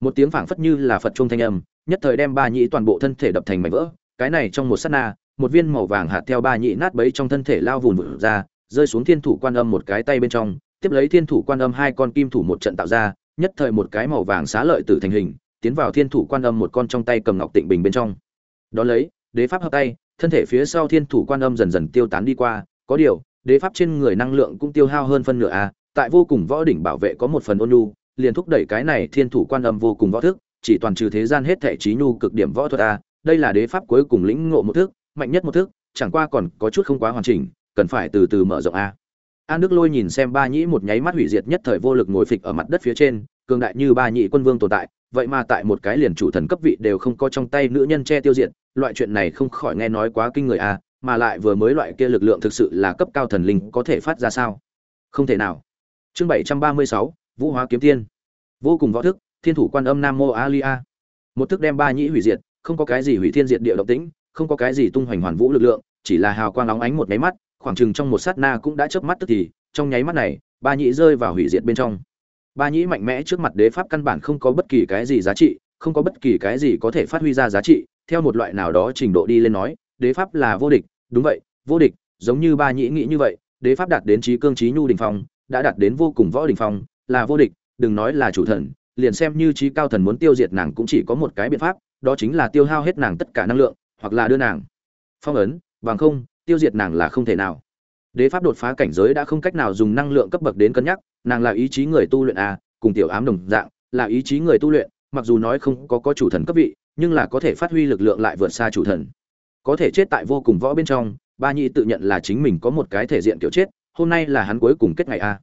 Một tiếng phảng phất như là phật trung thanh âm, nhất thời đem ba nhị toàn bộ thân thể đập thành mảnh vỡ, cái này trong một sát na một viên màu vàng hạt theo ba nhị nát bấy trong thân thể lao vùn vụt ra, rơi xuống thiên thủ quan âm một cái tay bên trong, tiếp lấy thiên thủ quan âm hai con kim thủ một trận tạo ra, nhất thời một cái màu vàng xá lợi tử thành hình, tiến vào thiên thủ quan âm một con trong tay cầm ngọc tịnh bình bên trong. Đón lấy, đế pháp hợp tay, thân thể phía sau thiên thủ quan âm dần dần tiêu tán đi qua, có điều, đế pháp trên người năng lượng cũng tiêu hao hơn phân nửa a, tại vô cùng võ đỉnh bảo vệ có một phần ôn nhu, liền thúc đẩy cái này thiên thủ quan âm vô cùng võ thức, chỉ toàn trừ thế gian hết thể trí nhu cực điểm võ thuật a, đây là đế pháp cuối cùng lĩnh ngộ một thức mạnh nhất một thức chẳng qua còn có chút không quá hoàn chỉnh, cần phải từ từ mở rộng a. An đức lôi nhìn xem ba nhĩ một nháy mắt hủy diệt nhất thời vô lực ngồi phịch ở mặt đất phía trên, cường đại như ba nhị quân vương tồn tại, vậy mà tại một cái liền chủ thần cấp vị đều không có trong tay nữ nhân che tiêu diệt, loại chuyện này không khỏi nghe nói quá kinh người a, mà lại vừa mới loại kia lực lượng thực sự là cấp cao thần linh có thể phát ra sao? Không thể nào. Chương bảy trăm ba mươi sáu, vũ hóa kiếm tiên. Vô cùng võ thức, thiên thủ quan âm nam mô a a a. một thức đem ba nhĩ hủy diệt, không có cái gì hủy thiên diệt địa động tĩnh không có cái gì tung hoành hoàn vũ lực lượng, chỉ là hào quang lóng ánh một nháy mắt, khoảng chừng trong một sát na cũng đã chớp mắt tức thì, trong nháy mắt này, ba nhĩ rơi vào hủy diệt bên trong. Ba nhĩ mạnh mẽ trước mặt đế pháp căn bản không có bất kỳ cái gì giá trị, không có bất kỳ cái gì có thể phát huy ra giá trị, theo một loại nào đó trình độ đi lên nói, đế pháp là vô địch, đúng vậy, vô địch, giống như ba nhĩ nghĩ như vậy, đế pháp đạt đến trí cương trí nhu đình phong, đã đạt đến vô cùng võ đình phong, là vô địch, đừng nói là chủ thần, liền xem như trí cao thần muốn tiêu diệt nàng cũng chỉ có một cái biện pháp, đó chính là tiêu hao hết nàng tất cả năng lượng hoặc là đưa nàng. Phong ấn bằng không, tiêu diệt nàng là không thể nào. Đế pháp đột phá cảnh giới đã không cách nào dùng năng lượng cấp bậc đến cân nhắc, nàng là ý chí người tu luyện à cùng tiểu ám đồng dạng, là ý chí người tu luyện, mặc dù nói không có có chủ thần cấp vị, nhưng là có thể phát huy lực lượng lại vượt xa chủ thần. Có thể chết tại vô cùng võ bên trong, ba nhị tự nhận là chính mình có một cái thể diện kiểu chết, hôm nay là hắn cuối cùng kết ngày a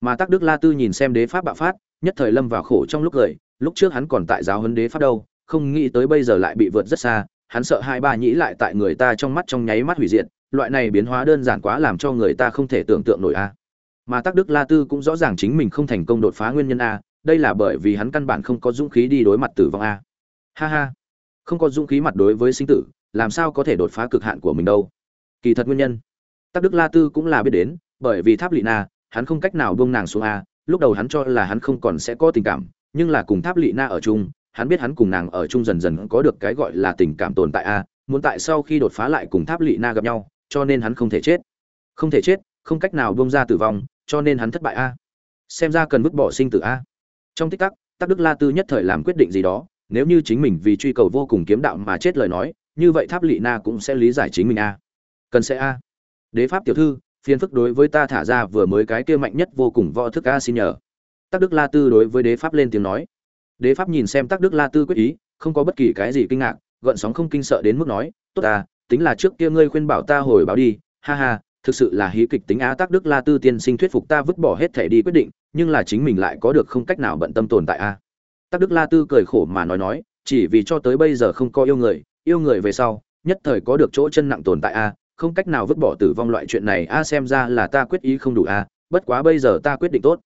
mà tắc đức la tư nhìn xem đế pháp bạo phát, nhất thời lâm vào khổ trong lúc cười, lúc trước hắn còn tại giáo huấn đế pháp đâu, không nghĩ tới bây giờ lại bị vượt rất xa hắn sợ hai ba nhĩ lại tại người ta trong mắt trong nháy mắt hủy diệt, loại này biến hóa đơn giản quá làm cho người ta không thể tưởng tượng nổi a. Mà tắc đức la tư cũng rõ ràng chính mình không thành công đột phá nguyên nhân a, đây là bởi vì hắn căn bản không có dũng khí đi đối mặt tử vong a. Ha ha, không có dũng khí mặt đối với sinh tử, làm sao có thể đột phá cực hạn của mình đâu. Kỳ thật nguyên nhân, tắc đức la tư cũng là biết đến, bởi vì tháp lị na, hắn không cách nào buông nàng xuống a, lúc đầu hắn cho là hắn không còn sẽ có tình cảm, nhưng là cùng tháp lị na ở chung hắn biết hắn cùng nàng ở chung dần dần có được cái gọi là tình cảm tồn tại a, muốn tại sau khi đột phá lại cùng tháp lị na gặp nhau, cho nên hắn không thể chết. Không thể chết, không cách nào bông ra tử vong, cho nên hắn thất bại a. Xem ra cần vứt bỏ sinh tử a. Trong tích tắc tắc đức la tư nhất thời làm quyết định gì đó, nếu như chính mình vì truy cầu vô cùng kiếm đạo mà chết lời nói, như vậy tháp lị na cũng sẽ lý giải chính mình a. Cần sẽ a. Đế pháp tiểu thư, phiền phức đối với ta thả ra vừa mới cái kia mạnh nhất vô cùng võ thức a xin nhờ. Tắc đức la tư đối với đế pháp lên tiếng nói đế pháp nhìn xem tắc đức la tư quyết ý, không có bất kỳ cái gì kinh ngạc, gợn sóng không kinh sợ đến mức nói, tốt ta, tính là trước kia ngươi khuyên bảo ta hồi báo đi, ha ha, thực sự là hí kịch tính á, tắc đức la tư tiên sinh thuyết phục ta vứt bỏ hết thể đi quyết định, nhưng là chính mình lại có được không cách nào bận tâm tồn tại a. Tắc đức la tư cười khổ mà nói nói, chỉ vì cho tới bây giờ không có yêu người yêu người về sau, nhất thời có được chỗ chân nặng tồn tại a, không cách nào vứt bỏ tử vong loại chuyện này a, xem ra là ta quyết ý không đủ a, bất quá bây giờ ta quyết định tốt.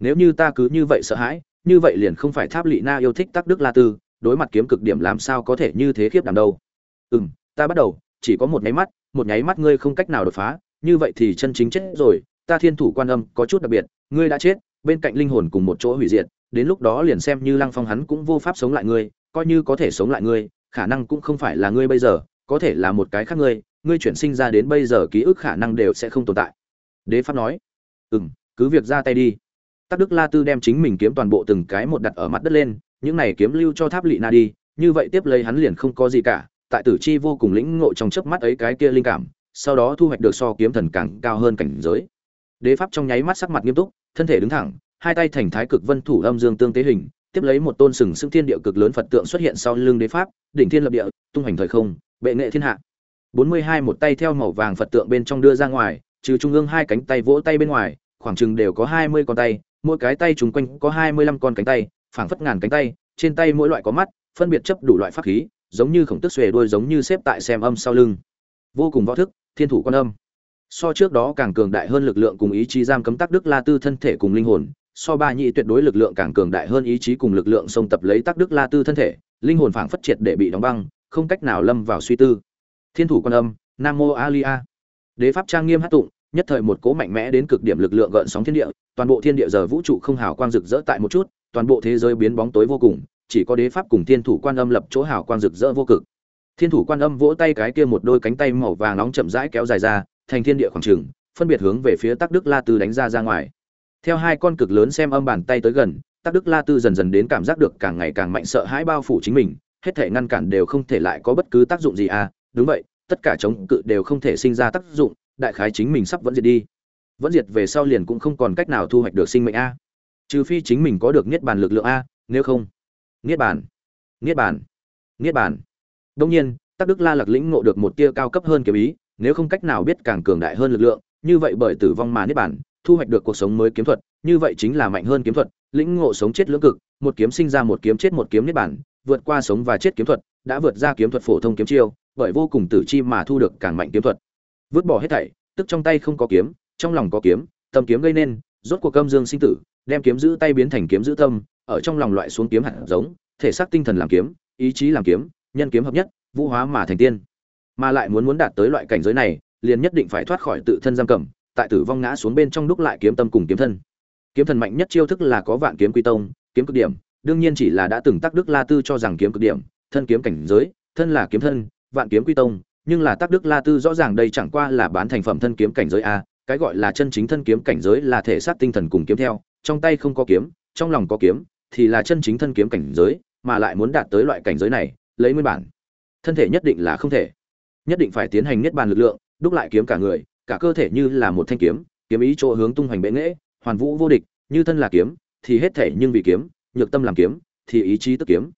Nếu như ta cứ như vậy sợ hãi như vậy liền không phải tháp lị na yêu thích tắc đức la tư, đối mặt kiếm cực điểm làm sao có thể như thế khiếp đảm đâu. Ừ m ta bắt đầu, chỉ có một nháy mắt, một nháy mắt ngươi không cách nào đột phá, như vậy thì chân chính chết rồi, ta thiên thủ quan âm có chút đặc biệt, ngươi đã chết, bên cạnh linh hồn cùng một chỗ hủy diệt, đến lúc đó liền xem như lăng phong hắn cũng vô pháp sống lại ngươi, coi như có thể sống lại ngươi, khả năng cũng không phải là ngươi bây giờ, có thể là một cái khác ngươi ngươi chuyển sinh ra đến bây giờ ký ức khả năng đều sẽ không tồn tại. Đế pháp nói ừ m cứ việc ra tay đi tắc đức la tư đem chính mình kiếm toàn bộ từng cái một đặt ở mặt đất lên, những này kiếm lưu cho tháp lị na đi, như vậy tiếp lấy hắn liền không có gì cả, tại tử chi vô cùng lĩnh ngộ trong chớp mắt ấy cái kia linh cảm, sau đó thu hoạch được so kiếm thần càng cao hơn cảnh giới. Đế pháp trong nháy mắt sắc mặt nghiêm túc, thân thể đứng thẳng, hai tay thành thái cực vân thủ âm dương tương tế hình, tiếp lấy một tôn sừng sững thiên địa cực lớn phật tượng xuất hiện sau lưng đế pháp, đỉnh thiên lập địa, tung hành thời không, bệ nghệ thiên hạ. Bốn mươi hai một tay theo màu vàng phật tượng bên trong đưa ra ngoài, trừ trung ương hai cánh tay vỗ tay bên ngoài, khoảng chừng đều có hai mươi con tay mỗi cái tay chúng quanh có hai mươi lăm con cánh tay, phảng phất ngàn cánh tay, trên tay mỗi loại có mắt, phân biệt chấp đủ loại pháp khí, giống như khổng tức xuề đuôi giống như xếp tại xem âm sau lưng. Vô cùng võ thức, thiên thủ quan âm. So trước đó càng cường đại hơn lực lượng cùng ý chí giam cấm tắc đức la tư thân thể cùng linh hồn, so ba nhị tuyệt đối lực lượng càng cường đại hơn ý chí cùng lực lượng xông tập lấy tắc đức la tư thân thể, linh hồn phảng phất triệt để bị đóng băng, không cách nào lâm vào suy tư. Thiên thủ quan âm, nam mô A. Đế pháp trang nghiêm hát tụng nhất thời một cố mạnh mẽ đến cực điểm lực lượng gợn sóng thiên địa, toàn bộ thiên địa giờ vũ trụ không hào quang rực rỡ tại một chút, toàn bộ thế giới biến bóng tối vô cùng, chỉ có đế pháp cùng thiên thủ quan âm lập chỗ hào quang rực rỡ vô cực. Thiên thủ quan âm vỗ tay cái kia một đôi cánh tay màu vàng nóng chậm rãi kéo dài ra, thành thiên địa khoảng trường, phân biệt hướng về phía tắc đức la tư đánh ra ra ngoài. Theo hai con cực lớn xem âm bàn tay tới gần, tắc đức la tư dần dần đến cảm giác được càng ngày càng mạnh sợ hãi bao phủ chính mình, hết thể ngăn cản đều không thể lại có bất cứ tác dụng gì à đúng vậy, tất cả chống cự đều không thể sinh ra tác dụng đại khái chính mình sắp vẫn diệt đi. Vẫn diệt về sau liền cũng không còn cách nào thu hoạch được sinh mệnh a. Trừ phi chính mình có được niết bàn lực lượng a, nếu không. Niết bàn. Niết bàn. Niết bàn. Đông nhiên, tắc đức la lạc lĩnh ngộ được một tia cao cấp hơn kiếm ý, nếu không cách nào biết càng cường đại hơn lực lượng, như vậy bởi tử vong mà niết bàn, thu hoạch được cuộc sống mới kiếm thuật, như vậy chính là mạnh hơn kiếm thuật, lĩnh ngộ sống chết lưỡng cực, một kiếm sinh ra một kiếm chết một kiếm niết bàn, vượt qua sống và chết kiếm thuật, đã vượt ra kiếm thuật phổ thông kiếm chiêu, bởi vô cùng tử chi mà thu được càng mạnh kiếm thuật vứt bỏ hết thảy, tức trong tay không có kiếm, trong lòng có kiếm, tâm kiếm gây nên, rốt cuộc âm dương sinh tử, đem kiếm giữ tay biến thành kiếm giữ tâm, ở trong lòng loại xuống kiếm hạt giống, thể xác tinh thần làm kiếm, ý chí làm kiếm, nhân kiếm hợp nhất, vũ hóa mà thành tiên. Mà lại muốn muốn đạt tới loại cảnh giới này, liền nhất định phải thoát khỏi tự thân giam cầm, tại tử vong ngã xuống bên trong đúc lại kiếm tâm cùng kiếm thân. Kiếm thần mạnh nhất chiêu thức là có vạn kiếm quy tông, kiếm cực điểm, đương nhiên chỉ là đã từng tác đức la tư cho rằng kiếm cực điểm, thân kiếm cảnh giới, thân là kiếm thân, vạn kiếm quy tông nhưng là tác đức la tư rõ ràng đây chẳng qua là bán thành phẩm thân kiếm cảnh giới a, cái gọi là chân chính thân kiếm cảnh giới là thể xác tinh thần cùng kiếm theo, trong tay không có kiếm, trong lòng có kiếm, thì là chân chính thân kiếm cảnh giới, mà lại muốn đạt tới loại cảnh giới này, lấy nguyên bản. Thân thể nhất định là không thể. Nhất định phải tiến hành niết bàn lực lượng, đúc lại kiếm cả người, cả cơ thể như là một thanh kiếm kiếm ý chỗ hướng tung hoành bệ nghễ hoàn vũ vô địch, như thân là kiếm, thì hết thể nhưng vì kiếm, nhược tâm làm kiếm, thì ý chí tức kiếm.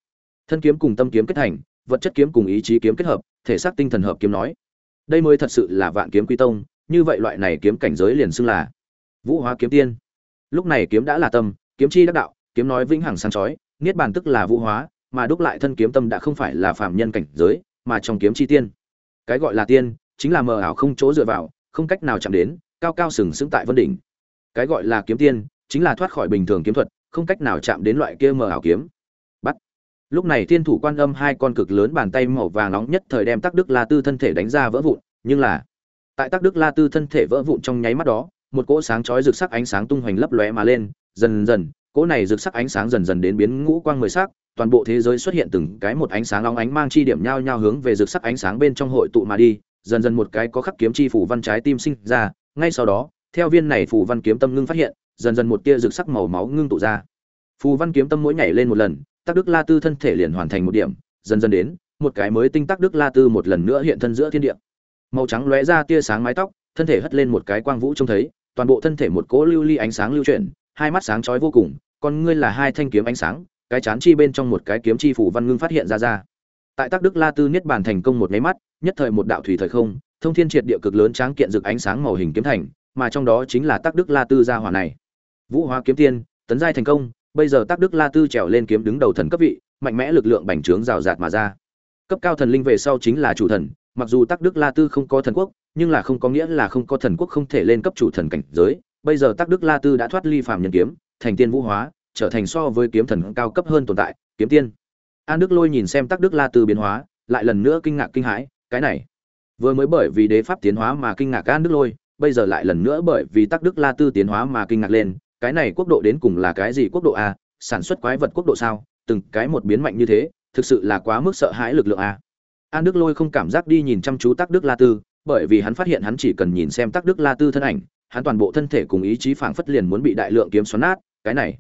Thân kiếm cùng tâm kiếm kết thành vật chất kiếm cùng ý chí kiếm kết hợp, thể xác tinh thần hợp kiếm nói. Đây mới thật sự là vạn kiếm quy tông, như vậy loại này kiếm cảnh giới liền xưng là vũ hóa kiếm tiên. Lúc này kiếm đã là tâm, kiếm chi đắc đạo, kiếm nói vĩnh hằng sáng chói, niết bàn tức là vũ hóa, mà đúc lại thân kiếm tâm đã không phải là phạm nhân cảnh giới, mà trong kiếm chi tiên. Cái gọi là tiên, chính là mờ ảo không chỗ dựa vào, không cách nào chạm đến, cao cao sừng sững tại vân đỉnh. Cái gọi là kiếm tiên, chính là thoát khỏi bình thường kiếm thuật, không cách nào chạm đến loại kia mờ ảo kiếm lúc này thiên thủ quan âm hai con cực lớn bàn tay màu vàng nóng nhất thời đem tắc đức la tư thân thể đánh ra vỡ vụn, nhưng là, tại tắc đức la tư thân thể vỡ vụn trong nháy mắt đó, một cỗ sáng chói rực sắc ánh sáng tung hoành lấp lóe mà lên, dần dần, cỗ này rực sắc ánh sáng dần dần đến biến ngũ quang mười sắc, toàn bộ thế giới xuất hiện từng cái một ánh sáng long ánh mang chi điểm nhau nhau hướng về rực sắc ánh sáng bên trong hội tụ mà đi, dần dần một cái có khắc kiếm chi phủ văn trái tim sinh ra, ngay sau đó, theo viên này phủ văn kiếm tâm ngưng phát hiện, dần dần một tia rực sắc màu máu ngưng tụ ra. Phù văn kiếm tâm mỗi nhảy lên một lần tắc đức la tư thân thể liền hoàn thành một điểm, dần dần đến, một cái mới tinh tắc đức la tư một lần nữa hiện thân giữa thiên địa. Màu trắng lóe ra tia sáng mái tóc, thân thể hất lên một cái quang vũ trông thấy, toàn bộ thân thể một cỗ lưu ly ánh sáng lưu chuyển, hai mắt sáng chói vô cùng, con ngươi là hai thanh kiếm ánh sáng, cái chán chi bên trong một cái kiếm chi phủ văn ngưng phát hiện ra ra. Tại tác đức la tư niết bàn thành công một máy mắt, nhất thời một đạo thủy thời không, thông thiên triệt địa cực lớn tráng kiện rực ánh sáng màu hình kiếm thành, mà trong đó chính là tác đức la tư gia hỏa này. Vũ hóa kiếm tiên, tấn giai thành công bây giờ tác đức la tư trèo lên kiếm đứng đầu thần cấp vị, mạnh mẽ lực lượng bành trướng rào rạt mà ra. Cấp cao thần linh về sau chính là chủ thần, mặc dù tác đức la tư không có thần quốc, nhưng là không có nghĩa là không có thần quốc không thể lên cấp chủ thần cảnh giới. Bây giờ tắc đức la tư đã thoát ly phàm nhân kiếm, thành tiên vũ hóa, trở thành so với kiếm thần cao cấp hơn tồn tại, kiếm tiên. An đức lôi nhìn xem tắc đức la tư biến hóa, lại lần nữa kinh ngạc kinh hãi, cái này. Vừa mới bởi vì đế pháp tiến hóa mà kinh ngạc an đức lôi, bây giờ lại lần nữa bởi vì tắc đức la tư tiến hóa mà kinh ngạc lên cái này quốc độ đến cùng là cái gì quốc độ a, sản xuất quái vật quốc độ sao, từng cái một biến mạnh như thế, thực sự là quá mức sợ hãi lực lượng a. An đức lôi không cảm giác đi nhìn chăm chú tắc đức la tư, bởi vì hắn phát hiện hắn chỉ cần nhìn xem tắc đức la tư thân ảnh, hắn toàn bộ thân thể cùng ý chí phảng phất liền muốn bị đại lượng kiếm xoắn nát, cái này.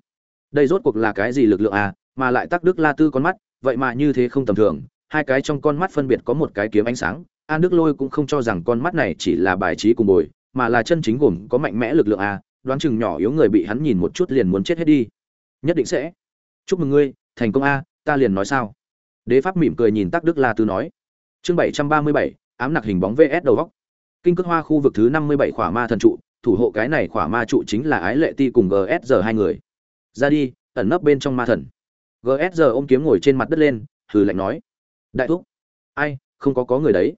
Đây rốt cuộc là cái gì lực lượng a, mà lại tắc đức la tư con mắt, vậy mà như thế không tầm thường, hai cái trong con mắt phân biệt có một cái kiếm ánh sáng, an đức lôi cũng không cho rằng con mắt này chỉ là bài trí cùng bồi, mà là chân chính gồm có mạnh mẽ lực lượng a đoán chừng nhỏ yếu người bị hắn nhìn một chút liền muốn chết hết đi. Nhất định sẽ. Chúc mừng ngươi, thành công a, ta liền nói sao? Đế pháp mỉm cười nhìn tắc đức la tư nói. Chương bảy trăm ba mươi bảy, ám nặc hình bóng vs đầu góc. Kinh cước hoa khu vực thứ năm mươi bảy khỏa ma thần trụ, thủ hộ cái này khỏa ma trụ chính là ái lệ ti cùng gsr hai người. Ra đi, ẩn nấp bên trong ma thần. Gsr ôm kiếm ngồi trên mặt đất lên, hừ lạnh nói. Đại thúc. Ai, không có có người đấy.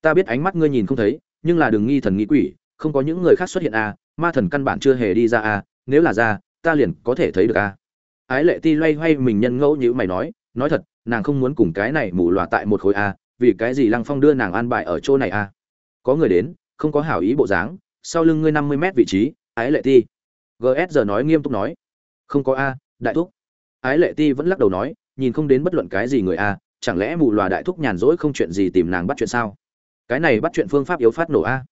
Ta biết ánh mắt ngươi nhìn không thấy, nhưng là đừng nghi thần nghi quỷ, không có những người khác xuất hiện à ma thần căn bản chưa hề đi ra à nếu là ra, ta liền có thể thấy được à. Ái lệ ti loay hoay mình nhân ngẫu như mày nói nói thật, nàng không muốn cùng cái này mù loà tại một khối à vì cái gì lăng phong đưa nàng an bài ở chỗ này à? Có người đến, không có hảo ý bộ dáng, sau lưng ngươi năm mươi mét vị trí, ái lệ ti. Gs giờ nói nghiêm túc nói. Không có a đại thúc. Ái lệ ti vẫn lắc đầu nói, nhìn không đến bất luận cái gì người a chẳng lẽ mù loà đại thúc nhàn rỗi không chuyện gì tìm nàng bắt chuyện sao? Cái này bắt chuyện phương pháp yếu phát nổ à? a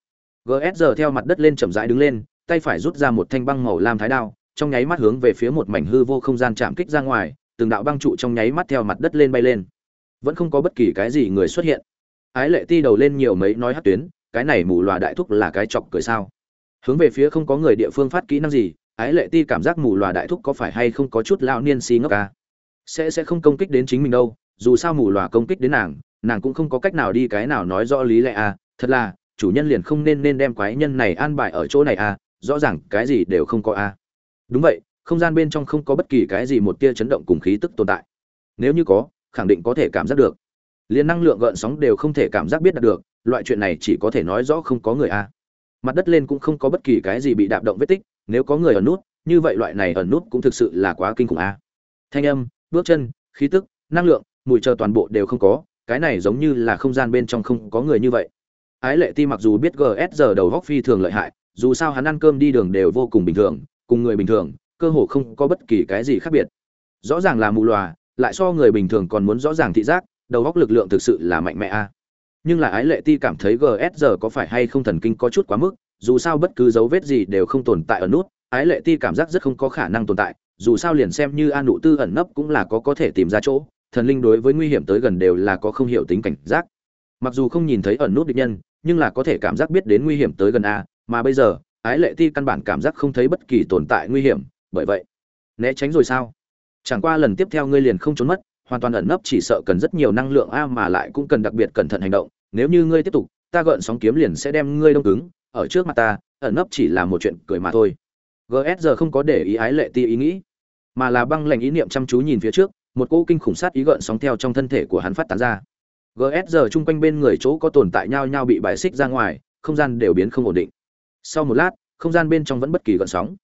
gs giờ theo mặt đất lên chậm rãi đứng lên tay phải rút ra một thanh băng màu lam thái đao, trong nháy mắt hướng về phía một mảnh hư vô không gian chạm kích ra ngoài, từng đạo băng trụ trong nháy mắt theo mặt đất lên bay lên. Vẫn không có bất kỳ cái gì người xuất hiện. Ái lệ ti đầu lên nhiều mấy nói hát tuyến, cái này mù loà đại thúc là cái chọc cười sao? Hướng về phía không có người địa phương phát kỹ năng gì, ái lệ ti cảm giác mù loà đại thúc có phải hay không có chút lão niên si ngốc à? sẽ sẽ không công kích đến chính mình đâu, dù sao mù loà công kích đến nàng nàng cũng không có cách nào đi cái nào nói rõ lý lẽ à? Thật là, chủ nhân liền không nên nên đem quái nhân này an bài ở chỗ này à? Rõ ràng cái gì đều không có à đúng vậy, không gian bên trong không có bất kỳ cái gì một tia chấn động cùng khí tức tồn tại. Nếu như có, khẳng định có thể cảm giác được. Liền năng lượng gợn sóng đều không thể cảm giác biết được, loại chuyện này chỉ có thể nói rõ không có người a. Mặt đất lên cũng không có bất kỳ cái gì bị đạp động vết tích, nếu có người ở nút, như vậy loại này ở nút cũng thực sự là quá kinh khủng a. Thanh âm, bước chân, khí tức, năng lượng, mùi chờ toàn bộ đều không có, cái này giống như là không gian bên trong không có người như vậy. Ái lệ ti mặc dù biết gs giờ đầu góc phi thường lợi hại dù sao hắn ăn cơm đi đường đều vô cùng bình thường, cùng người bình thường, cơ hồ không có bất kỳ cái gì khác biệt. Rõ ràng là mù lòa lại so người bình thường còn muốn rõ ràng thị giác, đầu góc lực lượng thực sự là mạnh mẽ a. Nhưng là ái lệ ti cảm thấy gs giờ có phải hay không thần kinh có chút quá mức, dù sao bất cứ dấu vết gì đều không tồn tại ở nút, ái lệ ti cảm giác rất không có khả năng tồn tại, dù sao liền xem như an nụ tư ẩn nấp cũng là có có thể tìm ra chỗ, thần linh đối với nguy hiểm tới gần đều là có không hiểu tính cảnh giác. Mặc dù không nhìn thấy ẩn nút địch nhân, nhưng là có thể cảm giác biết đến nguy hiểm tới gần a mà bây giờ, ái lệ ti căn bản cảm giác không thấy bất kỳ tồn tại nguy hiểm, bởi vậy, né tránh rồi sao? Chẳng qua lần tiếp theo ngươi liền không trốn mất, hoàn toàn ẩn nấp chỉ sợ cần rất nhiều năng lượng a mà lại cũng cần đặc biệt cẩn thận hành động. Nếu như ngươi tiếp tục, ta gợn sóng kiếm liền sẽ đem ngươi đông cứng. Ở trước mặt ta, ẩn nấp chỉ là một chuyện cười mà thôi. Gs giờ không có để ý ái lệ ti ý nghĩ, mà là băng lệnh ý niệm chăm chú nhìn phía trước, một cỗ kinh khủng sát ý gợn sóng theo trong thân thể của hắn phát tán ra. Gs giờ chung quanh bên người chỗ có tồn tại nhau nhau bị bài xích ra ngoài, không gian đều biến không ổn định sau một lát, không gian bên trong vẫn bất kỳ gợn sóng.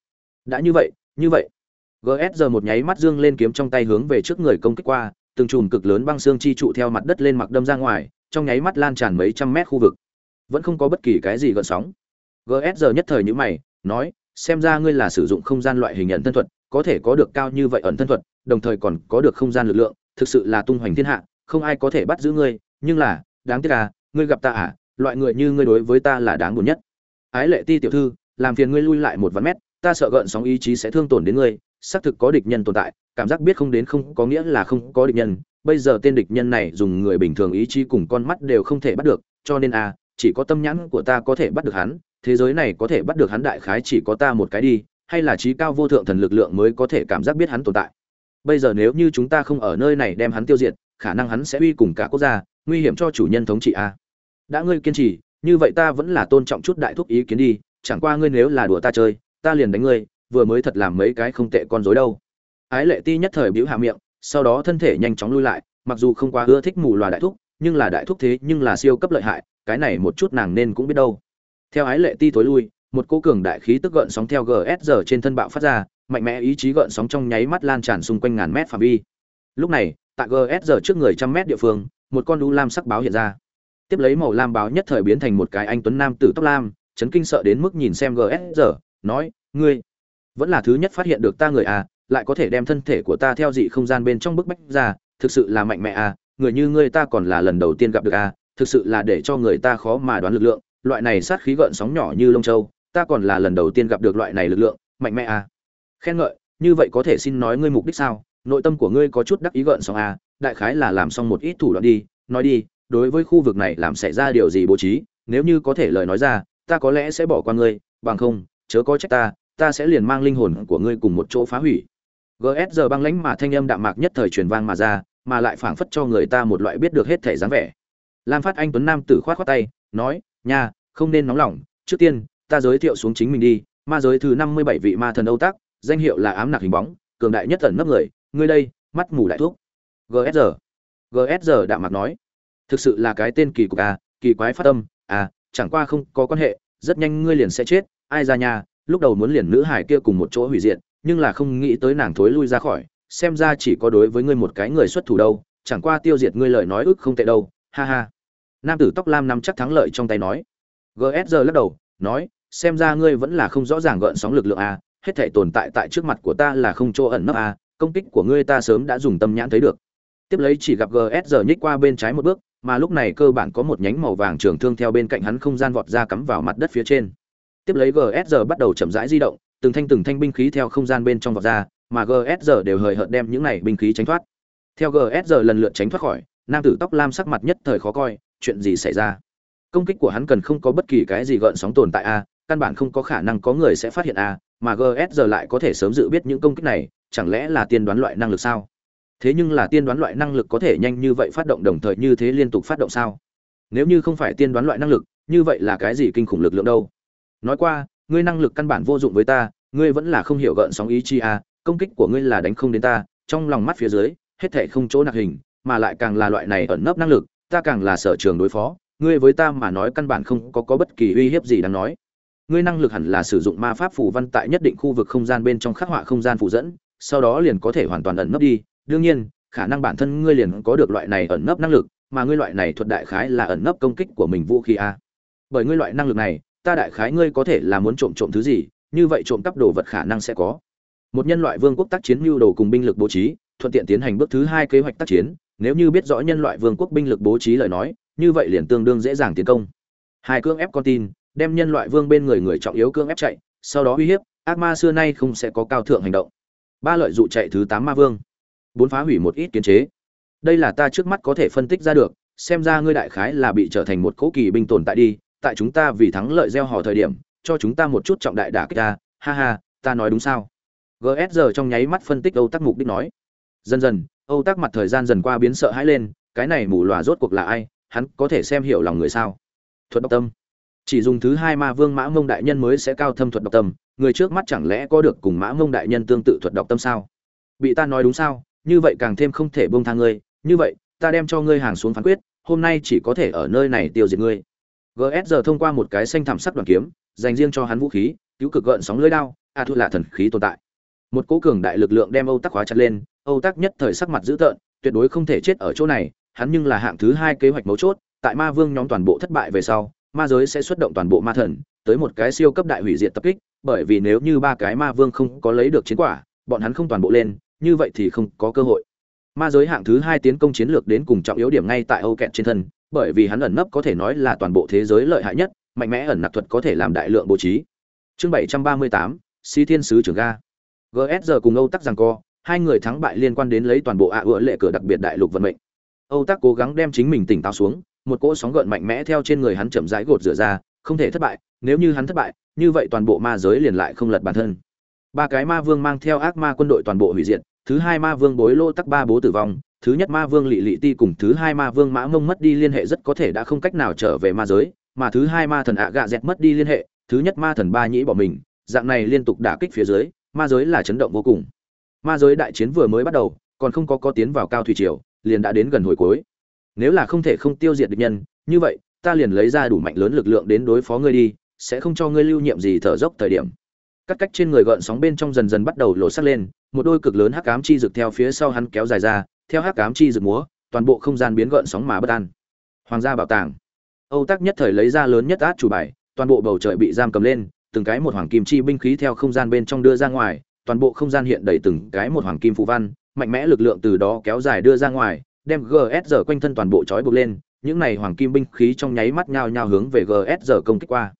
Đã như vậy như vậy. Gs một nháy mắt dương lên kiếm trong tay hướng về trước người công kích qua, từng chùm cực lớn băng xương chi trụ theo mặt đất lên mặc đâm ra ngoài, trong nháy mắt lan tràn mấy trăm mét khu vực. Vẫn không có bất kỳ cái gì gợn sóng. Gs nhất thời như mày, nói, xem ra ngươi là sử dụng không gian loại hình ẩn thân thuật, có thể có được cao như vậy ẩn thân thuật, đồng thời còn có được không gian lực lượng, thực sự là tung hoành thiên hạ, không ai có thể bắt giữ ngươi, nhưng là, đáng tiếc à ngươi gặp ta à loại người như ngươi đối với ta là đáng buồn nhất ái lệ ti tiểu thư, làm phiền ngươi lui lại một vạn mét, ta sợ gợn sóng ý chí sẽ thương tổn đến ngươi, xác thực có địch nhân tồn tại, cảm giác biết không đến không có nghĩa là không có địch nhân, bây giờ tên địch nhân này dùng người bình thường ý chí cùng con mắt đều không thể bắt được, cho nên a chỉ có tâm nhãn của ta có thể bắt được hắn, thế giới này có thể bắt được hắn đại khái chỉ có ta một cái đi, hay là trí cao vô thượng thần lực lượng mới có thể cảm giác biết hắn tồn tại. Bây giờ nếu như chúng ta không ở nơi này đem hắn tiêu diệt, khả năng hắn sẽ uy cùng cả quốc gia, nguy hiểm cho chủ nhân thống trị a đã ngươi kiên trì như vậy ta vẫn là tôn trọng chút đại thúc ý kiến đi, chẳng qua ngươi nếu là đùa ta chơi, ta liền đánh ngươi, vừa mới thật làm mấy cái không tệ con dối đâu. Ái lệ ti nhất thời bĩu hạ miệng, sau đó thân thể nhanh chóng lui lại, mặc dù không quá ưa thích mù loà đại thúc, nhưng là đại thúc thế nhưng là siêu cấp lợi hại, cái này một chút nàng nên cũng biết đâu. Theo ái lệ ti tối lui, một cô cường đại khí tức gợn sóng theo gsr trên thân bạo phát ra, mạnh mẽ ý chí gợn sóng trong nháy mắt lan tràn xung quanh ngàn mét phạm vi. Lúc này, tại gsr trước người trăm mét địa phương, một con đu lam sắc báo hiện ra tiếp lấy màu lam báo nhất thời biến thành một cái anh tuấn nam tử tóc lam, chấn kinh sợ đến mức nhìn xem gsr nói, ngươi vẫn là thứ nhất phát hiện được ta người à lại có thể đem thân thể của ta theo dị không gian bên trong bức bách ra, thực sự là mạnh mẽ à người như ngươi ta còn là lần đầu tiên gặp được à thực sự là để cho người ta khó mà đoán lực lượng, loại này sát khí gợn sóng nhỏ như lông châu, ta còn là lần đầu tiên gặp được loại này lực lượng, mạnh mẽ à. Khen ngợi, như vậy có thể xin nói ngươi mục đích sao? Nội tâm của ngươi có chút đắc ý gợn sóng à đại khái là làm xong một ít thủ đoạn đi, nói đi đối với khu vực này làm xảy ra điều gì bố trí, nếu như có thể lời nói ra, ta có lẽ sẽ bỏ qua ngươi, bằng không, chớ có trách ta ta sẽ liền mang linh hồn của ngươi cùng một chỗ phá hủy. Gs giờ băng lãnh mà thanh âm đạm mạc nhất thời truyền vang mà ra, mà lại phảng phất cho người ta một loại biết được hết thể dáng vẻ. Lam phát anh tuấn nam tử khoát khoát tay, nói, nha, không nên nóng lòng, trước tiên, ta giới thiệu xuống chính mình đi, ma giới thứ năm mươi bảy vị ma thần âu tác danh hiệu là ám nặc hình bóng, cường đại nhất thần nấp người, ngươi đây, mắt mù đại thuốc gsr gsr đạm mạc nói thực sự là cái tên kỳ cục à kỳ quái phát tâm à chẳng qua không có quan hệ, rất nhanh ngươi liền sẽ chết, ai ra nhà, lúc đầu muốn liền nữ hải kia cùng một chỗ hủy diệt, nhưng là không nghĩ tới nàng thối lui ra khỏi, xem ra chỉ có đối với ngươi một cái người xuất thủ đâu, chẳng qua tiêu diệt ngươi lời nói ức không tệ đâu, ha ha. Nam tử tóc lam nắm chắc thắng lợi trong tay nói. Gsr lắc đầu, nói, xem ra ngươi vẫn là không rõ ràng gợn sóng lực lượng a hết thể tồn tại tại trước mặt của ta là không chỗ ẩn nấp a công kích của ngươi ta sớm đã dùng tâm nhãn thấy được. Tiếp lấy chỉ gặp gsr nhích qua bên trái một bước mà lúc này cơ bản có một nhánh màu vàng trường thương theo bên cạnh hắn không gian vọt ra cắm vào mặt đất phía trên. Tiếp lấy gsr bắt đầu chậm rãi di động, từng thanh từng thanh binh khí theo không gian bên trong vọt ra, mà gsr đều hời hợt đem những này binh khí tránh thoát. Theo gsr lần lượt tránh thoát khỏi, nam tử tóc lam sắc mặt nhất thời khó coi, chuyện gì xảy ra? Công kích của hắn cần không có bất kỳ cái gì gợn sóng tồn tại a, căn bản không có khả năng có người sẽ phát hiện a, mà GSR lại có thể sớm dự biết những công kích này, chẳng lẽ là tiên đoán loại năng lực sao? Thế nhưng là tiên đoán loại năng lực có thể nhanh như vậy phát động đồng thời như thế liên tục phát động sao nếu như không phải tiên đoán loại năng lực, như vậy là cái gì kinh khủng lực lượng đâu nói qua, ngươi năng lực căn bản vô dụng với ta, ngươi vẫn là không hiểu gợn sóng ý chi à? công kích của ngươi là đánh không đến ta, trong lòng mắt phía dưới, hết thể không chỗ nạc hình, mà lại càng là loại này ẩn nấp năng lực, ta càng là sở trường đối phó, ngươi với ta mà nói căn bản không có có bất kỳ uy hiếp gì đáng nói ngươi năng lực hẳn là sử dụng ma pháp phù văn tại nhất định khu vực không gian bên trong khắc họa không gian phù dẫn, sau đó liền có thể hoàn toàn ẩn nấp đi đương nhiên, khả năng bản thân ngươi liền có được loại này ẩn nấp năng lực, mà ngươi loại này thuật đại khái là ẩn nấp công kích của mình vũ khí a. Bởi ngươi loại năng lực này, ta đại khái ngươi có thể là muốn trộm trộm thứ gì, như vậy trộm cắp đồ vật khả năng sẽ có. Một nhân loại vương quốc tác chiến mưu đồ cùng binh lực bố trí, thuận tiện tiến hành bước thứ hai kế hoạch tác chiến, nếu như biết rõ nhân loại vương quốc binh lực bố trí lời nói, như vậy liền tương đương dễ dàng tiến công. Hai cưỡng ép con tin, đem nhân loại vương bên người người trọng yếu cưỡng ép chạy, sau đó uy hiếp, ác ma xưa nay không sẽ có cao thượng hành động. Ba lợi dụ chạy thứ tám ma vương bốn phá hủy một ít kiến chế. Đây là ta trước mắt có thể phân tích ra được, xem ra ngươi đại khái là bị trở thành một cố kỳ binh tồn tại đi, tại chúng ta vì thắng lợi gieo hò thời điểm, cho chúng ta một chút trọng đại đả kích ta. Ha ha, ta nói đúng sao? Gsr trong nháy mắt phân tích âu tắc mục đích nói. Dần dần, âu tắc mặt thời gian dần qua biến sợ hãi lên, cái này mù lòa rốt cuộc là ai? Hắn có thể xem hiểu lòng người sao? Thuật độc tâm. Chỉ dùng thứ hai ma vương mã mông đại nhân mới sẽ cao thâm thuật độc tâm, người trước mắt chẳng lẽ có được cùng mã mông đại nhân tương tự thuật độc tâm sao? Bị ta nói đúng sao? Như vậy càng thêm không thể bông thang ngươi, như vậy, ta đem cho ngươi hàng xuống phán quyết, hôm nay chỉ có thể ở nơi này tiêu diệt ngươi. Gs giờ thông qua một cái xanh thảm sắc đoàn kiếm, dành riêng cho hắn vũ khí, cứu cực gợn sóng lưỡi đao, a à thu là thần khí tồn tại. Một cố cường đại lực lượng đem âu tắc khóa chặt lên, âu tắc nhất thời sắc mặt dữ tợn, tuyệt đối không thể chết ở chỗ này, hắn nhưng là hạng thứ hai kế hoạch mấu chốt, tại ma vương nhóm toàn bộ thất bại về sau, ma giới sẽ xuất động toàn bộ ma thần, tới một cái siêu cấp đại hủy diệt tập kích, bởi vì nếu như ba cái ma vương không có lấy được chiến quả, bọn hắn không toàn bộ lên như vậy thì không có cơ hội. Ma giới hạng thứ hai tiến công chiến lược đến cùng trọng yếu điểm ngay tại âu kẹt trên thân, bởi vì hắn ẩn nấp có thể nói là toàn bộ thế giới lợi hại nhất, mạnh mẽ ẩn nặc thuật có thể làm đại lượng bố trí. Chương bảy trăm ba mươi tám si thiên sứ trưởng ga. Gsr giờ cùng âu tắc rằng co, hai người thắng bại liên quan đến lấy toàn bộ ạ à ựa lệ cửa đặc biệt đại lục vận mệnh. Âu tắc cố gắng đem chính mình tỉnh táo xuống, một cỗ sóng gợn mạnh mẽ theo trên người hắn chậm rãi gột rửa ra, không thể thất bại, nếu như hắn thất bại, như vậy toàn bộ ma giới liền lại không lật bản thân. Ba cái ma vương mang theo ác ma quân đội toàn bộ hủy diệt thứ hai ma vương bối lô tắc ba bố tử vong, thứ nhất ma vương lỵ lỵ ti cùng thứ hai ma vương mã mông mất đi liên hệ rất có thể đã không cách nào trở về ma giới, mà thứ hai ma thần ạ gạ dẹt mất đi liên hệ, thứ nhất ma thần ba nhĩ bỏ mình, dạng này liên tục đả kích phía dưới, ma giới là chấn động vô cùng. Ma giới đại chiến vừa mới bắt đầu, còn không có có tiến vào cao thủy triều, liền đã đến gần hồi cuối. Nếu là không thể không tiêu diệt địch nhân, như vậy, ta liền lấy ra đủ mạnh lớn lực lượng đến đối phó ngươi đi, sẽ không cho ngươi lưu nhiệm gì thở dốc thời điểm. Các cách trên người gợn sóng bên trong dần dần bắt đầu lộ sắc lên một đôi cực lớn hắc ám chi rực theo phía sau hắn kéo dài ra, theo hắc ám chi rực múa, toàn bộ không gian biến gợn sóng mà bất an. Hoàng gia bảo tàng. Âu tắc nhất thời lấy ra lớn nhất át chủ bài, toàn bộ bầu trời bị giam cầm lên, từng cái một hoàng kim chi binh khí theo không gian bên trong đưa ra ngoài, toàn bộ không gian hiện đầy từng cái một hoàng kim phù văn, mạnh mẽ lực lượng từ đó kéo dài đưa ra ngoài, đem gsr quanh thân toàn bộ trói buộc lên, những này hoàng kim binh khí trong nháy mắt nhao nhao hướng về gsr công kích qua.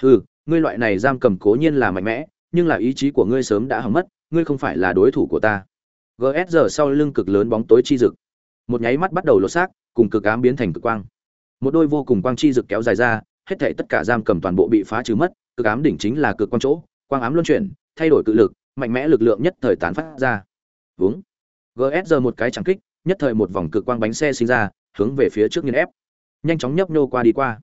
Hừ, ngươi loại này giam cầm cố nhiên là mạnh mẽ, nhưng là ý chí của ngươi sớm đã hỏng mất ngươi không phải là đối thủ của ta. Gs sau lưng cực lớn bóng tối chi rực. Một nháy mắt bắt đầu lột xác, cùng cực ám biến thành cực quang. Một đôi vô cùng quang chi rực kéo dài ra, hết thảy tất cả giam cầm toàn bộ bị phá trừ mất, cực ám đỉnh chính là cực quang chỗ, quang ám luân chuyển, thay đổi cự lực, mạnh mẽ lực lượng nhất thời tán phát ra. Vướng gs một cái chẳng kích, nhất thời một vòng cực quang bánh xe sinh ra, hướng về phía trước nghiên ép. Nhanh chóng nhấp nhô qua đi qua.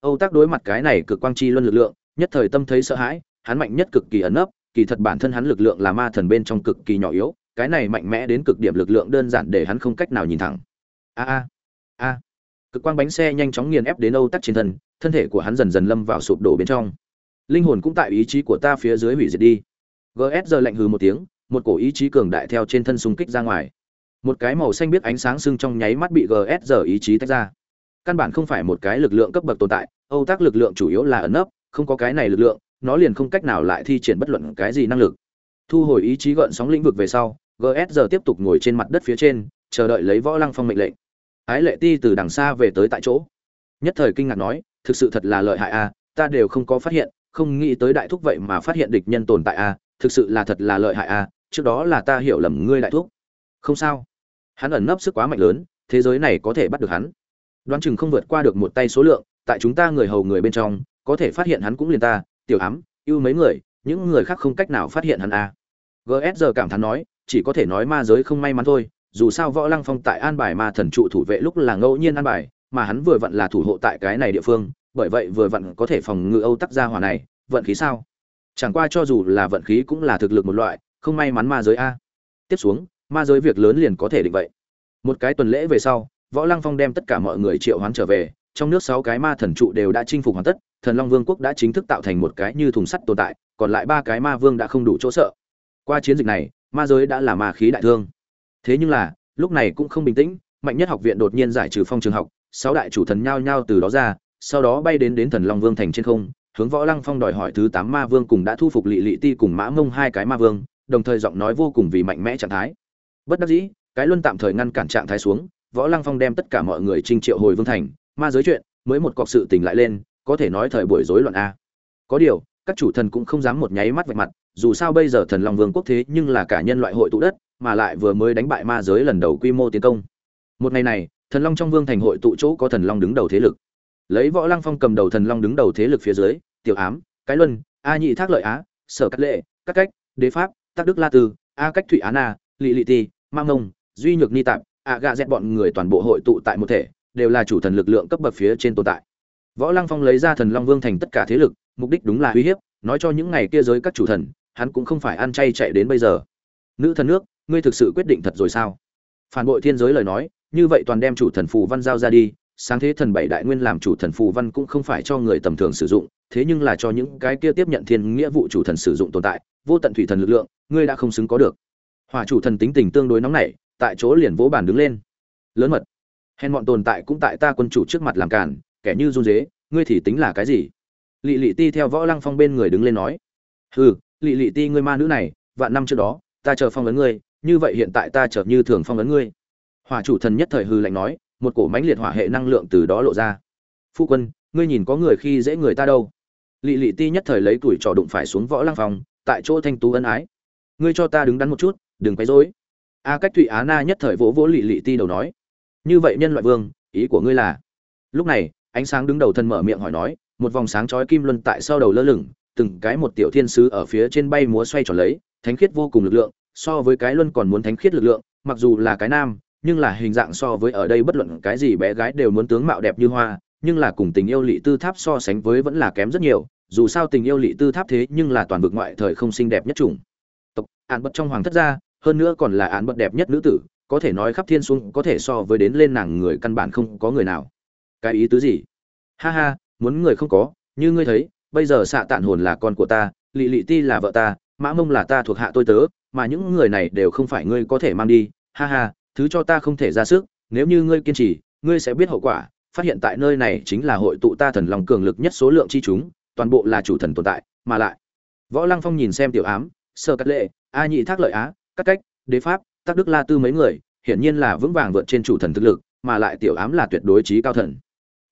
Âu tác đối mặt cái này cực quang chi luân lực lượng, nhất thời tâm thấy sợ hãi, hắn mạnh nhất cực kỳ ẩn nấp kỳ thật bản thân hắn lực lượng là ma thần bên trong cực kỳ nhỏ yếu, cái này mạnh mẽ đến cực điểm lực lượng đơn giản để hắn không cách nào nhìn thẳng. A a a. Cực quang bánh xe nhanh chóng nghiền ép đến âu tắc trên thân thân thể của hắn dần dần lâm vào sụp đổ bên trong. Linh hồn cũng tại ý chí của ta phía dưới hủy diệt đi. Gs giờ lạnh hừ một tiếng, một cổ ý chí cường đại theo trên thân xung kích ra ngoài. Một cái màu xanh biết ánh sáng sưng trong nháy mắt bị gs giờ ý chí tách ra. Căn bản không phải một cái lực lượng cấp bậc tồn tại, âu tác lực lượng chủ yếu là ẩn nấp, không có cái này lực lượng nó liền không cách nào lại thi triển bất luận cái gì năng lực. Thu hồi ý chí gợn sóng lĩnh vực về sau gs giờ tiếp tục ngồi trên mặt đất phía trên, chờ đợi lấy võ lăng phong mệnh lệnh. Ái lệ ti từ đằng xa về tới tại chỗ. Nhất thời kinh ngạc nói, thực sự thật là lợi hại a, ta đều không có phát hiện, không nghĩ tới đại thúc vậy mà phát hiện địch nhân tồn tại a, thực sự là thật là lợi hại a, trước đó là ta hiểu lầm ngươi đại thúc. Không sao. Hắn ẩn nấp sức quá mạnh lớn, thế giới này có thể bắt được hắn. Đoán chừng không vượt qua được một tay số lượng, tại chúng ta người hầu người bên trong, có thể phát hiện hắn cũng liền ta tiểu ám, ưu mấy người, những người khác không cách nào phát hiện hắn a. Gs giờ cảm thán nói, chỉ có thể nói ma giới không may mắn thôi, dù sao võ lăng phong tại an bài ma thần trụ thủ vệ lúc là ngẫu nhiên an bài, mà hắn vừa vặn là thủ hộ tại cái này địa phương, bởi vậy vừa vặn có thể phòng ngự âu tắc gia hỏa này, vận khí sao? Chẳng qua cho dù là vận khí cũng là thực lực một loại, không may mắn ma giới a. Tiếp xuống, ma giới việc lớn liền có thể định vậy. Một cái tuần lễ về sau, võ lăng phong đem tất cả mọi người triệu hoán trở về, trong nước sáu cái ma thần trụ đều đã chinh phục hoàn tất thần long vương quốc đã chính thức tạo thành một cái như thùng sắt tồn tại, còn lại ba cái ma vương đã không đủ chỗ sợ. Qua chiến dịch này, ma giới đã là ma khí đại thương. Thế nhưng là, lúc này cũng không bình tĩnh, mạnh nhất học viện đột nhiên giải trừ phong trường học, sáu đại chủ thần nhao nhao từ đó ra, sau đó bay đến đến thần long vương thành trên không, hướng võ lăng phong đòi hỏi thứ tám ma vương cùng đã thu phục lỵ lỵ ti cùng mã mông hai cái ma vương, đồng thời giọng nói vô cùng vì mạnh mẽ trạng thái. Bất đắc dĩ, cái luân tạm thời ngăn cản trạng thái xuống, võ lăng phong đem tất cả mọi người trinh triệu hồi vương thành, ma giới chuyện, mới một cọc sự tình lại lên có thể nói thời buổi rối loạn a. Có điều, các chủ thần cũng không dám một nháy mắt vạch mặt, dù sao bây giờ thần long vương quốc thế nhưng là cả nhân loại hội tụ đất, mà lại vừa mới đánh bại ma giới lần đầu quy mô tiến công. Một ngày này, thần long trong vương thành hội tụ chỗ có thần long đứng đầu thế lực. Lấy võ lăng phong cầm đầu thần long đứng đầu thế lực phía dưới, tiểu ám, cái luân, a nhị thác lợi á, sở cắt lệ, các cách, đế pháp, tắc đức la tư, a cách thụy á na, lị lị ti mang ngông, duy nhược ni tạp, a gà dẹt bọn người toàn bộ hội tụ tại một thể, đều là chủ thần lực lượng cấp bậc phía trên tồn tại võ lăng phong lấy ra thần long vương thành tất cả thế lực, mục đích đúng là uy hiếp, nói cho những ngày kia giới các chủ thần, hắn cũng không phải ăn chay chạy đến bây giờ. Nữ thần nước, ngươi thực sự quyết định thật rồi sao? Phản bội thiên giới lời nói, như vậy toàn đem chủ thần phù văn giao ra đi, sáng thế thần bảy đại nguyên làm chủ thần phù văn cũng không phải cho người tầm thường sử dụng, thế nhưng là cho những cái kia tiếp nhận thiên nghĩa vụ chủ thần sử dụng tồn tại, vô tận thủy thần lực lượng, ngươi đã không xứng có được. Hỏa chủ thần tính tình tương đối nóng nảy, tại chỗ liền vỗ bàn đứng lên. Lớn mật, hèn bọn tồn tại cũng tại ta quân chủ trước mặt làm cản kẻ như run dế, ngươi thì tính là cái gì? Lị lị ti theo võ lăng phong bên người đứng lên nói, hừ, lị lị ti ngươi ma nữ này, vạn năm trước đó, ta chờ phong ấn ngươi, như vậy hiện tại ta chờ như thường phong ấn ngươi. Hỏa chủ thần nhất thời hư lạnh nói, một cổ mãnh liệt hỏa hệ năng lượng từ đó lộ ra. Phu quân, ngươi nhìn có người khi dễ người ta đâu. Lị lị ti nhất thời lấy tuổi trò đụng phải xuống võ lăng phong, tại chỗ thanh tú ân ái. Ngươi cho ta đứng đắn một chút, đừng quấy rối. A cách thụy á na nhất thời vỗ vỗ lị lị ti đầu nói, như vậy nhân loại vương, ý của ngươi là lúc này ánh sáng đứng đầu thân mở miệng hỏi nói, một vòng sáng chói kim luân tại sau đầu lơ lửng, từng cái một tiểu thiên sứ ở phía trên bay múa xoay tròn lấy, thánh khiết vô cùng lực lượng, so với cái luân còn muốn thánh khiết lực lượng, mặc dù là cái nam, nhưng là hình dạng so với ở đây bất luận cái gì bé gái đều muốn tướng mạo đẹp như hoa, nhưng là cùng tình yêu lị tư tháp so sánh với vẫn là kém rất nhiều, dù sao tình yêu lị tư tháp thế nhưng là toàn vực ngoại thời không xinh đẹp nhất chủng. Tộc án bật trong hoàng thất gia, hơn nữa còn là án bật đẹp nhất nữ tử, có thể nói khắp thiên xuống có thể so với đến lên nàng người căn bản không có người nào cái ý tứ gì? Ha ha, muốn người không có, như ngươi thấy, bây giờ xạ tạn hồn là con của ta, lị lị ti là vợ ta, mã mông là ta thuộc hạ tôi tớ, mà những người này đều không phải ngươi có thể mang đi. Ha ha, thứ cho ta không thể ra sức, nếu như ngươi kiên trì, ngươi sẽ biết hậu quả. Phát hiện tại nơi này chính là hội tụ ta thần lòng cường lực nhất số lượng chi chúng, toàn bộ là chủ thần tồn tại, mà lại, võ lăng phong nhìn xem tiểu ám sơ cắt lệ, a nhị thác lợi á, cắt cách, đế pháp tắc đức la tư mấy người, hiển nhiên là vững vàng vượt trên chủ thần thực lực, mà lại tiểu ám là tuyệt đối trí cao thần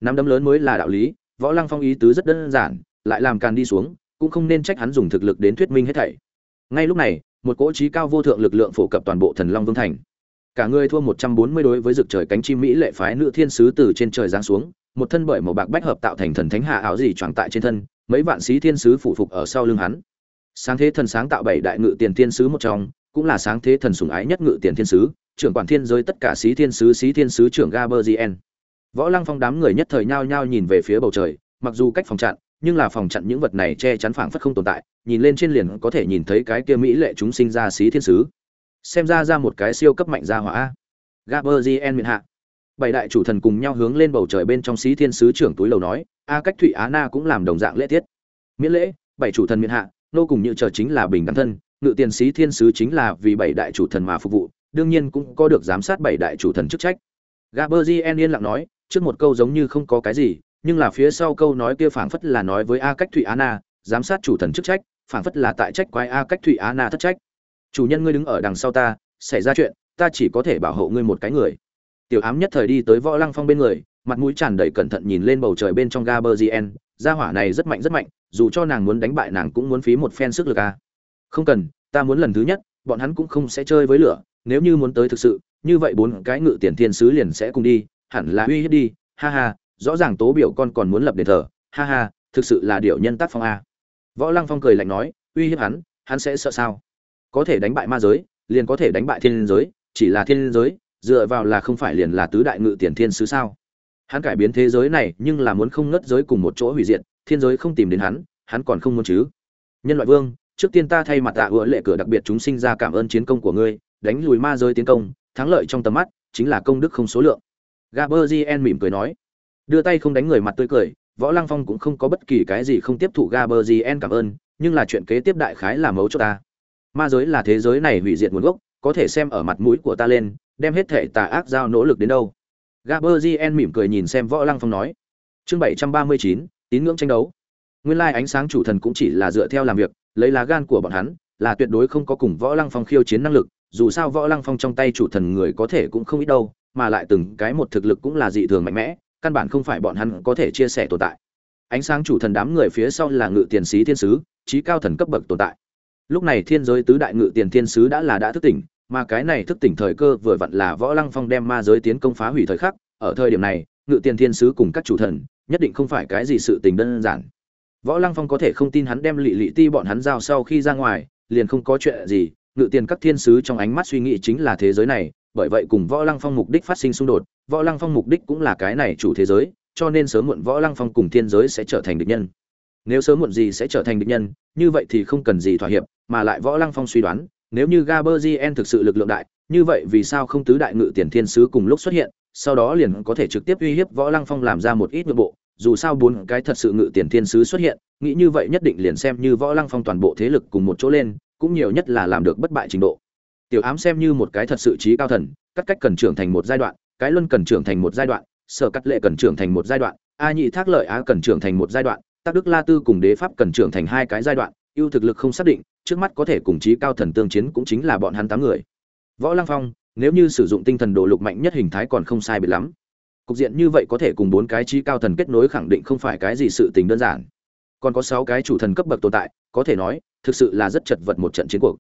nắm đấm lớn mới là đạo lý, võ lăng phong ý tứ rất đơn giản, lại làm càn đi xuống, cũng không nên trách hắn dùng thực lực đến thuyết minh hết thảy. Ngay lúc này, một cỗ trí cao vô thượng lực lượng phổ cập toàn bộ thần long vương thành. Cả người thua một trăm bốn mươi đối với rực trời cánh chim mỹ lệ phái nữ thiên sứ từ trên trời giáng xuống, một thân bởi màu bạc bách hợp tạo thành thần thánh hạ áo gì choàng tại trên thân, mấy vạn sĩ thiên sứ phụ phục ở sau lưng hắn. Sáng thế thần sáng tạo bảy đại ngự tiền thiên sứ một trong, cũng là sáng thế thần sủng ái nhất ngự tiền thiên sứ, trưởng quản thiên giới tất cả sĩ thiên sứ, sĩ thiên sứ trưởng gaberzien võ lăng phong đám người nhất thời nhao nhao nhìn về phía bầu trời, mặc dù cách phòng chặn, nhưng là phòng chặn những vật này che chắn phảng phất không tồn tại, nhìn lên trên liền có thể nhìn thấy cái kia mỹ lệ chúng sinh ra xí thiên sứ. Xem ra ra một cái siêu cấp mạnh gia hỏa. Gaberzien miệng hạ. Bảy đại chủ thần cùng nhau hướng lên bầu trời bên trong xí thiên sứ trưởng túi lầu nói, a cách thụy á na cũng làm đồng dạng lễ tiết. Miễn lễ, bảy chủ thần miễn hạ, nô cùng như chờ chính là bình đẳng thân, ngự tiền sĩ thiên sứ chính là vì bảy đại chủ thần mà phục vụ, đương nhiên cũng có được giám sát bảy đại chủ thần chức trách. Gaberzien yên lặng nói trước một câu giống như không có cái gì, nhưng là phía sau câu nói kia phảng phất là nói với a cách thụy á na, giám sát chủ thần chức trách, phảng phất là tại trách quái a cách thụy á na thất trách. Chủ nhân ngươi đứng ở đằng sau ta, xảy ra chuyện, ta chỉ có thể bảo hộ ngươi một cái người. Tiểu ám nhất thời đi tới võ lăng phong bên người, mặt mũi tràn đầy cẩn thận nhìn lên bầu trời bên trong gaberzien gia hỏa này rất mạnh rất mạnh, dù cho nàng muốn đánh bại nàng cũng muốn phí một phen sức lực a. Không cần, ta muốn lần thứ nhất, bọn hắn cũng không sẽ chơi với lửa, nếu như muốn tới thực sự, như vậy bốn cái ngự tiền thiên sứ liền sẽ cùng đi hẳn là uy hiếp đi, ha ha, rõ ràng tố biểu con còn muốn lập đền thờ, ha ha, thực sự là điệu nhân tác phong a. Võ lăng phong cười lạnh nói, uy hiếp hắn hắn sẽ sợ sao? Có thể đánh bại ma giới, liền có thể đánh bại thiên giới, chỉ là thiên giới, dựa vào là không phải liền là tứ đại ngự tiền thiên sứ sao? Hắn cải biến thế giới này, nhưng là muốn không ngất giới cùng một chỗ hủy diệt, thiên giới không tìm đến hắn hắn còn không muốn chứ. Nhân loại vương, trước tiên ta thay mặt tạ hứa lệ cửa đặc biệt chúng sinh ra cảm ơn chiến công của ngươi, đánh lùi ma giới tiến công, thắng lợi trong tầm mắt, chính là công đức không số lượng gaberzien mỉm cười nói. Đưa tay không đánh người mặt tươi cười, võ lăng phong cũng không có bất kỳ cái gì không tiếp thụ gaberzien cảm ơn, nhưng là chuyện kế tiếp đại khái là mấu cho ta. Ma giới là thế giới này hủy diệt nguồn gốc, có thể xem ở mặt mũi của ta lên, đem hết thể tà ác giao nỗ lực đến đâu. Gaberzien mỉm cười nhìn xem võ lăng phong nói. Chương bảy trăm ba mươi chín, tín ngưỡng tranh đấu. Nguyên lai ánh sáng chủ thần cũng chỉ là dựa theo làm việc, lấy lá gan của bọn hắn, là tuyệt đối không có cùng võ lăng phong khiêu chiến năng lực, dù sao võ lăng phong trong tay chủ thần người có thể cũng không ít đâu mà lại từng cái một thực lực cũng là dị thường mạnh mẽ, căn bản không phải bọn hắn có thể chia sẻ tồn tại. Ánh sáng chủ thần đám người phía sau là ngự tiền sĩ thiên sứ, trí cao thần cấp bậc tồn tại. Lúc này thiên giới tứ đại ngự tiền thiên sứ đã là đã thức tỉnh, mà cái này thức tỉnh thời cơ vừa vặn là võ lăng phong đem ma giới tiến công phá hủy thời khắc, ở thời điểm này, ngự tiền thiên sứ cùng các chủ thần, nhất định không phải cái gì sự tình đơn giản. Võ lăng phong có thể không tin hắn đem lị lị ti bọn hắn giao sau khi ra ngoài, liền không có chuyện gì, ngự tiền các thiên sứ trong ánh mắt suy nghĩ chính là thế giới này bởi vậy cùng võ lăng phong mục đích phát sinh xung đột, võ lăng phong mục đích cũng là cái này chủ thế giới, cho nên sớm muộn võ lăng phong cùng thiên giới sẽ trở thành địch nhân. Nếu sớm muộn gì sẽ trở thành địch nhân, như vậy thì không cần gì thỏa hiệp, mà lại võ lăng phong suy đoán, nếu như gaberzien thực sự lực lượng đại, như vậy vì sao không tứ đại ngự tiền thiên sứ cùng lúc xuất hiện, sau đó liền có thể trực tiếp uy hiếp võ lăng phong làm ra một ít nội bộ, dù sao bốn cái thật sự ngự tiền thiên sứ xuất hiện, nghĩ như vậy nhất định liền xem như võ lăng phong toàn bộ thế lực cùng một chỗ lên, cũng nhiều nhất là làm được bất bại trình độ tiểu ám xem như một cái thật sự trí cao thần, cắt cách cần trưởng thành một giai đoạn, cái luân cần trưởng thành một giai đoạn, sở cắt lệ cần trưởng thành một giai đoạn, a nhị thác lợi á cần trưởng thành một giai đoạn, tác đức la tư cùng đế pháp cần trưởng thành hai cái giai đoạn, ưu thực lực không xác định, trước mắt có thể cùng trí cao thần tương chiến cũng chính là bọn hắn tám người. Võ lăng phong, nếu như sử dụng tinh thần độ lục mạnh nhất hình thái còn không sai biệt lắm. Cục diện như vậy có thể cùng bốn cái trí cao thần kết nối khẳng định không phải cái gì sự tình đơn giản. Còn có sáu cái chủ thần cấp bậc tồn tại, có thể nói, thực sự là rất chật vật một trận chiến cuộc.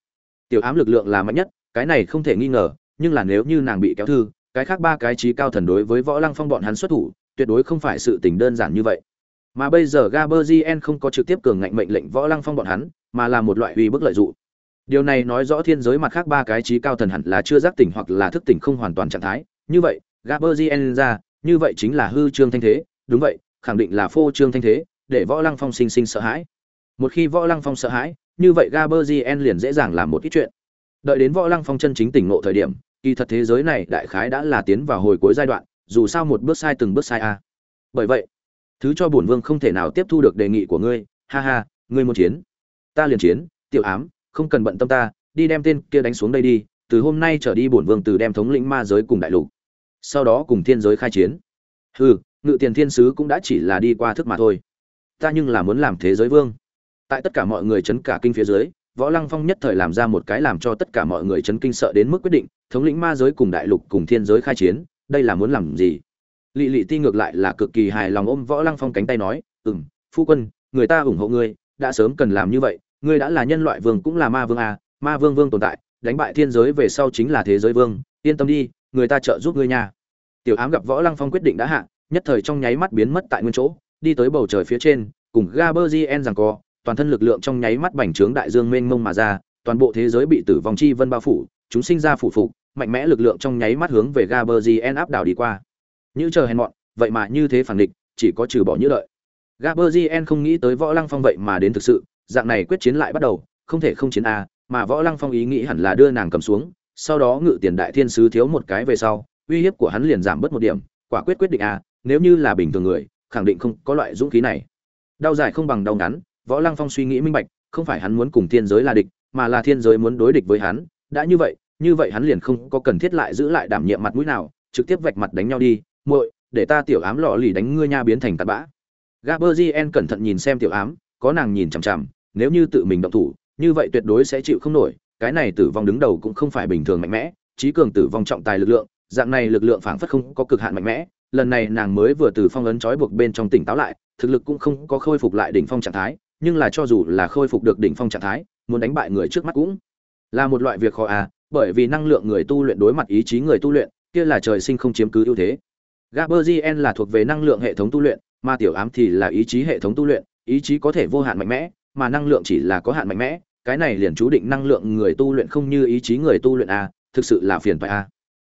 Tiểu ám lực lượng là mạnh nhất cái này không thể nghi ngờ, nhưng là nếu như nàng bị kéo thư, cái khác ba cái trí cao thần đối với võ lăng phong bọn hắn xuất thủ, tuyệt đối không phải sự tình đơn giản như vậy. Mà bây giờ gaberzien không có trực tiếp cường ngạnh mệnh lệnh võ lăng phong bọn hắn, mà là một loại uy bức lợi dụng. Điều này nói rõ thiên giới mặt khác ba cái trí cao thần hẳn là chưa giác tỉnh hoặc là thức tỉnh không hoàn toàn trạng thái. Như vậy gaberzien ra, như vậy chính là hư trương thanh thế, đúng vậy, khẳng định là phô trương thanh thế, để võ lăng phong sinh sinh sợ hãi. Một khi võ lăng phong sợ hãi, như vậy gaberzien liền dễ dàng làm một ít chuyện đợi đến võ lăng phong chân chính tỉnh ngộ thời điểm, kỳ thật thế giới này đại khái đã là tiến vào hồi cuối giai đoạn, dù sao một bước sai từng bước sai a. Bởi vậy, thứ cho bổn vương không thể nào tiếp thu được đề nghị của ngươi, ha ha, ngươi muốn chiến, ta liền chiến, tiểu ám, không cần bận tâm ta, đi đem tên kia đánh xuống đây đi, từ hôm nay trở đi bổn vương từ đem thống lĩnh ma giới cùng đại lục, sau đó cùng thiên giới khai chiến. Hừ, ngự tiền thiên sứ cũng đã chỉ là đi qua thức mà thôi. Ta nhưng là muốn làm thế giới vương. Tại tất cả mọi người chấn cả kinh phía dưới võ lăng phong nhất thời làm ra một cái làm cho tất cả mọi người chấn kinh sợ đến mức quyết định thống lĩnh ma giới cùng đại lục cùng thiên giới khai chiến đây là muốn làm gì? Lệ Lệ ti ngược lại là cực kỳ hài lòng ôm võ lăng phong cánh tay nói ừ m phu quân người ta ủng hộ ngươi đã sớm cần làm như vậy ngươi đã là nhân loại vương cũng là ma vương à, ma vương vương tồn tại đánh bại thiên giới về sau chính là thế giới vương yên tâm đi người ta trợ giúp ngươi nha. Tiểu ám gặp võ lăng phong quyết định đã hạ nhất thời trong nháy mắt biến mất tại nguyên chỗ đi tới bầu trời phía trên cùng gaberzien rằng co toàn thân lực lượng trong nháy mắt bành trướng đại dương mênh mông mà ra, toàn bộ thế giới bị tử vong chi vân bao phủ, chúng sinh ra phủ phục, mạnh mẽ lực lượng trong nháy mắt hướng về gaberzien áp đảo đi qua. Như chờ hèn mọn, vậy mà như thế phản địch chỉ có trừ bỏ như lợi gaberzien không nghĩ tới võ lăng phong vậy mà đến thực sự, dạng này quyết chiến lại bắt đầu, không thể không chiến a, mà võ lăng phong ý nghĩ hẳn là đưa nàng cầm xuống, sau đó ngự tiền đại thiên sứ thiếu một cái về sau, uy hiếp của hắn liền giảm bớt một điểm, quả quyết quyết định a, nếu như là bình thường người, khẳng định không có loại dũng khí này. Đau dài không bằng đau ngắn võ lăng phong suy nghĩ minh bạch, không phải hắn muốn cùng thiên giới là địch, mà là thiên giới muốn đối địch với hắn. Đã như vậy như vậy hắn liền không có cần thiết lại giữ lại đảm nhiệm mặt mũi nào, trực tiếp vạch mặt đánh nhau đi. Muội, để ta tiểu ám lọ lì đánh ngươi nha biến thành tạt bã. Gaberzien cẩn thận nhìn xem tiểu ám, có nàng nhìn chằm chằm, nếu như tự mình động thủ, như vậy tuyệt đối sẽ chịu không nổi, cái này tử vong đứng đầu cũng không phải bình thường mạnh mẽ trí cường tử vong trọng tài lực lượng, dạng này lực lượng phảng phất không có cực hạn mạnh mẽ, lần này nàng mới vừa từ phong ấn trói buộc bên trong tỉnh táo lại, thực lực cũng không có khôi phục lại đỉnh phong trạng thái nhưng là cho dù là khôi phục được đỉnh phong trạng thái muốn đánh bại người trước mắt cũng là một loại việc khó à bởi vì năng lượng người tu luyện đối mặt ý chí người tu luyện kia là trời sinh không chiếm cứ ưu thế Gaberzien là thuộc về năng lượng hệ thống tu luyện mà tiểu ám thì là ý chí hệ thống tu luyện ý chí có thể vô hạn mạnh mẽ mà năng lượng chỉ là có hạn mạnh mẽ cái này liền chú định năng lượng người tu luyện không như ý chí người tu luyện a à, thực sự là phiền phải a à.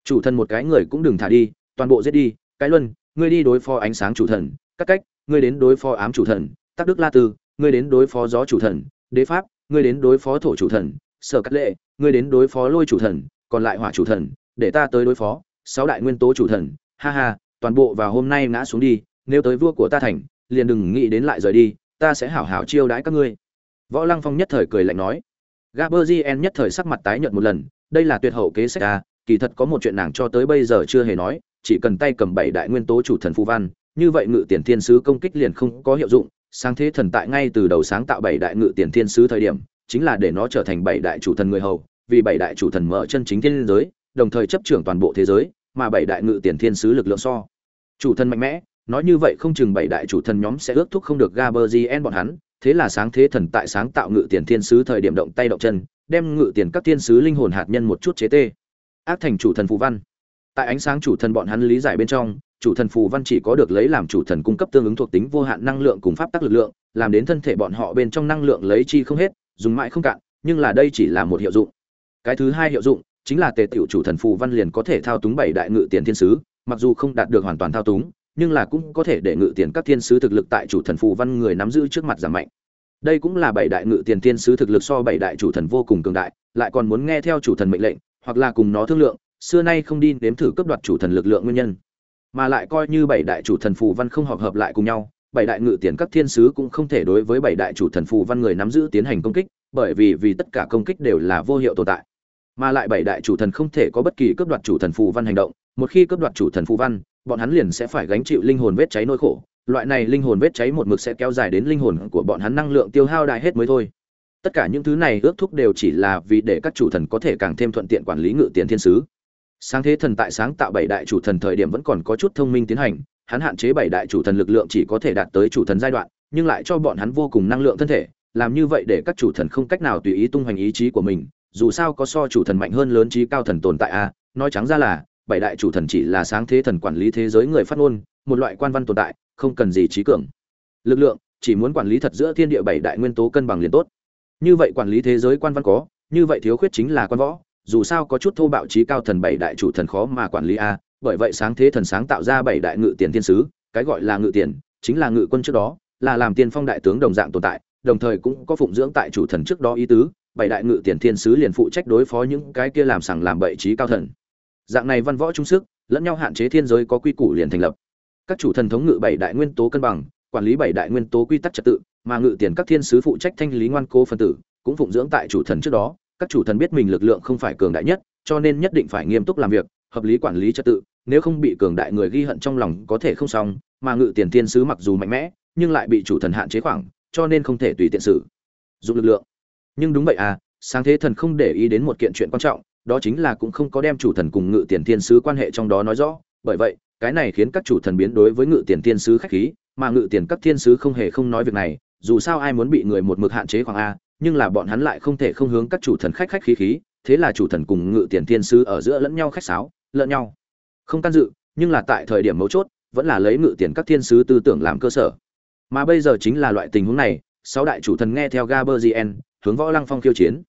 chủ thân một cái người cũng đừng thả đi toàn bộ giết đi cái luân ngươi đi đối phó ánh sáng chủ thần các cách ngươi đến đối phó ám chủ thần tắc đức la tư ngươi đến đối phó gió chủ thần, đế pháp, ngươi đến đối phó thổ chủ thần, sở cắt lệ, ngươi đến đối phó lôi chủ thần, còn lại hỏa chủ thần, để ta tới đối phó, sáu đại nguyên tố chủ thần, ha ha, toàn bộ vào hôm nay ngã xuống đi, nếu tới vua của ta thành, liền đừng nghĩ đến lại rời đi, ta sẽ hảo hảo chiêu đãi các ngươi. Võ lăng phong nhất thời cười lạnh nói. Gaberzien nhất thời sắc mặt tái nhợt một lần, đây là tuyệt hậu kế sách a kỳ thật có một chuyện nàng cho tới bây giờ chưa hề nói, chỉ cần tay cầm bảy đại nguyên tố chủ thần phù văn, như vậy ngự tiền thiên sứ công kích liền không có hiệu dụng sáng thế thần tại ngay từ đầu sáng tạo bảy đại ngự tiền thiên sứ thời điểm chính là để nó trở thành bảy đại chủ thần người hầu vì bảy đại chủ thần mở chân chính thiên giới đồng thời chấp trưởng toàn bộ thế giới mà bảy đại ngự tiền thiên sứ lực lượng so chủ thần mạnh mẽ nói như vậy không chừng bảy đại chủ thần nhóm sẽ ước thúc không được Gaberzien bọn hắn, thế là sáng thế thần tại sáng tạo ngự tiền thiên sứ thời điểm động tay động chân, đem ngự tiền các thiên sứ linh hồn hạt nhân một chút chế tê. Ác thành chủ thần phù văn. Tại ánh sáng chủ thần bọn hắn lý giải bên trong, chủ thần phù văn chỉ có được lấy làm chủ thần cung cấp tương ứng thuộc tính vô hạn năng lượng cùng pháp tắc lực lượng, làm đến thân thể bọn họ bên trong năng lượng lấy chi không hết, dùng mãi không cạn, nhưng là đây chỉ là một hiệu dụng. Cái thứ hai hiệu dụng chính là tề tiểu chủ thần phù văn liền có thể thao túng bảy đại ngự tiền thiên sứ, mặc dù không đạt được hoàn toàn thao túng, nhưng là cũng có thể để ngự tiền các thiên sứ thực lực tại chủ thần phù văn người nắm giữ trước mặt giảm mạnh đây cũng là bảy đại ngự tiền thiên sứ thực lực so bảy đại chủ thần vô cùng cường đại lại còn muốn nghe theo chủ thần mệnh lệnh hoặc là cùng nó thương lượng xưa nay không đi nếm thử cấp đoạt chủ thần lực lượng nguyên nhân, mà lại coi như bảy đại chủ thần phù văn không hợp hợp lại cùng nhau, bảy đại ngự tiền các thiên sứ cũng không thể đối với bảy đại chủ thần phù văn người nắm giữ tiến hành công kích, bởi vì vì tất cả công kích đều là vô hiệu tồn tại. Mà lại bảy đại chủ thần không thể có bất kỳ cấp đoạt chủ thần phù văn hành động, một khi cấp đoạt chủ thần phù văn, bọn hắn liền sẽ phải gánh chịu linh hồn vết cháy nỗi khổ. Loại này linh hồn vết cháy một mực sẽ kéo dài đến linh hồn của bọn hắn năng lượng tiêu hao đại hết mới thôi. Tất cả những thứ này ước thúc đều chỉ là vì để các chủ thần có thể càng thêm thuận tiện quản lý ngự tiền thiên sứ sáng thế thần tại sáng tạo bảy đại chủ thần thời điểm vẫn còn có chút thông minh tiến hành, hắn hạn chế bảy đại chủ thần lực lượng chỉ có thể đạt tới chủ thần giai đoạn, nhưng lại cho bọn hắn vô cùng năng lượng thân thể, làm như vậy để các chủ thần không cách nào tùy ý tung hoành ý chí của mình, dù sao có so chủ thần mạnh hơn lớn trí cao thần tồn tại a, nói trắng ra là, bảy đại chủ thần chỉ là sáng thế thần quản lý thế giới người phát ngôn, một loại quan văn tồn tại, không cần gì trí cường. Lực lượng, chỉ muốn quản lý thật giữa thiên địa bảy đại nguyên tố cân bằng liền tốt. Như vậy quản lý thế giới quan văn có, như vậy thiếu khuyết chính là quan võ dù sao có chút thô bạo trí cao thần bảy đại chủ thần khó mà quản lý a, bởi vậy sáng thế thần sáng tạo ra bảy đại ngự tiền thiên sứ, cái gọi là ngự tiền, chính là ngự quân trước đó, là làm tiên phong đại tướng đồng dạng tồn tại, đồng thời cũng có phụng dưỡng tại chủ thần trước đó ý tứ, bảy đại ngự tiền thiên sứ liền phụ trách đối phó những cái kia làm sằng làm bậy trí cao thần. Dạng này văn võ trung sức, lẫn nhau hạn chế thiên giới có quy củ liền thành lập. Các chủ thần thống ngự bảy đại nguyên tố cân bằng, quản lý bảy đại nguyên tố quy tắc trật tự, mà ngự tiền các thiên sứ phụ trách thanh lý ngoan cố phân tử, cũng phụng dưỡng tại chủ thần trước đó các chủ thần biết mình lực lượng không phải cường đại nhất, cho nên nhất định phải nghiêm túc làm việc, hợp lý quản lý trật tự, nếu không bị cường đại người ghi hận trong lòng có thể không xong, mà ngự tiền tiên sứ mặc dù mạnh mẽ, nhưng lại bị chủ thần hạn chế khoảng, cho nên không thể tùy tiện sử dụng lực lượng. Nhưng đúng vậy à sáng thế thần không để ý đến một kiện chuyện quan trọng, đó chính là cũng không có đem chủ thần cùng ngự tiền tiên sứ quan hệ trong đó nói rõ. Bởi vậy, cái này khiến các chủ thần biến đối với ngự tiền tiên sứ khách khí, mà ngự tiền các thiên sứ không hề không nói việc này, dù sao ai muốn bị người một mực hạn chế khoảng a nhưng là bọn hắn lại không thể không hướng các chủ thần khách khách khí khí, thế là chủ thần cùng ngự tiền thiên sứ ở giữa lẫn nhau khách sáo, lẫn nhau. Không can dự, nhưng là tại thời điểm mấu chốt, vẫn là lấy ngự tiền các thiên sứ tư tưởng làm cơ sở. Mà bây giờ chính là loại tình huống này, sáu đại chủ thần nghe theo gaberzien hướng võ lăng phong khiêu chiến.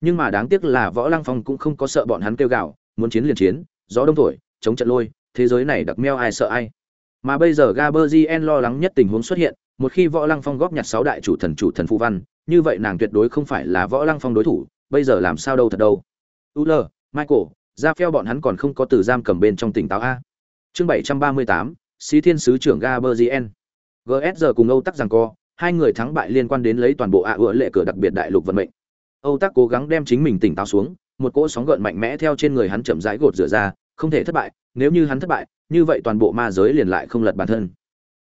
Nhưng mà đáng tiếc là võ lăng phong cũng không có sợ bọn hắn kêu gào, muốn chiến liền chiến, gió đông thổi, chống trận lôi, thế giới này đặc meo ai sợ ai. Mà bây giờ gaberzien lo lắng nhất tình huống xuất hiện một khi võ lăng phong góp nhặt sáu đại chủ thần chủ thần phù văn, như vậy nàng tuyệt đối không phải là võ lăng phong đối thủ, bây giờ làm sao đâu thật đâu. Ul michael, ra pheo bọn hắn còn không có từ giam cầm bên trong tỉnh táo a. Chương bảy trăm ba mươi tám sĩ thiên sứ trưởng gaberzien gsr cùng âu tắc rằng co, hai người thắng bại liên quan đến lấy toàn bộ ạ ựa lệ cửa đặc biệt đại lục vận mệnh. Âu tắc cố gắng đem chính mình tỉnh táo xuống, một cỗ sóng gợn mạnh mẽ theo trên người hắn chậm rãi gột rửa ra, không thể thất bại, nếu như hắn thất bại, như vậy toàn bộ ma giới liền lại không lật bản thân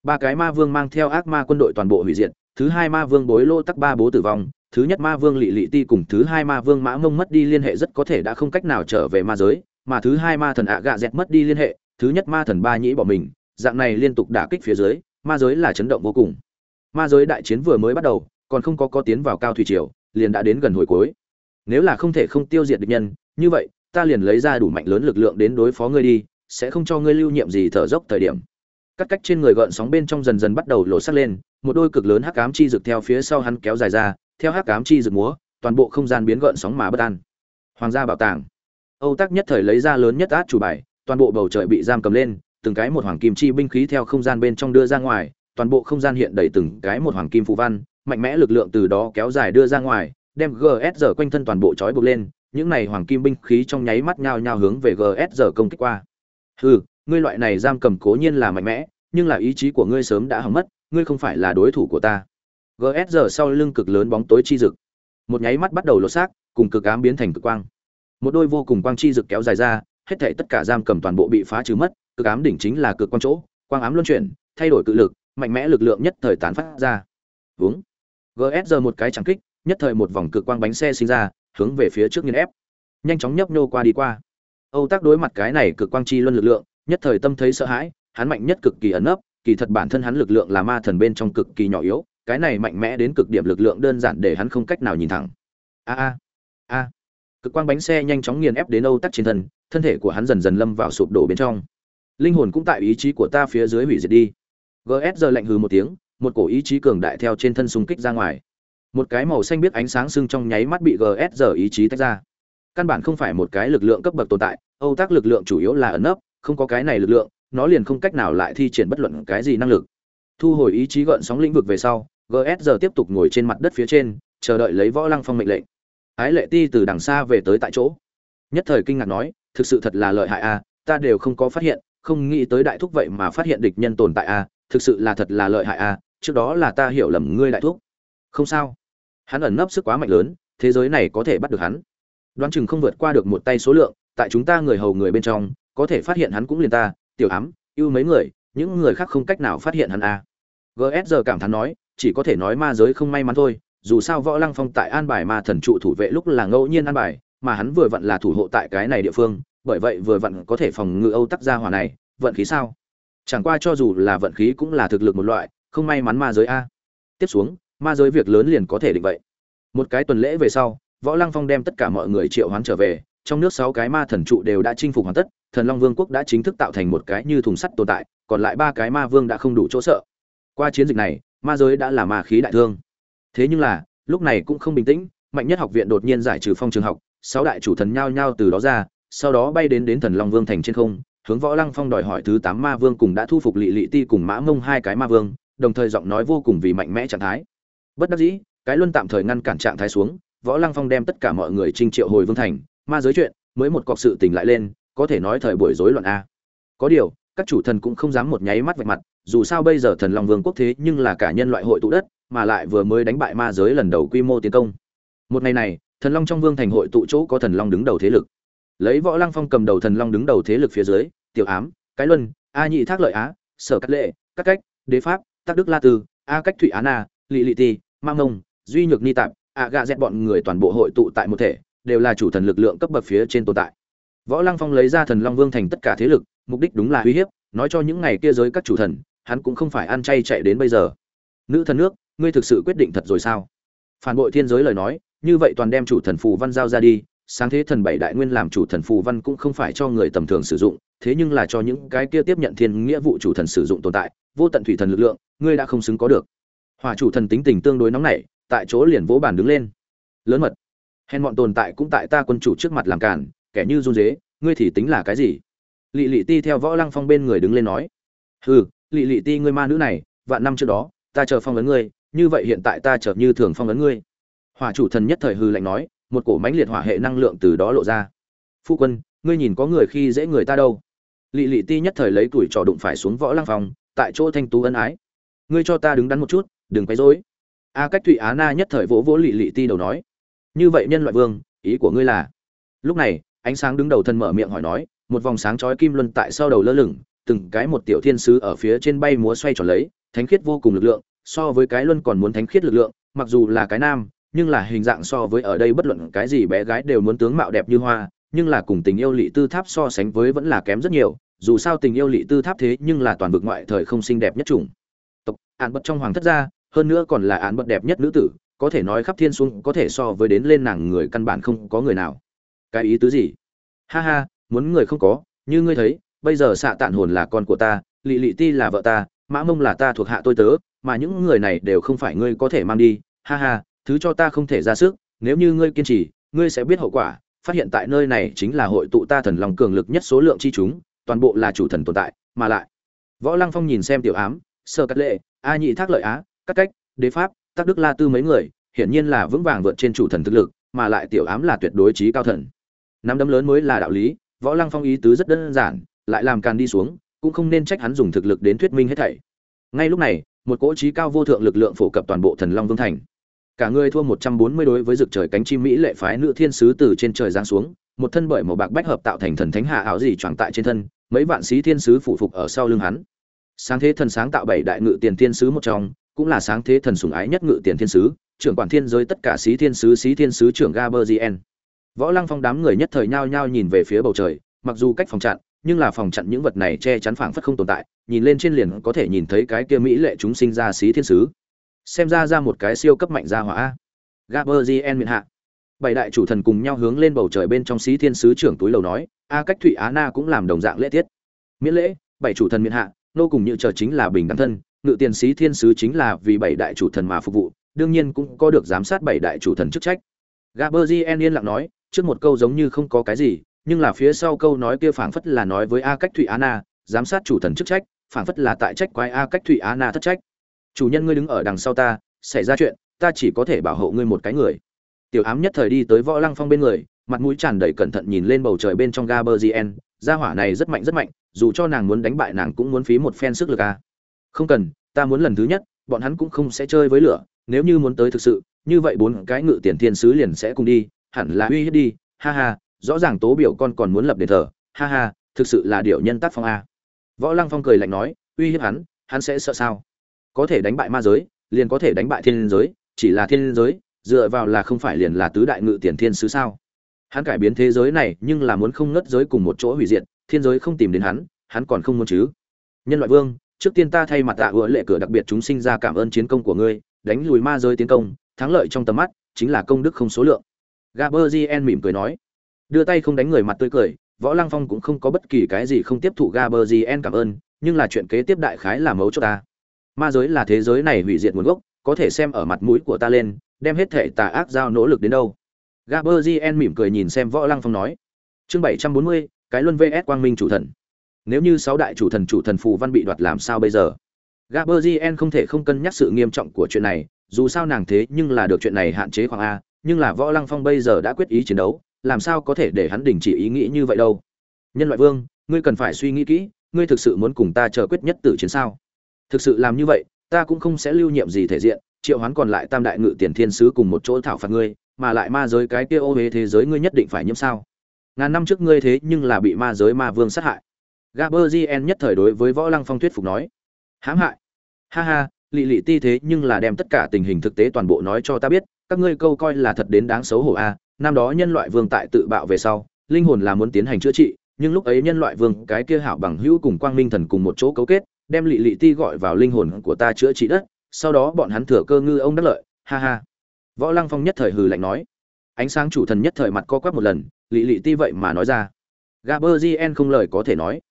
ba cái ma vương mang theo ác ma quân đội toàn bộ hủy diệt, thứ hai ma vương bối lô tắc ba bố tử vong, thứ nhất ma vương lị lị ti cùng thứ hai ma vương mã mông mất đi liên hệ rất có thể đã không cách nào trở về ma giới, mà thứ hai ma thần ạ gạ dẹt mất đi liên hệ, thứ nhất ma thần ba nhĩ bỏ mình, dạng này liên tục đả kích phía dưới, ma giới là chấn động vô cùng. Ma giới đại chiến vừa mới bắt đầu, còn không có có tiến vào cao thủy triều, liền đã đến gần hồi cuối. Nếu là không thể không tiêu diệt địch nhân, như vậy, ta liền lấy ra đủ mạnh lớn lực lượng đến đối phó ngươi đi, sẽ không cho ngươi lưu nhiệm gì thở dốc thời điểm cắt cách trên người gợn sóng bên trong dần dần bắt đầu lộ sắc lên, một đôi cực lớn hắc ám chi rực theo phía sau hắn kéo dài ra, theo hắc ám chi rực múa, toàn bộ không gian biến gợn sóng mà bất an. Hoàng gia bảo tàng. Âu tắc nhất thời lấy ra lớn nhất át chủ bài, toàn bộ bầu trời bị giam cầm lên, từng cái một hoàng kim chi binh khí theo không gian bên trong đưa ra ngoài, toàn bộ không gian hiện đầy từng cái một hoàng kim phù văn, mạnh mẽ lực lượng từ đó kéo dài đưa ra ngoài, đem gs giờ quanh thân toàn bộ trói buộc lên, những này hoàng kim binh khí trong nháy mắt nhao nhao hướng về gs giờ công kích qua. Hừ ngươi loại này giam cầm cố nhiên là mạnh mẽ, nhưng là ý chí của ngươi sớm đã hỏng mất, ngươi không phải là đối thủ của ta. Gs giờ sau lưng cực lớn bóng tối chi rực. Một nháy mắt bắt đầu lột xác, cùng cực ám biến thành cực quang. Một đôi vô cùng quang chi rực kéo dài ra, hết thảy tất cả giam cầm toàn bộ bị phá trừ mất, cực ám đỉnh chính là cực quang chỗ, quang ám luân chuyển, thay đổi cự lực, mạnh mẽ lực lượng nhất thời tán phát ra. Vướng gs giờ một cái chẳng kích, nhất thời một vòng cực quang bánh xe sinh ra, hướng về phía trước nghiên ép. Nhanh chóng nhấp nhô qua đi qua. Âu tác đối mặt cái này cực quang chi luân lực lượng nhất thời tâm thấy sợ hãi, hắn mạnh nhất cực kỳ ẩn nấp, kỳ thật bản thân hắn lực lượng là ma thần bên trong cực kỳ nhỏ yếu, cái này mạnh mẽ đến cực điểm lực lượng đơn giản để hắn không cách nào nhìn thẳng. A a a. Cực quang bánh xe nhanh chóng nghiền ép đến âu tắc trên thân thân thể của hắn dần dần lâm vào sụp đổ bên trong. Linh hồn cũng tại ý chí của ta phía dưới hủy diệt đi. Gs giờ lạnh hừ một tiếng, một cổ ý chí cường đại theo trên thân xung kích ra ngoài. Một cái màu xanh biết ánh sáng sưng trong nháy mắt bị gs giờ ý chí tách ra. Căn bản không phải một cái lực lượng cấp bậc tồn tại, âu tác lực lượng chủ yếu là ẩn nấp không có cái này lực lượng, nó liền không cách nào lại thi triển bất luận cái gì năng lực. Thu hồi ý chí gợn sóng lĩnh vực về sau gs giờ tiếp tục ngồi trên mặt đất phía trên, chờ đợi lấy võ lăng phong mệnh lệnh. Ái lệ ti từ đằng xa về tới tại chỗ. Nhất thời kinh ngạc nói, thực sự thật là lợi hại a ta đều không có phát hiện, không nghĩ tới đại thúc vậy mà phát hiện địch nhân tồn tại a thực sự là thật là lợi hại a trước đó là ta hiểu lầm ngươi đại thúc. Không sao. Hắn ẩn nấp sức quá mạnh lớn, thế giới này có thể bắt được hắn. Đoán chừng không vượt qua được một tay số lượng, tại chúng ta người hầu người bên trong có thể phát hiện hắn cũng liền ta, tiểu ám ưu mấy người, những người khác không cách nào phát hiện hắn à. a gs giờ cảm thán nói, chỉ có thể nói ma giới không may mắn thôi, dù sao võ lăng phong tại an bài ma thần trụ thủ vệ lúc là ngẫu nhiên an bài, mà hắn vừa vặn là thủ hộ tại cái này địa phương, bởi vậy vừa vặn có thể phòng ngự âu tắc gia hỏa này, vận khí sao? Chẳng qua cho dù là vận khí cũng là thực lực một loại, không may mắn ma giới a. Tiếp xuống, ma giới việc lớn liền có thể định vậy. Một cái tuần lễ về sau, võ lăng phong đem tất cả mọi người triệu hoán trở về, trong nước sáu cái ma thần trụ đều đã chinh phục hoàn tất thần long vương quốc đã chính thức tạo thành một cái như thùng sắt tồn tại, còn lại ba cái ma vương đã không đủ chỗ sợ. Qua chiến dịch này, ma giới đã là ma khí đại thương. Thế nhưng là, lúc này cũng không bình tĩnh, mạnh nhất học viện đột nhiên giải trừ phong trường học, sáu đại chủ thần nhao nhao từ đó ra, sau đó bay đến đến thần long vương thành trên không, hướng võ lăng phong đòi hỏi thứ tám ma vương cùng đã thu phục lỵ lỵ ti cùng mã mông hai cái ma vương, đồng thời giọng nói vô cùng vì mạnh mẽ trạng thái. Bất đắc dĩ, cái luân tạm thời ngăn cản trạng thái xuống, võ lăng phong đem tất cả mọi người trinh triệu hồi vương thành, ma giới chuyện, mới một cọc sự tình lại lên có thể nói thời buổi rối loạn a. Có điều, các chủ thần cũng không dám một nháy mắt vạch mặt, dù sao bây giờ thần long vương quốc thế nhưng là cả nhân loại hội tụ đất, mà lại vừa mới đánh bại ma giới lần đầu quy mô tiến công. Một ngày này, thần long trong vương thành hội tụ chỗ có thần long đứng đầu thế lực. Lấy võ lăng phong cầm đầu thần long đứng đầu thế lực phía dưới, tiểu ám, cái luân, a nhị thác lợi á, sở cắt lệ các cách, đế pháp tác đức la tư, a cách thụy á na, lị lị ti mang ngông, duy nhược ni tạp, a gạ dẹt bọn người toàn bộ hội tụ tại một thể, đều là chủ thần lực lượng cấp bậc phía trên tồn tại võ lăng phong lấy ra thần long vương thành tất cả thế lực, mục đích đúng là uy hiếp, nói cho những ngày kia giới các chủ thần, hắn cũng không phải ăn chay chạy đến bây giờ. Nữ thần nước, ngươi thực sự quyết định thật rồi sao? Phản bội thiên giới lời nói, như vậy toàn đem chủ thần phù văn giao ra đi, sáng thế thần bảy đại nguyên làm chủ thần phù văn cũng không phải cho người tầm thường sử dụng, thế nhưng là cho những cái kia tiếp nhận thiên nghĩa vụ chủ thần sử dụng tồn tại, vô tận thủy thần lực lượng, ngươi đã không xứng có được. Hỏa chủ thần tính tình tương đối nóng nảy, tại chỗ liền vỗ bàn đứng lên. Lớn mật, hèn bọn tồn tại cũng tại ta quân chủ trước mặt làm cản kẻ như run dế, ngươi thì tính là cái gì? Lị lị ti theo võ lăng phong bên người đứng lên nói, hừ, lị lị ti, ngươi ma nữ này, vạn năm trước đó, ta chờ phong ấn ngươi, như vậy hiện tại ta chờ như thường phong ấn ngươi. Hỏa chủ thần nhất thời hư lạnh nói, một cổ mãnh liệt hỏa hệ năng lượng từ đó lộ ra. Phu quân, ngươi nhìn có người khi dễ người ta đâu. Lị lị ti nhất thời lấy tuổi trò đụng phải xuống võ lăng phong, tại chỗ thanh tú ân ái. Ngươi cho ta đứng đắn một chút, đừng quấy rối. A cách thụy á na nhất thời vỗ vỗ lị lị ti đầu nói, như vậy nhân loại vương, ý của ngươi là lúc này ánh sáng đứng đầu thân mở miệng hỏi nói, một vòng sáng chói kim luân tại sau đầu lơ lửng, từng cái một tiểu thiên sứ ở phía trên bay múa xoay tròn lấy, thánh khiết vô cùng lực lượng, so với cái luân còn muốn thánh khiết lực lượng, mặc dù là cái nam, nhưng là hình dạng so với ở đây bất luận cái gì bé gái đều muốn tướng mạo đẹp như hoa, nhưng là cùng tình yêu lị tư tháp so sánh với vẫn là kém rất nhiều, dù sao tình yêu lị tư tháp thế nhưng là toàn vực ngoại thời không xinh đẹp nhất chủng. Tộc, án bật trong hoàng thất gia hơn nữa còn là án bật đẹp nhất nữ tử, có thể nói khắp thiên xuống có thể so với đến lên nàng người căn bản không có người nào cái ý tứ gì? Ha ha, muốn người không có, như ngươi thấy, bây giờ xạ tạn hồn là con của ta, lị lị ti là vợ ta, mã mông là ta thuộc hạ tôi tớ, mà những người này đều không phải ngươi có thể mang đi. Ha ha, thứ cho ta không thể ra sức, nếu như ngươi kiên trì, ngươi sẽ biết hậu quả. Phát hiện tại nơi này chính là hội tụ ta thần lòng cường lực nhất số lượng chi chúng, toàn bộ là chủ thần tồn tại, mà lại. Võ lăng phong nhìn xem tiểu ám sơ cắt lệ, a nhị thác lợi á các cách, đế pháp tác đức la tư mấy người, hiển nhiên là vững vàng vượt trên chủ thần thực lực, mà lại tiểu ám là tuyệt đối trí cao thần nắm đấm lớn mới là đạo lý, võ lăng phong ý tứ rất đơn giản, lại làm càn đi xuống, cũng không nên trách hắn dùng thực lực đến thuyết minh hết thảy. Ngay lúc này, một cỗ trí cao vô thượng lực lượng phổ cập toàn bộ thần long vương thành. Cả người thua một trăm bốn mươi đối với rực trời cánh chim mỹ lệ phái nữ thiên sứ từ trên trời giáng xuống, một thân bởi màu bạc bách hợp tạo thành thần thánh hạ áo gì choàng tại trên thân, mấy vạn sĩ thiên sứ phụ phục ở sau lưng hắn. Sáng thế thần sáng tạo bảy đại ngự tiền thiên sứ một trong, cũng là sáng thế thần sủng ái nhất ngự tiền thiên sứ, trưởng quản thiên giới tất cả sĩ thiên sứ, sĩ thiên sứ trưởng gaberzien võ lăng phong đám người nhất thời nhao nhao nhìn về phía bầu trời, mặc dù cách phòng chặn, nhưng là phòng chặn những vật này che chắn phảng phất không tồn tại, nhìn lên trên liền có thể nhìn thấy cái kia mỹ lệ chúng sinh ra xí thiên sứ. Xem ra ra một cái siêu cấp mạnh gia hỏa gaberzien miệng hạ. Bảy đại chủ thần cùng nhau hướng lên bầu trời bên trong xí thiên sứ trưởng túi lầu nói, a cách thụy á na cũng làm đồng dạng lễ tiết. Miễn lễ, bảy chủ thần miễn hạ, nô cùng như chờ chính là bình đẳng thân, ngự tiền sĩ thiên sứ chính là vì bảy đại chủ thần mà phục vụ, đương nhiên cũng có được giám sát bảy đại chủ thần chức trách. Gaberzien yên lặng nói trước một câu giống như không có cái gì, nhưng là phía sau câu nói kia phảng phất là nói với a cách thụy á na, giám sát chủ thần chức trách, phảng phất là tại trách quái a cách thụy á na thất trách. Chủ nhân ngươi đứng ở đằng sau ta, xảy ra chuyện, ta chỉ có thể bảo hộ ngươi một cái người. Tiểu ám nhất thời đi tới võ lăng phong bên người, mặt mũi tràn đầy cẩn thận nhìn lên bầu trời bên trong gaberzien gia hỏa này rất mạnh rất mạnh, dù cho nàng muốn đánh bại nàng cũng muốn phí một phen sức lực a không cần, ta muốn lần thứ nhất, bọn hắn cũng không sẽ chơi với lửa, nếu như muốn tới thực sự, như vậy bốn cái ngự tiền thiên sứ liền sẽ cùng đi hẳn là uy hiếp đi, ha ha, rõ ràng tố biểu con còn muốn lập đền thờ, ha ha, thực sự là điệu nhân tác phong a. Võ lăng phong cười lạnh nói, uy hiếp hắn hắn sẽ sợ sao? Có thể đánh bại ma giới, liền có thể đánh bại thiên giới, chỉ là thiên giới, dựa vào là không phải liền là tứ đại ngự tiền thiên sứ sao? Hắn cải biến thế giới này, nhưng là muốn không ngất giới cùng một chỗ hủy diệt, thiên giới không tìm đến hắn hắn còn không muốn chứ. Nhân loại vương, trước tiên ta thay mặt tạ hứa lệ cửa đặc biệt chúng sinh ra cảm ơn chiến công của ngươi, đánh lùi ma giới tiến công, thắng lợi trong tầm mắt, chính là công đức không số lượng gaberzien mỉm cười nói. Đưa tay không đánh người mặt tươi cười, võ lăng phong cũng không có bất kỳ cái gì không tiếp thụ gaberzien cảm ơn, nhưng là chuyện kế tiếp đại khái là mấu cho ta. Ma giới là thế giới này hủy diệt nguồn gốc, có thể xem ở mặt mũi của ta lên, đem hết thể tà ác giao nỗ lực đến đâu. Gaberzien mỉm cười nhìn xem võ lăng phong nói. Chương bảy trăm bốn mươi, cái luân vs quang minh chủ thần. Nếu như sáu đại chủ thần chủ thần phù văn bị đoạt làm sao bây giờ? Gaberzien không thể không cân nhắc sự nghiêm trọng của chuyện này, dù sao nàng thế nhưng là được chuyện này hạn chế khoảng a nhưng là võ lăng phong bây giờ đã quyết ý chiến đấu, làm sao có thể để hắn đình chỉ ý nghĩ như vậy đâu? Nhân loại vương, ngươi cần phải suy nghĩ kỹ, ngươi thực sự muốn cùng ta chờ quyết nhất tử chiến sao? Thực sự làm như vậy, ta cũng không sẽ lưu nhiệm gì thể diện, triệu hoán còn lại tam đại ngự tiền thiên sứ cùng một chỗ thảo phạt ngươi, mà lại ma giới cái kia ô huế thế giới ngươi nhất định phải nhiễm sao? Ngàn năm trước ngươi thế nhưng là bị ma giới ma vương sát hại. Gaberzien nhất thời đối với võ lăng phong thuyết phục nói. Hãm hại. Ha ha, lị lị ti thế nhưng là đem tất cả tình hình thực tế toàn bộ nói cho ta biết các ngươi câu coi là thật đến đáng xấu hổ a, năm đó nhân loại vương tại tự bạo về sau, linh hồn là muốn tiến hành chữa trị, nhưng lúc ấy nhân loại vương, cái kia hảo bằng hữu cùng quang minh thần cùng một chỗ cấu kết, đem lị lị ti gọi vào linh hồn của ta chữa trị đất, sau đó bọn hắn thừa cơ ngư ông đắc lợi, ha ha. Võ lăng phong nhất thời hừ lạnh nói. Ánh sáng chủ thần nhất thời mặt co quắp một lần, lị lị ti vậy mà nói ra. Gaberzien không lời có thể nói,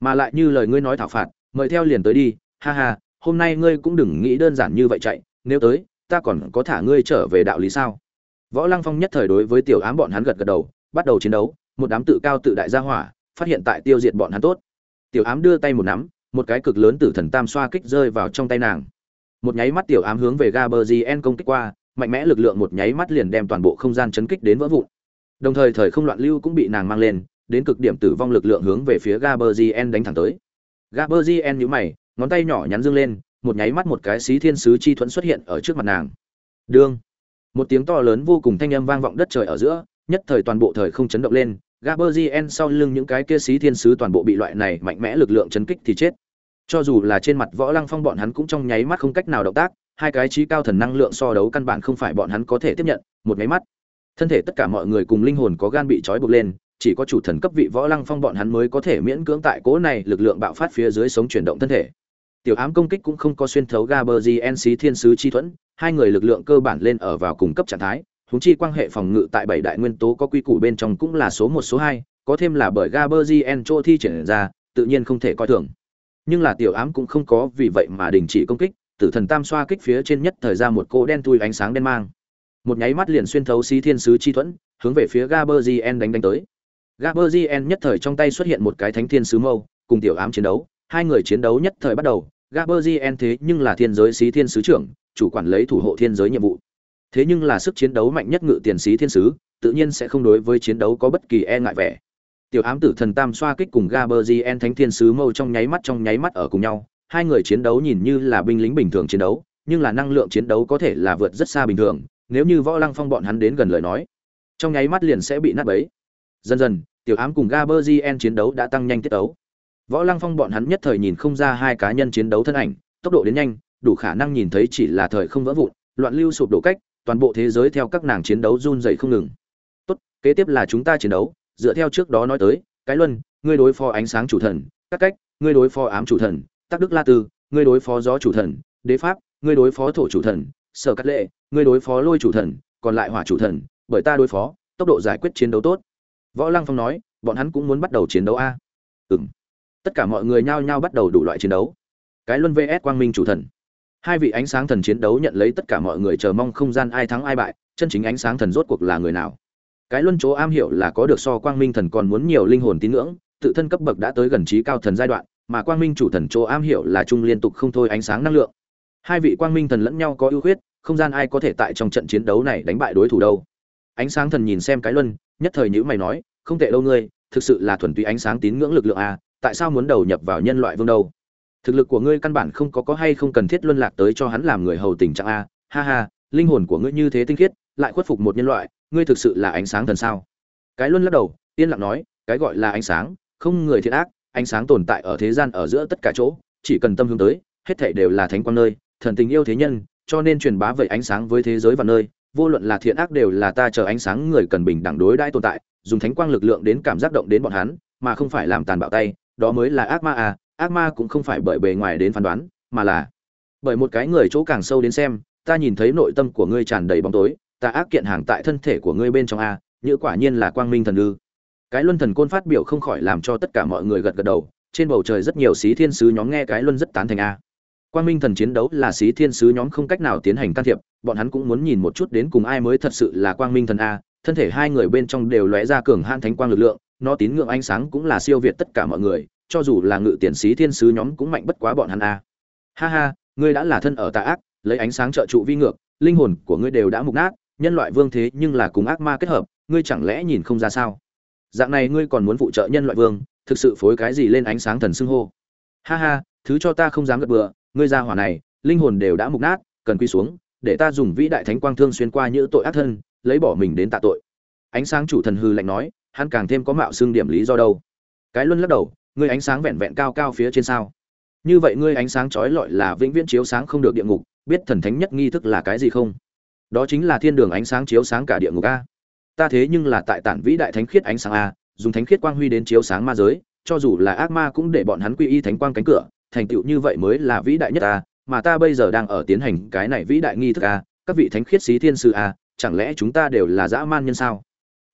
mà lại như lời ngươi nói thảo phạt, mời theo liền tới đi, ha ha, hôm nay ngươi cũng đừng nghĩ đơn giản như vậy chạy, nếu tới ta còn có thả ngươi trở về đạo lý sao? Võ lăng phong nhất thời đối với tiểu ám bọn hắn gật gật đầu, bắt đầu chiến đấu, một đám tự cao tự đại gia hỏa, phát hiện tại tiêu diệt bọn hắn tốt. Tiểu ám đưa tay một nắm, một cái cực lớn tử thần tam xoa kích rơi vào trong tay nàng. Một nháy mắt tiểu ám hướng về gaberzien công kích qua, mạnh mẽ lực lượng một nháy mắt liền đem toàn bộ không gian chấn kích đến vỡ vụn. Đồng thời thời không loạn lưu cũng bị nàng mang lên, đến cực điểm tử vong lực lượng hướng về phía gaberzien đánh thẳng tới. Gaberzien nhíu mày, ngón tay nhỏ nhắn dương lên một nháy mắt một cái xí thiên sứ chi thuẫn xuất hiện ở trước mặt nàng. Đương, một tiếng to lớn vô cùng thanh âm vang vọng đất trời ở giữa, nhất thời toàn bộ thời không chấn động lên gaberzien sau lưng những cái kia xí thiên sứ toàn bộ bị loại này mạnh mẽ lực lượng chấn kích thì chết. Cho dù là trên mặt võ lăng phong bọn hắn cũng trong nháy mắt không cách nào động tác, hai cái trí cao thần năng lượng so đấu căn bản không phải bọn hắn có thể tiếp nhận, một nháy mắt, thân thể tất cả mọi người cùng linh hồn có gan bị trói buộc lên, chỉ có chủ thần cấp vị võ lăng phong bọn hắn mới có thể miễn cưỡng tại cố này lực lượng bạo phát phía dưới sống chuyển động thân thể tiểu ám công kích cũng không có xuyên thấu gaberzien nc thiên sứ, chi thuẫn. Hai người lực lượng cơ bản lên ở vào cùng cấp trạng thái. Huống chi quan hệ phòng ngự tại bảy đại nguyên tố có quy củ bên trong cũng là số một, số hai. Có thêm là bởi gaberzien Cho thi triển ra, tự nhiên không thể coi thường. Nhưng là tiểu ám cũng không có vì vậy mà đình chỉ công kích. Tử thần tam xoa kích phía trên nhất thời ra một cỗ đen thui ánh sáng đen mang. Một nháy mắt liền xuyên thấu xí thiên sứ, chi thuẫn, hướng về phía gaberzien đánh đánh tới. Gaberzien nhất thời trong tay xuất hiện một cái thánh thiên sứ mâu, cùng tiểu ám chiến đấu. Hai người chiến đấu nhất thời bắt đầu gaberzien thế nhưng là thiên giới sứ thiên sứ trưởng, chủ quản lấy thủ hộ thiên giới nhiệm vụ. Thế nhưng là sức chiến đấu mạnh nhất ngự tiền sứ thiên sứ, tự nhiên sẽ không đối với chiến đấu có bất kỳ e ngại vẻ. Tiểu ám tử thần tam xoa kích cùng gaberzien thánh thiên sứ mâu trong nháy mắt trong nháy mắt ở cùng nhau. Hai người chiến đấu nhìn như là binh lính bình thường chiến đấu, nhưng là năng lượng chiến đấu có thể là vượt rất xa bình thường, nếu như võ lăng phong bọn hắn đến gần lời nói, trong nháy mắt liền sẽ bị nát bấy. Dần dần, tiểu ám cùng gaberzien chiến đấu đã tăng nhanh tiết tấu võ lăng phong bọn hắn nhất thời nhìn không ra hai cá nhân chiến đấu thân ảnh, tốc độ đến nhanh, đủ khả năng nhìn thấy chỉ là thời không vỡ vụn, loạn lưu sụp đổ cách, toàn bộ thế giới theo các nàng chiến đấu run rẩy không ngừng. Tốt, kế tiếp là chúng ta chiến đấu, dựa theo trước đó nói tới, cái luân, ngươi đối phó ánh sáng chủ thần, các cách, ngươi đối phó ám chủ thần, tắc đức la tư, ngươi đối phó gió chủ thần, đế pháp, ngươi đối phó thổ chủ thần, sở cắt lệ, ngươi đối phó lôi chủ thần, còn lại hỏa chủ thần, bởi ta đối phó, tốc độ giải quyết chiến đấu tốt. Võ lăng phong nói, bọn hắn cũng muốn bắt đầu chiến đấu a. Ừ tất cả mọi người nhao nhao bắt đầu đủ loại chiến đấu. Cái luân vs quang minh chủ thần. Hai vị ánh sáng thần chiến đấu nhận lấy tất cả mọi người chờ mong không gian ai thắng ai bại, chân chính ánh sáng thần rốt cuộc là người nào? Cái luân chỗ am hiểu là có được so quang minh thần còn muốn nhiều linh hồn tín ngưỡng, tự thân cấp bậc đã tới gần trí cao thần giai đoạn, mà quang minh chủ thần chỗ am hiểu là chung liên tục không thôi ánh sáng năng lượng. Hai vị quang minh thần lẫn nhau có ưu khuyết, không gian ai có thể tại trong trận chiến đấu này đánh bại đối thủ đâu. Ánh sáng thần nhìn xem cái luân, nhất thời nhữ mày nói, không tệ đâu ngươi, thực sự là thuần túy ánh sáng tín ngưỡng lực lượng à tại sao muốn đầu nhập vào nhân loại vương đâu? Thực lực của ngươi căn bản không có có hay không cần thiết luân lạc tới cho hắn làm người hầu tình trạng a. Ha ha, linh hồn của ngươi như thế tinh khiết, lại khuất phục một nhân loại, ngươi thực sự là ánh sáng thần sao? Cái luân lắc đầu, yên lặng nói, cái gọi là ánh sáng, không người thiện ác, ánh sáng tồn tại ở thế gian ở giữa tất cả chỗ, chỉ cần tâm hướng tới, hết thảy đều là thánh quang nơi, thần tình yêu thế nhân, cho nên truyền bá vậy ánh sáng với thế giới và nơi, vô luận là thiện ác đều là ta chờ ánh sáng người cần bình đẳng đối đãi tồn tại, dùng thánh quang lực lượng đến cảm giác động đến bọn hắn, mà không phải làm tàn bạo tay đó mới là ác ma à ác ma cũng không phải bởi bề ngoài đến phán đoán, mà là bởi một cái người chỗ càng sâu đến xem, ta nhìn thấy nội tâm của ngươi tràn đầy bóng tối, ta ác kiện hàng tại thân thể của ngươi bên trong a, như quả nhiên là quang minh thần ư. Cái luân thần côn phát biểu không khỏi làm cho tất cả mọi người gật gật đầu, trên bầu trời rất nhiều sĩ thiên sứ nhóm nghe cái luân rất tán thành a. Quang minh thần chiến đấu là sĩ thiên sứ nhóm không cách nào tiến hành can thiệp, bọn hắn cũng muốn nhìn một chút đến cùng ai mới thật sự là quang minh thần a, thân thể hai người bên trong đều lóe ra cường hãn thánh quang lực lượng nó tín ngưỡng ánh sáng cũng là siêu việt tất cả mọi người, cho dù là ngự tiền sĩ thiên sứ nhóm cũng mạnh bất quá bọn hắn a. Ha ha, ngươi đã là thân ở tà ác, lấy ánh sáng trợ trụ vi ngược, linh hồn của ngươi đều đã mục nát, nhân loại vương thế nhưng là cùng ác ma kết hợp, ngươi chẳng lẽ nhìn không ra sao? Dạng này ngươi còn muốn phụ trợ nhân loại vương, thực sự phối cái gì lên ánh sáng thần xưng hô? Ha ha, thứ cho ta không dám gật bừa, ngươi gia hỏa này, linh hồn đều đã mục nát, cần quy xuống, để ta dùng vĩ đại thánh quang thương xuyên qua những tội ác thân, lấy bỏ mình đến tạ tội. Ánh sáng chủ thần hư lạnh nói hắn càng thêm có mạo xương điểm lý do đâu. Cái luân lắc đầu, ngươi ánh sáng vẹn vẹn cao cao phía trên sao? Như vậy ngươi ánh sáng trói lọi là vĩnh viễn chiếu sáng không được địa ngục, biết thần thánh nhất nghi thức là cái gì không? Đó chính là thiên đường ánh sáng chiếu sáng cả địa ngục a. Ta thế nhưng là tại tản vĩ đại thánh khiết ánh sáng a, dùng thánh khiết quang huy đến chiếu sáng ma giới, cho dù là ác ma cũng để bọn hắn quy y thánh quang cánh cửa, thành tựu như vậy mới là vĩ đại nhất a, mà ta bây giờ đang ở tiến hành cái này vĩ đại nghi thức a, các vị thánh khiết xí thiên sư a, chẳng lẽ chúng ta đều là dã man nhân sao?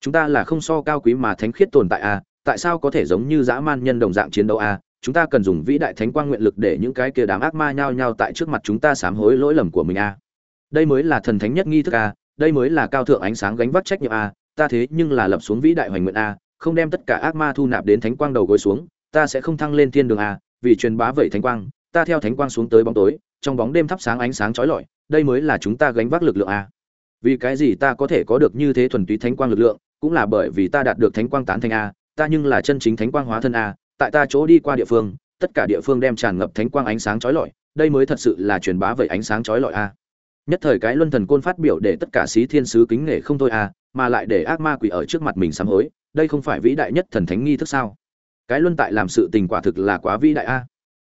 Chúng ta là không so cao quý mà thánh khiết tồn tại a tại sao có thể giống như dã man nhân đồng dạng chiến đấu a chúng ta cần dùng vĩ đại thánh quang nguyện lực để những cái kia đám ác ma nhao nhao tại trước mặt chúng ta sám hối lỗi lầm của mình a đây mới là thần thánh nhất nghi thức a đây mới là cao thượng ánh sáng gánh vác trách nhiệm a ta thế nhưng là lập xuống vĩ đại hoành nguyện a không đem tất cả ác ma thu nạp đến thánh quang đầu gối xuống, ta sẽ không thăng lên thiên đường a vì truyền bá vậy thánh quang, ta theo thánh quang xuống tới bóng tối, trong bóng đêm thắp sáng ánh sáng chói lọi, đây mới là chúng ta gánh vác lực lượng a vì cái gì ta có thể có được như thế thuần túy thánh quang lực lượng cũng là bởi vì ta đạt được thánh quang tán thành a, ta nhưng là chân chính thánh quang hóa thân a, tại ta chỗ đi qua địa phương, tất cả địa phương đem tràn ngập thánh quang ánh sáng chói lọi, đây mới thật sự là truyền bá vậy ánh sáng chói lọi a. Nhất thời cái luân thần côn phát biểu để tất cả sĩ thiên sứ kính nể không thôi a, mà lại để ác ma quỷ ở trước mặt mình sám hối, đây không phải vĩ đại nhất thần thánh nghi thức sao? Cái luân tại làm sự tình quả thực là quá vĩ đại a.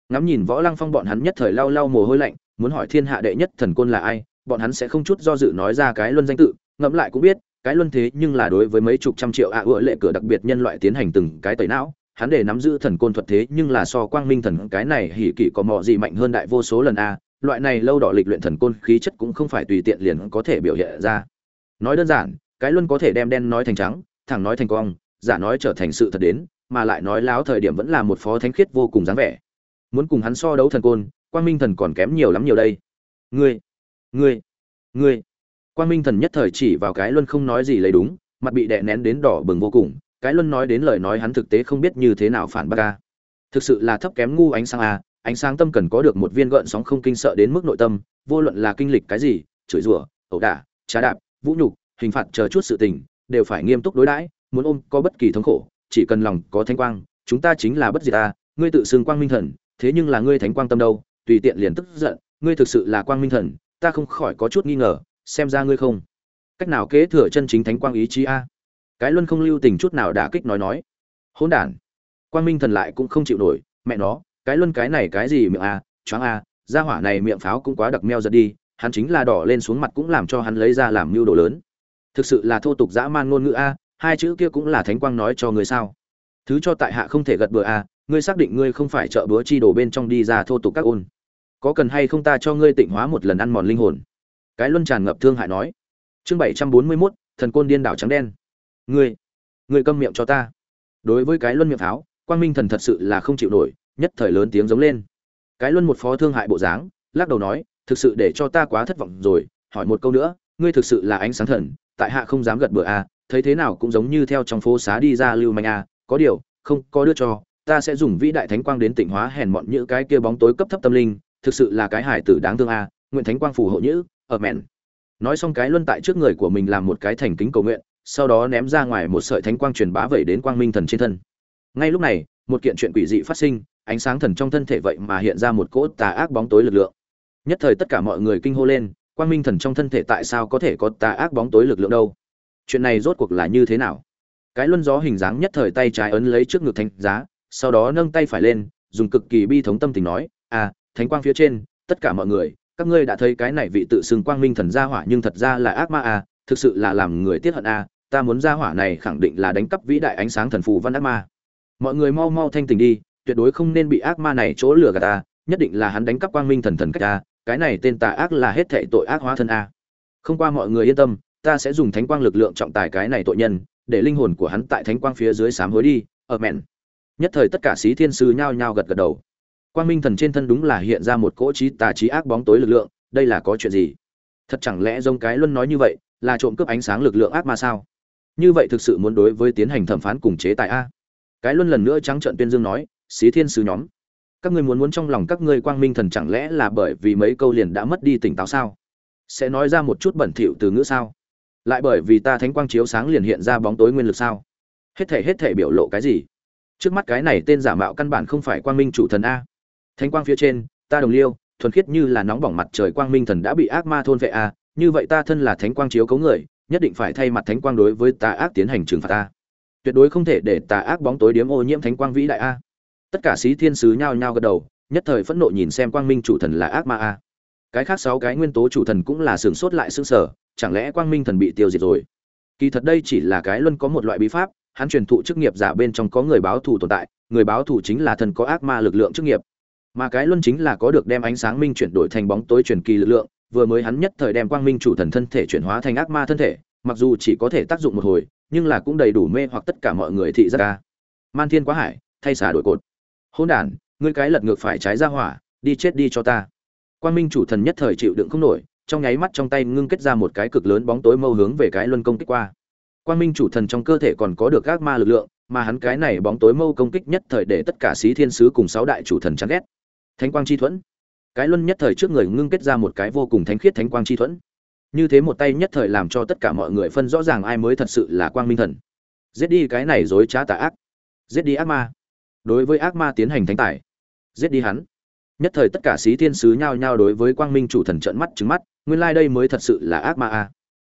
Ngắm nhìn võ lăng phong bọn hắn nhất thời lau lau mồ hôi lạnh, muốn hỏi thiên hạ đệ nhất thần côn là ai, bọn hắn sẽ không chút do dự nói ra cái luân danh tự, ngẫm lại cũng biết cái luân thế nhưng là đối với mấy chục trăm triệu ạ à ựa lệ cửa đặc biệt nhân loại tiến hành từng cái tẩy não, hắn để nắm giữ thần côn thuật thế nhưng là so quang minh thần cái này hỉ kỵ có mò gì mạnh hơn đại vô số lần a, loại này lâu đỏ lịch luyện thần côn khí chất cũng không phải tùy tiện liền có thể biểu hiện ra. Nói đơn giản, cái luân có thể đem đen nói thành trắng, thẳng nói thành cong giả nói trở thành sự thật đến, mà lại nói láo thời điểm vẫn là một phó thánh khiết vô cùng dáng vẻ. Muốn cùng hắn so đấu thần côn, quang minh thần còn kém nhiều lắm nhiều đây. Ngươi ngươi ngươi quang minh thần nhất thời chỉ vào cái luân không nói gì lấy đúng, mặt bị đè nén đến đỏ bừng vô cùng, cái luân nói đến lời nói hắn thực tế không biết như thế nào phản bác ca thực sự là thấp kém ngu ánh sáng a, ánh sáng tâm cần có được một viên gợn sóng không kinh sợ đến mức nội tâm, vô luận là kinh lịch cái gì, chửi rủa, ẩu đả trá đạp, vũ nhục, hình phạt chờ chút sự tình, đều phải nghiêm túc đối đãi, muốn ôm có bất kỳ thống khổ, chỉ cần lòng có thanh quang, chúng ta chính là bất diệt ta ngươi tự xưng quang minh thần, thế nhưng là ngươi thánh quang tâm đâu, tùy tiện liền tức giận, ngươi thực sự là quang minh thần, ta không khỏi có chút nghi ngờ xem ra ngươi không. Cách nào kế thừa chân chính thánh quang ý chí a? Cái luân không lưu tình chút nào đả kích nói nói. Hỗn đản. Quang minh thần lại cũng không chịu nổi. Mẹ nó, cái luân cái này cái gì miệng a? Choáng a, gia hỏa này miệng pháo cũng quá đặc meo giật đi, hắn chính là đỏ lên xuống mặt cũng làm cho hắn lấy ra làm mưu đồ lớn. Thực sự là thô tục dã man ngôn ngữ a, hai chữ kia cũng là thánh quang nói cho người sao? Thứ cho tại hạ không thể gật bừa a, ngươi xác định ngươi không phải trợ búa chi đồ bên trong đi ra thô tục các ôn. Có cần hay không ta cho ngươi tịnh hóa một lần ăn mòn linh hồn? Cái luân tràn ngập thương hại nói. Chương bảy trăm bốn mươi mốt thần côn điên đảo trắng đen. Ngươi ngươi câm miệng cho ta. Đối với cái luân miệng pháo quang minh thần thật sự là không chịu nổi nhất thời lớn tiếng giống lên. Cái luân một phó thương hại bộ dáng lắc đầu nói thực sự để cho ta quá thất vọng rồi hỏi một câu nữa ngươi thực sự là ánh sáng thần tại hạ không dám gật bừa a à, thấy thế nào cũng giống như theo trong phố xá đi ra lưu manh a à, có điều không có đưa cho ta sẽ dùng vĩ đại thánh quang đến tỉnh hóa hèn mọn những cái kia bóng tối cấp thấp tâm linh thực sự là cái hải tử đáng thương a à, nguyện thánh quang phù hộ nhữ ở mẹn. Nói xong cái luân tại trước người của mình làm một cái thành kính cầu nguyện, sau đó ném ra ngoài một sợi thánh quang truyền bá vẩy đến quang minh thần trên thân. Ngay lúc này, một kiện chuyện quỷ dị phát sinh, ánh sáng thần trong thân thể vậy mà hiện ra một cỗ tà ác bóng tối lực lượng. Nhất thời tất cả mọi người kinh hô lên, quang minh thần trong thân thể tại sao có thể có tà ác bóng tối lực lượng đâu? Chuyện này rốt cuộc là như thế nào? Cái luân gió hình dáng nhất thời tay trái ấn lấy trước ngực thánh giá, sau đó nâng tay phải lên, dùng cực kỳ bi thống tâm tình nói à thánh quang phía trên, tất cả mọi người các ngươi đã thấy cái này vị tự xưng quang minh thần gia hỏa nhưng thật ra là ác ma à thực sự là làm người tiết hận à ta muốn gia hỏa này khẳng định là đánh cắp vĩ đại ánh sáng thần phù văn ác ma. Mọi người mau mau thanh tình đi, tuyệt đối không nên bị ác ma này chỗ lừa gạt ta nhất định là hắn đánh cắp quang minh thần thần cách ta cái này tên tà ác là hết thệ tội ác hóa thân a không qua mọi người yên tâm, ta sẽ dùng thánh quang lực lượng trọng tài cái này tội nhân, để linh hồn của hắn tại thánh quang phía dưới sám hối đi ở mẹn nhất thời tất cả sĩ thiên sư nhao nhao gật gật đầu quang minh thần trên thân đúng là hiện ra một cỗ trí tà trí ác bóng tối lực lượng, đây là có chuyện gì? Thật chẳng lẽ giống cái luân nói như vậy, là trộm cướp ánh sáng lực lượng ác ma sao? Như vậy thực sự muốn đối với tiến hành thẩm phán cùng chế tài a? Cái luân lần nữa trắng trợn tuyên dương nói, xí thiên sứ nhóm, các ngươi muốn muốn trong lòng các ngươi quang minh thần chẳng lẽ là bởi vì mấy câu liền đã mất đi tỉnh táo sao? Sẽ nói ra một chút bẩn thỉu từ ngữ sao? Lại bởi vì ta thánh quang chiếu sáng liền hiện ra bóng tối nguyên lực sao? Hết thể hết thể biểu lộ cái gì? Trước mắt cái này tên giả mạo căn bản không phải quang minh chủ thần a thánh quang phía trên, ta đồng liêu, thuần khiết như là nóng bỏng mặt trời quang minh thần đã bị ác ma thôn vệ a như vậy ta thân là thánh quang chiếu cấu người, nhất định phải thay mặt thánh quang đối với tà ác tiến hành trừng phạt ta. Tuyệt đối không thể để tà ác bóng tối điếm ô nhiễm thánh quang vĩ đại a. Tất cả sĩ thiên sứ nhao nhao gật đầu, nhất thời phẫn nộ nhìn xem quang minh chủ thần là ác ma a. Cái khác sáu cái nguyên tố chủ thần cũng là sửng sốt lại xương sở chẳng lẽ quang minh thần bị tiêu diệt rồi? Kỳ thật đây chỉ là cái luân có một loại bí pháp, hắn truyền thụ chức nghiệp giả bên trong có người báo thù tồn tại, người báo thù chính là thần có ác ma lực lượng chức nghiệp mà cái luân chính là có được đem ánh sáng minh chuyển đổi thành bóng tối truyền kỳ lực lượng, vừa mới hắn nhất thời đem quang minh chủ thần thân thể chuyển hóa thành ác ma thân thể, mặc dù chỉ có thể tác dụng một hồi, nhưng là cũng đầy đủ mê hoặc tất cả mọi người thị giác ca. Man thiên quá hải, thay xả đổi cột. Hôn đản, ngươi cái lật ngược phải trái ra hỏa, đi chết đi cho ta. Quang minh chủ thần nhất thời chịu đựng không nổi, trong nháy mắt trong tay ngưng kết ra một cái cực lớn bóng tối mâu hướng về cái luân công kích qua. Quang minh chủ thần trong cơ thể còn có được các ma lực lượng, mà hắn cái này bóng tối mâu công kích nhất thời để tất cả sĩ thiên sứ cùng sáu đại chủ thần chán ghét thánh quang chi thuẫn. Cái luân nhất thời trước người ngưng kết ra một cái vô cùng thánh khiết thánh quang chi thuẫn. Như thế một tay nhất thời làm cho tất cả mọi người phân rõ ràng ai mới thật sự là quang minh thần. Giết đi cái này dối trá tà ác. Giết đi ác ma. Đối với ác ma tiến hành thánh tài. Giết đi hắn. Nhất thời tất cả sĩ thiên sứ nhao nhao đối với quang minh chủ thần trợn mắt trứng mắt. Nguyên lai đây mới thật sự là ác ma a.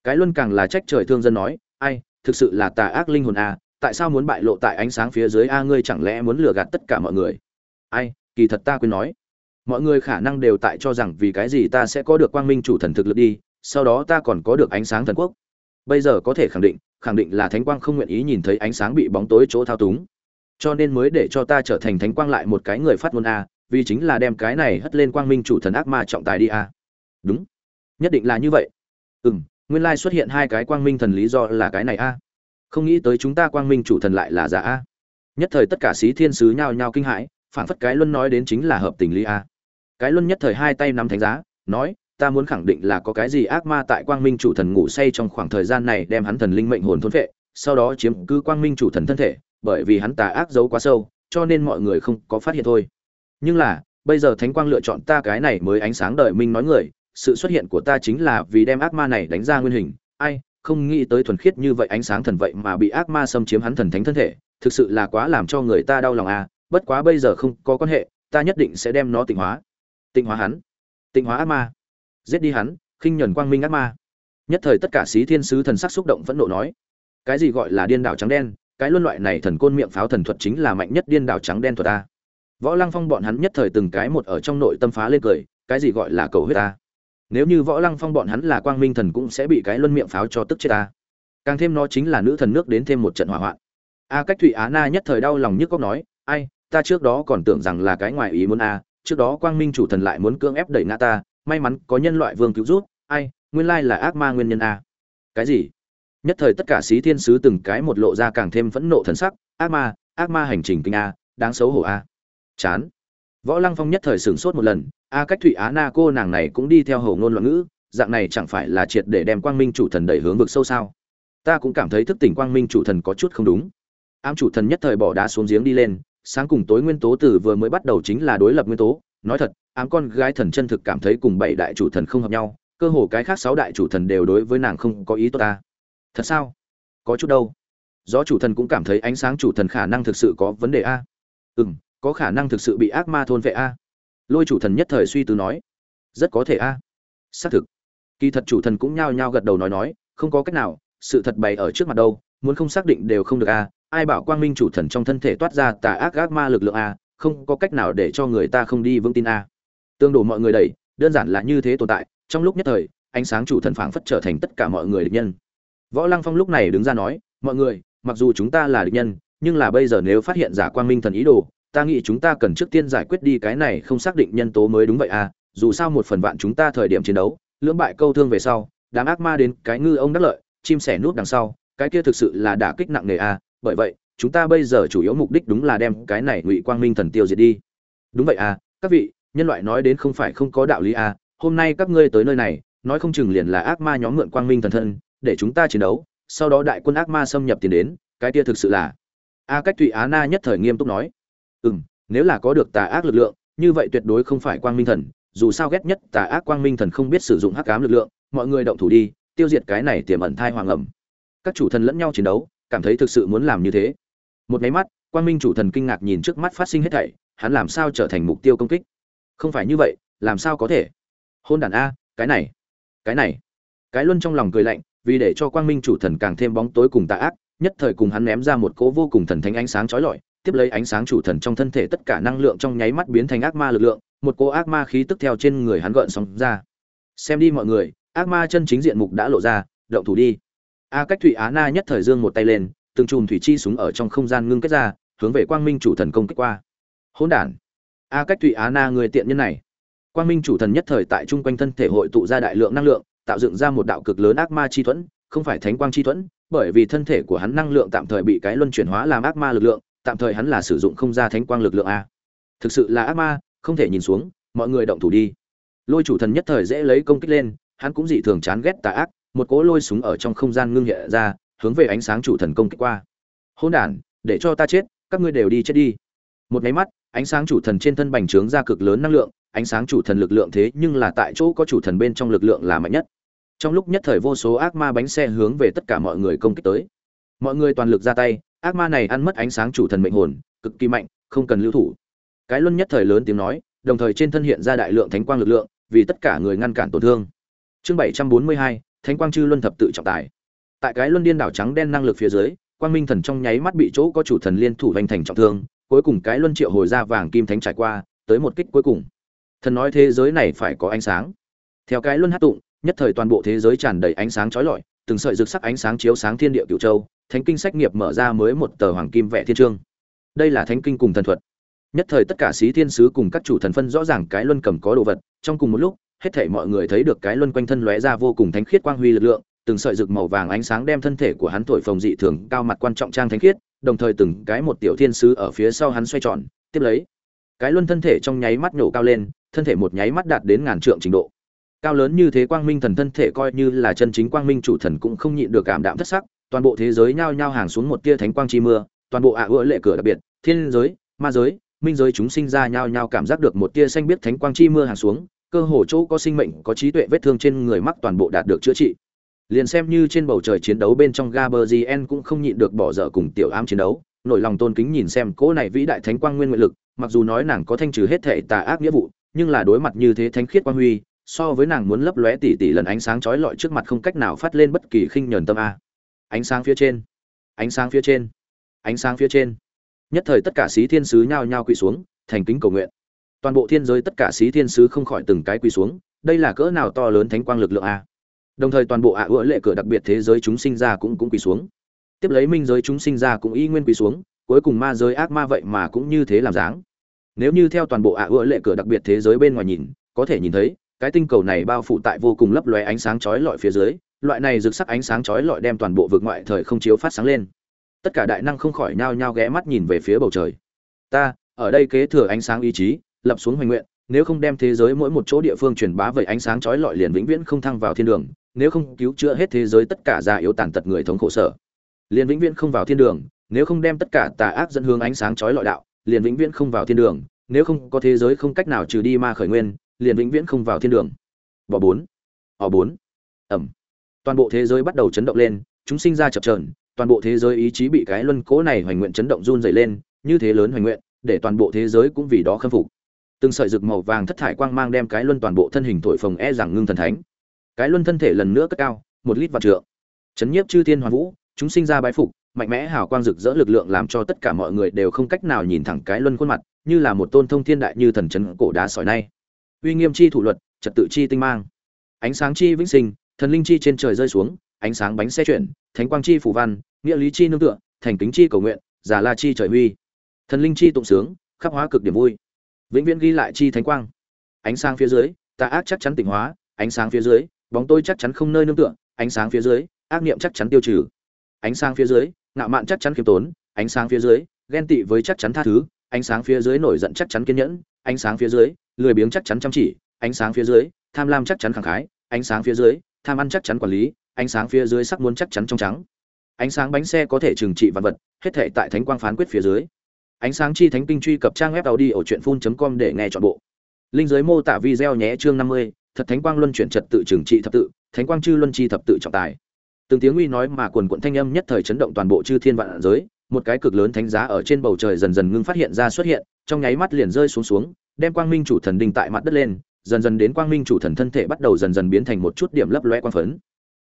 Cái luân càng là trách trời thương dân nói, ai, thực sự là tà ác linh hồn a, tại sao muốn bại lộ tại ánh sáng phía dưới a, ngươi chẳng lẽ muốn lừa gạt tất cả mọi người? Ai kỳ thật ta quên nói. Mọi người khả năng đều tại cho rằng vì cái gì ta sẽ có được quang minh chủ thần thực lực đi, sau đó ta còn có được ánh sáng thần quốc. Bây giờ có thể khẳng định khẳng định là thánh quang không nguyện ý nhìn thấy ánh sáng bị bóng tối chỗ thao túng. Cho nên mới để cho ta trở thành thánh quang lại một cái người phát ngôn a, vì chính là đem cái này hất lên quang minh chủ thần ác ma trọng tài đi a. Đúng. Nhất định là như vậy. Ừ m nguyên lai xuất hiện hai cái quang minh thần lý do là cái này a. Không nghĩ tới chúng ta quang minh chủ thần lại là giả a. Nhất thời tất cả sĩ thiên sứ nhao nhao kinh hãi phản phất cái luân nói đến chính là hợp tình lý a. Cái luân nhất thời hai tay nắm thánh giá, nói, ta muốn khẳng định là có cái gì ác ma tại quang minh chủ thần ngủ say trong khoảng thời gian này đem hắn thần linh mệnh hồn thôn phệ, sau đó chiếm cứ quang minh chủ thần thân thể, bởi vì hắn tà ác giấu quá sâu, cho nên mọi người không có phát hiện thôi. Nhưng là, bây giờ thánh quang lựa chọn ta cái này mới ánh sáng đời minh nói người, sự xuất hiện của ta chính là vì đem ác ma này đánh ra nguyên hình. Ai, không nghĩ tới thuần khiết như vậy ánh sáng thần vậy mà bị ác ma xâm chiếm hắn thần thánh thân thể, thực sự là quá làm cho người ta đau lòng à bất quá bây giờ không có quan hệ, ta nhất định sẽ đem nó tịnh hóa. Tịnh hóa hắn. Tịnh hóa ác ma. Giết đi hắn, khinh nhuần quang minh ác ma. Nhất thời tất cả sĩ thiên sứ thần sắc xúc động phẫn nộ nói. Cái gì gọi là điên đảo trắng đen? Cái luân loại này thần côn miệng pháo thần thuật chính là mạnh nhất điên đảo trắng đen thuật ta. Võ lăng phong bọn hắn nhất thời từng cái một ở trong nội tâm phá lên cười, cái gì gọi là cầu huyết ta? Nếu như võ lăng phong bọn hắn là quang minh thần cũng sẽ bị cái luân miệng pháo cho tức chết ta. Càng thêm nó chính là nữ thần nước đến thêm một trận hỏa hoạn. A cách thụy á na nhất thời đau lòng nhức cóc nói, ai ta trước đó còn tưởng rằng là cái ngoài ý muốn a trước đó quang minh chủ thần lại muốn cưỡng ép đẩy ngã ta may mắn có nhân loại vương cứu giúp, ai nguyên lai là ác ma nguyên nhân a. Cái gì? Nhất thời tất cả sĩ thiên sứ từng cái một lộ ra càng thêm phẫn nộ thần sắc ác ma ác ma hành trình kinh a đáng xấu hổ a. Chán. Võ lăng phong nhất thời sửng sốt một lần a cách thụy á na cô nàng này cũng đi theo hồ ngôn loạn ngữ dạng này chẳng phải là triệt để đem quang minh chủ thần đẩy hướng vực sâu sao? Ta cũng cảm thấy thức tỉnh quang minh chủ thần có chút không đúng. Ám chủ thần nhất thời bỏ đá xuống giếng đi lên sáng cùng tối nguyên tố từ vừa mới bắt đầu chính là đối lập nguyên tố. Nói thật, ám con gái thần chân thực cảm thấy cùng bảy đại chủ thần không hợp nhau, cơ hồ cái khác sáu đại chủ thần đều đối với nàng không có ý tốt ta. Thật sao? Có chút đâu. Do chủ thần cũng cảm thấy ánh sáng chủ thần khả năng thực sự có vấn đề a. Ừ m có khả năng thực sự bị ác ma thôn vệ a. Lôi chủ thần nhất thời suy tư nói. Rất có thể a. Xác thực. Kỳ thật chủ thần cũng nhao nhao gật đầu nói nói, không có cách nào, sự thật bày ở trước mặt đâu, muốn không xác định đều không được a ai bảo quang minh chủ thần trong thân thể toát ra tà ác ác ma lực lượng a, không có cách nào để cho người ta không đi vững tin a. Tương đổ mọi người đẩy, đơn giản là như thế tồn tại, trong lúc nhất thời, ánh sáng chủ thần phảng phất trở thành tất cả mọi người địch nhân. Võ lăng phong lúc này đứng ra nói, mọi người, mặc dù chúng ta là địch nhân, nhưng là bây giờ nếu phát hiện giả quang minh thần ý đồ, ta nghĩ chúng ta cần trước tiên giải quyết đi cái này không xác định nhân tố mới đúng vậy à dù sao một phần vạn chúng ta thời điểm chiến đấu, lưỡng bại câu thương về sau, đám ác ma đến cái ngư ông đắc lợi, chim sẻ nuốt đằng sau, cái kia thực sự là đả kích nặng nề à bởi vậy, chúng ta bây giờ chủ yếu mục đích đúng là đem cái này ngụy quang minh thần tiêu diệt đi. Đúng vậy à các vị, nhân loại nói đến không phải không có đạo lý à hôm nay các ngươi tới nơi này, nói không chừng liền là ác ma nhóm mượn quang minh thần thân, để chúng ta chiến đấu, sau đó đại quân ác ma xâm nhập tiền đến, cái kia thực sự là. A cách thụy á na nhất thời nghiêm túc nói. Ừ m nếu là có được tà ác lực lượng, như vậy tuyệt đối không phải quang minh thần, dù sao ghét nhất tà ác quang minh thần không biết sử dụng hắc cám lực lượng, mọi người động thủ đi, tiêu diệt cái này tiềm ẩn thai hoàng ẩm. Các chủ thần lẫn nhau chiến đấu cảm thấy thực sự muốn làm như thế. Một máy mắt, quang minh chủ thần kinh ngạc nhìn trước mắt phát sinh hết thảy, hắn làm sao trở thành mục tiêu công kích? Không phải như vậy, làm sao có thể? Hôn đàn a, cái này cái này. Cái luân trong lòng cười lạnh, vì để cho quang minh chủ thần càng thêm bóng tối cùng tà ác, nhất thời cùng hắn ném ra một cỗ vô cùng thần thánh ánh sáng chói lọi, tiếp lấy ánh sáng chủ thần trong thân thể tất cả năng lượng trong nháy mắt biến thành ác ma lực lượng, một cỗ ác ma khí tức theo trên người hắn gợn sóng ra. Xem đi mọi người, ác ma chân chính diện mục đã lộ ra, động thủ đi a cách thủy á na nhất thời dương một tay lên, từng chùm thủy chi súng ở trong không gian ngưng kết ra, hướng về quang minh chủ thần công kích qua. Hỗn đản. A cách thủy á na người tiện nhân này. Quang minh chủ thần nhất thời tại chung quanh thân thể hội tụ ra đại lượng năng lượng, tạo dựng ra một đạo cực lớn ác ma chi thuẫn, không phải thánh quang chi thuẫn, bởi vì thân thể của hắn năng lượng tạm thời bị cái luân chuyển hóa làm ác ma lực lượng, tạm thời hắn là sử dụng không ra thánh quang lực lượng a. Thực sự là ác ma, không thể nhìn xuống, mọi người động thủ đi. Lôi chủ thần nhất thời dễ lấy công kích lên, hắn cũng dị thường chán ghét tà ác một cỗ lôi súng ở trong không gian ngưng nhẹ ra, hướng về ánh sáng chủ thần công kích qua. Hôn đản, để cho ta chết, các ngươi đều đi chết đi. Một máy mắt, ánh sáng chủ thần trên thân bành trướng ra cực lớn năng lượng, ánh sáng chủ thần lực lượng thế nhưng là tại chỗ có chủ thần bên trong lực lượng là mạnh nhất. Trong lúc nhất thời vô số ác ma bánh xe hướng về tất cả mọi người công kích tới. Mọi người toàn lực ra tay, ác ma này ăn mất ánh sáng chủ thần mệnh hồn, cực kỳ mạnh, không cần lưu thủ. Cái luân nhất thời lớn tiếng nói, đồng thời trên thân hiện ra đại lượng thánh quang lực lượng, vì tất cả người ngăn cản tổn thương. Chương bảy trăm bốn mươi hai thánh quang chư luân thập tự trọng tài. Tại cái luân điên đảo trắng đen năng lực phía dưới, quang minh thần trong nháy mắt bị chỗ có chủ thần liên thủ vành thành trọng thương, cuối cùng cái luân triệu hồi ra vàng kim thánh trải qua, tới một kích cuối cùng. Thần nói thế giới này phải có ánh sáng. Theo cái luân hát tụng, nhất thời toàn bộ thế giới tràn đầy ánh sáng chói lọi, từng sợi rực sắc ánh sáng chiếu sáng thiên địa cửu châu, thánh kinh sách nghiệp mở ra mới một tờ hoàng kim vẽ thiên trương. Đây là thánh kinh cùng thần thuật. Nhất thời tất cả sĩ thiên sứ cùng các chủ thần phân rõ ràng cái luân cầm có đồ vật, trong cùng một lúc hết thảy mọi người thấy được cái luân quanh thân lóe ra vô cùng thánh khiết quang huy lực lượng, từng sợi rực màu vàng ánh sáng đem thân thể của hắn thổi phồng dị thường, cao mặt quan trọng trang thánh khiết, đồng thời từng cái một tiểu thiên sứ ở phía sau hắn xoay tròn, tiếp lấy, cái luân thân thể trong nháy mắt nổ cao lên, thân thể một nháy mắt đạt đến ngàn trượng trình độ. Cao lớn như thế quang minh thần thân thể coi như là chân chính quang minh chủ thần cũng không nhịn được cảm đạm thất sắc, toàn bộ thế giới nhao nhao hàng xuống một tia thánh quang chi mưa, toàn bộ ạ à lệ cửa đặc biệt, thiên giới, ma giới, minh giới chúng sinh ra nhao nhao cảm giác được một tia xanh biết thánh quang chi mưa hàng xuống cơ hồ chỗ có sinh mệnh, có trí tuệ vết thương trên người mắc toàn bộ đạt được chữa trị. Liền xem như trên bầu trời chiến đấu bên trong Gaberzien cũng không nhịn được bỏ dở cùng tiểu ám chiến đấu, nổi lòng tôn kính nhìn xem cỗ này vĩ đại thánh quang nguyên nguyện lực, mặc dù nói nàng có thanh trừ hết thể tà ác nghĩa vụ, nhưng là đối mặt như thế thánh khiết quang huy, so với nàng muốn lấp lóe tỉ tỉ lần ánh sáng chói lọi trước mặt không cách nào phát lên bất kỳ khinh nhờn tâm a. Ánh sáng phía trên, ánh sáng phía trên, ánh sáng phía trên. Nhất thời tất cả sĩ thiên sứ nhao nhao quỳ xuống, thành kính cầu nguyện toàn bộ thiên giới tất cả sĩ thiên sứ không khỏi từng cái quỳ xuống, đây là cỡ nào to lớn thánh quang lực lượng a? Đồng thời toàn bộ ạ à lệ cửa đặc biệt thế giới chúng sinh ra cũng cũng quỳ xuống. Tiếp lấy minh giới chúng sinh ra cũng y nguyên quỳ xuống, cuối cùng ma giới ác ma vậy mà cũng như thế làm dáng. Nếu như theo toàn bộ ạ à lệ cửa đặc biệt thế giới bên ngoài nhìn, có thể nhìn thấy, cái tinh cầu này bao phủ tại vô cùng lấp lóe ánh sáng chói lọi phía dưới, loại này rực sắc ánh sáng chói lọi đem toàn bộ vực ngoại thời không chiếu phát sáng lên. Tất cả đại năng không khỏi nhao nhao ghé mắt nhìn về phía bầu trời. Ta, ở đây kế thừa ánh sáng ý chí lập xuống hoành nguyện, nếu không đem thế giới mỗi một chỗ địa phương truyền bá về ánh sáng chói lọi liền vĩnh viễn không thăng vào thiên đường, nếu không cứu chữa hết thế giới tất cả già yếu tàn tật người thống khổ sở. Liền vĩnh viễn không vào thiên đường, nếu không đem tất cả tà ác dẫn hướng ánh sáng chói lọi đạo, liền vĩnh viễn không vào thiên đường, nếu không có thế giới không cách nào trừ đi ma khởi nguyên, liền vĩnh viễn không vào thiên đường. Bỏ bốn. Họ bốn. Ẩm. Toàn bộ thế giới bắt đầu chấn động lên, chúng sinh ra chập trờn toàn bộ thế giới ý chí bị cái luân cố này hoành nguyện chấn động run dày lên, như thế lớn hoành nguyện, để toàn bộ thế giới cũng vì đó khâm phục từng sợi rực màu vàng thất thải quang mang đem cái luân toàn bộ thân hình thổi phồng e rằng ngưng thần thánh. Cái luân thân thể lần nữa cất cao, một lít vạn trượng. Chấn nhiếp chư thiên hoàn vũ, chúng sinh ra bái phục, mạnh mẽ hào quang rực rỡ lực lượng làm cho tất cả mọi người đều không cách nào nhìn thẳng cái luân khuôn mặt, như là một tôn thông thiên đại như thần chấn cổ đá sỏi nay. Uy nghiêm chi thủ luật, trật tự chi tinh mang. Ánh sáng chi vĩnh sinh, thần linh chi trên trời rơi xuống, ánh sáng bánh xe chuyển, thánh quang chi phủ văn, nghĩa lý chi nương tựa, thành kính chi cầu nguyện giả la chi trời huy. Thần linh chi tụng sướng, khắp hóa cực điểm vui vĩnh viễn ghi lại chi thánh quang ánh sáng phía dưới tà ác chắc chắn tỉnh hóa ánh sáng phía dưới bóng tôi chắc chắn không nơi nương tựa ánh sáng phía dưới ác niệm chắc chắn tiêu trừ ánh sáng phía dưới ngạo mạn chắc chắn khiêm tốn ánh sáng phía dưới ghen tị với chắc chắn tha thứ ánh sáng phía dưới nổi giận chắc chắn kiên nhẫn ánh sáng phía dưới lười biếng chắc chắn chăm chỉ ánh sáng phía dưới tham lam chắc chắn khẳng khái ánh sáng phía dưới tham ăn chắc chắn quản lý ánh sáng phía dưới sắc muốn chắc chắn trong trắng ánh sáng bánh xe có thể trừng trị vật vật hết thể tại thánh quang phán quyết phía dưới ánh sáng chi thánh kinh truy cập trang web tàu đi ở truyện phun com để nghe chọn bộ. Linh giới mô tả video nhé chương năm mươi, thật thánh quang luân chuyển trật tự trừng trị thập tự, thánh quang chư luân chi thập tự trọng tài. Từng tiếng uy nói mà quần quần thanh âm nhất thời chấn động toàn bộ chư thiên vạn giới, một cái cực lớn thánh giá ở trên bầu trời dần dần ngưng phát hiện ra xuất hiện, trong nháy mắt liền rơi xuống xuống, đem quang minh chủ thần đình tại mặt đất lên, dần dần đến quang minh chủ thần thân thể bắt đầu dần dần biến thành một chút điểm lấp loe quang phấn.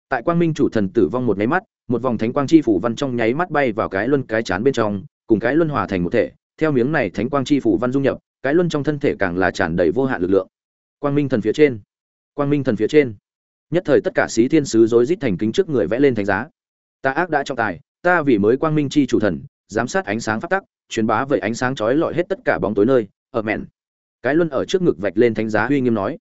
Tại quang minh chủ thần tử vong một nháy mắt, một vòng thánh quang chi phủ văn trong nháy mắt bay vào cái luân cái chán bên trong cùng cái luân hòa thành một thể, theo miếng này thánh quang chi phủ văn dung nhập, cái luân trong thân thể càng là tràn đầy vô hạn lực lượng. Quang minh thần phía trên, quang minh thần phía trên. Nhất thời tất cả sĩ thiên sứ rối rít thành kính trước người vẽ lên thánh giá. Ta ác đã trọng tài, ta vì mới quang minh chi chủ thần, giám sát ánh sáng phát tắc, truyền bá vậy ánh sáng chói lọi hết tất cả bóng tối nơi, ở mẹn. Cái luân ở trước ngực vạch lên thánh giá uy nghiêm nói.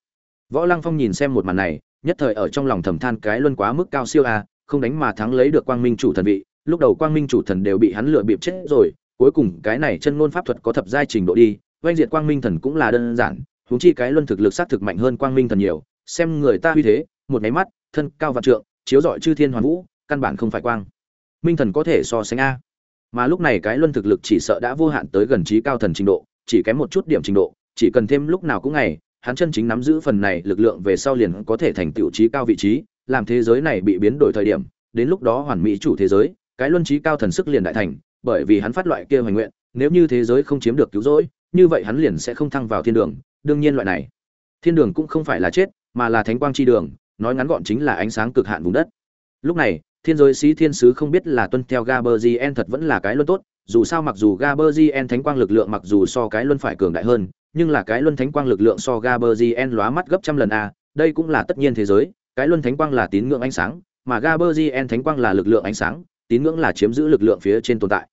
Võ lăng phong nhìn xem một màn này, nhất thời ở trong lòng thầm than cái luân quá mức cao siêu a, không đánh mà thắng lấy được quang minh chủ thần vị lúc đầu quang minh chủ thần đều bị hắn lựa bịp chết rồi, cuối cùng cái này chân ngôn pháp thuật có thập giai trình độ đi oanh diệt quang minh thần cũng là đơn giản, huống chi cái luân thực lực sát thực mạnh hơn quang minh thần nhiều, xem người ta uy thế, một máy mắt, thân cao vạn trượng, chiếu rọi chư thiên hoàn vũ, căn bản không phải quang. Minh thần có thể so sánh a. Mà lúc này cái luân thực lực chỉ sợ đã vô hạn tới gần trí cao thần trình độ, chỉ kém một chút điểm trình độ, chỉ cần thêm lúc nào cũng ngày, hắn chân chính nắm giữ phần này lực lượng về sau liền có thể thành tựu trí cao vị trí, làm thế giới này bị biến đổi thời điểm, đến lúc đó hoàn mỹ chủ thế giới cái luân trí cao thần sức liền đại thành, bởi vì hắn phát loại kia hoành nguyện, nếu như thế giới không chiếm được cứu rỗi, như vậy hắn liền sẽ không thăng vào thiên đường. Đương nhiên loại này, thiên đường cũng không phải là chết, mà là thánh quang chi đường, nói ngắn gọn chính là ánh sáng cực hạn vùng đất. Lúc này, thiên giới sĩ thiên sứ không biết là tuân theo gaberzien thật vẫn là cái luân tốt, dù sao mặc dù gaberzien thánh quang lực lượng mặc dù so cái luân phải cường đại hơn, nhưng là cái luân thánh quang lực lượng so gaberzien lóa mắt gấp trăm lần a đây cũng là tất nhiên thế giới, cái luân thánh quang là tín ngưỡng ánh sáng, mà gaberzien thánh quang là lực lượng ánh sáng tín ngưỡng là chiếm giữ lực lượng phía trên tồn tại.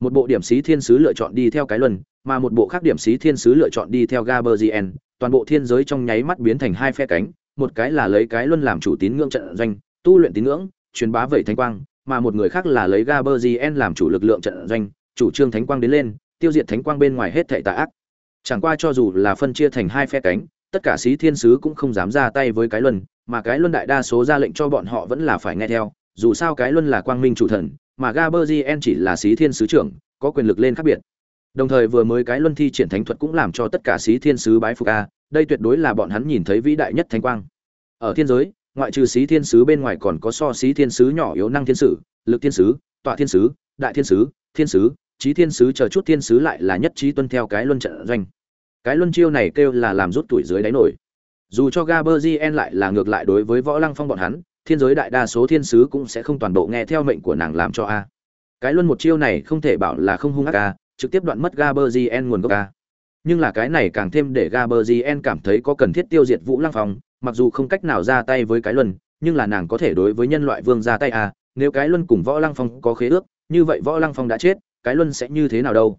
Một bộ điểm sĩ thiên sứ lựa chọn đi theo cái luân, mà một bộ khác điểm sĩ thiên sứ lựa chọn đi theo gaberzien toàn bộ thiên giới trong nháy mắt biến thành hai phe cánh, một cái là lấy cái luân làm chủ tín ngưỡng trận doanh, tu luyện tín ngưỡng, truyền bá vậy thánh quang, mà một người khác là lấy gaberzien làm chủ lực lượng trận doanh, chủ trương thánh quang đến lên, tiêu diệt thánh quang bên ngoài hết thảy tà ác. Chẳng qua cho dù là phân chia thành hai phe cánh, tất cả sĩ thiên sứ cũng không dám ra tay với cái luân, mà cái luân đại đa số ra lệnh cho bọn họ vẫn là phải nghe theo dù sao cái luân là quang minh chủ thần, mà gaberzien chỉ là sĩ thiên sứ trưởng, có quyền lực lên khác biệt. Đồng thời vừa mới cái luân thi triển thánh thuật cũng làm cho tất cả sĩ thiên sứ bái phục a, đây tuyệt đối là bọn hắn nhìn thấy vĩ đại nhất thánh quang. Ở thiên giới, ngoại trừ sĩ thiên sứ bên ngoài còn có so sĩ thiên sứ nhỏ yếu năng thiên sử lực thiên sứ, tọa thiên sứ, đại thiên sứ thiên sứ trí thiên sứ chờ chút thiên sứ lại là nhất trí tuân theo cái luân trận doanh. Cái luân chiêu này kêu là làm rút tuổi dưới đáy nổi. Dù cho gaberzien lại là ngược lại đối với võ lăng phong bọn hắn thiên giới đại đa số thiên sứ cũng sẽ không toàn bộ nghe theo mệnh của nàng làm cho a. Cái luân một chiêu này không thể bảo là không hung ác a, trực tiếp đoạn mất gaberzien nguồn gốc a. Nhưng là cái này càng thêm để gaberzien cảm thấy có cần thiết tiêu diệt vũ lăng phong, mặc dù không cách nào ra tay với cái luân, nhưng là nàng có thể đối với nhân loại vương ra tay a. Nếu cái luân cùng võ lăng phong có khế ước, như vậy võ lăng phong đã chết, cái luân sẽ như thế nào đâu?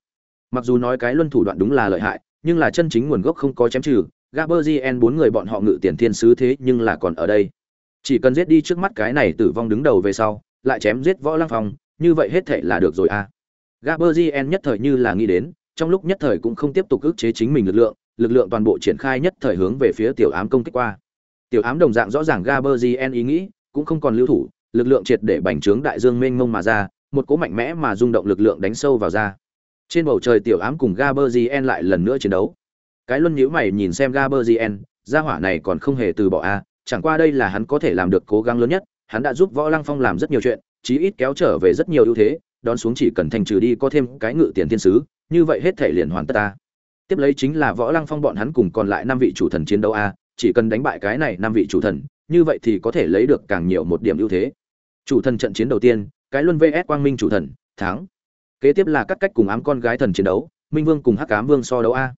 Mặc dù nói cái luân thủ đoạn đúng là lợi hại, nhưng là chân chính nguồn gốc không có chém trừ gaberzien bốn người bọn họ ngự tiền thiên sứ thế nhưng là còn ở đây chỉ cần giết đi trước mắt cái này tử vong đứng đầu về sau, lại chém giết võ lăng phong, như vậy hết thể là được rồi à. Gaberzien nhất thời như là nghĩ đến, trong lúc nhất thời cũng không tiếp tục ức chế chính mình lực lượng lực lượng toàn bộ triển khai nhất thời hướng về phía tiểu ám công kích qua. Tiểu ám đồng dạng rõ ràng gaberzien ý nghĩ, cũng không còn lưu thủ, lực lượng triệt để bành trướng đại dương mênh mông mà ra, một cỗ mạnh mẽ mà rung động lực lượng đánh sâu vào ra. Trên bầu trời tiểu ám cùng gaberzien lại lần nữa chiến đấu. Cái luân nhíu mày nhìn xem gaberzien gia hỏa này còn không hề từ bỏ a chẳng qua đây là hắn có thể làm được cố gắng lớn nhất, hắn đã giúp võ lăng phong làm rất nhiều chuyện, chí ít kéo trở về rất nhiều ưu thế, đón xuống chỉ cần thành trừ đi có thêm cái ngự tiền thiên sứ, như vậy hết thể liền hoàn tất ta. Tiếp lấy chính là võ lăng phong bọn hắn cùng còn lại năm vị chủ thần chiến đấu a, chỉ cần đánh bại cái này năm vị chủ thần, như vậy thì có thể lấy được càng nhiều một điểm ưu thế. Chủ thần trận chiến đầu tiên, cái luân vs quang minh chủ thần, thắng. Kế tiếp là các cách cùng ám con gái thần chiến đấu, minh vương cùng hắc ám vương so đấu a.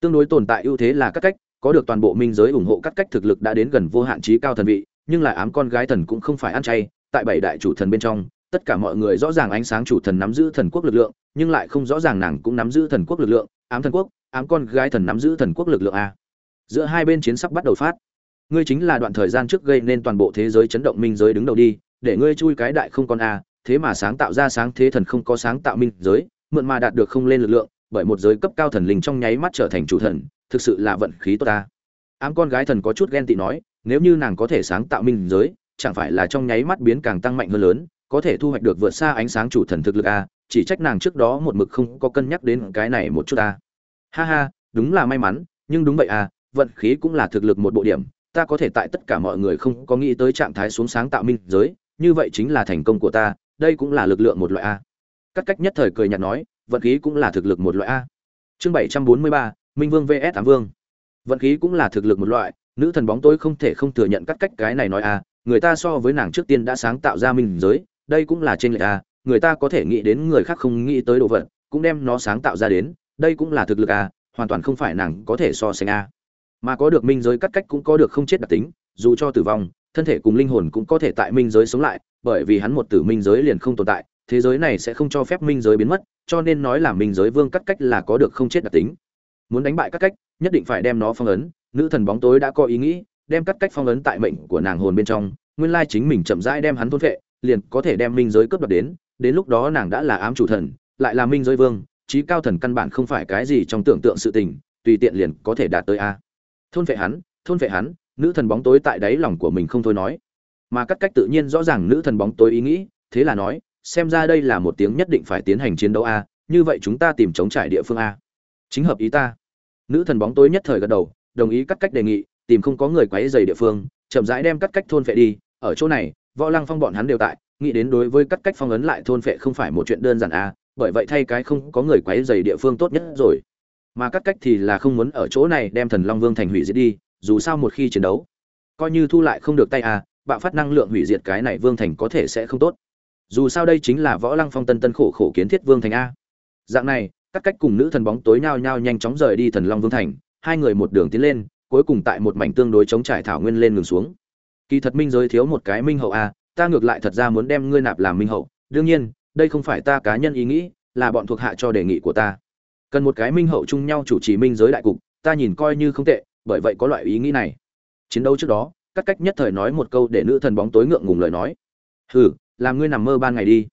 Tương đối tồn tại ưu thế là các cách có được toàn bộ minh giới ủng hộ cắt cách thực lực đã đến gần vô hạn trí cao thần vị, nhưng lại ám con gái thần cũng không phải ăn chay. Tại bảy đại chủ thần bên trong, tất cả mọi người rõ ràng ánh sáng chủ thần nắm giữ thần quốc lực lượng, nhưng lại không rõ ràng nàng cũng nắm giữ thần quốc lực lượng. Ám thần quốc, ám con gái thần nắm giữ thần quốc lực lượng a. Giữa hai bên chiến sắp bắt đầu phát. Ngươi chính là đoạn thời gian trước gây nên toàn bộ thế giới chấn động minh giới đứng đầu đi, để ngươi chui cái đại không con a, thế mà sáng tạo ra sáng thế thần không có sáng tạo minh giới, mượn mà đạt được không lên lực lượng, bởi một giới cấp cao thần linh trong nháy mắt trở thành chủ thần thực sự là vận khí tốt ta. Ám con gái thần có chút ghen tị nói, nếu như nàng có thể sáng tạo minh giới, chẳng phải là trong nháy mắt biến càng tăng mạnh hơn lớn, có thể thu hoạch được vượt xa ánh sáng chủ thần thực lực a chỉ trách nàng trước đó một mực không có cân nhắc đến cái này một chút a ha ha, đúng là may mắn, nhưng đúng vậy à vận khí cũng là thực lực một bộ điểm, ta có thể tại tất cả mọi người không có nghĩ tới trạng thái xuống sáng tạo minh giới, như vậy chính là thành công của ta, đây cũng là lực lượng một loại a cắt cách nhất thời cười nhạt nói, vận khí cũng là thực lực một loại a chương bảy trăm bốn mươi ba minh vương vs. Tám vương. Vận khí cũng là thực lực một loại, nữ thần bóng tối không thể không thừa nhận cắt cách cái này nói à người ta so với nàng trước tiên đã sáng tạo ra minh giới, đây cũng là trên lệch à người ta có thể nghĩ đến người khác không nghĩ tới đồ vật, cũng đem nó sáng tạo ra đến, đây cũng là thực lực à hoàn toàn không phải nàng có thể so sánh à. Mà có được minh giới cắt cách cũng có được không chết đặc tính, dù cho tử vong, thân thể cùng linh hồn cũng có thể tại minh giới sống lại, bởi vì hắn một tử minh giới liền không tồn tại, thế giới này sẽ không cho phép minh giới biến mất, cho nên nói là minh giới vương cắt cách là có được không chết đặc tính muốn đánh bại các cách, nhất định phải đem nó phong ấn. Nữ thần bóng tối đã có ý nghĩ, đem cắt cách phong ấn tại mệnh của nàng hồn bên trong. Nguyên lai chính mình chậm rãi đem hắn thôn vệ liền có thể đem minh giới cướp đoạt đến. Đến lúc đó nàng đã là ám chủ thần, lại là minh giới vương trí cao thần căn bản không phải cái gì trong tưởng tượng sự tình, tùy tiện liền có thể đạt tới a. Thôn vệ hắn, thôn vệ hắn, nữ thần bóng tối tại đáy lòng của mình không thôi nói. Mà cắt cách tự nhiên rõ ràng nữ thần bóng tối ý nghĩ, thế là nói, xem ra đây là một tiếng nhất định phải tiến hành chiến đấu a, như vậy chúng ta tìm chống trải địa phương a. Chính hợp ý ta nữ thần bóng tối nhất thời gật đầu đồng ý cắt cách đề nghị tìm không có người quấy dày địa phương chậm rãi đem cắt cách thôn phệ đi. Ở chỗ này võ lăng phong bọn hắn đều tại nghĩ đến đối với cắt cách phong ấn lại thôn phệ không phải một chuyện đơn giản à? bởi vậy thay cái không có người quấy dày địa phương tốt nhất rồi. Mà cắt cách thì là không muốn ở chỗ này đem thần long vương thành hủy diệt đi dù sao một khi chiến đấu coi như thu lại không được tay à, bạo phát năng lượng hủy diệt cái này vương thành có thể sẽ không tốt. Dù sao đây chính là võ lăng phong tân tân khổ khổ kiến thiết vương thành a. Dạng này các cách cùng nữ thần bóng tối nhao nhao nhanh chóng rời đi thần long vương thành, hai người một đường tiến lên, cuối cùng tại một mảnh tương đối chống trải thảo nguyên lên ngừng xuống. Kỳ thật minh giới thiếu một cái minh hậu a ta ngược lại thật ra muốn đem ngươi nạp làm minh hậu, đương nhiên, đây không phải ta cá nhân ý nghĩ, là bọn thuộc hạ cho đề nghị của ta. Cần một cái minh hậu chung nhau chủ trì minh giới đại cục, ta nhìn coi như không tệ, bởi vậy có loại ý nghĩ này. Chiến đấu trước đó, các cách nhất thời nói một câu để nữ thần bóng tối ngượng ngùng lời nói. Hừ, làm ngươi nằm mơ ban ngày đi.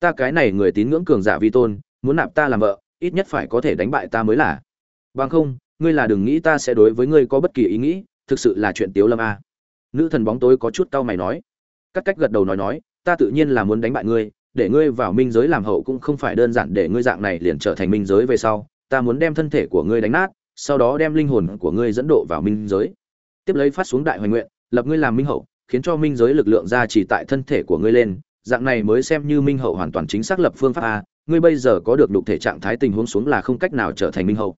Ta cái này người tín ngưỡng cường giả vi tôn, muốn nạp ta làm vợ ít nhất phải có thể đánh bại ta mới là. Bằng không, ngươi là đừng nghĩ ta sẽ đối với ngươi có bất kỳ ý nghĩ, thực sự là chuyện tiếu lâm a. Nữ thần bóng tối có chút cau mày nói. Các cách gật đầu nói nói, ta tự nhiên là muốn đánh bại ngươi, để ngươi vào minh giới làm hậu cũng không phải đơn giản để ngươi dạng này liền trở thành minh giới về sau. Ta muốn đem thân thể của ngươi đánh nát, sau đó đem linh hồn của ngươi dẫn độ vào minh giới. Tiếp lấy phát xuống đại hoành nguyện, lập ngươi làm minh hậu, khiến cho minh giới lực lượng ra chỉ tại thân thể của ngươi lên. Dạng này mới xem như minh hậu hoàn toàn chính xác lập phương pháp a ngươi bây giờ có được đục thể trạng thái tình huống xuống là không cách nào trở thành minh hậu.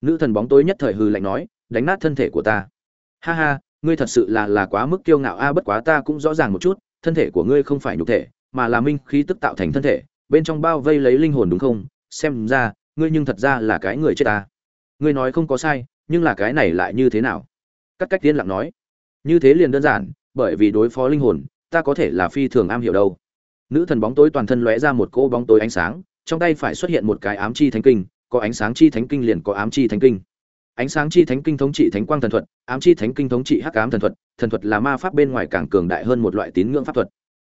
Nữ thần bóng tối nhất thời hư lạnh nói, đánh nát thân thể của ta. Ha ha, ngươi thật sự là là quá mức kiêu ngạo a, bất quá ta cũng rõ ràng một chút, thân thể của ngươi không phải nhục thể, mà là minh khí tức tạo thành thân thể, bên trong bao vây lấy linh hồn đúng không? Xem ra, ngươi nhưng thật ra là cái người chết ta. Ngươi nói không có sai, nhưng là cái này lại như thế nào? Cắt cách tiên lặng nói. Như thế liền đơn giản, bởi vì đối phó linh hồn, ta có thể là phi thường am hiểu đâu. Nữ thần bóng tối toàn thân lóe ra một cỗ bóng tối ánh sáng trong tay phải xuất hiện một cái ám chi thánh kinh, có ánh sáng chi thánh kinh liền có ám chi thánh kinh. Ánh sáng chi thánh kinh thống trị thánh quang thần thuật, ám chi thánh kinh thống trị hắc ám thần thuật thần thuật là ma pháp bên ngoài càng cường đại hơn một loại tín ngưỡng pháp thuật.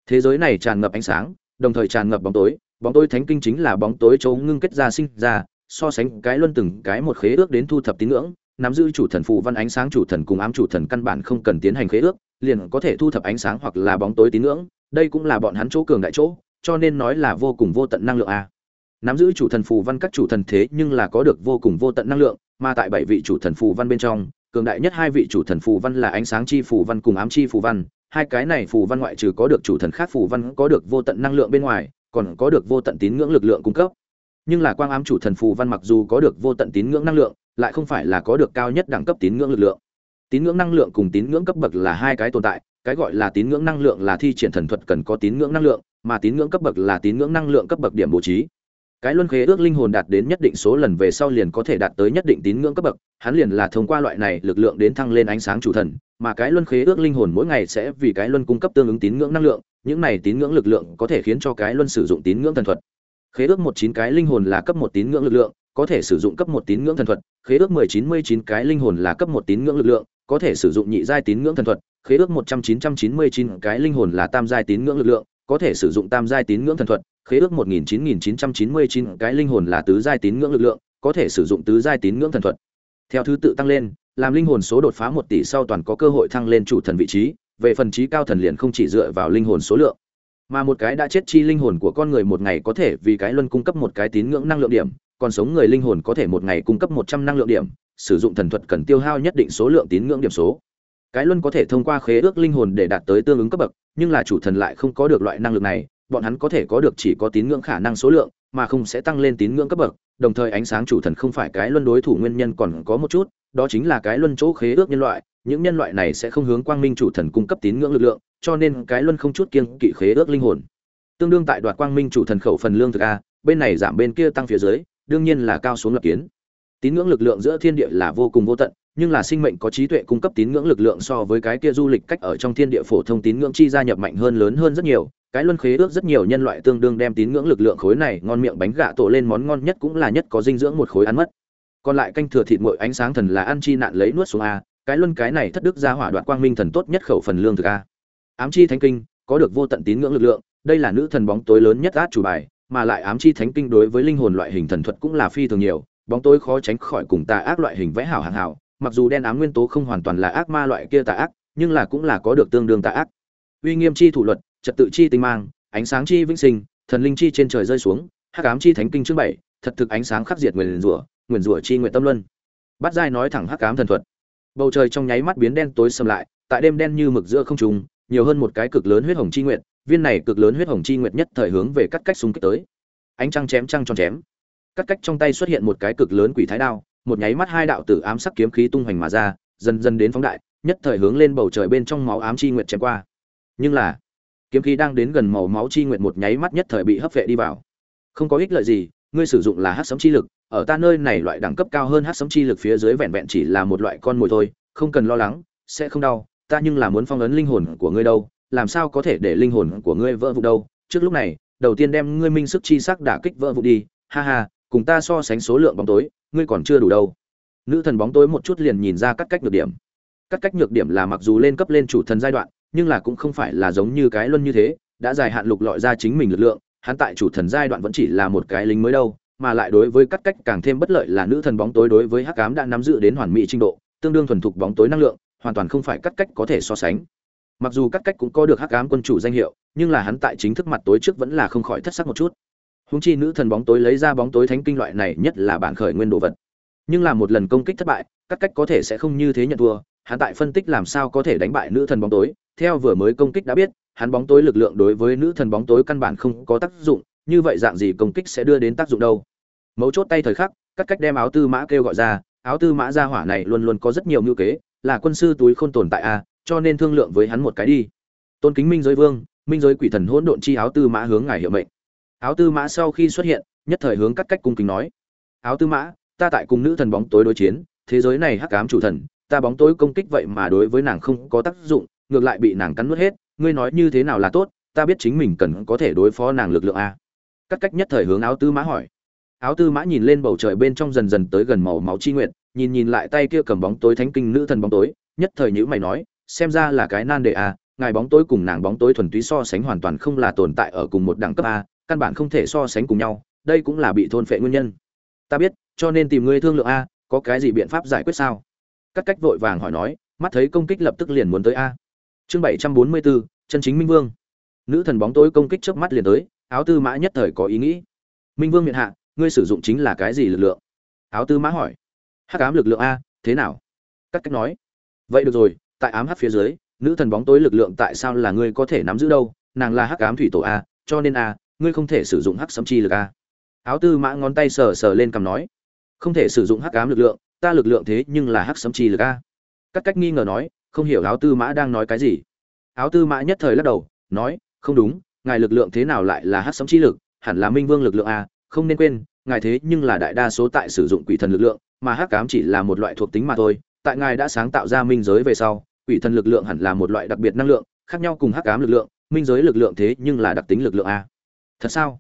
Thế giới này tràn ngập ánh sáng, đồng thời tràn ngập bóng tối bóng tối thánh kinh chính là bóng tối chỗ ngưng kết ra sinh ra, so sánh cái luân từng cái một khế ước đến thu thập tín ngưỡng, nắm giữ chủ thần phù văn ánh sáng chủ thần cùng ám chủ thần căn bản không cần tiến hành khế ước, liền có thể thu thập ánh sáng hoặc là bóng tối tín ngưỡng, đây cũng là bọn hắn chỗ cường đại chỗ, cho nên nói là vô cùng vô tận năng lượng a nắm giữ chủ thần phù văn các chủ thần thế nhưng là có được vô cùng vô tận năng lượng, mà tại bảy vị chủ thần phù văn bên trong, cường đại nhất hai vị chủ thần phù văn là ánh sáng chi phù văn cùng ám chi phù văn. Hai cái này phù văn ngoại trừ có được chủ thần khác phù văn có được vô tận năng lượng bên ngoài, còn có được vô tận tín ngưỡng lực lượng cung cấp. Nhưng là quang ám chủ thần phù văn mặc dù có được vô tận tín ngưỡng năng lượng, lại không phải là có được cao nhất đẳng cấp tín ngưỡng lực lượng. Tín ngưỡng năng lượng cùng tín ngưỡng cấp bậc là hai cái tồn tại, cái gọi là tín ngưỡng năng lượng là thi triển thần thuật cần có tín ngưỡng năng lượng, mà tín ngưỡng cấp bậc là tín ngưỡng năng lượng cấp bậc điểm bố trí cái luân khế ước linh hồn đạt đến nhất định số lần về sau liền có thể đạt tới nhất định tín ngưỡng cấp bậc, hắn liền là thông qua loại này lực lượng đến thăng lên ánh sáng chủ thần, mà cái luân khế ước linh hồn mỗi ngày sẽ vì cái luân cung cấp tương ứng tín ngưỡng năng lượng, những này tín ngưỡng lực lượng có thể khiến cho cái luân sử dụng tín ngưỡng thần thuật. Khế ước một chín cái linh hồn là cấp một tín ngưỡng lực lượng, có thể sử dụng cấp một tín ngưỡng thần thuật, khế ước mười chín mươi chín cái linh hồn là cấp một tín ngưỡng lực lượng, có thể sử dụng nhị giai tín ngưỡng thần thuật, khế ước một trăm chín trăm chín mươi chín cái linh hồn là tam giai tín ngưỡng lực lượng có thể sử dụng tam giai tín ngưỡng thần thuật, khế ước một nghìn chín nghìn chín trăm chín mươi chín, cái linh hồn là tứ giai tín ngưỡng lực lượng, có thể sử dụng tứ giai tín ngưỡng thần thuật. Theo thứ tự tăng lên, làm linh hồn số đột phá một tỷ sau toàn có cơ hội thăng lên chủ thần vị trí, về phần trí cao thần liền không chỉ dựa vào linh hồn số lượng. Mà một cái đã chết chi linh hồn của con người một ngày có thể vì cái luân cung cấp một cái tín ngưỡng năng lượng điểm, còn sống người linh hồn có thể một ngày cung cấp một trăm năng lượng điểm, sử dụng thần thuật cần tiêu hao nhất định số lượng tín ngưỡng điểm số cái luân có thể thông qua khế ước linh hồn để đạt tới tương ứng cấp bậc, nhưng là chủ thần lại không có được loại năng lực này, bọn hắn có thể có được chỉ có tín ngưỡng khả năng số lượng, mà không sẽ tăng lên tín ngưỡng cấp bậc, đồng thời ánh sáng chủ thần không phải cái luân đối thủ nguyên nhân còn có một chút, đó chính là cái luân chỗ khế ước nhân loại, những nhân loại này sẽ không hướng quang minh chủ thần cung cấp tín ngưỡng lực lượng, cho nên cái luân không chút kiêng kỵ khế ước linh hồn. Tương đương tại đoạt quang minh chủ thần khẩu phần lương thực a, bên này giảm bên kia tăng phía dưới, đương nhiên là cao xuống lập kiến. Tín ngưỡng lực lượng giữa thiên địa là vô cùng vô tận nhưng là sinh mệnh có trí tuệ cung cấp tín ngưỡng lực lượng so với cái kia du lịch cách ở trong thiên địa phổ thông tín ngưỡng chi gia nhập mạnh hơn lớn hơn rất nhiều. Cái luân khế ước rất nhiều nhân loại tương đương đem tín ngưỡng lực lượng khối này ngon miệng bánh gạ tổ lên món ngon nhất cũng là nhất có dinh dưỡng một khối ăn mất. Còn lại canh thừa thịt nguội ánh sáng thần là ăn chi nạn lấy nuốt xuống a, cái luân cái này thất đức ra hỏa đoạn quang minh thần tốt nhất khẩu phần lương thực a. Ám chi thánh kinh, có được vô tận tín ngưỡng lực lượng, đây là nữ thần bóng tối lớn nhất át chủ bài, mà lại ám chi thánh kinh đối với linh hồn loại hình thần thuật cũng là phi thường nhiều, bóng tối khó tránh khỏi cùng tà ác loại hình vẽ hảo hàng hảo mặc dù đen ám nguyên tố không hoàn toàn là ác ma loại kia tà ác, nhưng là cũng là có được tương đương tà ác. Uy nghiêm chi thủ luật, trật tự chi tinh mang, ánh sáng chi vĩnh sinh, thần linh chi trên trời rơi xuống, hắc ám chi thánh kinh chương bảy, thật thực ánh sáng khắc diệt nguyền rủa nguyền rủa chi nguyện tâm luân. Bắt giai nói thẳng hắc ám thần thuật. Bầu trời trong nháy mắt biến đen tối sầm lại, tại đêm đen như mực giữa không trùng nhiều hơn một cái cực lớn huyết hồng chi nguyện, viên này cực lớn huyết hồng chi nguyện nhất thời hướng về cắt cách xung kích tới. Ánh trăng chém trăng tròn chém. Cắt cách trong tay xuất hiện một cái cực lớn quỷ thái đao một nháy mắt hai đạo tử ám sắc kiếm khí tung hoành mà ra, dần dần đến phóng đại, nhất thời hướng lên bầu trời bên trong máu ám chi nguyện chém qua. Nhưng là, kiếm khí đang đến gần màu máu chi nguyện một nháy mắt nhất thời bị hấp vệ đi vào. Không có ích lợi gì, ngươi sử dụng là hắc sấm chi lực, ở ta nơi này loại đẳng cấp cao hơn hắc sấm chi lực phía dưới vẹn vẹn chỉ là một loại con mồi thôi, không cần lo lắng, sẽ không đau, ta nhưng là muốn phong ấn linh hồn của ngươi đâu, làm sao có thể để linh hồn của ngươi vỡ vụn đâu? Trước lúc này, đầu tiên đem ngươi minh sức chi sắc đả kích vỡ vụn đi, ha ha, cùng ta so sánh số lượng bóng tối ngươi còn chưa đủ đâu. Nữ thần bóng tối một chút liền nhìn ra các cách nhược điểm. Các cách nhược điểm là mặc dù lên cấp lên chủ thần giai đoạn, nhưng là cũng không phải là giống như cái luân như thế, đã dài hạn lục lọi ra chính mình lực lượng, hắn tại chủ thần giai đoạn vẫn chỉ là một cái lính mới đâu, mà lại đối với các cách càng thêm bất lợi là nữ thần bóng tối đối với hắc ám đã nắm giữ đến hoàn mỹ trình độ, tương đương thuần thục bóng tối năng lượng, hoàn toàn không phải các cách có thể so sánh. Mặc dù các cách cũng có được hắc ám quân chủ danh hiệu, nhưng là hắn tại chính thức mặt tối trước vẫn là không khỏi thất sắc một chút húng chi nữ thần bóng tối lấy ra bóng tối thánh kinh loại này nhất là bản khởi nguyên đồ vật. Nhưng là một lần công kích thất bại, các cách có thể sẽ không như thế nhận thua, hắn tại phân tích làm sao có thể đánh bại nữ thần bóng tối, theo vừa mới công kích đã biết, hắn bóng tối lực lượng đối với nữ thần bóng tối căn bản không có tác dụng, như vậy dạng gì công kích sẽ đưa đến tác dụng đâu? Mấu chốt tay thời khắc, các cách đem áo tư mã kêu gọi ra, áo tư mã gia hỏa này luôn luôn có rất nhiều mưu kế, là quân sư túi khôn tồn tại a, cho nên thương lượng với hắn một cái đi. Tôn kính minh giới vương, minh giới quỷ thần hỗn độn chi áo tư mã hướng ngài hiệu mệnh áo tư mã sau khi xuất hiện, nhất thời hướng cắt cách cung kính nói. Áo tư mã, ta tại cùng nữ thần bóng tối đối chiến, thế giới này hắc ám chủ thần, ta bóng tối công kích vậy mà đối với nàng không có tác dụng, ngược lại bị nàng cắn nuốt hết, ngươi nói như thế nào là tốt, ta biết chính mình cần có thể đối phó nàng lực lượng a. Cắt cách nhất thời hướng áo tư mã hỏi. Áo tư mã nhìn lên bầu trời bên trong dần dần tới gần màu máu chi nguyện nhìn nhìn lại tay kia cầm bóng tối thánh kinh nữ thần bóng tối, nhất thời nhữ mày nói, xem ra là cái nan đề a, ngài bóng tối cùng nàng bóng tối thuần túy so sánh hoàn toàn không là tồn tại ở cùng một đẳng cấp a căn bản không thể so sánh cùng nhau, đây cũng là bị thôn phệ nguyên nhân. Ta biết, cho nên tìm ngươi thương lượng a, có cái gì biện pháp giải quyết sao? Các cách vội vàng hỏi nói, mắt thấy công kích lập tức liền muốn tới a. Chương bảy trăm bốn mươi bốn chân chính minh vương. Nữ thần bóng tối công kích trước mắt liền tới, áo tư mã nhất thời có ý nghĩ. Minh vương miệng hạ, ngươi sử dụng chính là cái gì lực lượng? Áo tư mã hỏi. Hắc ám lực lượng a, thế nào? Các cách nói. Vậy được rồi, tại ám hắc phía dưới, nữ thần bóng tối lực lượng tại sao là ngươi có thể nắm giữ đâu? Nàng là hắc ám thủy tổ a, cho nên a ngươi không thể sử dụng hắc sấm chi lực a áo tư mã ngón tay sờ sờ lên cầm nói, không thể sử dụng hắc ám lực lượng, ta lực lượng thế nhưng là hắc sấm chi lực à? a các cách nghi ngờ nói, không hiểu áo tư mã đang nói cái gì. Áo tư mã nhất thời lắc đầu, nói, không đúng, ngài lực lượng thế nào lại là hắc sấm chi lực? Hẳn là minh vương lực lượng a không nên quên, ngài thế nhưng là đại đa số tại sử dụng quỷ thần lực lượng, mà hắc ám chỉ là một loại thuộc tính mà thôi. Tại ngài đã sáng tạo ra minh giới về sau, quỷ thần lực lượng hẳn là một loại đặc biệt năng lượng, khác nhau cùng hắc ám lực lượng, minh giới lực lượng thế nhưng là đặc tính lực lượng a thật sao?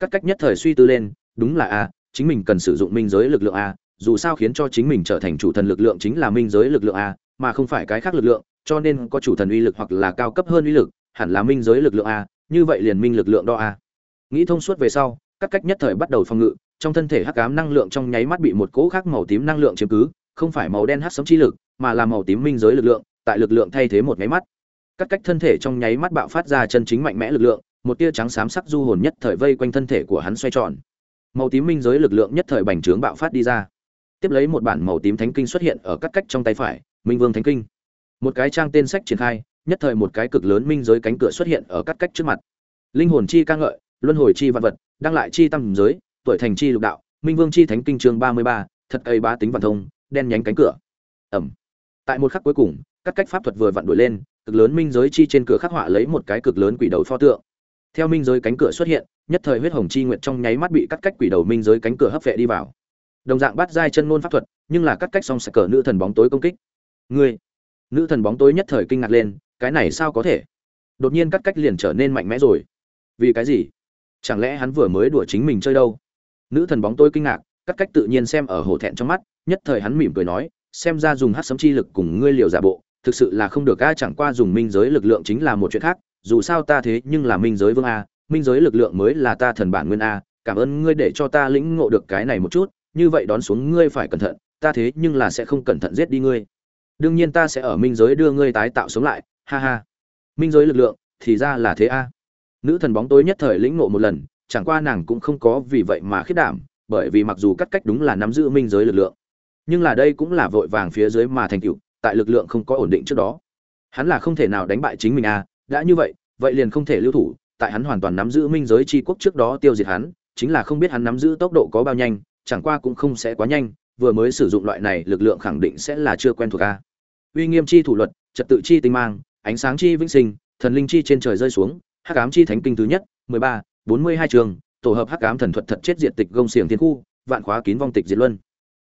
Các cách nhất thời suy tư lên, đúng là a, chính mình cần sử dụng minh giới lực lượng a, dù sao khiến cho chính mình trở thành chủ thần lực lượng chính là minh giới lực lượng a, mà không phải cái khác lực lượng, cho nên có chủ thần uy lực hoặc là cao cấp hơn uy lực, hẳn là minh giới lực lượng a, như vậy liền minh lực lượng đo a. Nghĩ thông suốt về sau các cách nhất thời bắt đầu phòng ngự, trong thân thể hắc ám năng lượng trong nháy mắt bị một cỗ khác màu tím năng lượng chiếm cứ, không phải màu đen hắc sống chi lực, mà là màu tím minh giới lực lượng, tại lực lượng thay thế một nháy mắt. Các cách thân thể trong nháy mắt bạo phát ra chân chính mạnh mẽ lực lượng một tia trắng xám sắc du hồn nhất thời vây quanh thân thể của hắn xoay tròn. Màu tím minh giới lực lượng nhất thời bành trướng bạo phát đi ra. Tiếp lấy một bản màu tím thánh kinh xuất hiện ở các cách trong tay phải, minh vương thánh kinh. Một cái trang tên sách triển khai, nhất thời một cái cực lớn minh giới cánh cửa xuất hiện ở các cách trước mặt. Linh hồn chi ca ngợi, luân hồi chi vạn vật đăng lại chi tâm giới, tuổi thành chi lục đạo, minh vương chi thánh kinh chương ba mươi ba, thật ấy bá tính văn thông, đen nhánh cánh cửa. Ẩm. Tại một khắc cuối cùng, các cách pháp thuật vừa vặn đuổi lên, cực lớn minh giới chi trên cửa khắc họa lấy một cái cực lớn quỷ đầu pho tượng theo minh giới cánh cửa xuất hiện nhất thời huyết hồng chi nguyện trong nháy mắt bị cắt cách quỷ đầu minh giới cánh cửa hấp vệ đi vào. Đồng dạng bắt dai chân ngôn pháp thuật nhưng là cắt cách xong sạch cờ nữ thần bóng tối công kích. Ngươi nữ thần bóng tối nhất thời kinh ngạc lên cái này sao có thể? Đột nhiên cắt cách liền trở nên mạnh mẽ rồi. Vì cái gì? Chẳng lẽ hắn vừa mới đùa chính mình chơi đâu? Nữ thần bóng tối kinh ngạc cắt cách tự nhiên xem ở hổ thẹn trong mắt nhất thời hắn mỉm cười nói xem ra dùng hát sấm chi lực cùng ngươi liều giả bộ thực sự là không được ca, chẳng qua dùng minh giới lực lượng chính là một chuyện khác dù sao ta thế nhưng là minh giới vương a, minh giới lực lượng mới là ta thần bản nguyên a, cảm ơn ngươi để cho ta lĩnh ngộ được cái này một chút, như vậy đón xuống ngươi phải cẩn thận, ta thế nhưng là sẽ không cẩn thận giết đi ngươi. Đương nhiên ta sẽ ở minh giới đưa ngươi tái tạo sống lại, ha ha. Minh giới lực lượng, thì ra là thế a. Nữ thần bóng tối nhất thời lĩnh ngộ một lần, chẳng qua nàng cũng không có vì vậy mà khiết đảm, bởi vì mặc dù cắt cách đúng là nắm giữ minh giới lực lượng, nhưng là đây cũng là vội vàng phía dưới mà thành tựu, tại lực lượng không có ổn định trước đó. Hắn là không thể nào đánh bại chính mình a đã như vậy vậy liền không thể lưu thủ, tại hắn hoàn toàn nắm giữ minh giới tri quốc trước đó tiêu diệt hắn, chính là không biết hắn nắm giữ tốc độ có bao nhanh, chẳng qua cũng không sẽ quá nhanh, vừa mới sử dụng loại này lực lượng khẳng định sẽ là chưa quen thuộc a. Uy nghiêm chi thủ luật, trật tự chi tinh mang, ánh sáng chi vĩnh sinh, thần linh chi trên trời rơi xuống, hắc ám chi thánh kinh thứ nhất, mười ba, bốn mươi hai trường, tổ hợp hắc ám thần thuật thật chết diệt tịch gông xiềng thiên khu, vạn khóa kín vong tịch diệt luân.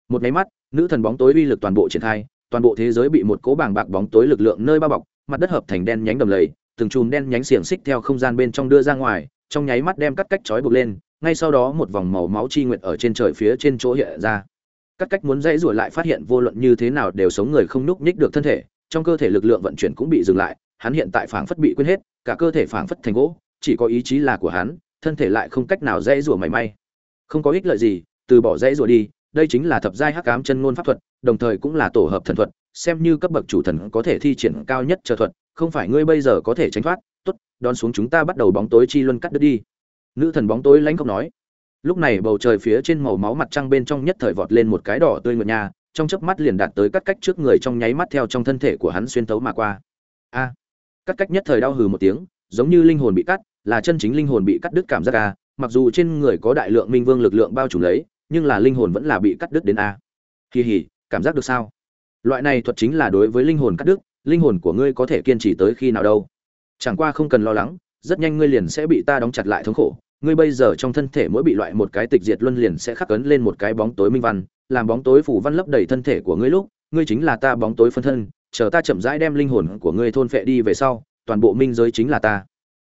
Một máy mắt, nữ thần bóng tối uy lực toàn bộ triển khai, toàn bộ thế giới bị một cố bảng bạc bóng tối lực lượng nơi bao bọc, mặt đất hợp thành đen nhánh đầm lầy từng chùm đen nhánh xiềng xích theo không gian bên trong đưa ra ngoài, trong nháy mắt đem cắt cách trói buộc lên, ngay sau đó một vòng màu máu chi nguyệt ở trên trời phía trên chỗ hiện ra. Cắt cách muốn dãy rủa lại phát hiện vô luận như thế nào đều sống người không nhúc nhích được thân thể, trong cơ thể lực lượng vận chuyển cũng bị dừng lại, hắn hiện tại phảng phất bị quên hết, cả cơ thể phảng phất thành gỗ, chỉ có ý chí là của hắn, thân thể lại không cách nào dãy rủa mảy may. Không có ích lợi gì, từ bỏ dãy rủa đi, đây chính là thập giai hắc ám chân ngôn pháp thuật, đồng thời cũng là tổ hợp thần thuật xem như cấp bậc chủ thần có thể thi triển cao nhất trợ thuật, không phải ngươi bây giờ có thể tránh thoát, tốt, đón xuống chúng ta bắt đầu bóng tối chi luân cắt đứt đi. Nữ thần bóng tối lãnh không nói. Lúc này bầu trời phía trên màu máu mặt trăng bên trong nhất thời vọt lên một cái đỏ tươi ngựa nha, trong chớp mắt liền đạt tới cắt cách trước người trong nháy mắt theo trong thân thể của hắn xuyên tấu mà qua. A! Cắt cách nhất thời đau hừ một tiếng, giống như linh hồn bị cắt, là chân chính linh hồn bị cắt đứt cảm giác a, mặc dù trên người có đại lượng minh vương lực lượng bao trùm lấy, nhưng là linh hồn vẫn là bị cắt đứt đến a. Kỳ hỉ cảm giác được sao? Loại này thuật chính là đối với linh hồn cắt đứt, linh hồn của ngươi có thể kiên trì tới khi nào đâu. Chẳng qua không cần lo lắng, rất nhanh ngươi liền sẽ bị ta đóng chặt lại thống khổ. Ngươi bây giờ trong thân thể mỗi bị loại một cái tịch diệt luân liền sẽ khắc ấn lên một cái bóng tối minh văn, làm bóng tối phủ văn lấp đầy thân thể của ngươi lúc, ngươi chính là ta bóng tối phân thân, chờ ta chậm rãi đem linh hồn của ngươi thôn phệ đi về sau, toàn bộ minh giới chính là ta.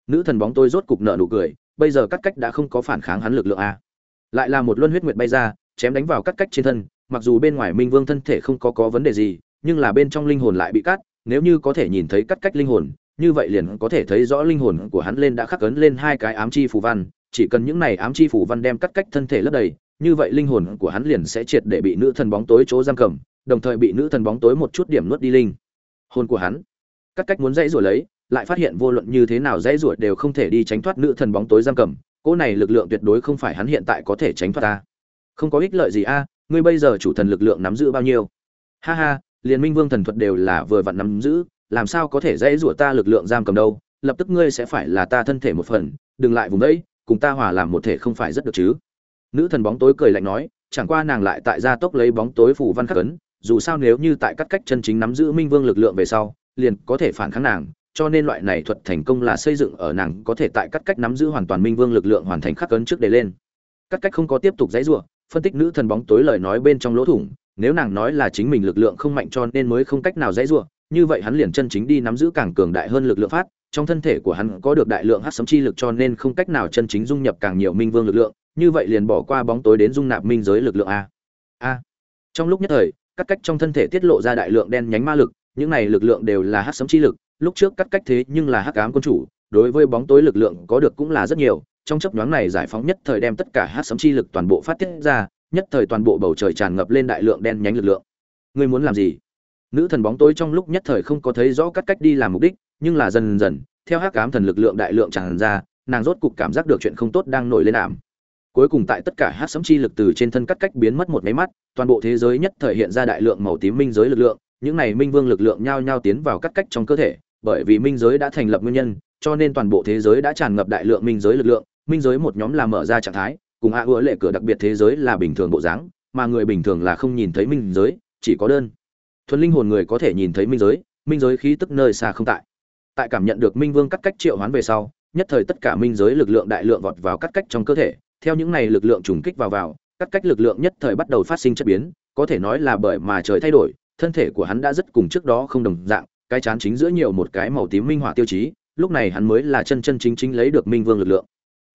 Nữ thần bóng tối rốt cục nợ nụ cười, bây giờ cắt cách đã không có phản kháng hắn lực lượng a. Lại là một luân huyết nguyệt bay ra, chém đánh vào cắt cách trên thân mặc dù bên ngoài minh vương thân thể không có có vấn đề gì, nhưng là bên trong linh hồn lại bị cắt, nếu như có thể nhìn thấy cắt cách linh hồn, như vậy liền có thể thấy rõ linh hồn của hắn lên đã khắc ấn lên hai cái ám chi phù văn, chỉ cần những này ám chi phù văn đem cắt cách thân thể lấp đầy, như vậy linh hồn của hắn liền sẽ triệt để bị nữ thần bóng tối chỗ giam cầm, đồng thời bị nữ thần bóng tối một chút điểm nuốt đi linh hồn của hắn. Cắt cách muốn dãy rủa lấy, lại phát hiện vô luận như thế nào dãy rủa đều không thể đi tránh thoát nữ thần bóng tối giam cầm, cỗ này lực lượng tuyệt đối không phải hắn hiện tại có thể tránh thoát ta. Không có ích lợi gì a ngươi bây giờ chủ thần lực lượng nắm giữ bao nhiêu? Ha ha, liên minh vương thần thuật đều là vừa vặn nắm giữ, làm sao có thể dễ rủa ta lực lượng giam cầm đâu? Lập tức ngươi sẽ phải là ta thân thể một phần, đừng lại vùng đấy, cùng ta hòa làm một thể không phải rất được chứ? Nữ thần bóng tối cười lạnh nói, chẳng qua nàng lại tại gia tốc lấy bóng tối phủ văn khắc ấn, dù sao nếu như tại cắt cách chân chính nắm giữ minh vương lực lượng về sau, liền có thể phản kháng nàng, cho nên loại này thuật thành công là xây dựng ở nàng có thể tại cắt cách nắm giữ hoàn toàn minh vương lực lượng hoàn thành khắc ấn trước để lên. Cắt cách không có tiếp tục dãy rủa phân tích nữ thần bóng tối lời nói bên trong lỗ thủng, nếu nàng nói là chính mình lực lượng không mạnh cho nên mới không cách nào dãy rủa, như vậy hắn liền chân chính đi nắm giữ càng cường đại hơn lực lượng phát, trong thân thể của hắn có được đại lượng hắc sấm chi lực cho nên không cách nào chân chính dung nhập càng nhiều minh vương lực lượng, như vậy liền bỏ qua bóng tối đến dung nạp minh giới lực lượng a. A. Trong lúc nhất thời, các cách trong thân thể tiết lộ ra đại lượng đen nhánh ma lực, những này lực lượng đều là hắc sấm chi lực, lúc trước cắt cách thế nhưng là hắc ám quân chủ, đối với bóng tối lực lượng có được cũng là rất nhiều trong chấp nhoáng này giải phóng nhất thời đem tất cả hắc sấm chi lực toàn bộ phát tiết ra, nhất thời toàn bộ bầu trời tràn ngập lên đại lượng đen nhánh lực lượng. Ngươi muốn làm gì? Nữ thần bóng tối trong lúc nhất thời không có thấy rõ các cách đi làm mục đích, nhưng là dần dần, theo hắc ám thần lực lượng đại lượng tràn ra, nàng rốt cục cảm giác được chuyện không tốt đang nổi lên ảm. Cuối cùng tại tất cả hắc sấm chi lực từ trên thân cắt cách biến mất một máy mắt, toàn bộ thế giới nhất thời hiện ra đại lượng màu tím minh giới lực lượng, những này minh vương lực lượng nhao nhao tiến vào cắt cách trong cơ thể, bởi vì minh giới đã thành lập nguyên nhân, cho nên toàn bộ thế giới đã tràn ngập đại lượng minh giới lực lượng minh giới một nhóm làm mở ra trạng thái, cùng a ứa lệ cửa đặc biệt thế giới là bình thường bộ dáng, mà người bình thường là không nhìn thấy minh giới, chỉ có đơn. Thuần linh hồn người có thể nhìn thấy minh giới minh giới khí tức nơi xa không tại. Tại cảm nhận được minh vương cắt cách triệu hoán về sau, nhất thời tất cả minh giới lực lượng đại lượng vọt vào cắt cách trong cơ thể, theo những này lực lượng trùng kích vào vào, cắt cách lực lượng nhất thời bắt đầu phát sinh chất biến, có thể nói là bởi mà trời thay đổi, thân thể của hắn đã rất cùng trước đó không đồng dạng, cái chán chính giữa nhiều một cái màu tím minh hỏa tiêu chí, lúc này hắn mới là chân chân chính chính lấy được minh vương lực lượng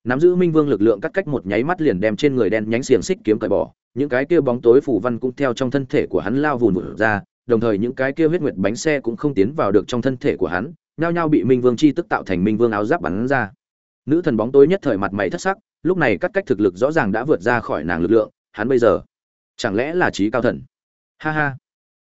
nắm giữ minh vương lực lượng cắt cách một nháy mắt liền đem trên người đen nhánh xiềng xích kiếm cởi bỏ, những cái kia bóng tối phủ văn cũng theo trong thân thể của hắn lao vùn vụt ra, đồng thời những cái kia huyết nguyệt bánh xe cũng không tiến vào được trong thân thể của hắn, nhao nhao bị minh vương chi tức tạo thành minh vương áo giáp bắn ra. Nữ thần bóng tối nhất thời mặt mày thất sắc, lúc này cắt cách thực lực rõ ràng đã vượt ra khỏi nàng lực lượng, hắn bây giờ chẳng lẽ là trí cao thần? Ha ha,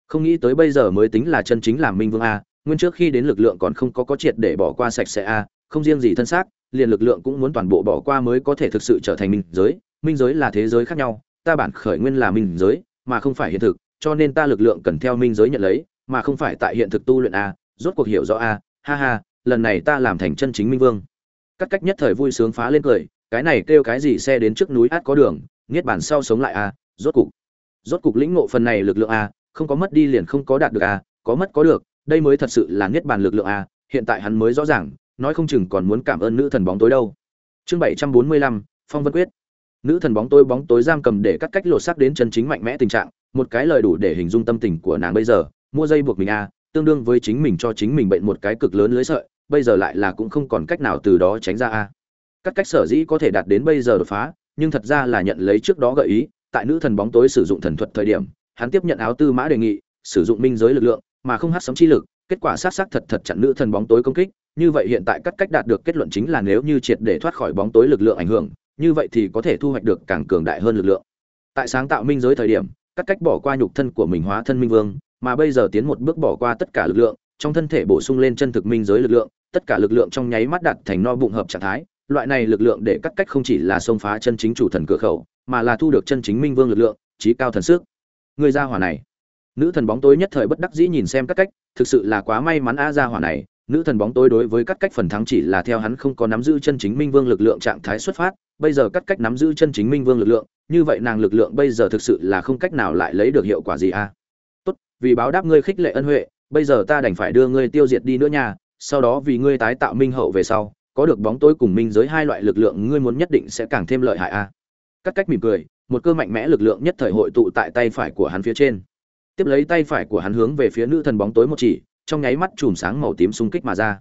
không nghĩ tới bây giờ mới tính là chân chính làm minh vương a, nguyên trước khi đến lực lượng còn không có có triệt để bỏ qua sạch sẽ a, không riêng gì thân xác liền lực lượng cũng muốn toàn bộ bỏ qua mới có thể thực sự trở thành minh giới. Minh giới là thế giới khác nhau, ta bản khởi nguyên là minh giới, mà không phải hiện thực, cho nên ta lực lượng cần theo minh giới nhận lấy, mà không phải tại hiện thực tu luyện a rốt cuộc hiểu rõ a ha ha, lần này ta làm thành chân chính minh vương. Cắt cách nhất thời vui sướng phá lên cười, cái này kêu cái gì xe đến trước núi át có đường, niết bản sau sống lại a rốt cục rốt cục lĩnh ngộ phần này lực lượng a không có mất đi liền không có đạt được a có mất có được, đây mới thật sự là niết bàn lực lượng a hiện tại hắn mới rõ ràng nói không chừng còn muốn cảm ơn nữ thần bóng tối đâu. Chương bảy trăm bốn mươi lăm, phong vân quyết. Nữ thần bóng tối bóng tối giam cầm để cắt cách lột xác đến chân chính mạnh mẽ tình trạng, một cái lời đủ để hình dung tâm tình của nàng bây giờ, mua dây buộc mình a, tương đương với chính mình cho chính mình bệnh một cái cực lớn lưới sợi, bây giờ lại là cũng không còn cách nào từ đó tránh ra a. Cắt cách sở dĩ có thể đạt đến bây giờ đột phá, nhưng thật ra là nhận lấy trước đó gợi ý, tại nữ thần bóng tối sử dụng thần thuật thời điểm, hắn tiếp nhận áo tư mã đề nghị, sử dụng minh giới lực lượng, mà không hắc sấm chi lực, kết quả sát sát thật thật chặn nữ thần bóng tối công kích như vậy hiện tại các cách đạt được kết luận chính là nếu như triệt để thoát khỏi bóng tối lực lượng ảnh hưởng, như vậy thì có thể thu hoạch được càng cường đại hơn lực lượng. Tại sáng tạo minh giới thời điểm, các cách bỏ qua nhục thân của mình hóa thân minh vương, mà bây giờ tiến một bước bỏ qua tất cả lực lượng, trong thân thể bổ sung lên chân thực minh giới lực lượng, tất cả lực lượng trong nháy mắt đạt thành no bụng hợp trạng thái. Loại này lực lượng để cắt cách không chỉ là xông phá chân chính chủ thần cửa khẩu, mà là thu được chân chính minh vương lực lượng, trí cao thần sức. Người gia hỏa này, nữ thần bóng tối nhất thời bất đắc dĩ nhìn xem cắt cách, thực sự là quá may mắn a gia hỏa này nữ thần bóng tối đối với cắt cách phần thắng chỉ là theo hắn không có nắm giữ chân chính minh vương lực lượng trạng thái xuất phát, bây giờ cắt cách nắm giữ chân chính minh vương lực lượng, như vậy nàng lực lượng bây giờ thực sự là không cách nào lại lấy được hiệu quả gì a tốt, vì báo đáp ngươi khích lệ ân huệ, bây giờ ta đành phải đưa ngươi tiêu diệt đi nữa nha, sau đó vì ngươi tái tạo minh hậu về sau, có được bóng tối cùng minh giới hai loại lực lượng ngươi muốn nhất định sẽ càng thêm lợi hại a à. cắt cách mỉm cười, một cơ mạnh mẽ lực lượng nhất thời hội tụ tại tay phải của hắn phía trên tiếp lấy tay phải của hắn hướng về phía nữ thần bóng tối một chỉ trong nháy mắt chùm sáng màu tím xung kích mà ra.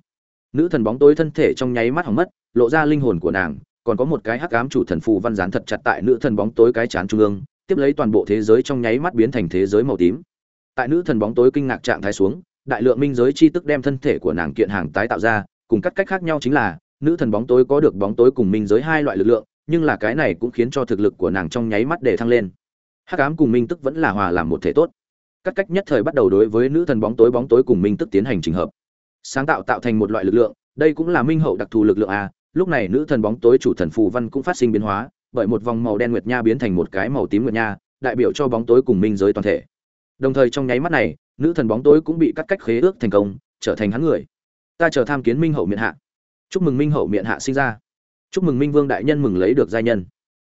Nữ thần bóng tối thân thể trong nháy mắt hỏng mất, lộ ra linh hồn của nàng, còn có một cái hắc ám chủ thần phù văn dán thật chặt tại nữ thần bóng tối cái chán trung ương, tiếp lấy toàn bộ thế giới trong nháy mắt biến thành thế giới màu tím. Tại nữ thần bóng tối kinh ngạc trạng thái xuống, đại lượng minh giới chi tức đem thân thể của nàng kiện hàng tái tạo ra, cùng các cách khác nhau chính là, nữ thần bóng tối có được bóng tối cùng minh giới hai loại lực lượng, nhưng là cái này cũng khiến cho thực lực của nàng trong nháy mắt để thăng lên. Hắc ám cùng minh tức vẫn là hòa làm một thể tốt các cách nhất thời bắt đầu đối với nữ thần bóng tối bóng tối cùng minh tức tiến hành trình hợp. Sáng tạo tạo thành một loại lực lượng, đây cũng là minh hậu đặc thù lực lượng a lúc này nữ thần bóng tối chủ thần phù văn cũng phát sinh biến hóa, bởi một vòng màu đen nguyệt nha biến thành một cái màu tím nguyệt nha, đại biểu cho bóng tối cùng minh giới toàn thể. Đồng thời trong nháy mắt này, nữ thần bóng tối cũng bị cắt cách khế ước thành công, trở thành hắn người. Ta chờ tham kiến minh hậu miện hạ. Chúc mừng minh hậu miện hạ sinh ra. Chúc mừng minh vương đại nhân mừng lấy được giai nhân.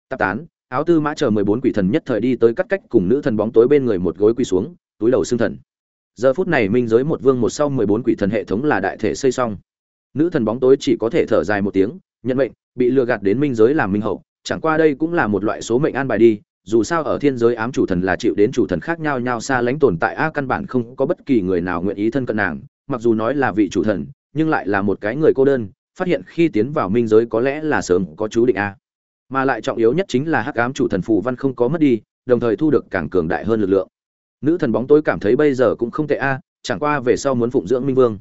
Tạp tán áo tư mã chờ mười bốn quỷ thần nhất thời đi tới cắt cách cùng nữ thần bóng tối bên người một gối quỳ xuống, túi đầu xương thần. Giờ phút này minh giới một vương một sau mười bốn quỷ thần hệ thống là đại thể xây xong. Nữ thần bóng tối chỉ có thể thở dài một tiếng, nhận mệnh, bị lừa gạt đến minh giới làm minh hậu. Chẳng qua đây cũng là một loại số mệnh an bài đi, dù sao ở thiên giới ám chủ thần là chịu đến chủ thần khác nhau nhau xa lánh tồn tại, a căn bản không có bất kỳ người nào nguyện ý thân cận nàng, mặc dù nói là vị chủ thần, nhưng lại là một cái người cô đơn, phát hiện khi tiến vào minh giới có lẽ là sớm có chú định, a mà lại trọng yếu nhất chính là hắc ám chủ thần phù văn không có mất đi, đồng thời thu được càng cường đại hơn lực lượng. Nữ thần bóng tối cảm thấy bây giờ cũng không tệ a, chẳng qua về sau muốn phụng dưỡng minh vương.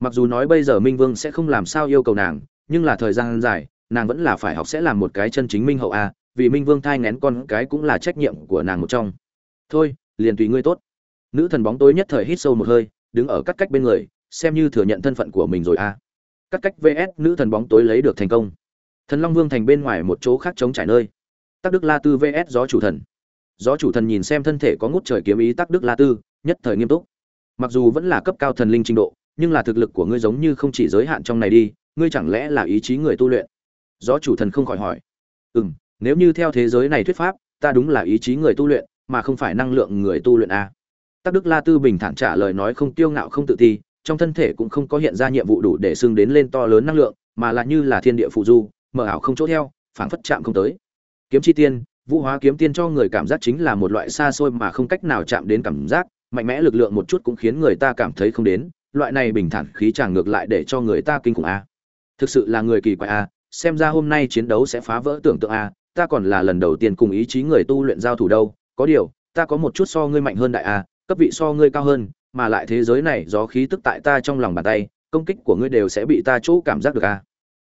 Mặc dù nói bây giờ minh vương sẽ không làm sao yêu cầu nàng, nhưng là thời gian dài, nàng vẫn là phải học sẽ làm một cái chân chính minh hậu a, vì minh vương thai ngén con cái cũng là trách nhiệm của nàng một trong. Thôi, liền tùy ngươi tốt. Nữ thần bóng tối nhất thời hít sâu một hơi, đứng ở cắt cách bên người, xem như thừa nhận thân phận của mình rồi a. Cắt cách vs, nữ thần bóng tối lấy được thành công thần long vương thành bên ngoài một chỗ khác chống trải nơi. Tắc đức la tư vs. Gió chủ thần. Gió chủ thần nhìn xem thân thể có ngút trời kiếm ý tắc đức la tư, nhất thời nghiêm túc. Mặc dù vẫn là cấp cao thần linh trình độ, nhưng là thực lực của ngươi giống như không chỉ giới hạn trong này đi, ngươi chẳng lẽ là ý chí người tu luyện? Gió chủ thần không khỏi hỏi. Ừ m nếu như theo thế giới này thuyết pháp, ta đúng là ý chí người tu luyện, mà không phải năng lượng người tu luyện a tắc đức la tư bình thản trả lời nói không tiêu ngạo không tự ti, trong thân thể cũng không có hiện ra nhiệm vụ đủ để xưng đến lên to lớn năng lượng, mà là như là thiên địa phụ du mờ ảo không chỗ theo, phảng phất chạm không tới. Kiếm chi tiên, vũ hóa kiếm tiên cho người cảm giác chính là một loại xa xôi mà không cách nào chạm đến cảm giác, mạnh mẽ lực lượng một chút cũng khiến người ta cảm thấy không đến, loại này bình thản khí tràng ngược lại để cho người ta kinh khủng a. Thực sự là người kỳ quái a, xem ra hôm nay chiến đấu sẽ phá vỡ tưởng tượng a, ta còn là lần đầu tiên cùng ý chí người tu luyện giao thủ đâu, có điều, ta có một chút so ngươi mạnh hơn đại a, cấp vị so ngươi cao hơn, mà lại thế giới này gió khí tức tại ta trong lòng bàn tay, công kích của ngươi đều sẽ bị ta chỗ cảm giác được a.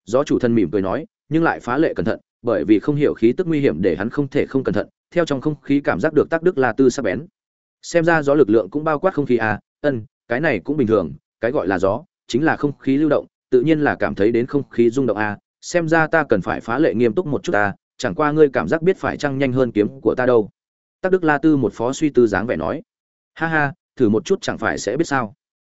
Gió chủ thân mỉm cười nói nhưng lại phá lệ cẩn thận, bởi vì không hiểu khí tức nguy hiểm để hắn không thể không cẩn thận, theo trong không khí cảm giác được tác đức la tư sắp bén. Xem ra gió lực lượng cũng bao quát không khí à? ân, cái này cũng bình thường, cái gọi là gió, chính là không khí lưu động, tự nhiên là cảm thấy đến không khí rung động a xem ra ta cần phải phá lệ nghiêm túc một chút ta chẳng qua ngươi cảm giác biết phải chăng nhanh hơn kiếm của ta đâu. Tác đức la tư một phó suy tư dáng vẻ nói. Ha ha, thử một chút chẳng phải sẽ biết sao.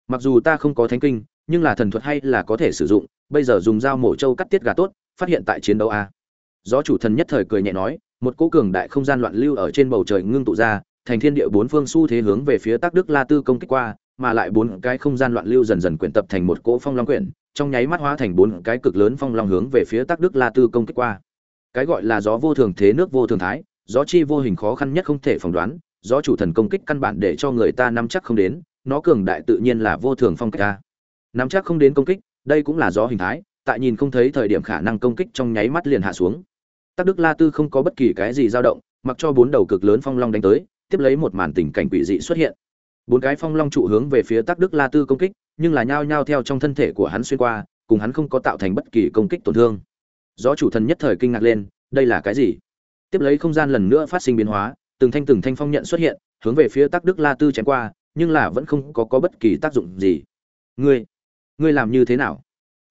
Mặc dù ta không có thánh kinh, nhưng là thần thuật hay là có thể sử dụng, bây giờ dùng dao mổ trâu cắt tiết gà tốt phát hiện tại chiến đấu a. Gió chủ thần nhất thời cười nhẹ nói, một cỗ cường đại không gian loạn lưu ở trên bầu trời ngưng tụ ra, thành thiên địa bốn phương xu thế hướng về phía tác đức la tư công kích qua, mà lại bốn cái không gian loạn lưu dần dần quyển tập thành một cỗ phong long quyển, trong nháy mắt hóa thành bốn cái cực lớn phong long hướng về phía tác đức la tư công kích qua. Cái gọi là gió vô thường thế nước vô thường thái, gió chi vô hình khó khăn nhất không thể phỏng đoán, gió chủ thần công kích căn bản để cho người ta nắm chắc không đến, nó cường đại tự nhiên là vô thường phong cách ta nắm chắc không đến công kích, đây cũng là gió hình thái tại nhìn không thấy thời điểm khả năng công kích trong nháy mắt liền hạ xuống. Tắc đức la tư không có bất kỳ cái gì dao động mặc cho bốn đầu cực lớn phong long đánh tới tiếp lấy một màn tình cảnh quỷ dị xuất hiện. Bốn cái phong long trụ hướng về phía tắc đức la tư công kích nhưng là nhao nhao theo trong thân thể của hắn xuyên qua cùng hắn không có tạo thành bất kỳ công kích tổn thương. Gió chủ thần nhất thời kinh ngạc lên đây là cái gì? Tiếp lấy không gian lần nữa phát sinh biến hóa từng thanh từng thanh phong nhận xuất hiện hướng về phía tắc đức la tư chém qua nhưng là vẫn không có, có bất kỳ tác dụng gì. Ngươi ngươi làm như thế nào?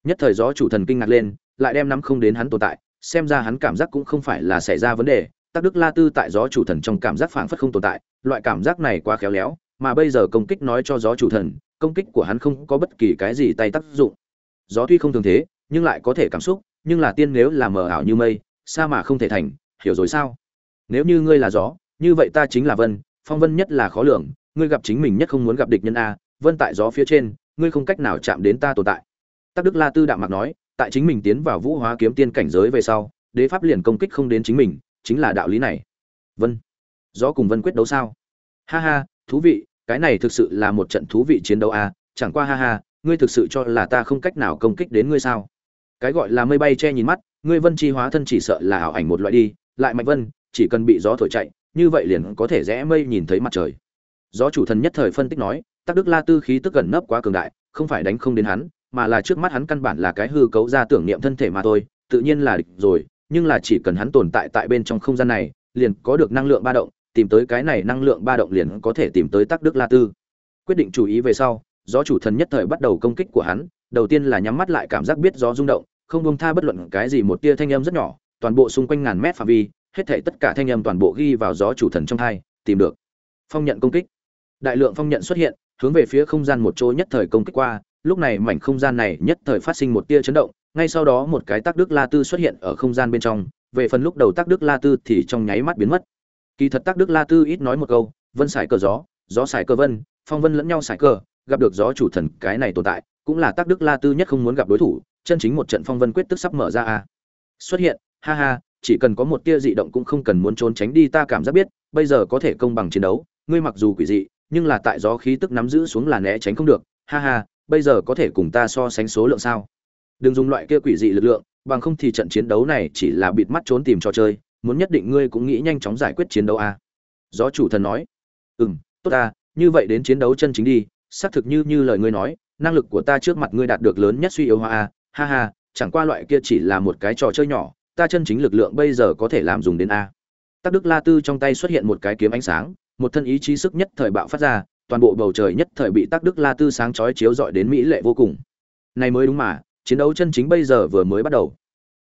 Nhất thời gió chủ thần kinh ngạc lên, lại đem nắm không đến hắn tồn tại, xem ra hắn cảm giác cũng không phải là xảy ra vấn đề. Tắc đức la tư tại gió chủ thần trong cảm giác phảng phất không tồn tại, loại cảm giác này quá khéo léo, mà bây giờ công kích nói cho gió chủ thần, công kích của hắn không có bất kỳ cái gì tay tác dụng. Gió tuy không thường thế, nhưng lại có thể cảm xúc, nhưng là tiên nếu là mờ ảo như mây, sa mà không thể thành, hiểu rồi sao? Nếu như ngươi là gió, như vậy ta chính là vân, phong vân nhất là khó lường, ngươi gặp chính mình nhất không muốn gặp địch nhân a, vân tại gió phía trên, ngươi không cách nào chạm đến ta tồn tại tắc đức la tư đạm mạc nói, tại chính mình tiến vào vũ hóa kiếm tiên cảnh giới về sau, đế pháp liền công kích không đến chính mình, chính là đạo lý này. Vân, gió cùng vân quyết đấu sao? Ha ha, thú vị, cái này thực sự là một trận thú vị chiến đấu a chẳng qua ha ha, ngươi thực sự cho là ta không cách nào công kích đến ngươi sao? Cái gọi là mây bay che nhìn mắt, ngươi vân chi hóa thân chỉ sợ là ảo ảnh một loại đi, lại mạnh vân, chỉ cần bị gió thổi chạy, như vậy liền có thể rẽ mây nhìn thấy mặt trời. Gió chủ thần nhất thời phân tích nói, tắc đức la tư khí tức gần nấp quá cường đại, không phải đánh không đến hắn mà là trước mắt hắn căn bản là cái hư cấu ra tưởng niệm thân thể mà thôi tự nhiên là địch rồi nhưng là chỉ cần hắn tồn tại tại bên trong không gian này liền có được năng lượng ba động tìm tới cái này năng lượng ba động liền có thể tìm tới tắc đức la tư. Quyết định chú ý về sau gió chủ thần nhất thời bắt đầu công kích của hắn đầu tiên là nhắm mắt lại cảm giác biết gió rung động không buông tha bất luận cái gì một tia thanh âm rất nhỏ toàn bộ xung quanh ngàn mét phạm vi hết thảy tất cả thanh âm toàn bộ ghi vào gió chủ thần trong tai, tìm được. Phong nhận công kích. Đại lượng phong nhận xuất hiện hướng về phía không gian một chỗ nhất thời công kích qua lúc này mảnh không gian này nhất thời phát sinh một tia chấn động, ngay sau đó một cái tác đức la tư xuất hiện ở không gian bên trong, về phần lúc đầu tác đức la tư thì trong nháy mắt biến mất. Kỳ thật tác đức la tư ít nói một câu, vân xài cờ gió gió xài cờ vân, phong vân lẫn nhau xài cờ, gặp được gió chủ thần, cái này tồn tại, cũng là tác đức la tư nhất không muốn gặp đối thủ, chân chính một trận phong vân quyết tức sắp mở ra a xuất hiện, ha ha, chỉ cần có một tia dị động cũng không cần muốn trốn tránh đi ta cảm giác biết, bây giờ có thể công bằng chiến đấu, ngươi mặc dù quỷ dị, nhưng là tại gió khí tức nắm giữ xuống là né tránh không được, ha ha bây giờ có thể cùng ta so sánh số lượng sao? Đừng dùng loại kia quỷ dị lực lượng, bằng không thì trận chiến đấu này chỉ là bịt mắt trốn tìm trò chơi, muốn nhất định ngươi cũng nghĩ nhanh chóng giải quyết chiến đấu a à? gió chủ thần nói. Ừ m tốt ta, như vậy đến chiến đấu chân chính đi, xác thực như như lời ngươi nói, năng lực của ta trước mặt ngươi đạt được lớn nhất suy yếu hoa a à? ha ha, chẳng qua loại kia chỉ là một cái trò chơi nhỏ, ta chân chính lực lượng bây giờ có thể làm dùng đến a? Tắc đức la tư trong tay xuất hiện một cái kiếm ánh sáng, một thân ý chí sức nhất thời bạo phát ra toàn bộ bầu trời nhất thời bị tắc đức la tư sáng chói chiếu rọi đến mỹ lệ vô cùng. Này mới đúng mà, chiến đấu chân chính bây giờ vừa mới bắt đầu.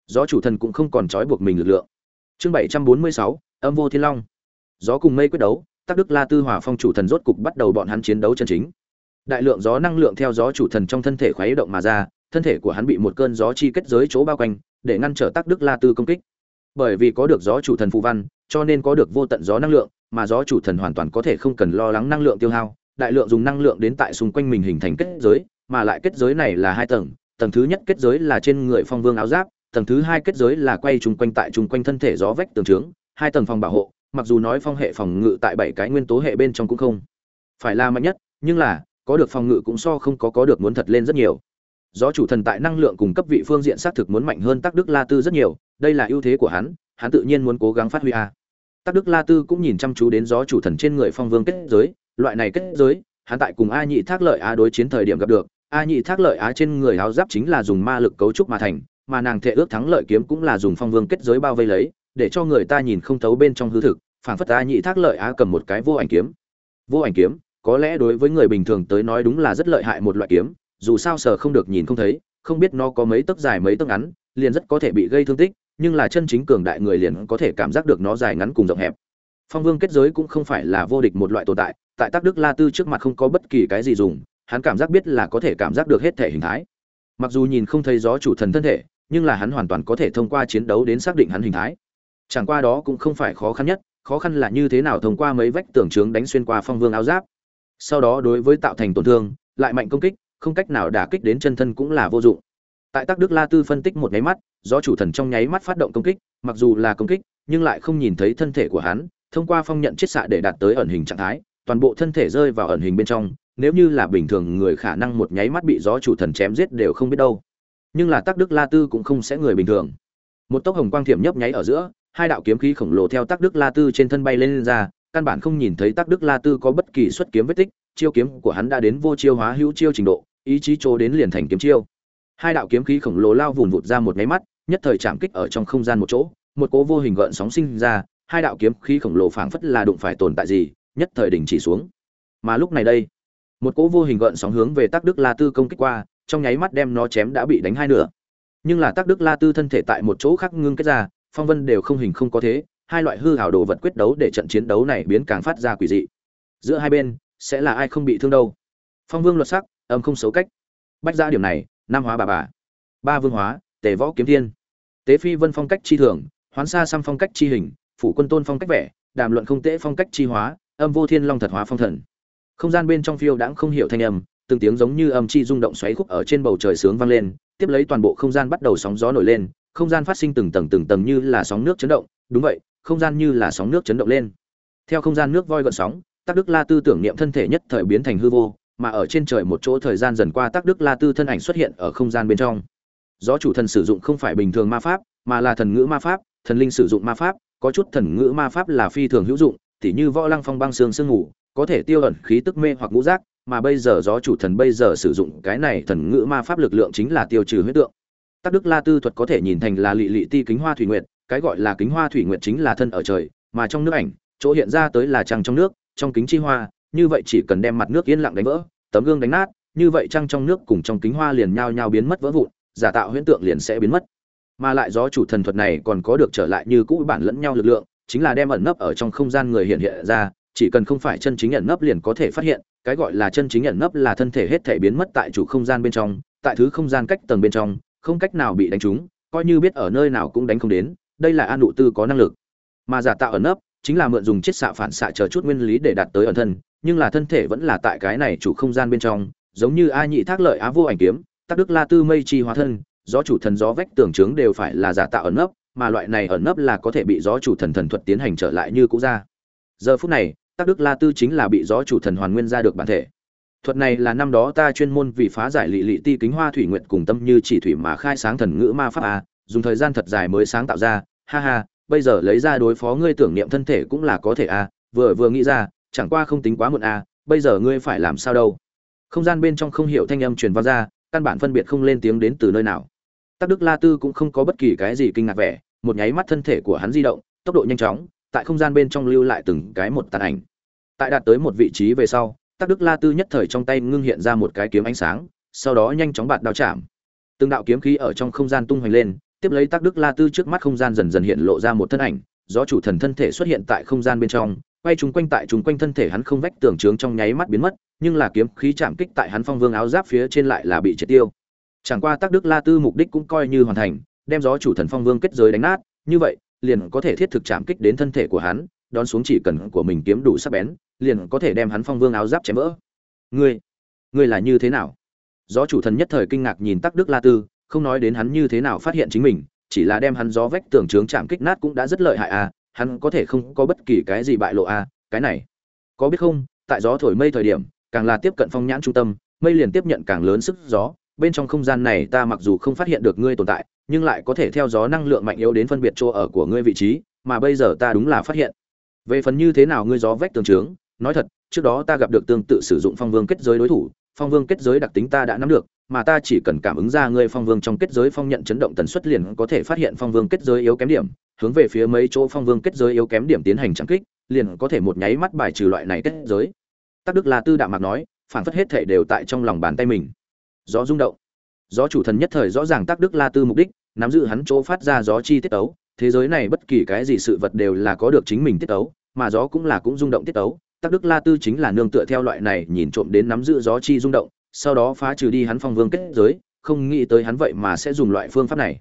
Gió chủ thần cũng không còn trói buộc mình lực lượng. Chương bảy trăm bốn mươi sáu, âm vô thiên long. Gió cùng mây quyết đấu, tắc đức la tư hỏa phong chủ thần rốt cục bắt đầu bọn hắn chiến đấu chân chính. Đại lượng gió năng lượng theo gió chủ thần trong thân thể khuấy động mà ra, thân thể của hắn bị một cơn gió chi kết giới chỗ bao quanh, để ngăn trở tắc đức la tư công kích. Bởi vì có được gió chủ thần phù văn, cho nên có được vô tận gió năng lượng mà gió chủ thần hoàn toàn có thể không cần lo lắng năng lượng tiêu hao, đại lượng dùng năng lượng đến tại xung quanh mình hình thành kết giới, mà lại kết giới này là hai tầng tầng thứ nhất kết giới là trên người phong vương áo giáp, tầng thứ hai kết giới là quay chung quanh tại chung quanh thân thể gió vách tường trướng, hai tầng phòng bảo hộ, mặc dù nói phong hệ phòng ngự tại bảy cái nguyên tố hệ bên trong cũng không phải là mạnh nhất, nhưng là, có được phòng ngự cũng so không có có được muốn thật lên rất nhiều. Gió chủ thần tại năng lượng cùng cấp vị phương diện xác thực muốn mạnh hơn tắc đức la tư rất nhiều, đây là ưu thế của hắn hắn tự nhiên muốn cố gắng phát huy a tắc đức la tư cũng nhìn chăm chú đến gió chủ thần trên người phong vương kết giới, loại này kết giới, hắn tại cùng a nhị thác lợi á đối chiến thời điểm gặp được. A nhị thác lợi á trên người áo giáp chính là dùng ma lực cấu trúc mà thành, mà nàng thệ ước thắng lợi kiếm cũng là dùng phong vương kết giới bao vây lấy, để cho người ta nhìn không thấu bên trong hư thực, phảng phất a nhị thác lợi á cầm một cái vô ảnh kiếm. Vô ảnh kiếm, có lẽ đối với người bình thường tới nói đúng là rất lợi hại một loại kiếm, dù sao sờ không được nhìn không thấy, không biết nó có mấy tấc dài mấy tấc ngắn, liền rất có thể bị gây thương tích nhưng là chân chính cường đại người liền có thể cảm giác được nó dài ngắn cùng rộng hẹp. Phong vương kết giới cũng không phải là vô địch một loại tồn tại tại tác đức la tư trước mặt không có bất kỳ cái gì dùng, hắn cảm giác biết là có thể cảm giác được hết thể hình thái. Mặc dù nhìn không thấy gió chủ thần thân thể, nhưng là hắn hoàn toàn có thể thông qua chiến đấu đến xác định hắn hình thái. Chẳng qua đó cũng không phải khó khăn nhất, khó khăn là như thế nào thông qua mấy vách tường trướng đánh xuyên qua phong vương áo giáp. Sau đó đối với tạo thành tổn thương, lại mạnh công kích, không cách nào đả kích đến chân thân cũng là vô dụng tại tác đức la tư phân tích một nháy mắt do chủ thần trong nháy mắt phát động công kích mặc dù là công kích nhưng lại không nhìn thấy thân thể của hắn thông qua phong nhận chiết xạ để đạt tới ẩn hình trạng thái toàn bộ thân thể rơi vào ẩn hình bên trong nếu như là bình thường người khả năng một nháy mắt bị gió chủ thần chém giết đều không biết đâu. Nhưng là tác đức la tư cũng không sẽ người bình thường. Một tốc hồng quang thiểm nhấp nháy ở giữa hai đạo kiếm khí khổng lồ theo tác đức la tư trên thân bay lên, lên ra căn bản không nhìn thấy tác đức la tư có bất kỳ xuất kiếm vết tích chiêu kiếm của hắn đã đến vô chiêu hóa hữu chiêu trình độ ý chí chỗ đến liền thành kiếm chiêu hai đạo kiếm khí khổng lồ lao vùn vụt ra một nháy mắt, nhất thời chạm kích ở trong không gian một chỗ, một cố vô hình gợn sóng sinh ra, hai đạo kiếm khí khổng lồ phảng phất là đụng phải tồn tại gì, nhất thời đình chỉ xuống. Mà lúc này đây, một cố vô hình gợn sóng hướng về tác đức la tư công kích qua, trong nháy mắt đem nó chém đã bị đánh hai nửa. Nhưng là tác đức la tư thân thể tại một chỗ khác ngưng kết ra, phong vân đều không hình không có thế, hai loại hư hảo đồ vật quyết đấu để trận chiến đấu này biến càng phát ra quỷ dị. Giữa hai bên, sẽ là ai không bị thương đâu? Phong vương luật sắc, âm không xấu cách. Bách ra điểm này nam hóa bà bà. Ba vương hóa, tề võ kiếm thiên. Tế phi vân phong cách chi thường, hoán xa xăm phong cách chi hình, phủ quân tôn phong cách vẽ đàm luận không tễ phong cách chi hóa, âm vô thiên long thật hóa phong thần. Không gian bên trong phiêu đãng không hiểu thanh âm, từng tiếng giống như âm chi rung động xoáy khúc ở trên bầu trời sướng vang lên, tiếp lấy toàn bộ không gian bắt đầu sóng gió nổi lên, không gian phát sinh từng tầng từng tầng như là sóng nước chấn động, đúng vậy, không gian như là sóng nước chấn động lên. Theo không gian nước voi gợn sóng tác đức la tư tưởng niệm thân thể nhất thời biến thành hư vô mà ở trên trời một chỗ thời gian dần qua tác đức la tư thân ảnh xuất hiện ở không gian bên trong. Gió chủ thần sử dụng không phải bình thường ma pháp, mà là thần ngữ ma pháp, thần linh sử dụng ma pháp, có chút thần ngữ ma pháp là phi thường hữu dụng, tỉ như võ lăng phong băng xương sương ngủ, có thể tiêu ẩn khí tức mê hoặc ngũ giác, mà bây giờ gió chủ thần bây giờ sử dụng cái này thần ngữ ma pháp lực lượng chính là tiêu trừ huyết tượng. Tác đức la tư thuật có thể nhìn thành là lị lị ti kính hoa thủy nguyệt, cái gọi là kính hoa thủy nguyệt chính là thân ở trời, mà trong nước ảnh, chỗ hiện ra tới là trăng trong nước, trong kính chi hoa như vậy chỉ cần đem mặt nước yên lặng đánh vỡ, tấm gương đánh nát, như vậy trăng trong nước cùng trong kính hoa liền nhao nhao biến mất vỡ vụn, giả tạo huyễn tượng liền sẽ biến mất. Mà lại gió chủ thần thuật này còn có được trở lại như cũ bản lẫn nhau lực lượng, chính là đem ẩn nấp ở trong không gian người hiện hiện ra, chỉ cần không phải chân chính ẩn nấp liền có thể phát hiện, cái gọi là chân chính ẩn nấp là thân thể hết thể biến mất tại chủ không gian bên trong, tại thứ không gian cách tầng bên trong, không cách nào bị đánh trúng, coi như biết ở nơi nào cũng đánh không đến, đây là an nụ tư có năng lực. Mà giả tạo ẩn nấp, chính là mượn dùng chiết xạ phản xạ chờ chút nguyên lý để đạt tới ẩn thân nhưng là thân thể vẫn là tại cái này chủ không gian bên trong, giống như a nhị thác lợi á vô ảnh kiếm tác đức la tư mây chi hóa thân, gió chủ thần gió vách tường trướng đều phải là giả tạo ẩn nấp, mà loại này ẩn nấp là có thể bị gió chủ thần thần thuật tiến hành trở lại như cũ ra. Giờ phút này tác đức la tư chính là bị gió chủ thần hoàn nguyên ra được bản thể. Thuật này là năm đó ta chuyên môn vì phá giải lị lị ti kính hoa thủy nguyện cùng tâm như chỉ thủy mà khai sáng thần ngữ ma pháp a, dùng thời gian thật dài mới sáng tạo ra. Ha ha, bây giờ lấy ra đối phó ngươi tưởng niệm thân thể cũng là có thể a, vừa vừa nghĩ ra chẳng qua không tính quá muộn à, bây giờ ngươi phải làm sao đâu. Không gian bên trong không hiểu thanh âm truyền vào ra căn bản phân biệt không lên tiếng đến từ nơi nào. Tắc đức la tư cũng không có bất kỳ cái gì kinh ngạc vẻ một nháy mắt thân thể của hắn di động tốc độ nhanh chóng tại không gian bên trong lưu lại từng cái một tàn ảnh. Tại đạt tới một vị trí về sau tắc đức la tư nhất thời trong tay ngưng hiện ra một cái kiếm ánh sáng sau đó nhanh chóng bạt đao chạm. Từng đạo kiếm khí ở trong không gian tung hoành lên tiếp lấy tắc đức la tư trước mắt không gian dần dần hiện lộ ra một thân ảnh rõ chủ thần thân thể xuất hiện tại không gian bên trong quay chúng quanh tại chúng quanh thân thể hắn không vách tường trướng trong nháy mắt biến mất, nhưng là kiếm khí chạm kích tại hắn phong vương áo giáp phía trên lại là bị triệt tiêu. Chẳng qua tắc đức la tư mục đích cũng coi như hoàn thành, đem gió chủ thần phong vương kết giới đánh nát, như vậy, liền có thể thiết thực chạm kích đến thân thể của hắn, đón xuống chỉ cần của mình kiếm đủ sắc bén, liền có thể đem hắn phong vương áo giáp chém vỡ. Ngươi ngươi là như thế nào? Gió chủ thần nhất thời kinh ngạc nhìn tắc đức la tư, không nói đến hắn như thế nào phát hiện chính mình, chỉ là đem hắn gió vách tường trướng chạm kích nát cũng đã rất lợi hại à hắn có thể không có bất kỳ cái gì bại lộ à cái này. Có biết không, tại gió thổi mây thời điểm, càng là tiếp cận phong nhãn trung tâm, mây liền tiếp nhận càng lớn sức gió. Bên trong không gian này ta mặc dù không phát hiện được ngươi tồn tại, nhưng lại có thể theo gió năng lượng mạnh yếu đến phân biệt chỗ ở của ngươi vị trí, mà bây giờ ta đúng là phát hiện. Về phần như thế nào ngươi gió vách tường trướng, nói thật, trước đó ta gặp được tương tự sử dụng phong vương kết giới đối thủ, phong vương kết giới đặc tính ta đã nắm được mà ta chỉ cần cảm ứng ra ngươi phong vương trong kết giới phong nhận chấn động tần suất liền có thể phát hiện phong vương kết giới yếu kém điểm, hướng về phía mấy chỗ phong vương kết giới yếu kém điểm tiến hành trang kích, liền có thể một nháy mắt bài trừ loại này kết giới. Tắc đức là tư đạm mạc nói phản phất hết thể đều tại trong lòng bàn tay mình. Gió rung động. Gió chủ thần nhất thời rõ ràng tắc đức la tư mục đích, nắm giữ hắn chỗ phát ra gió chi tiết tấu, thế giới này bất kỳ cái gì sự vật đều là có được chính mình tiết tấu, mà gió cũng là cũng rung động tiết tấu. Tắc đức la tư chính là nương tựa theo loại này nhìn trộm đến nắm giữ gió chi rung động sau đó phá trừ đi hắn phong vương kết giới, không nghĩ tới hắn vậy mà sẽ dùng loại phương pháp này.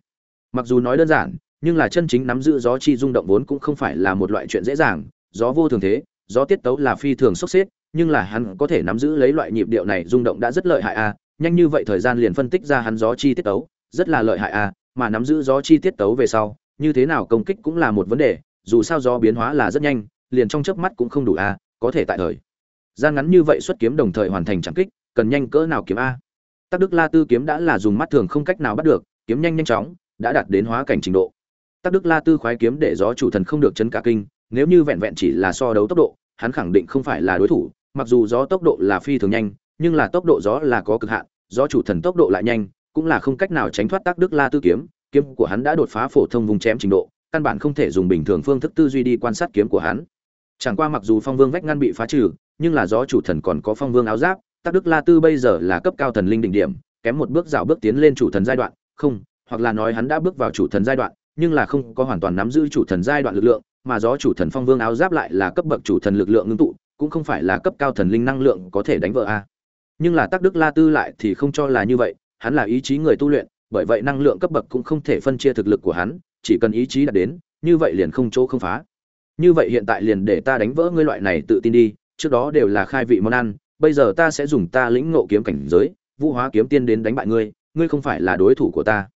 Mặc dù nói đơn giản, nhưng là chân chính nắm giữ gió chi rung động vốn cũng không phải là một loại chuyện dễ dàng, gió vô thường thế, gió tiết tấu là phi thường sốc xếp, nhưng là hắn có thể nắm giữ lấy loại nhịp điệu này rung động đã rất lợi hại a nhanh như vậy thời gian liền phân tích ra hắn gió chi tiết tấu, rất là lợi hại a mà nắm giữ gió chi tiết tấu về sau, như thế nào công kích cũng là một vấn đề, dù sao gió biến hóa là rất nhanh, liền trong chớp mắt cũng không đủ a có thể tại thời gian ngắn như vậy xuất kiếm đồng thời hoàn thành trạng kích cần nhanh cỡ nào kiếm a. Tắc đức la tư kiếm đã là dùng mắt thường không cách nào bắt được, kiếm nhanh nhanh chóng, đã đạt đến hóa cảnh trình độ. Tắc đức la tư khoái kiếm để gió chủ thần không được chấn cả kinh, nếu như vẹn vẹn chỉ là so đấu tốc độ, hắn khẳng định không phải là đối thủ, mặc dù gió tốc độ là phi thường nhanh, nhưng là tốc độ gió là có cực hạn, gió chủ thần tốc độ lại nhanh, cũng là không cách nào tránh thoát tác đức la tư kiếm kiếm của hắn đã đột phá phổ thông vùng chém trình độ, căn bản không thể dùng bình thường phương thức tư duy đi quan sát kiếm của hắn. Chẳng qua mặc dù phong vương vách ngăn bị phá trừ, nhưng là gió chủ thần còn có phong vương áo giáp tác đức la tư bây giờ là cấp cao thần linh đỉnh điểm, kém một bước dạo bước tiến lên chủ thần giai đoạn, không, hoặc là nói hắn đã bước vào chủ thần giai đoạn, nhưng là không có hoàn toàn nắm giữ chủ thần giai đoạn lực lượng, mà gió chủ thần phong vương áo giáp lại là cấp bậc chủ thần lực lượng ngưng tụ, cũng không phải là cấp cao thần linh năng lượng có thể đánh vỡ a. Nhưng là tác đức la tư lại thì không cho là như vậy, hắn là ý chí người tu luyện, bởi vậy năng lượng cấp bậc cũng không thể phân chia thực lực của hắn, chỉ cần ý chí đạt đến, như vậy liền không chỗ không phá. Như vậy hiện tại liền để ta đánh vỡ ngươi loại này tự tin đi, trước đó đều là khai vị món ăn bây giờ ta sẽ dùng ta lĩnh ngộ kiếm cảnh giới, vũ hóa kiếm tiên đến đánh bại ngươi ngươi không phải là đối thủ của ta.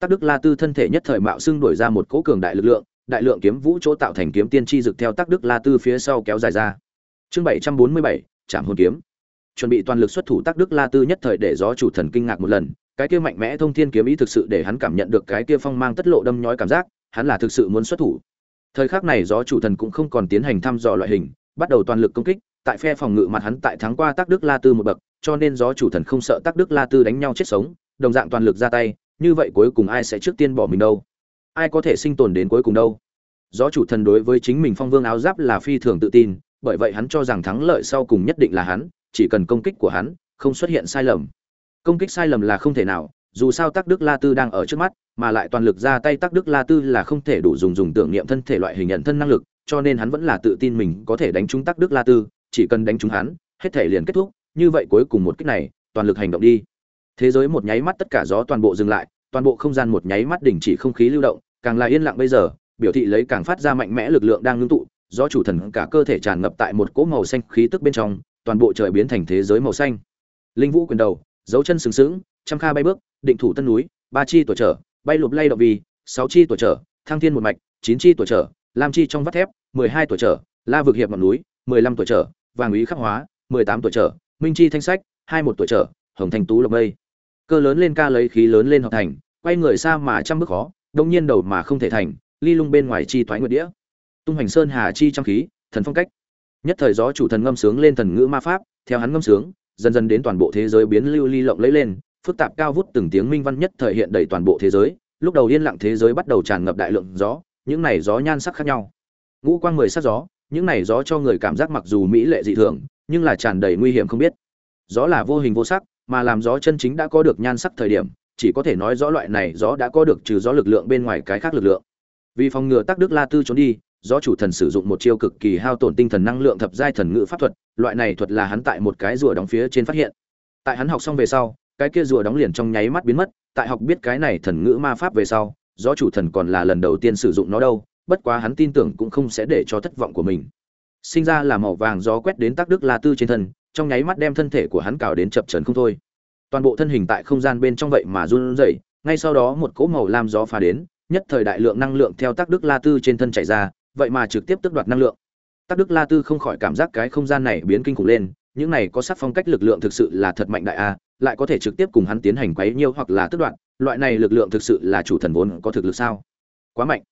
Tắc đức la tư thân thể nhất thời mạo xưng đổi ra một cỗ cường đại lực lượng, đại lượng kiếm vũ chỗ tạo thành kiếm tiên chi dực theo tắc đức la tư phía sau kéo dài ra. Chương bảy trăm bốn mươi bảy trạm hồn kiếm. Chuẩn bị toàn lực xuất thủ, tắc đức la tư nhất thời để gió chủ thần kinh ngạc một lần, cái kia mạnh mẽ thông thiên kiếm ý thực sự để hắn cảm nhận được cái kia phong mang tất lộ đâm nhói cảm giác, hắn là thực sự muốn xuất thủ. Thời khắc này gió chủ thần cũng không còn tiến hành thăm dò loại hình, bắt đầu toàn lực công kích tại phe phòng ngự mặt hắn tại thắng qua tắc đức la tư một bậc, cho nên gió chủ thần không sợ tắc đức la tư đánh nhau chết sống, đồng dạng toàn lực ra tay, như vậy cuối cùng ai sẽ trước tiên bỏ mình đâu? Ai có thể sinh tồn đến cuối cùng đâu? Gió chủ thần đối với chính mình phong vương áo giáp là phi thường tự tin, bởi vậy hắn cho rằng thắng lợi sau cùng nhất định là hắn, chỉ cần công kích của hắn, không xuất hiện sai lầm. Công kích sai lầm là không thể nào, dù sao tắc đức la tư đang ở trước mắt, mà lại toàn lực ra tay tắc đức la tư là không thể đủ dùng dùng tưởng niệm thân thể loại hình nhận thân năng lực, cho nên hắn vẫn là tự tin mình có thể đánh trúng tắc đức la tư chỉ cần đánh trúng hắn, hết thể liền kết thúc, như vậy cuối cùng một kích này, toàn lực hành động đi. Thế giới một nháy mắt tất cả gió toàn bộ dừng lại, toàn bộ không gian một nháy mắt đình chỉ không khí lưu động, càng là yên lặng bây giờ, biểu thị lấy càng phát ra mạnh mẽ lực lượng đang ngưng tụ do chủ thần cả cơ thể tràn ngập tại một cỗ màu xanh khí tức bên trong, toàn bộ trời biến thành thế giới màu xanh. Linh vũ quyền đầu, dấu chân sừng sững, trăm kha bay bước, định thủ tân núi, ba chi tuổi trở, bay lụp lay động vì, sáu chi tuổi trở, thăng thiên một mạch, chín chi tuổi trở, lam chi trong vắt thép, mười hai tuổi trở, la vực hiệp ngọn núi, mười lăm tuổi trở vàng úy khắc hóa, mười tám tuổi trở, minh chi thanh sách, hai một tuổi trở, hồng thành tú lộc mây. Cơ lớn lên ca lấy khí lớn lên hợp thành, quay người xa mà trăm bước khó, đông nhiên đầu mà không thể thành, ly lung bên ngoài chi thoái nguyệt đĩa. Tung hành sơn hà chi trong khí, thần phong cách. Nhất thời gió chủ thần ngâm sướng lên thần ngữ ma pháp, theo hắn ngâm sướng, dần dần đến toàn bộ thế giới biến lưu ly lộng lấy lên, phức tạp cao vút từng tiếng minh văn nhất thời hiện đầy toàn bộ thế giới, lúc đầu yên lặng thế giới bắt đầu tràn ngập đại lượng gió, những này gió nhan sắc khác nhau. Ngũ quang mười sắc gió những này gió cho người cảm giác mặc dù mỹ lệ dị thường, nhưng là tràn đầy nguy hiểm không biết. Gió là vô hình vô sắc, mà làm gió chân chính đã có được nhan sắc thời điểm, chỉ có thể nói rõ loại này gió đã có được trừ gió lực lượng bên ngoài cái khác lực lượng. Vì phòng ngừa tắc đức la tư trốn đi do chủ thần sử dụng một chiêu cực kỳ hao tổn tinh thần năng lượng thập giai thần ngữ pháp thuật, loại này thuật là hắn tại một cái rùa đóng phía trên phát hiện. Tại hắn học xong về sau, cái kia rùa đóng liền trong nháy mắt biến mất, tại học biết cái này thần ngữ ma pháp về sau do chủ thần còn là lần đầu tiên sử dụng nó đâu bất quá hắn tin tưởng cũng không sẽ để cho thất vọng của mình. Sinh ra là màu vàng gió quét đến tác đức la tư trên thân, trong nháy mắt đem thân thể của hắn cào đến chập trần không thôi. Toàn bộ thân hình tại không gian bên trong vậy mà run rẩy, ngay sau đó một cỗ màu lam gió phá đến, nhất thời đại lượng năng lượng theo tác đức la tư trên thân chạy ra, vậy mà trực tiếp tước đoạt năng lượng. Tác đức la tư không khỏi cảm giác cái không gian này biến kinh khủng lên, những này có sắc phong cách lực lượng thực sự là thật mạnh đại a, lại có thể trực tiếp cùng hắn tiến hành quấy nhiêu hoặc là tước đoạt, loại này lực lượng thực sự là chủ thần vốn có thực lực sao? Quá mạnh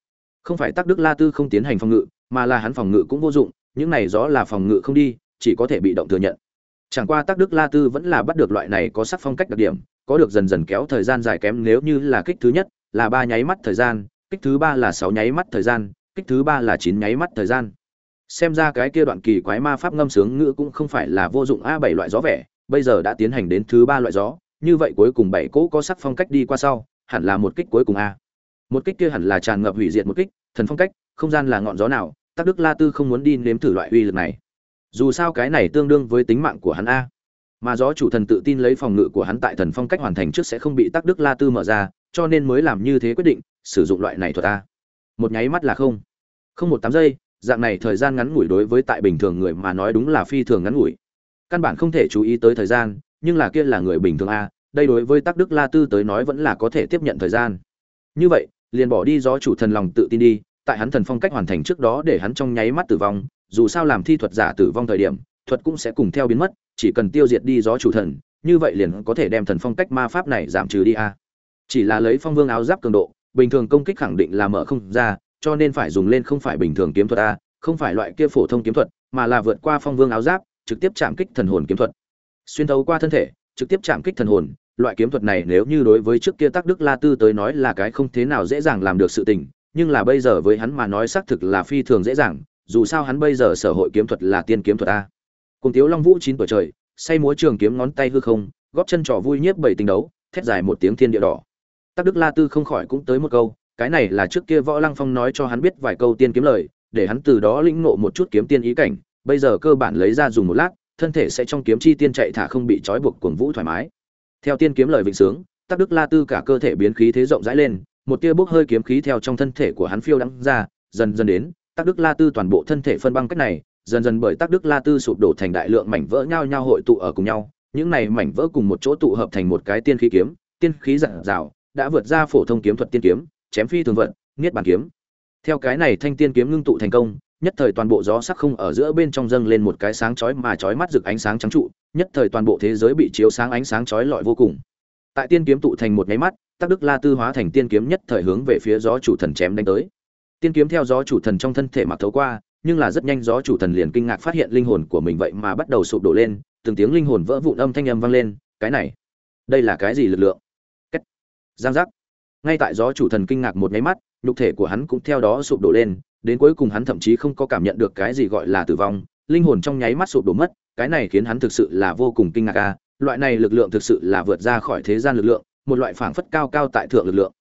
không phải Tắc đức la tư không tiến hành phòng ngự, mà là hắn phòng ngự cũng vô dụng, những này rõ là phòng ngự không đi, chỉ có thể bị động thừa nhận. Chẳng qua Tắc đức la tư vẫn là bắt được loại này có sắc phong cách đặc điểm, có được dần dần kéo thời gian dài kém nếu như là kích thứ nhất là ba nháy mắt thời gian, kích thứ ba là sáu nháy mắt thời gian, kích thứ ba là chín nháy mắt thời gian. Xem ra cái kia đoạn kỳ quái ma pháp ngâm sướng ngữ cũng không phải là vô dụng a bảy loại gió vẻ, bây giờ đã tiến hành đến thứ ba loại gió, như vậy cuối cùng bảy cỗ có sắc phong cách đi qua sau, hẳn là một kích cuối cùng a một kích kia hẳn là tràn ngập hủy diệt một kích, thần phong cách, không gian là ngọn gió nào, tắc đức la tư không muốn đi nếm thử loại uy lực này. Dù sao cái này tương đương với tính mạng của hắn a. Mà gió chủ thần tự tin lấy phòng ngự của hắn tại thần phong cách hoàn thành trước sẽ không bị tắc đức la tư mở ra, cho nên mới làm như thế quyết định, sử dụng loại này thuật a. Một nháy mắt là không. Không một tám giây, dạng này thời gian ngắn ngủi đối với tại bình thường người mà nói đúng là phi thường ngắn ngủi. Căn bản không thể chú ý tới thời gian, nhưng là kia là người bình thường a, đây đối với tắc đức la tư tới nói vẫn là có thể tiếp nhận thời gian. Như vậy liền bỏ đi gió chủ thần lòng tự tin đi, tại hắn thần phong cách hoàn thành trước đó để hắn trong nháy mắt tử vong, dù sao làm thi thuật giả tử vong thời điểm, thuật cũng sẽ cùng theo biến mất, chỉ cần tiêu diệt đi gió chủ thần, như vậy liền có thể đem thần phong cách ma pháp này giảm trừ đi a. Chỉ là lấy phong vương áo giáp cường độ, bình thường công kích khẳng định là mở không ra, cho nên phải dùng lên không phải bình thường kiếm thuật a, không phải loại kia phổ thông kiếm thuật, mà là vượt qua phong vương áo giáp, trực tiếp chạm kích thần hồn kiếm thuật. Xuyên thấu qua thân thể, trực tiếp chạm kích thần hồn loại kiếm thuật này nếu như đối với trước kia tác đức la tư tới nói là cái không thế nào dễ dàng làm được sự tình, nhưng là bây giờ với hắn mà nói xác thực là phi thường dễ dàng, dù sao hắn bây giờ sở hội kiếm thuật là tiên kiếm thuật a. Cùng tiếu long vũ chín tuổi trời, say múa trường kiếm ngón tay hư không, góp chân trò vui nhiếp bảy tình đấu, thét dài một tiếng thiên địa đỏ. Tác đức la tư không khỏi cũng tới một câu, cái này là trước kia võ lăng phong nói cho hắn biết vài câu tiên kiếm lời, để hắn từ đó lĩnh ngộ một chút kiếm tiên ý cảnh, bây giờ cơ bản lấy ra dùng một lát, thân thể sẽ trong kiếm chi tiên chạy thả không bị trói buộc cuồng vũ thoải mái theo tiên kiếm lời vịnh sướng, Tắc đức la tư cả cơ thể biến khí thế rộng rãi lên, một tia bốc hơi kiếm khí theo trong thân thể của hắn phiêu đắng ra, dần dần đến, Tắc đức la tư toàn bộ thân thể phân băng cách này, dần dần bởi Tắc đức la tư sụp đổ thành đại lượng mảnh vỡ nhau nhau hội tụ ở cùng nhau, những này mảnh vỡ cùng một chỗ tụ hợp thành một cái tiên khí kiếm, tiên khí dạng dạo đã vượt ra phổ thông kiếm thuật tiên kiếm, chém phi thường vận, niết bàn kiếm. Theo cái này thanh tiên kiếm ngưng tụ thành công, nhất thời toàn bộ gió sắc không ở giữa bên trong dâng lên một cái sáng chói mà chói mắt rực ánh sáng trắng trụ nhất thời toàn bộ thế giới bị chiếu sáng ánh sáng chói lọi vô cùng. Tại tiên kiếm tụ thành một nháy mắt tác đức la tư hóa thành tiên kiếm nhất thời hướng về phía gió chủ thần chém đánh tới. Tiên kiếm theo gió chủ thần trong thân thể mặc thấu qua, nhưng là rất nhanh gió chủ thần liền kinh ngạc phát hiện linh hồn của mình vậy mà bắt đầu sụp đổ lên, từng tiếng linh hồn vỡ vụn âm thanh âm vang lên, cái này, đây là cái gì lực lượng? Cách. giang giác. Ngay tại gió chủ thần kinh ngạc một nháy mắt, nhục thể của hắn cũng theo đó sụp đổ lên, đến cuối cùng hắn thậm chí không có cảm nhận được cái gì gọi là tử vong, linh hồn trong nháy mắt sụp đổ mất cái này khiến hắn thực sự là vô cùng kinh ngạc a, loại này lực lượng thực sự là vượt ra khỏi thế gian lực lượng, một loại phảng phất cao cao tại thượng lực lượng.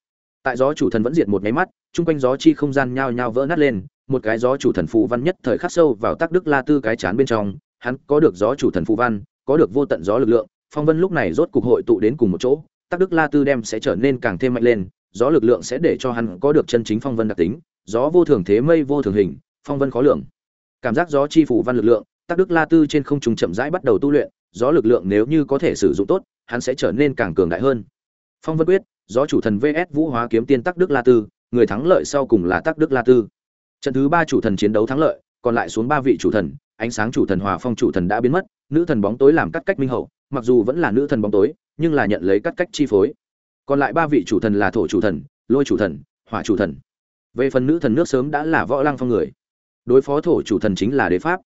Tại gió chủ thần vẫn diệt một máy mắt, chung quanh gió chi không gian nhao nhao vỡ nát lên, một cái gió chủ thần phù văn nhất thời khắc sâu vào tác đức la tư cái chán bên trong, hắn có được gió chủ thần phù văn, có được vô tận gió lực lượng, phong vân lúc này rốt cục hội tụ đến cùng một chỗ tác đức la tư đem sẽ trở nên càng thêm mạnh lên, gió lực lượng sẽ để cho hắn có được chân chính phong vân đặc tính, gió vô thường thế mây vô thường hình, phong vân khó lường. Cảm giác gió chi phủ văn lực lượng tác đức la tư trên không trung chậm rãi bắt đầu tu luyện, gió lực lượng nếu như có thể sử dụng tốt, hắn sẽ trở nên càng cường đại hơn. Phong vân quyết, gió chủ thần vs vũ hóa kiếm tiên tác đức la tư, người thắng lợi sau cùng là tác đức la tư. Trận thứ ba chủ thần chiến đấu thắng lợi, còn lại xuống ba vị chủ thần, ánh sáng chủ thần hòa phong chủ thần đã biến mất, nữ thần bóng tối làm cắt cách minh hậu, mặc dù vẫn là nữ thần bóng tối, nhưng là nhận lấy cắt cách chi phối. Còn lại ba vị chủ thần là thổ chủ thần, lôi chủ thần, hỏa chủ thần. Về phần nữ thần nước sớm đã là võ lăng phong người. Đối phó thổ chủ thần chính là đế pháp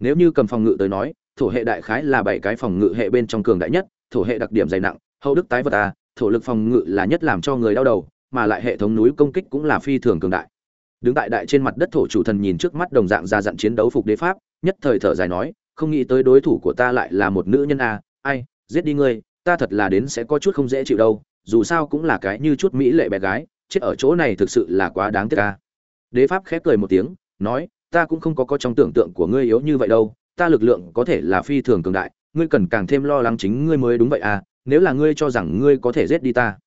nếu như cầm phòng ngự tới nói, thổ hệ đại khái là bảy cái phòng ngự hệ bên trong cường đại nhất, thổ hệ đặc điểm dày nặng, hậu đức tái vật a thổ lực phòng ngự là nhất làm cho người đau đầu, mà lại hệ thống núi công kích cũng là phi thường cường đại. Đứng tại đại trên mặt đất thổ chủ thần nhìn trước mắt đồng dạng ra dặn chiến đấu phục đế pháp, nhất thời thở dài nói, không nghĩ tới đối thủ của ta lại là một nữ nhân a ai, giết đi ngươi, ta thật là đến sẽ có chút không dễ chịu đâu, dù sao cũng là cái như chút mỹ lệ bé gái, chết ở chỗ này thực sự là quá đáng tiếc ca đế pháp khép cười một tiếng, nói ta cũng không có có trong tưởng tượng của ngươi yếu như vậy đâu, ta lực lượng có thể là phi thường cường đại, ngươi cần càng thêm lo lắng chính ngươi mới đúng vậy à nếu là ngươi cho rằng ngươi có thể giết đi ta.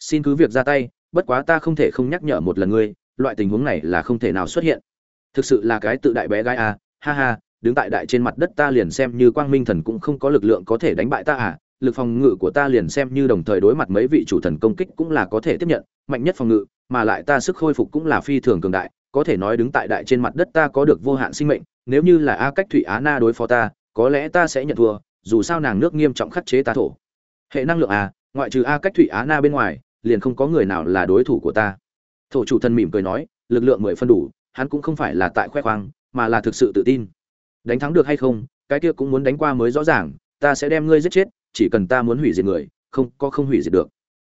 Xin cứ việc ra tay, bất quá ta không thể không nhắc nhở một lần ngươi, loại tình huống này là không thể nào xuất hiện. Thực sự là cái tự đại bé gái à ha ha, đứng tại đại trên mặt đất ta liền xem như quang minh thần cũng không có lực lượng có thể đánh bại ta à lực phòng ngự của ta liền xem như đồng thời đối mặt mấy vị chủ thần công kích cũng là có thể tiếp nhận, mạnh nhất phòng ngự, mà lại ta sức khôi phục cũng là phi thường cường đại có thể nói đứng tại đại trên mặt đất ta có được vô hạn sinh mệnh, nếu như là a cách thủy á na đối phó ta, có lẽ ta sẽ nhận thua, dù sao nàng nước nghiêm trọng khắc chế ta thổ. Hệ năng lượng a ngoại trừ a cách thủy á na bên ngoài, liền không có người nào là đối thủ của ta. Thổ chủ thần mỉm cười nói, lực lượng mười phân đủ, hắn cũng không phải là tại khoe khoang, mà là thực sự tự tin. Đánh thắng được hay không, cái kia cũng muốn đánh qua mới rõ ràng, ta sẽ đem ngươi giết chết, chỉ cần ta muốn hủy diệt người, không, có không hủy diệt được.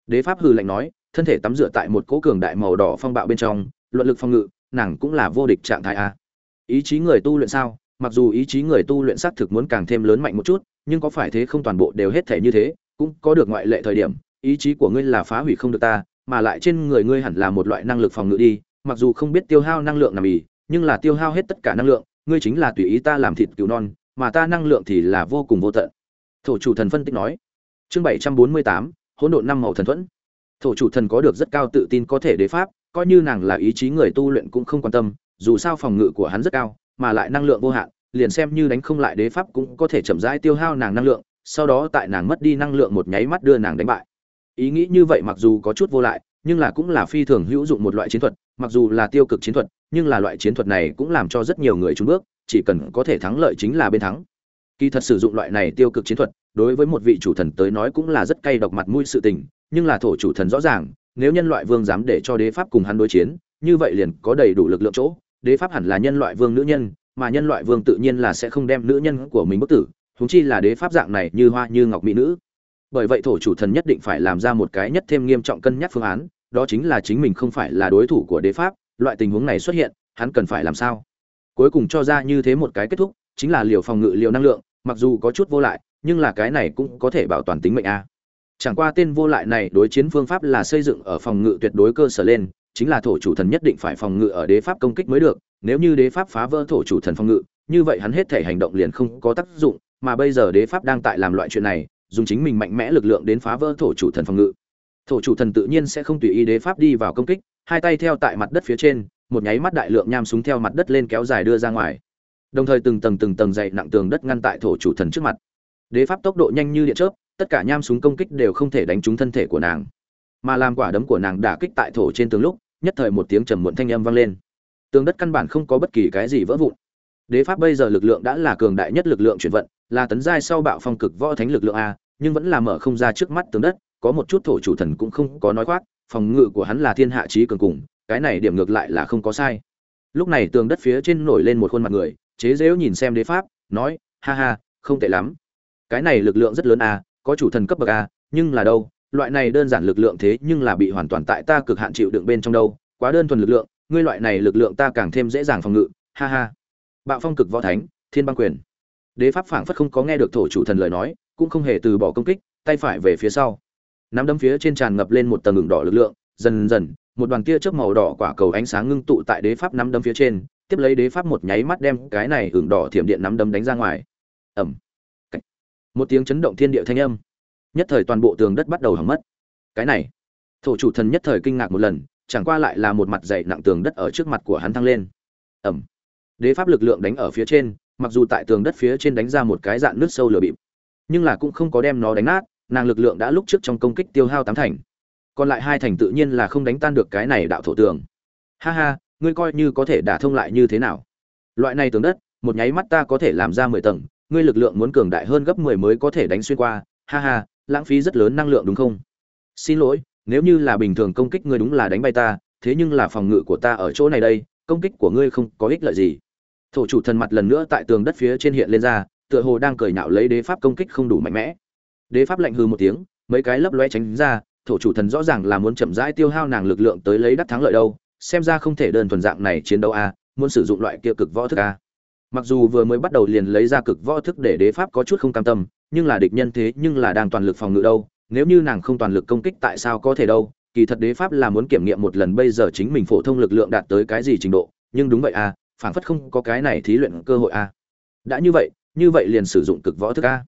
Đế pháp hư lạnh nói, thân thể tắm rửa tại một cỗ cường đại màu đỏ phong bạo bên trong, luận lực phong ngự nàng cũng là vô địch trạng thái a. Ý chí người tu luyện sao? Mặc dù ý chí người tu luyện xác thực muốn càng thêm lớn mạnh một chút, nhưng có phải thế không toàn bộ đều hết thể như thế, cũng có được ngoại lệ thời điểm, ý chí của ngươi là phá hủy không được ta, mà lại trên người ngươi hẳn là một loại năng lực phòng ngự đi, mặc dù không biết tiêu hao năng lượng nằm ỉ nhưng là tiêu hao hết tất cả năng lượng, ngươi chính là tùy ý ta làm thịt cứu non, mà ta năng lượng thì là vô cùng vô tận. Thổ chủ thần phân tích nói. Chương bảy trăm bốn mươi tám, hỗn độn năm màu thần thuẫn. Thổ chủ thần có được rất cao tự tin có thể đế pháp coi như nàng là ý chí người tu luyện cũng không quan tâm, dù sao phòng ngự của hắn rất cao, mà lại năng lượng vô hạn, liền xem như đánh không lại đế pháp cũng có thể chậm rãi tiêu hao nàng năng lượng, sau đó tại nàng mất đi năng lượng một nháy mắt đưa nàng đánh bại. Ý nghĩ như vậy mặc dù có chút vô lại, nhưng là cũng là phi thường hữu dụng một loại chiến thuật, mặc dù là tiêu cực chiến thuật, nhưng là loại chiến thuật này cũng làm cho rất nhiều người trúng bước, chỉ cần có thể thắng lợi chính là bên thắng. Kỳ thật sử dụng loại này tiêu cực chiến thuật, đối với một vị chủ thần tới nói cũng là rất cay độc mặt mũi sự tình, nhưng là thổ chủ thần rõ ràng nếu nhân loại vương dám để cho đế pháp cùng hắn đối chiến, như vậy liền có đầy đủ lực lượng chỗ. Đế pháp hẳn là nhân loại vương nữ nhân, mà nhân loại vương tự nhiên là sẽ không đem nữ nhân của mình bức tử, huống chi là đế pháp dạng này như hoa như ngọc mỹ nữ. Bởi vậy thổ chủ thần nhất định phải làm ra một cái nhất thêm nghiêm trọng cân nhắc phương án, đó chính là chính mình không phải là đối thủ của đế pháp, loại tình huống này xuất hiện, hắn cần phải làm sao? Cuối cùng cho ra như thế một cái kết thúc, chính là liều phòng ngự, liều năng lượng, mặc dù có chút vô lại, nhưng là cái này cũng có thể bảo toàn tính mệnh a chẳng qua tên vô lại này đối chiến phương pháp là xây dựng ở phòng ngự tuyệt đối cơ sở lên, chính là thổ chủ thần nhất định phải phòng ngự ở đế pháp công kích mới được, nếu như đế pháp phá vỡ thổ chủ thần phòng ngự, như vậy hắn hết thể hành động liền không có tác dụng, mà bây giờ đế pháp đang tại làm loại chuyện này, dùng chính mình mạnh mẽ lực lượng đến phá vỡ thổ chủ thần phòng ngự. Thổ chủ thần tự nhiên sẽ không tùy ý đế pháp đi vào công kích, hai tay theo tại mặt đất phía trên, một nháy mắt đại lượng nham súng theo mặt đất lên kéo dài đưa ra ngoài. Đồng thời từng tầng từng tầng dày nặng tường đất ngăn tại thổ chủ thần trước mặt. Đế pháp tốc độ nhanh như điện chớp tất cả nham súng công kích đều không thể đánh trúng thân thể của nàng, mà làm quả đấm của nàng đả kích tại thổ trên tường lúc, nhất thời một tiếng trầm muộn thanh âm vang lên. Tường đất căn bản không có bất kỳ cái gì vỡ vụn. Đế pháp bây giờ lực lượng đã là cường đại nhất lực lượng chuyển vận, là tấn giai sau bạo phong cực võ thánh lực lượng a, nhưng vẫn là mở không ra trước mắt tường đất, có một chút thổ chủ thần cũng không có nói khoác, phòng ngự của hắn là thiên hạ trí cường cùng, cái này điểm ngược lại là không có sai. Lúc này tường đất phía trên nổi lên một khuôn mặt người, chế dễu nhìn xem đế pháp, nói, ha ha, không tệ lắm. Cái này lực lượng rất lớn a có chủ thần cấp bậc a, nhưng là đâu, loại này đơn giản lực lượng thế nhưng là bị hoàn toàn tại ta cực hạn chịu đựng bên trong đâu, quá đơn thuần lực lượng, ngươi loại này lực lượng ta càng thêm dễ dàng phòng ngự, ha ha. Bạo phong cực võ thánh, thiên băng quyền. Đế pháp phảng phất không có nghe được thổ chủ thần lời nói, cũng không hề từ bỏ công kích, tay phải về phía sau. Nắm đấm phía trên tràn ngập lên một tầng ngừng đỏ lực lượng, dần dần, một đoàn tia chớp màu đỏ quả cầu ánh sáng ngưng tụ tại đế pháp nắm đấm phía trên, tiếp lấy đế pháp một nháy mắt đem cái này hưởng đỏ thiểm điện nắm đấm đánh ra ngoài. Ẩm một tiếng chấn động thiên địa thanh âm. Nhất thời toàn bộ tường đất bắt đầu hỏng mất. Cái này, thổ chủ thần nhất thời kinh ngạc một lần, chẳng qua lại là một mặt dày nặng tường đất ở trước mặt của hắn thăng lên. Ẩm. Đế pháp lực lượng đánh ở phía trên, mặc dù tại tường đất phía trên đánh ra một cái dạn nước sâu lửa bịp, nhưng là cũng không có đem nó đánh nát, nàng lực lượng đã lúc trước trong công kích tiêu hao tám thành. Còn lại hai thành tự nhiên là không đánh tan được cái này đạo thổ tường. Ha ha, ngươi coi như có thể đả thông lại như thế nào? Loại này tường đất, một nháy mắt ta có thể làm ra mười tầng ngươi lực lượng muốn cường đại hơn gấp mười mới có thể đánh xuyên qua, ha ha, lãng phí rất lớn năng lượng đúng không? Xin lỗi, nếu như là bình thường công kích ngươi đúng là đánh bay ta, thế nhưng là phòng ngự của ta ở chỗ này đây, công kích của ngươi không có ích lợi gì. Thổ chủ thần mặt lần nữa tại tường đất phía trên hiện lên ra, tựa hồ đang cười nhạo lấy đế pháp công kích không đủ mạnh mẽ. Đế pháp lạnh hừ một tiếng, mấy cái lấp lóe tránh ra, thổ chủ thần rõ ràng là muốn chậm rãi tiêu hao nàng lực lượng tới lấy đắc thắng lợi đâu, xem ra không thể đơn thuần dạng này chiến đấu a muốn sử dụng loại kia cực võ thức a mặc dù vừa mới bắt đầu liền lấy ra cực võ thức để đế pháp có chút không cam tâm, nhưng là địch nhân thế nhưng là đang toàn lực phòng ngự đâu, nếu như nàng không toàn lực công kích tại sao có thể đâu? Kỳ thật đế pháp là muốn kiểm nghiệm một lần bây giờ chính mình phổ thông lực lượng đạt tới cái gì trình độ, nhưng đúng vậy à, a phản phất không có cái này thí luyện cơ hội a đã như vậy như vậy liền sử dụng cực võ thức a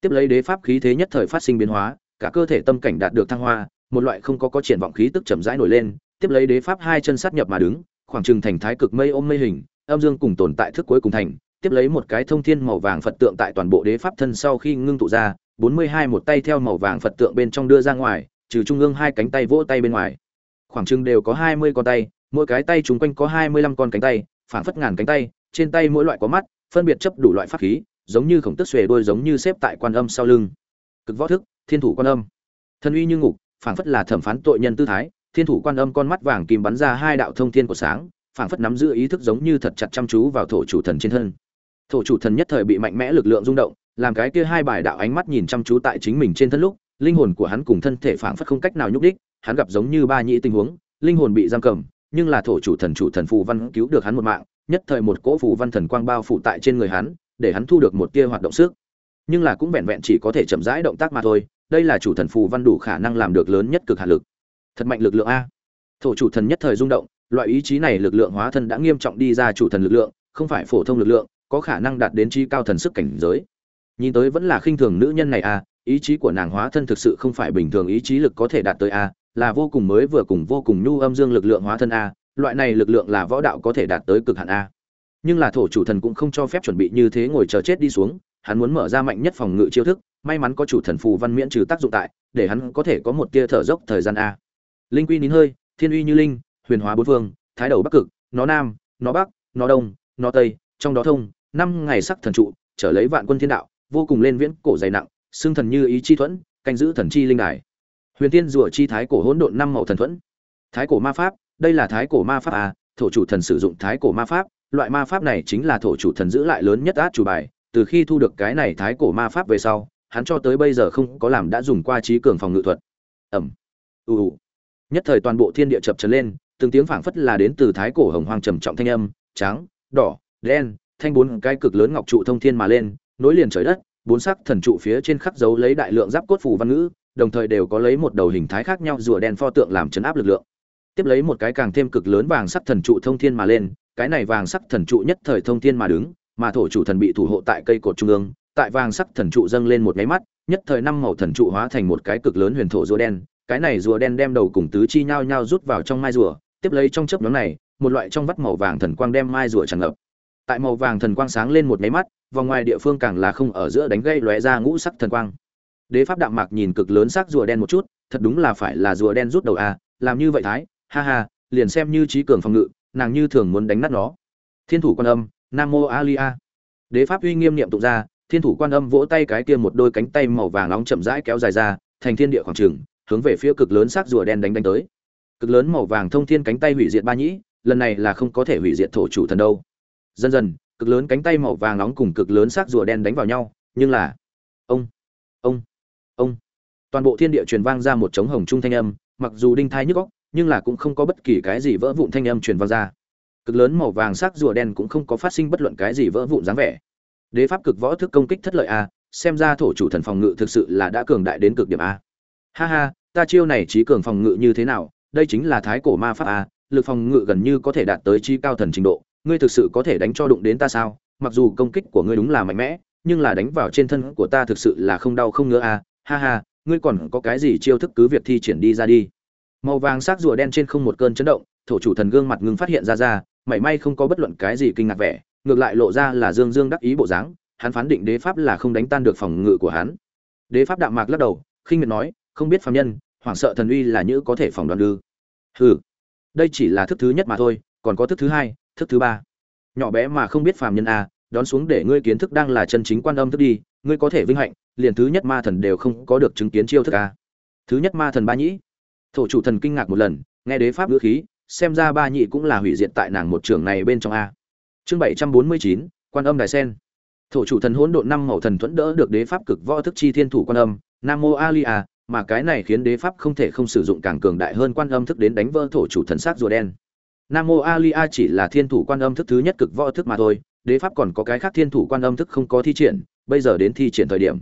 tiếp lấy đế pháp khí thế nhất thời phát sinh biến hóa, cả cơ thể tâm cảnh đạt được thăng hoa, một loại không có có triển vọng khí tức chậm rãi nổi lên, tiếp lấy đế pháp hai chân sát nhập mà đứng, khoảng trừng thành thái cực mây ôm mây hình âm dương cùng tồn tại thức cuối cùng thành, tiếp lấy một cái thông thiên màu vàng phật tượng tại toàn bộ đế pháp thân sau khi ngưng tụ ra, bốn mươi hai một tay theo màu vàng phật tượng bên trong đưa ra ngoài, trừ trung ương hai cánh tay vỗ tay bên ngoài. Khoảng chừng đều có hai mươi con tay, mỗi cái tay chúng quanh có hai mươi lăm con cánh tay, phảng phất ngàn cánh tay, trên tay mỗi loại có mắt, phân biệt chấp đủ loại pháp khí, giống như khổng tức xuề đôi giống như xếp tại quan âm sau lưng. Cực võ thức, thiên thủ quan âm. Thân uy như ngục, phảng phất là thẩm phán tội nhân tư thái, thiên thủ quan âm con mắt vàng kim bắn ra hai đạo thông thiên của sáng phảng phất nắm giữ ý thức giống như thật chặt chăm chú vào thổ chủ thần trên thân. Thổ chủ thần nhất thời bị mạnh mẽ lực lượng rung động, làm cái kia hai bài đạo ánh mắt nhìn chăm chú tại chính mình trên thân lúc, linh hồn của hắn cùng thân thể phảng phất không cách nào nhúc đích, hắn gặp giống như ba nhĩ tình huống, linh hồn bị giam cầm, nhưng là thổ chủ thần chủ thần phù văn cứu được hắn một mạng, nhất thời một cỗ phù văn thần quang bao phủ tại trên người hắn, để hắn thu được một tia hoạt động sức. Nhưng là cũng vẹn vẹn chỉ có thể chậm rãi động tác mà thôi, đây là chủ thần phù văn đủ khả năng làm được lớn nhất cực hạt lực. Thật mạnh lực lượng a. Thổ chủ thần nhất thời rung động loại ý chí này lực lượng hóa thân đã nghiêm trọng đi ra chủ thần lực lượng không phải phổ thông lực lượng có khả năng đạt đến chi cao thần sức cảnh giới. Nhìn tới vẫn là khinh thường nữ nhân này à, ý chí của nàng hóa thân thực sự không phải bình thường ý chí lực có thể đạt tới a là vô cùng mới vừa cùng vô cùng nhu âm dương lực lượng hóa thân a loại này lực lượng là võ đạo có thể đạt tới cực hạn a nhưng là thổ chủ thần cũng không cho phép chuẩn bị như thế ngồi chờ chết đi xuống hắn muốn mở ra mạnh nhất phòng ngự chiêu thức may mắn có chủ thần phù văn miễn trừ tác dụng tại để hắn có thể có một tia thở dốc thời gian a linh quy nín hơi thiên uy như linh huyền hóa bốn phương, thái đầu bắc cực, nó nam, nó bắc, nó đông, nó tây, trong đó thông, năm ngày sắc thần trụ, trở lấy vạn quân thiên đạo, vô cùng lên viễn cổ dày nặng xương thần như ý chi thuẫn, canh giữ thần chi linh đài. Huyền tiên rùa chi thái cổ hỗn độn năm màu thần thuẫn. Thái cổ ma pháp, đây là thái cổ ma pháp à thổ chủ thần sử dụng thái cổ ma pháp, loại ma pháp này chính là thổ chủ thần giữ lại lớn nhất át chủ bài, từ khi thu được cái này thái cổ ma pháp về sau, hắn cho tới bây giờ không có làm đã dùng qua trí cường phòng ngự thuật. Ẩm. Ù nhất thời toàn bộ thiên địa chập trấn lên từng tiếng phảng phất là đến từ thái cổ hồng hoang trầm trọng thanh âm, trắng, đỏ, đen, thanh bốn cái cực lớn ngọc trụ thông thiên mà lên, nối liền trời đất, bốn sắc thần trụ phía trên khắc dấu lấy đại lượng giáp cốt phù văn ngữ, đồng thời đều có lấy một đầu hình thái khác nhau rùa đen pho tượng làm chấn áp lực lượng. Tiếp lấy một cái càng thêm cực lớn vàng sắc thần trụ thông thiên mà lên, cái này vàng sắc thần trụ nhất thời thông thiên mà đứng, mà thổ chủ thần bị thủ hộ tại cây cột trung ương, tại vàng sắc thần trụ dâng lên một cái mắt, nhất thời năm màu thần trụ hóa thành một cái cực lớn huyền thổ rùa đen cái này rùa đen đem đầu cùng tứ chi nhao nhao rút vào trong mai rùa, tiếp lấy trong chớp nhóm này, một loại trong vắt màu vàng thần quang đem mai rùa tràn ngập. Tại màu vàng thần quang sáng lên một máy mắt, vòng ngoài địa phương càng là không ở giữa đánh gây lóe ra ngũ sắc thần quang. Đế pháp đạm mạc nhìn cực lớn sắc rùa đen một chút, thật đúng là phải là rùa đen rút đầu à làm như vậy thái, ha ha, liền xem như trí cường phòng ngự, nàng như thường muốn đánh nát nó. Thiên thủ quan âm, nam mô alia đế pháp uy nghiêm niệm tụng ra, thiên thủ quan âm vỗ tay cái kia một đôi cánh tay màu vàng nóng chậm rãi kéo dài ra, thành thiên địa khoảng trường hướng về phía cực lớn sắc rùa đen đánh đánh tới. Cực lớn màu vàng thông thiên cánh tay hủy diệt ba nhĩ, lần này là không có thể hủy diệt thổ chủ thần đâu. Dần dần, cực lớn cánh tay màu vàng nóng cùng cực lớn sắc rùa đen đánh vào nhau, nhưng là, ông ông ông. Toàn bộ thiên địa truyền vang ra một trống hồng trung thanh âm, mặc dù đinh thai nhức góc nhưng là cũng không có bất kỳ cái gì vỡ vụn thanh âm truyền vang ra. Cực lớn màu vàng sắc rùa đen cũng không có phát sinh bất luận cái gì vỡ vụn dáng vẻ. Đế pháp cực võ thức công kích thất lợi a, xem ra thổ chủ thần phòng ngự thực sự là đã cường đại đến cực điểm a. Ha ha ta chiêu này trí cường phòng ngự như thế nào, đây chính là thái cổ ma pháp a lực phòng ngự gần như có thể đạt tới chi cao thần trình độ, ngươi thực sự có thể đánh cho đụng đến ta sao? Mặc dù công kích của ngươi đúng là mạnh mẽ, nhưng là đánh vào trên thân của ta thực sự là không đau không ngứa a ha ha, ngươi còn có cái gì chiêu thức cứ việc thi triển đi ra đi. Màu vàng sắc rùa đen trên không một cơn chấn động, thổ chủ thần gương mặt ngưng phát hiện ra ra, mảy may không có bất luận cái gì kinh ngạc vẻ, ngược lại lộ ra là dương dương đắc ý bộ dáng, hắn phán định đế pháp là không đánh tan được phòng ngự của hắn. Đế pháp đạm mạc lắc đầu, khinh miệt nói không biết phàm nhân, hoảng sợ thần uy là như có thể phòng đoán ư hừ, đây chỉ là thức thứ nhất mà thôi, còn có thức thứ hai, thức thứ ba. Nhỏ bé mà không biết phàm nhân à đón xuống để ngươi kiến thức đang là chân chính quan âm thức đi, ngươi có thể vinh hạnh, liền thứ nhất ma thần đều không có được chứng kiến chiêu thức à. thứ nhất ma thần ba nhĩ. Thổ chủ thần kinh ngạc một lần, nghe đế pháp ngữ khí, xem ra ba nhị cũng là hủy diệt tại nàng một trường này bên trong a. Chương bảy trăm bốn mươi chín, quan âm đài sen. Thổ chủ thần hỗn độn năm màu thần thuẫn đỡ được đế pháp cực võ thức chi thiên thủ quan âm, nam mô a li a mà cái này khiến đế pháp không thể không sử dụng càng cường đại hơn quan âm thức đến đánh vỡ thổ chủ thần sắc rùa đen. Nam mô alia chỉ là thiên thủ quan âm thức thứ nhất cực võ thức mà thôi, đế pháp còn có cái khác thiên thủ quan âm thức không có thi triển, bây giờ đến thi triển thời điểm.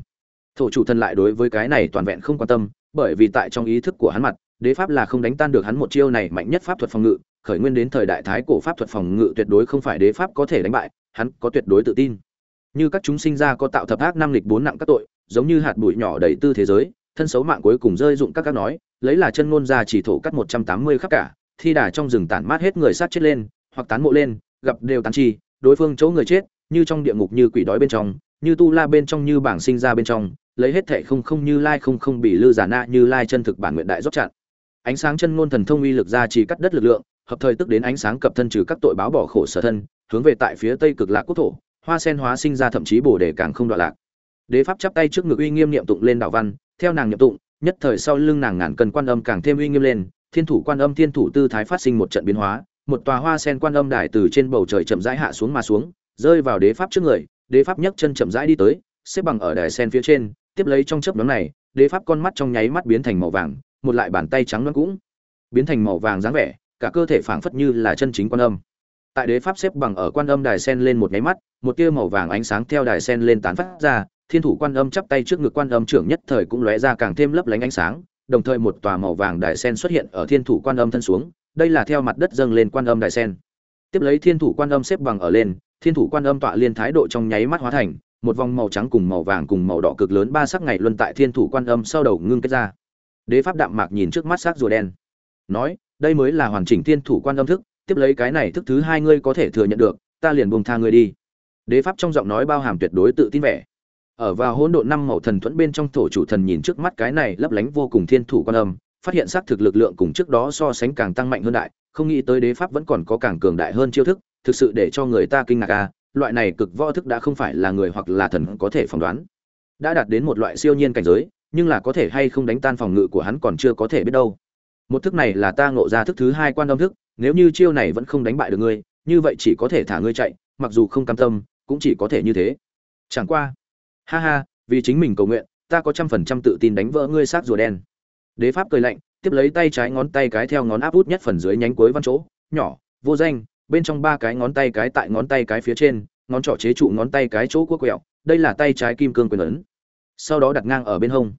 Thổ chủ thần lại đối với cái này toàn vẹn không quan tâm, bởi vì tại trong ý thức của hắn mặt, đế pháp là không đánh tan được hắn một chiêu này mạnh nhất pháp thuật phòng ngự, khởi nguyên đến thời đại thái cổ pháp thuật phòng ngự tuyệt đối không phải đế pháp có thể đánh bại, hắn có tuyệt đối tự tin. Như các chúng sinh ra có tạo thập ác năm lịch bốn nặng các tội, giống như hạt bụi nhỏ đầy tư thế giới thân xấu mạng cuối cùng rơi dụng các các nói, lấy là chân ngôn ra chỉ thổ cắt một trăm tám mươi khắp cả, thi đà trong rừng tản mát hết người sát chết lên, hoặc tán mộ lên, gặp đều tán chi, đối phương chỗ người chết, như trong địa ngục như quỷ đói bên trong, như tu la bên trong như bảng sinh ra bên trong, lấy hết thệ không không như lai không không bị lư giả na như lai chân thực bản nguyện đại dốc chặn. Ánh sáng chân ngôn thần thông uy lực ra chỉ cắt đất lực lượng, hợp thời tức đến ánh sáng cập thân trừ các tội báo bỏ khổ sở thân, hướng về tại phía tây cực lạc quốc thổ, hoa sen hóa sinh ra thậm chí bổ đề càng không đoạn lạc đế pháp chắp tay trước ngực uy nghiêm niệm tụng lên đạo văn, theo nàng niệm tụng, nhất thời sau lưng nàng ngàn cần quan âm càng thêm uy nghiêm lên, thiên thủ quan âm thiên thủ tư thái phát sinh một trận biến hóa, một tòa hoa sen quan âm đài từ trên bầu trời chậm rãi hạ xuống mà xuống, rơi vào đế pháp trước người, đế pháp nhấc chân chậm rãi đi tới, xếp bằng ở đài sen phía trên, tiếp lấy trong chớp nhóm này, đế pháp con mắt trong nháy mắt biến thành màu vàng, một lại bàn tay trắng loáng cũng biến thành màu vàng dáng vẻ, cả cơ thể phảng phất như là chân chính quan âm. Tại đế pháp xếp bằng ở quan âm đài sen lên một nháy mắt, một tia màu vàng ánh sáng theo đài sen lên tán phát ra thiên thủ quan âm chắp tay trước ngực quan âm trưởng nhất thời cũng lóe ra càng thêm lấp lánh ánh sáng, đồng thời một tòa màu vàng đài sen xuất hiện ở thiên thủ quan âm thân xuống, đây là theo mặt đất dâng lên quan âm đài sen. Tiếp lấy thiên thủ quan âm xếp bằng ở lên, thiên thủ quan âm tọa liên thái độ trong nháy mắt hóa thành, một vòng màu trắng cùng màu vàng cùng màu đỏ cực lớn ba sắc ngày luân tại thiên thủ quan âm sau đầu ngưng kết ra. Đế pháp đạm mạc nhìn trước mắt sắc rùa đen. Nói, đây mới là hoàn chỉnh thiên thủ quan âm thức, tiếp lấy cái này thức thứ hai ngươi có thể thừa nhận được, ta liền buông tha ngươi đi. Đế pháp trong giọng nói bao hàm tuyệt đối tự tin vẻ ở vào hỗn độn năm màu thần thuẫn bên trong thổ chủ thần nhìn trước mắt cái này lấp lánh vô cùng thiên thủ quan âm, phát hiện xác thực lực lượng cùng trước đó so sánh càng tăng mạnh hơn đại, không nghĩ tới đế pháp vẫn còn có càng cường đại hơn chiêu thức, thực sự để cho người ta kinh ngạc à loại này cực võ thức đã không phải là người hoặc là thần có thể phỏng đoán. Đã đạt đến một loại siêu nhiên cảnh giới, nhưng là có thể hay không đánh tan phòng ngự của hắn còn chưa có thể biết đâu. Một thức này là ta ngộ ra thức thứ hai quan âm thức, nếu như chiêu này vẫn không đánh bại được ngươi, như vậy chỉ có thể thả ngươi chạy, mặc dù không cam tâm, cũng chỉ có thể như thế. Chẳng qua ha ha, vì chính mình cầu nguyện, ta có trăm phần trăm tự tin đánh vỡ ngươi xác rùa đen. Đế pháp cười lạnh, tiếp lấy tay trái ngón tay cái theo ngón áp út nhất phần dưới nhánh cuối văn chỗ, nhỏ, vô danh, bên trong ba cái ngón tay cái tại ngón tay cái phía trên, ngón trỏ chế trụ ngón tay cái chỗ cuốc quẹo, đây là tay trái kim cương quyền ấn. Sau đó đặt ngang ở bên hông.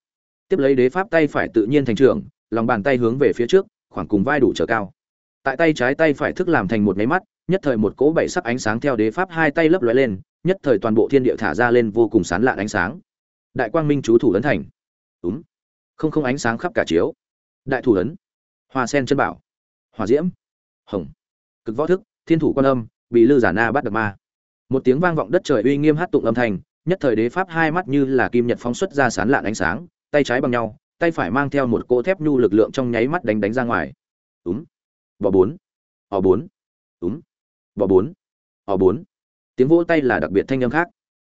Tiếp lấy đế pháp tay phải tự nhiên thành trưởng, lòng bàn tay hướng về phía trước, khoảng cùng vai đủ trở cao. Tại tay trái tay phải thức làm thành một máy mắt nhất thời một cỗ bảy sắc ánh sáng theo đế pháp hai tay lấp lóe lên, nhất thời toàn bộ thiên địa thả ra lên vô cùng sán lạn ánh sáng. Đại quang minh chú thủ ấn thành. Đúng. Không không ánh sáng khắp cả chiếu. Đại thủ ấn. Hoa sen chân bảo. Hỏa diễm. Hồng. Cực võ thức, thiên thủ quan âm, bị lư giả na bắt được ma. Một tiếng vang vọng đất trời uy nghiêm hát tụng âm thanh, nhất thời đế pháp hai mắt như là kim nhật phóng xuất ra sán lạn ánh sáng, tay trái bằng nhau, tay phải mang theo một cỗ thép nhu lực lượng trong nháy mắt đánh đánh ra ngoài. Đúng. Bỏ bốn. Ò bốn. Đúng bỏ bốn. Họ bốn. Tiếng vỗ tay là đặc biệt thanh âm khác.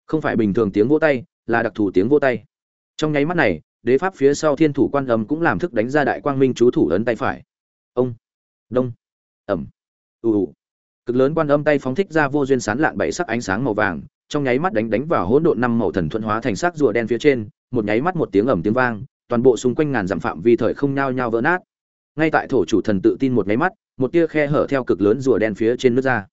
Không phải bình thường tiếng vỗ tay, là đặc thù tiếng vỗ tay. Trong nháy mắt này, đế pháp phía sau thiên thủ quan âm cũng làm thức đánh ra đại quang minh chú thủ ấn tay phải. Ông. Đông. Ẩm. Ù ù cực lớn quan âm tay phóng thích ra vô duyên sán lạn bảy sắc ánh sáng màu vàng, trong nháy mắt đánh đánh vào hỗn độn năm màu thần thuận hóa thành sắc rùa đen phía trên, một nháy mắt một tiếng ẩm tiếng vang, toàn bộ xung quanh ngàn dặm phạm vi thời không nhao nhao vỡ nát. Ngay tại thổ chủ thần tự tin một nháy mắt một tia khe hở theo cực lớn rùa đen phía trên nước ra.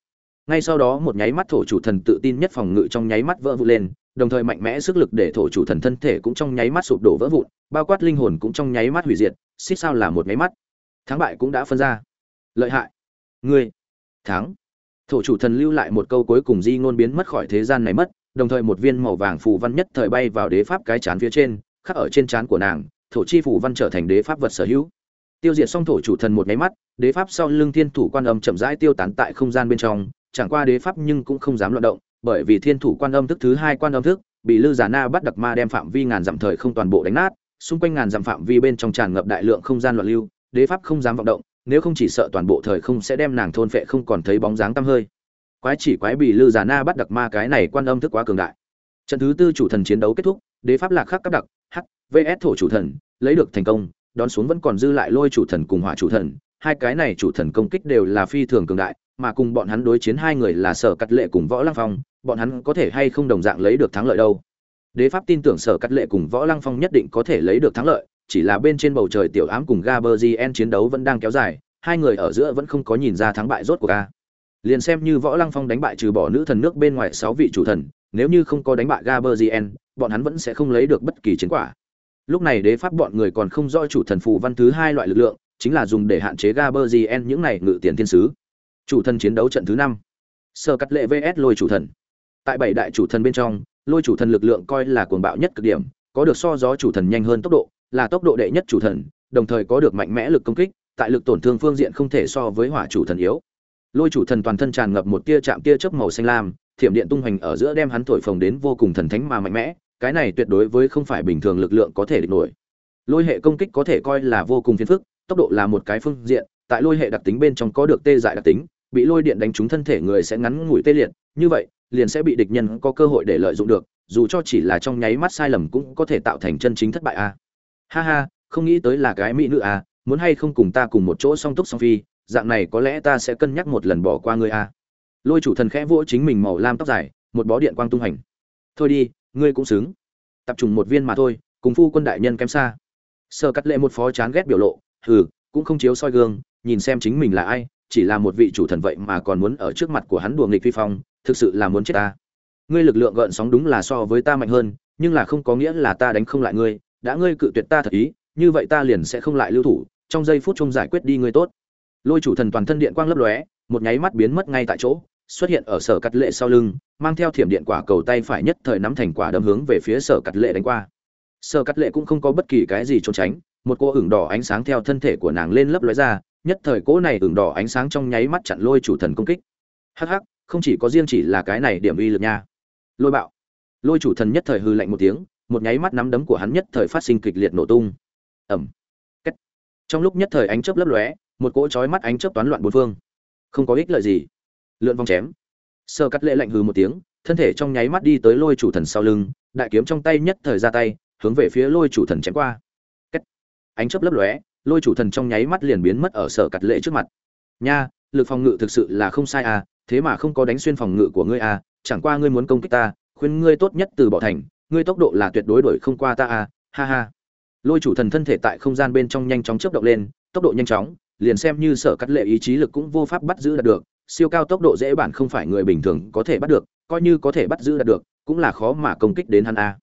Ngay sau đó một nháy mắt thổ chủ thần tự tin nhất phòng ngự trong nháy mắt vỡ vụn lên, đồng thời mạnh mẽ sức lực để thổ chủ thần thân thể cũng trong nháy mắt sụp đổ vỡ vụn, bao quát linh hồn cũng trong nháy mắt hủy diệt, xích sao là một nháy mắt. Thắng bại cũng đã phân ra. Lợi hại. Ngươi. Thắng. Thổ chủ thần lưu lại một câu cuối cùng di ngôn biến mất khỏi thế gian này mất, đồng thời một viên màu vàng phù văn nhất thời bay vào đế pháp cái chán phía trên, khắc ở trên trán của nàng, thổ chi phù văn trở thành đế pháp vật sở hữu tiêu diệt xong thổ chủ thần một nháy mắt, đế pháp sau lưng thiên thủ quan âm chậm rãi tiêu tán tại không gian bên trong, chẳng qua đế pháp nhưng cũng không dám loạn động, bởi vì thiên thủ quan âm thức thứ hai quan âm thức, bị lư giả na bắt đặc ma đem phạm vi ngàn dặm thời không toàn bộ đánh nát, xung quanh ngàn dặm phạm vi bên trong tràn ngập đại lượng không gian loạn lưu, đế pháp không dám vọng động, nếu không chỉ sợ toàn bộ thời không sẽ đem nàng thôn phệ không còn thấy bóng dáng tăm hơi. Quái chỉ quái bị lư giả na bắt đặc ma cái này quan âm thức quá cường đại. Trận thứ tư chủ thần chiến đấu kết thúc, đế pháp lạc khắc các đặc, h vs thổ chủ thần, lấy được thành công đón xuống vẫn còn dư lại lôi chủ thần cùng hỏa chủ thần, hai cái này chủ thần công kích đều là phi thường cường đại, mà cùng bọn hắn đối chiến hai người là sở cắt lệ cùng võ lăng phong, bọn hắn có thể hay không đồng dạng lấy được thắng lợi đâu? Đế pháp tin tưởng sở cắt lệ cùng võ lăng phong nhất định có thể lấy được thắng lợi, chỉ là bên trên bầu trời tiểu ám cùng gaberzien chiến đấu vẫn đang kéo dài, hai người ở giữa vẫn không có nhìn ra thắng bại rốt của ga liền xem như võ lăng phong đánh bại trừ bỏ nữ thần nước bên ngoài sáu vị chủ thần, nếu như không có đánh bại gaberzien bọn hắn vẫn sẽ không lấy được bất kỳ chiến quả lúc này đế pháp bọn người còn không rõ chủ thần phù văn thứ hai loại lực lượng, chính là dùng để hạn chế gaberzien những này ngự tiền thiên sứ. Chủ thần chiến đấu trận thứ năm. Sơ cắt lệ vs lôi chủ thần. Tại bảy đại chủ thần bên trong, lôi chủ thần lực lượng coi là cuồng bạo nhất cực điểm, có được so gió chủ thần nhanh hơn tốc độ, là tốc độ đệ nhất chủ thần, đồng thời có được mạnh mẽ lực công kích, tại lực tổn thương phương diện không thể so với hỏa chủ thần yếu. Lôi chủ thần toàn thân tràn ngập một tia chạm tia chớp màu xanh lam, thiểm điện tung hoành ở giữa đem hắn thổi phồng đến vô cùng thần thánh mà mạnh mẽ cái này tuyệt đối với không phải bình thường lực lượng có thể địch nổi. Lôi hệ công kích có thể coi là vô cùng phiền phức, tốc độ là một cái phương diện, tại lôi hệ đặc tính bên trong có được tê dại đặc tính, bị lôi điện đánh trúng thân thể người sẽ ngắn ngủi tê liệt, như vậy, liền sẽ bị địch nhân có cơ hội để lợi dụng được, dù cho chỉ là trong nháy mắt sai lầm cũng có thể tạo thành chân chính thất bại a. Ha ha, không nghĩ tới là cái mỹ nữ a, muốn hay không cùng ta cùng một chỗ song túc song phi, dạng này có lẽ ta sẽ cân nhắc một lần bỏ qua ngươi a. Lôi chủ thần khẽ vỗ chính mình màu lam tóc dài, một bó điện quang tung hành thôi đi ngươi cũng xứng. Tập trung một viên mà thôi, cùng phu quân đại nhân kém xa. Sơ cắt lệ một phó chán ghét biểu lộ, hừ, cũng không chiếu soi gương, nhìn xem chính mình là ai, chỉ là một vị chủ thần vậy mà còn muốn ở trước mặt của hắn đùa nghịch phi phong, thực sự là muốn chết ta. Ngươi lực lượng gợn sóng đúng là so với ta mạnh hơn, nhưng là không có nghĩa là ta đánh không lại ngươi, đã ngươi cự tuyệt ta thật ý, như vậy ta liền sẽ không lại lưu thủ, trong giây phút chung giải quyết đi ngươi tốt. Lôi chủ thần toàn thân điện quang lấp lóe, một nháy mắt biến mất ngay tại chỗ xuất hiện ở sở cắt lệ sau lưng, mang theo thiểm điện quả cầu tay phải nhất thời nắm thành quả đấm hướng về phía sở cắt lệ đánh qua. Sở cắt lệ cũng không có bất kỳ cái gì trốn tránh, một cô ửng đỏ ánh sáng theo thân thể của nàng lên lấp lóe ra, nhất thời cỗ này ửng đỏ ánh sáng trong nháy mắt chặn lôi chủ thần công kích. Hắc hắc, không chỉ có riêng chỉ là cái này điểm uy lực nha. Lôi bạo. Lôi chủ thần nhất thời hư lạnh một tiếng, một nháy mắt nắm đấm của hắn nhất thời phát sinh kịch liệt nổ tung. Ẩm trong lúc nhất thời ánh chớp lấp lóe, một cỗ chói mắt ánh chớp toán loạn bốn phương. Không có ích lợi gì lượn vòng chém. Sơ cắt lệ lạnh hừ một tiếng, thân thể trong nháy mắt đi tới lôi chủ thần sau lưng, đại kiếm trong tay nhất thời ra tay, hướng về phía lôi chủ thần chém qua. Cách ánh chớp lấp lóe, lôi chủ thần trong nháy mắt liền biến mất ở sở cắt lệ trước mặt. Nha, lực phòng ngự thực sự là không sai à thế mà không có đánh xuyên phòng ngự của ngươi à chẳng qua ngươi muốn công kích ta, khuyên ngươi tốt nhất từ bỏ thành, ngươi tốc độ là tuyệt đối đuổi không qua ta à ha ha. Lôi chủ thần thân thể tại không gian bên trong nhanh chóng chớp động lên, tốc độ nhanh chóng, liền xem như sở cắt lệ ý chí lực cũng vô pháp bắt giữ đạt được siêu cao tốc độ dễ bản không phải người bình thường có thể bắt được, coi như có thể bắt giữ đạt được, cũng là khó mà công kích đến hắn a.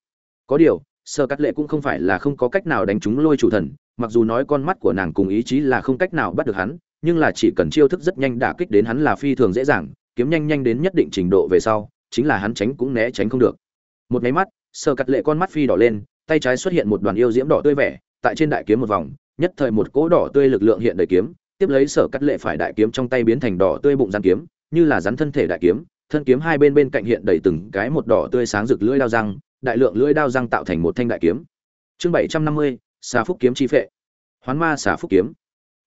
Có điều sơ cắt lệ cũng không phải là không có cách nào đánh trúng lôi chủ thần, mặc dù nói con mắt của nàng cùng ý chí là không cách nào bắt được hắn, nhưng là chỉ cần chiêu thức rất nhanh đả kích đến hắn là phi thường dễ dàng, kiếm nhanh nhanh đến nhất định trình độ về sau, chính là hắn tránh cũng né tránh không được. Một máy mắt sơ cắt lệ con mắt phi đỏ lên, tay trái xuất hiện một đoàn yêu diễm đỏ tươi vẻ, tại trên đại kiếm một vòng, nhất thời một cỗ đỏ tươi lực lượng hiện đầy kiếm tiếp lấy sở cắt lệ phải đại kiếm trong tay biến thành đỏ tươi bụng rắn kiếm, như là rắn thân thể đại kiếm, thân kiếm hai bên bên cạnh hiện đầy từng cái một đỏ tươi sáng rực lưỡi đao răng, đại lượng lưỡi đao răng tạo thành một thanh đại kiếm. Chương bảy trăm năm mươi, xà phúc kiếm chi phệ. Hoán ma xà phúc kiếm.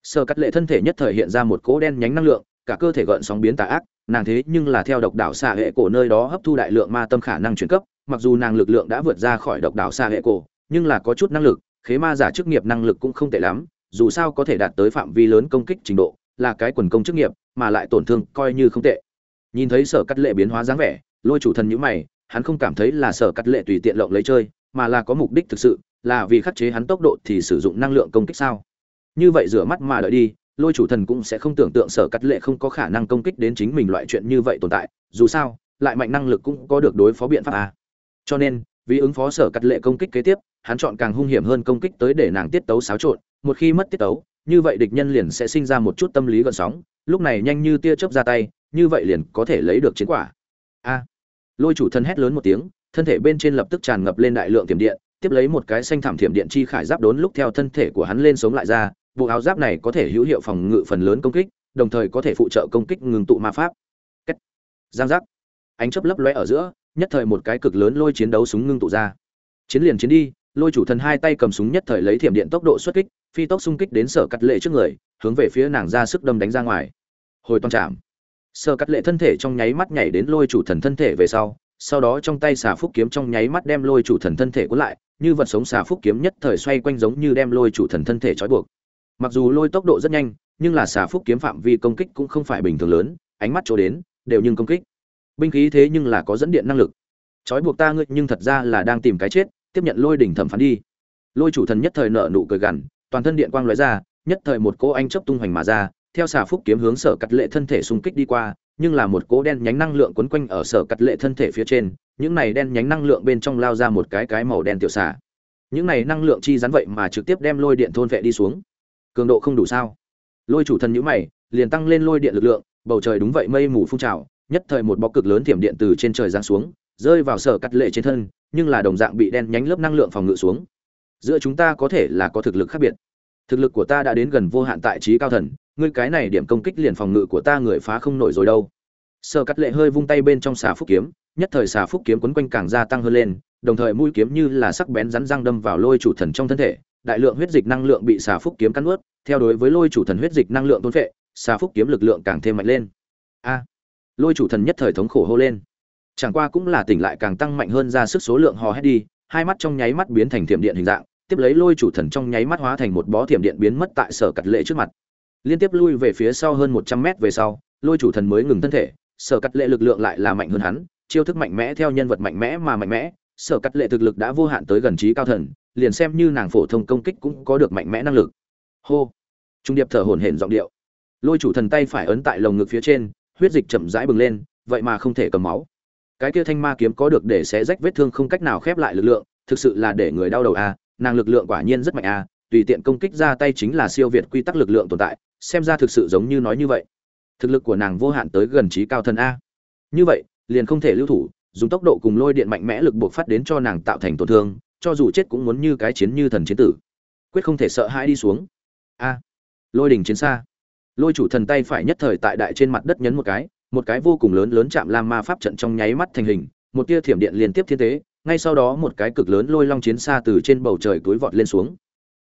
Sở cắt lệ thân thể nhất thời hiện ra một cỗ đen nhánh năng lượng, cả cơ thể gợn sóng biến tà ác, nàng thế nhưng là theo độc đảo xạ hệ cổ nơi đó hấp thu đại lượng ma tâm khả năng chuyển cấp, mặc dù nàng lực lượng đã vượt ra khỏi độc đảo xạ hệ cổ, nhưng là có chút năng lực, khế ma giả chức nghiệp năng lực cũng không tệ lắm dù sao có thể đạt tới phạm vi lớn công kích trình độ, là cái quần công chức nghiệp, mà lại tổn thương coi như không tệ nhìn thấy sở cắt lệ biến hóa dáng vẻ, lôi chủ thần nhữ mày, hắn không cảm thấy là sở cắt lệ tùy tiện lộng lấy chơi, mà là có mục đích thực sự, là vì khắc chế hắn tốc độ thì sử dụng năng lượng công kích sao như vậy rửa mắt mà đợi đi, lôi chủ thần cũng sẽ không tưởng tượng sở cắt lệ không có khả năng công kích đến chính mình loại chuyện như vậy tồn tại, dù sao, lại mạnh năng lực cũng có được đối phó biện pháp à. cho nên vì ứng phó sở cắt lệ công kích kế tiếp, hắn chọn càng hung hiểm hơn công kích tới để nàng tiết tấu xáo trộn, một khi mất tiết tấu, như vậy địch nhân liền sẽ sinh ra một chút tâm lý gợn sóng, lúc này nhanh như tia chớp ra tay, như vậy liền có thể lấy được chiến quả. A. À. Lôi chủ thân hét lớn một tiếng, thân thể bên trên lập tức tràn ngập lên đại lượng tiềm điện, tiếp lấy một cái xanh thảm thiểm điện chi khải giáp đốn lúc theo thân thể của hắn lên sống lại ra, bộ áo giáp này có thể hữu hiệu phòng ngự phần lớn công kích, đồng thời có thể phụ trợ công kích ngừng tụ ma pháp. Kết. giang giác. Ánh chớp lấp lóe ở giữa nhất thời một cái cực lớn lôi chiến đấu súng ngưng tụ ra. Chiến liền chiến đi, lôi chủ thần hai tay cầm súng nhất thời lấy thiểm điện tốc độ xuất kích, phi tốc xung kích đến sở cắt lệ trước người, hướng về phía nàng ra sức đâm đánh ra ngoài. Hồi toàn chạm sở cắt lệ thân thể trong nháy mắt nhảy đến lôi chủ thần thân thể về sau sau đó trong tay xà phúc kiếm trong nháy mắt đem lôi chủ thần thân thể cuốn lại, như vật sống xà phúc kiếm nhất thời xoay quanh giống như đem lôi chủ thần thân thể trói buộc. Mặc dù lôi tốc độ rất nhanh, nhưng là xà phúc kiếm phạm vi công kích cũng không phải bình thường lớn, ánh mắt chỗ đến, đều nhưng công kích binh khí thế nhưng là có dẫn điện năng lực. Trói buộc ta ngươi, nhưng thật ra là đang tìm cái chết, tiếp nhận lôi đỉnh thẩm phán đi. Lôi chủ thần nhất thời nợ nụ cười gằn, toàn thân điện quang lóe ra, nhất thời một cỗ anh chấp tung hoành mà ra, theo xà phúc kiếm hướng sở cắt lệ thân thể xung kích đi qua, nhưng là một cỗ đen nhánh năng lượng quấn quanh ở sở cắt lệ thân thể phía trên, những này đen nhánh năng lượng bên trong lao ra một cái cái màu đen tiểu xà. Những này năng lượng chi rắn vậy mà trực tiếp đem lôi điện thôn vệ đi xuống. Cường độ không đủ sao? Lôi chủ thần nhữ mày, liền tăng lên lôi điện lực lượng, bầu trời đúng vậy mây mù phun trào nhất thời một bó cực lớn thiểm điện từ trên trời giáng xuống, rơi vào sở cắt lệ trên thân, nhưng là đồng dạng bị đen nhánh lớp năng lượng phòng ngự xuống. Giữa chúng ta có thể là có thực lực khác biệt. Thực lực của ta đã đến gần vô hạn tại trí cao thần, ngươi cái này điểm công kích liền phòng ngự của ta người phá không nổi rồi đâu. Sở cắt lệ hơi vung tay bên trong xà phúc kiếm, nhất thời xà phúc kiếm quấn quanh càng gia tăng hơn lên, đồng thời mũi kiếm như là sắc bén rắn răng đâm vào lôi chủ thần trong thân thể, đại lượng huyết dịch năng lượng bị xà phúc kiếm cắn ướt theo đối với lôi chủ thần huyết dịch năng lượng tuôn phệ, xà phúc kiếm lực lượng càng thêm mạnh lên. A! Lôi chủ thần nhất thời thống khổ hô lên. Chẳng qua cũng là tỉnh lại càng tăng mạnh hơn ra sức số lượng hò hét đi, hai mắt trong nháy mắt biến thành thiểm điện hình dạng, tiếp lấy lôi chủ thần trong nháy mắt hóa thành một bó thiểm điện biến mất tại sở cắt lệ trước mặt. Liên tiếp lui về phía sau hơn một trăm mét về sau, lôi chủ thần mới ngừng thân thể, sở cắt lệ lực lượng lại là mạnh hơn hắn, chiêu thức mạnh mẽ theo nhân vật mạnh mẽ mà mạnh mẽ, sở cắt lệ thực lực đã vô hạn tới gần trí cao thần, liền xem như nàng phổ thông công kích cũng có được mạnh mẽ năng lực. Hô! Trung điệp thở hổn hển giọng điệu. Lôi chủ thần tay phải ấn tại lồng ngực phía trên huyết dịch chậm rãi bừng lên, vậy mà không thể cầm máu. Cái kia thanh ma kiếm có được để xé rách vết thương không cách nào khép lại lực lượng, thực sự là để người đau đầu a, nàng lực lượng quả nhiên rất mạnh a, tùy tiện công kích ra tay chính là siêu việt quy tắc lực lượng tồn tại, xem ra thực sự giống như nói như vậy. Thực lực của nàng vô hạn tới gần trí cao thần a. Như vậy, liền không thể lưu thủ, dùng tốc độ cùng lôi điện mạnh mẽ lực buộc phát đến cho nàng tạo thành tổn thương, cho dù chết cũng muốn như cái chiến như thần chiến tử. Quyết không thể sợ hãi đi xuống. A. Lôi đỉnh chiến xa lôi chủ thần tay phải nhất thời tại đại trên mặt đất nhấn một cái một cái vô cùng lớn lớn chạm lam ma pháp trận trong nháy mắt thành hình, một tia thiểm điện liên tiếp thiên tế, ngay sau đó một cái cực lớn lôi long chiến xa từ trên bầu trời túi vọt lên xuống.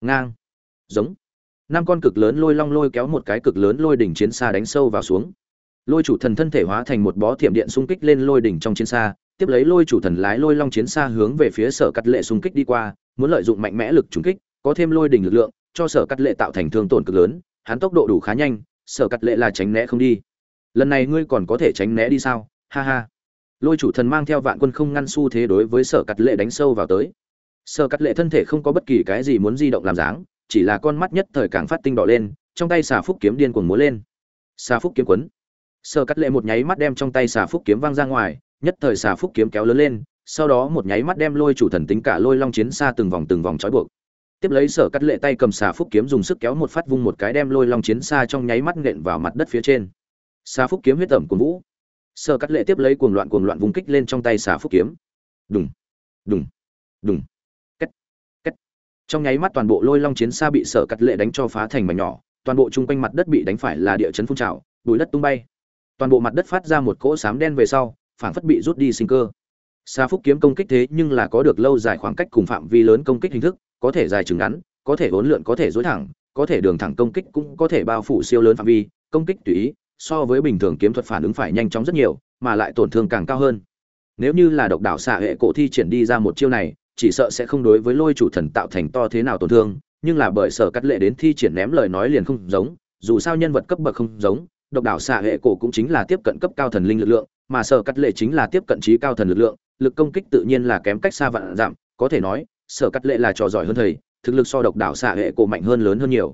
Ngang. Giống. Năm con cực lớn lôi long lôi kéo một cái cực lớn lôi đỉnh chiến xa đánh sâu vào xuống. Lôi chủ thần thân thể hóa thành một bó thiểm điện xung kích lên lôi đỉnh trong chiến xa, tiếp lấy lôi chủ thần lái lôi long chiến xa hướng về phía sở cắt lệ xung kích đi qua, muốn lợi dụng mạnh mẽ lực trúng kích, có thêm lôi đỉnh lực lượng, cho sở cắt lệ tạo thành thương tổn cực lớn hắn tốc độ đủ khá nhanh, sở cắt lệ là tránh né không đi. Lần này ngươi còn có thể tránh né đi sao? Ha ha. Lôi chủ thần mang theo vạn quân không ngăn xu thế đối với sở cắt lệ đánh sâu vào tới. Sở cắt lệ thân thể không có bất kỳ cái gì muốn di động làm dáng, chỉ là con mắt nhất thời càng phát tinh đỏ lên, trong tay xà phúc kiếm điên cuồng múa lên. Xà phúc kiếm quấn. Sở cắt lệ một nháy mắt đem trong tay xà phúc kiếm văng ra ngoài, nhất thời xà phúc kiếm kéo lớn lên, sau đó một nháy mắt đem lôi chủ thần tính cả lôi long chiến xa từng vòng từng vòng trói buộc tiếp lấy sở cắt lệ tay cầm xà phúc kiếm dùng sức kéo một phát vung một cái đem lôi long chiến xa trong nháy mắt nện vào mặt đất phía trên. Xà phúc kiếm huyết tẩm của vũ. Sở cắt lệ tiếp lấy cuồng loạn cuồng loạn vùng kích lên trong tay xà phúc kiếm. Đùng đùng đùng. Cách cách trong nháy mắt toàn bộ lôi long chiến xa bị sở cắt lệ đánh cho phá thành mảnh nhỏ. Toàn bộ chung quanh mặt đất bị đánh phải là địa chấn phun trào bùi đất tung bay. Toàn bộ mặt đất phát ra một cỗ xám đen về sau, phảng phất bị rút đi sinh cơ. Xà phúc kiếm công kích thế nhưng là có được lâu dài khoảng cách cùng phạm vi lớn công kích hình thức có thể dài chừng ngắn, có thể vốn lượn, có thể dối thẳng, có thể đường thẳng công kích cũng có thể bao phủ siêu lớn phạm vi, công kích tùy ý, so với bình thường kiếm thuật phản ứng phải nhanh chóng rất nhiều, mà lại tổn thương càng cao hơn. Nếu như là độc đảo xạ hệ cổ thi triển đi ra một chiêu này, chỉ sợ sẽ không đối với lôi chủ thần tạo thành to thế nào tổn thương, nhưng là bởi sở cắt lệ đến thi triển ném lời nói liền không giống, dù sao nhân vật cấp bậc không giống, độc đảo xạ hệ cổ cũng chính là tiếp cận cấp cao thần linh lực lượng, mà sở cắt lệ chính là tiếp cận trí cao thần lực lượng, lực công kích tự nhiên là kém cách xa vạn giảm, có thể nói sở cắt lệ là trò giỏi hơn thầy, thực lực so độc đảo xạ hệ cổ mạnh hơn lớn hơn nhiều.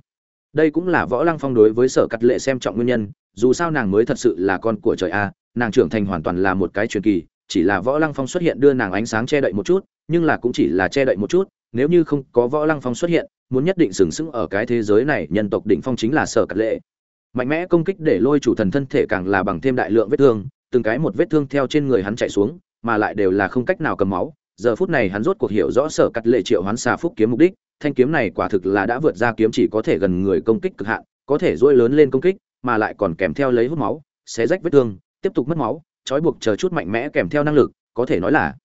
Đây cũng là võ lăng phong đối với sở cắt lệ xem trọng nguyên nhân, dù sao nàng mới thật sự là con của trời a, nàng trưởng thành hoàn toàn là một cái truyền kỳ, chỉ là võ lăng phong xuất hiện đưa nàng ánh sáng che đậy một chút, nhưng là cũng chỉ là che đậy một chút, nếu như không có võ lăng phong xuất hiện, muốn nhất định sừng sững ở cái thế giới này, nhân tộc đỉnh phong chính là sở cắt lệ. Mạnh mẽ công kích để lôi chủ thần thân thể càng là bằng thêm đại lượng vết thương, từng cái một vết thương theo trên người hắn chạy xuống, mà lại đều là không cách nào cầm máu giờ phút này hắn rốt cuộc hiểu rõ sở cắt lệ triệu hoán xà phúc kiếm mục đích, thanh kiếm này quả thực là đã vượt ra kiếm chỉ có thể gần người công kích cực hạn, có thể dỗi lớn lên công kích, mà lại còn kèm theo lấy hút máu, xé rách vết thương, tiếp tục mất máu, trói buộc chờ chút mạnh mẽ kèm theo năng lực, có thể nói là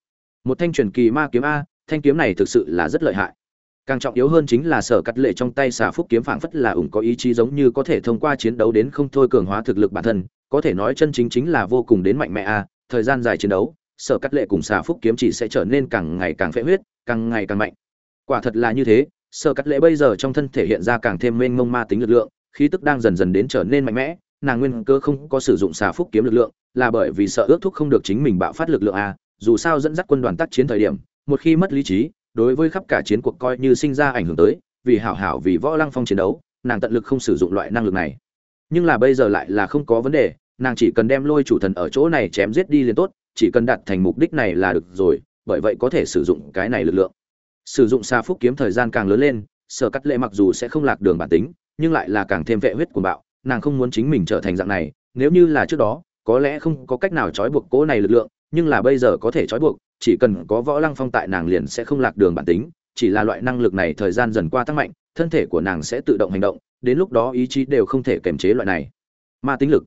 một thanh truyền kỳ ma kiếm a, thanh kiếm này thực sự là rất lợi hại. Càng trọng yếu hơn chính là sở cắt lệ trong tay xà phúc kiếm phảng phất là ủng có ý chí giống như có thể thông qua chiến đấu đến không thôi cường hóa thực lực bản thân, có thể nói chân chính chính là vô cùng đến mạnh mẽ a, thời gian dài chiến đấu sở cắt lệ cùng xà phúc kiếm chỉ sẽ trở nên càng ngày càng phệ huyết, càng ngày càng mạnh quả thật là như thế, sở cắt lệ bây giờ trong thân thể hiện ra càng thêm mênh mông ma tính lực lượng, khí tức đang dần dần đến trở nên mạnh mẽ, nàng nguyên cơ không có sử dụng xà phúc kiếm lực lượng, là bởi vì sợ ước thúc không được chính mình bạo phát lực lượng à? dù sao dẫn dắt quân đoàn tác chiến thời điểm, một khi mất lý trí, đối với khắp cả chiến cuộc coi như sinh ra ảnh hưởng tới, vì hảo hảo vì võ lăng phong chiến đấu, nàng tận lực không sử dụng loại năng lực này nhưng là bây giờ lại là không có vấn đề, nàng chỉ cần đem lôi chủ thần ở chỗ này chém giết đi liền tốt chỉ cần đạt thành mục đích này là được rồi, bởi vậy có thể sử dụng cái này lực lượng. Sử dụng xa phúc kiếm thời gian càng lớn lên, sở cắt lệ mặc dù sẽ không lạc đường bản tính, nhưng lại là càng thêm vệ huyết của bạo, nàng không muốn chính mình trở thành dạng này, nếu như là trước đó, có lẽ không có cách nào trói buộc cỗ này lực lượng, nhưng là bây giờ có thể trói buộc, chỉ cần có võ lăng phong tại nàng liền sẽ không lạc đường bản tính, chỉ là loại năng lực này thời gian dần qua tăng mạnh, thân thể của nàng sẽ tự động hành động, đến lúc đó ý chí đều không thể kiểm chế loại này. Ma tính lực.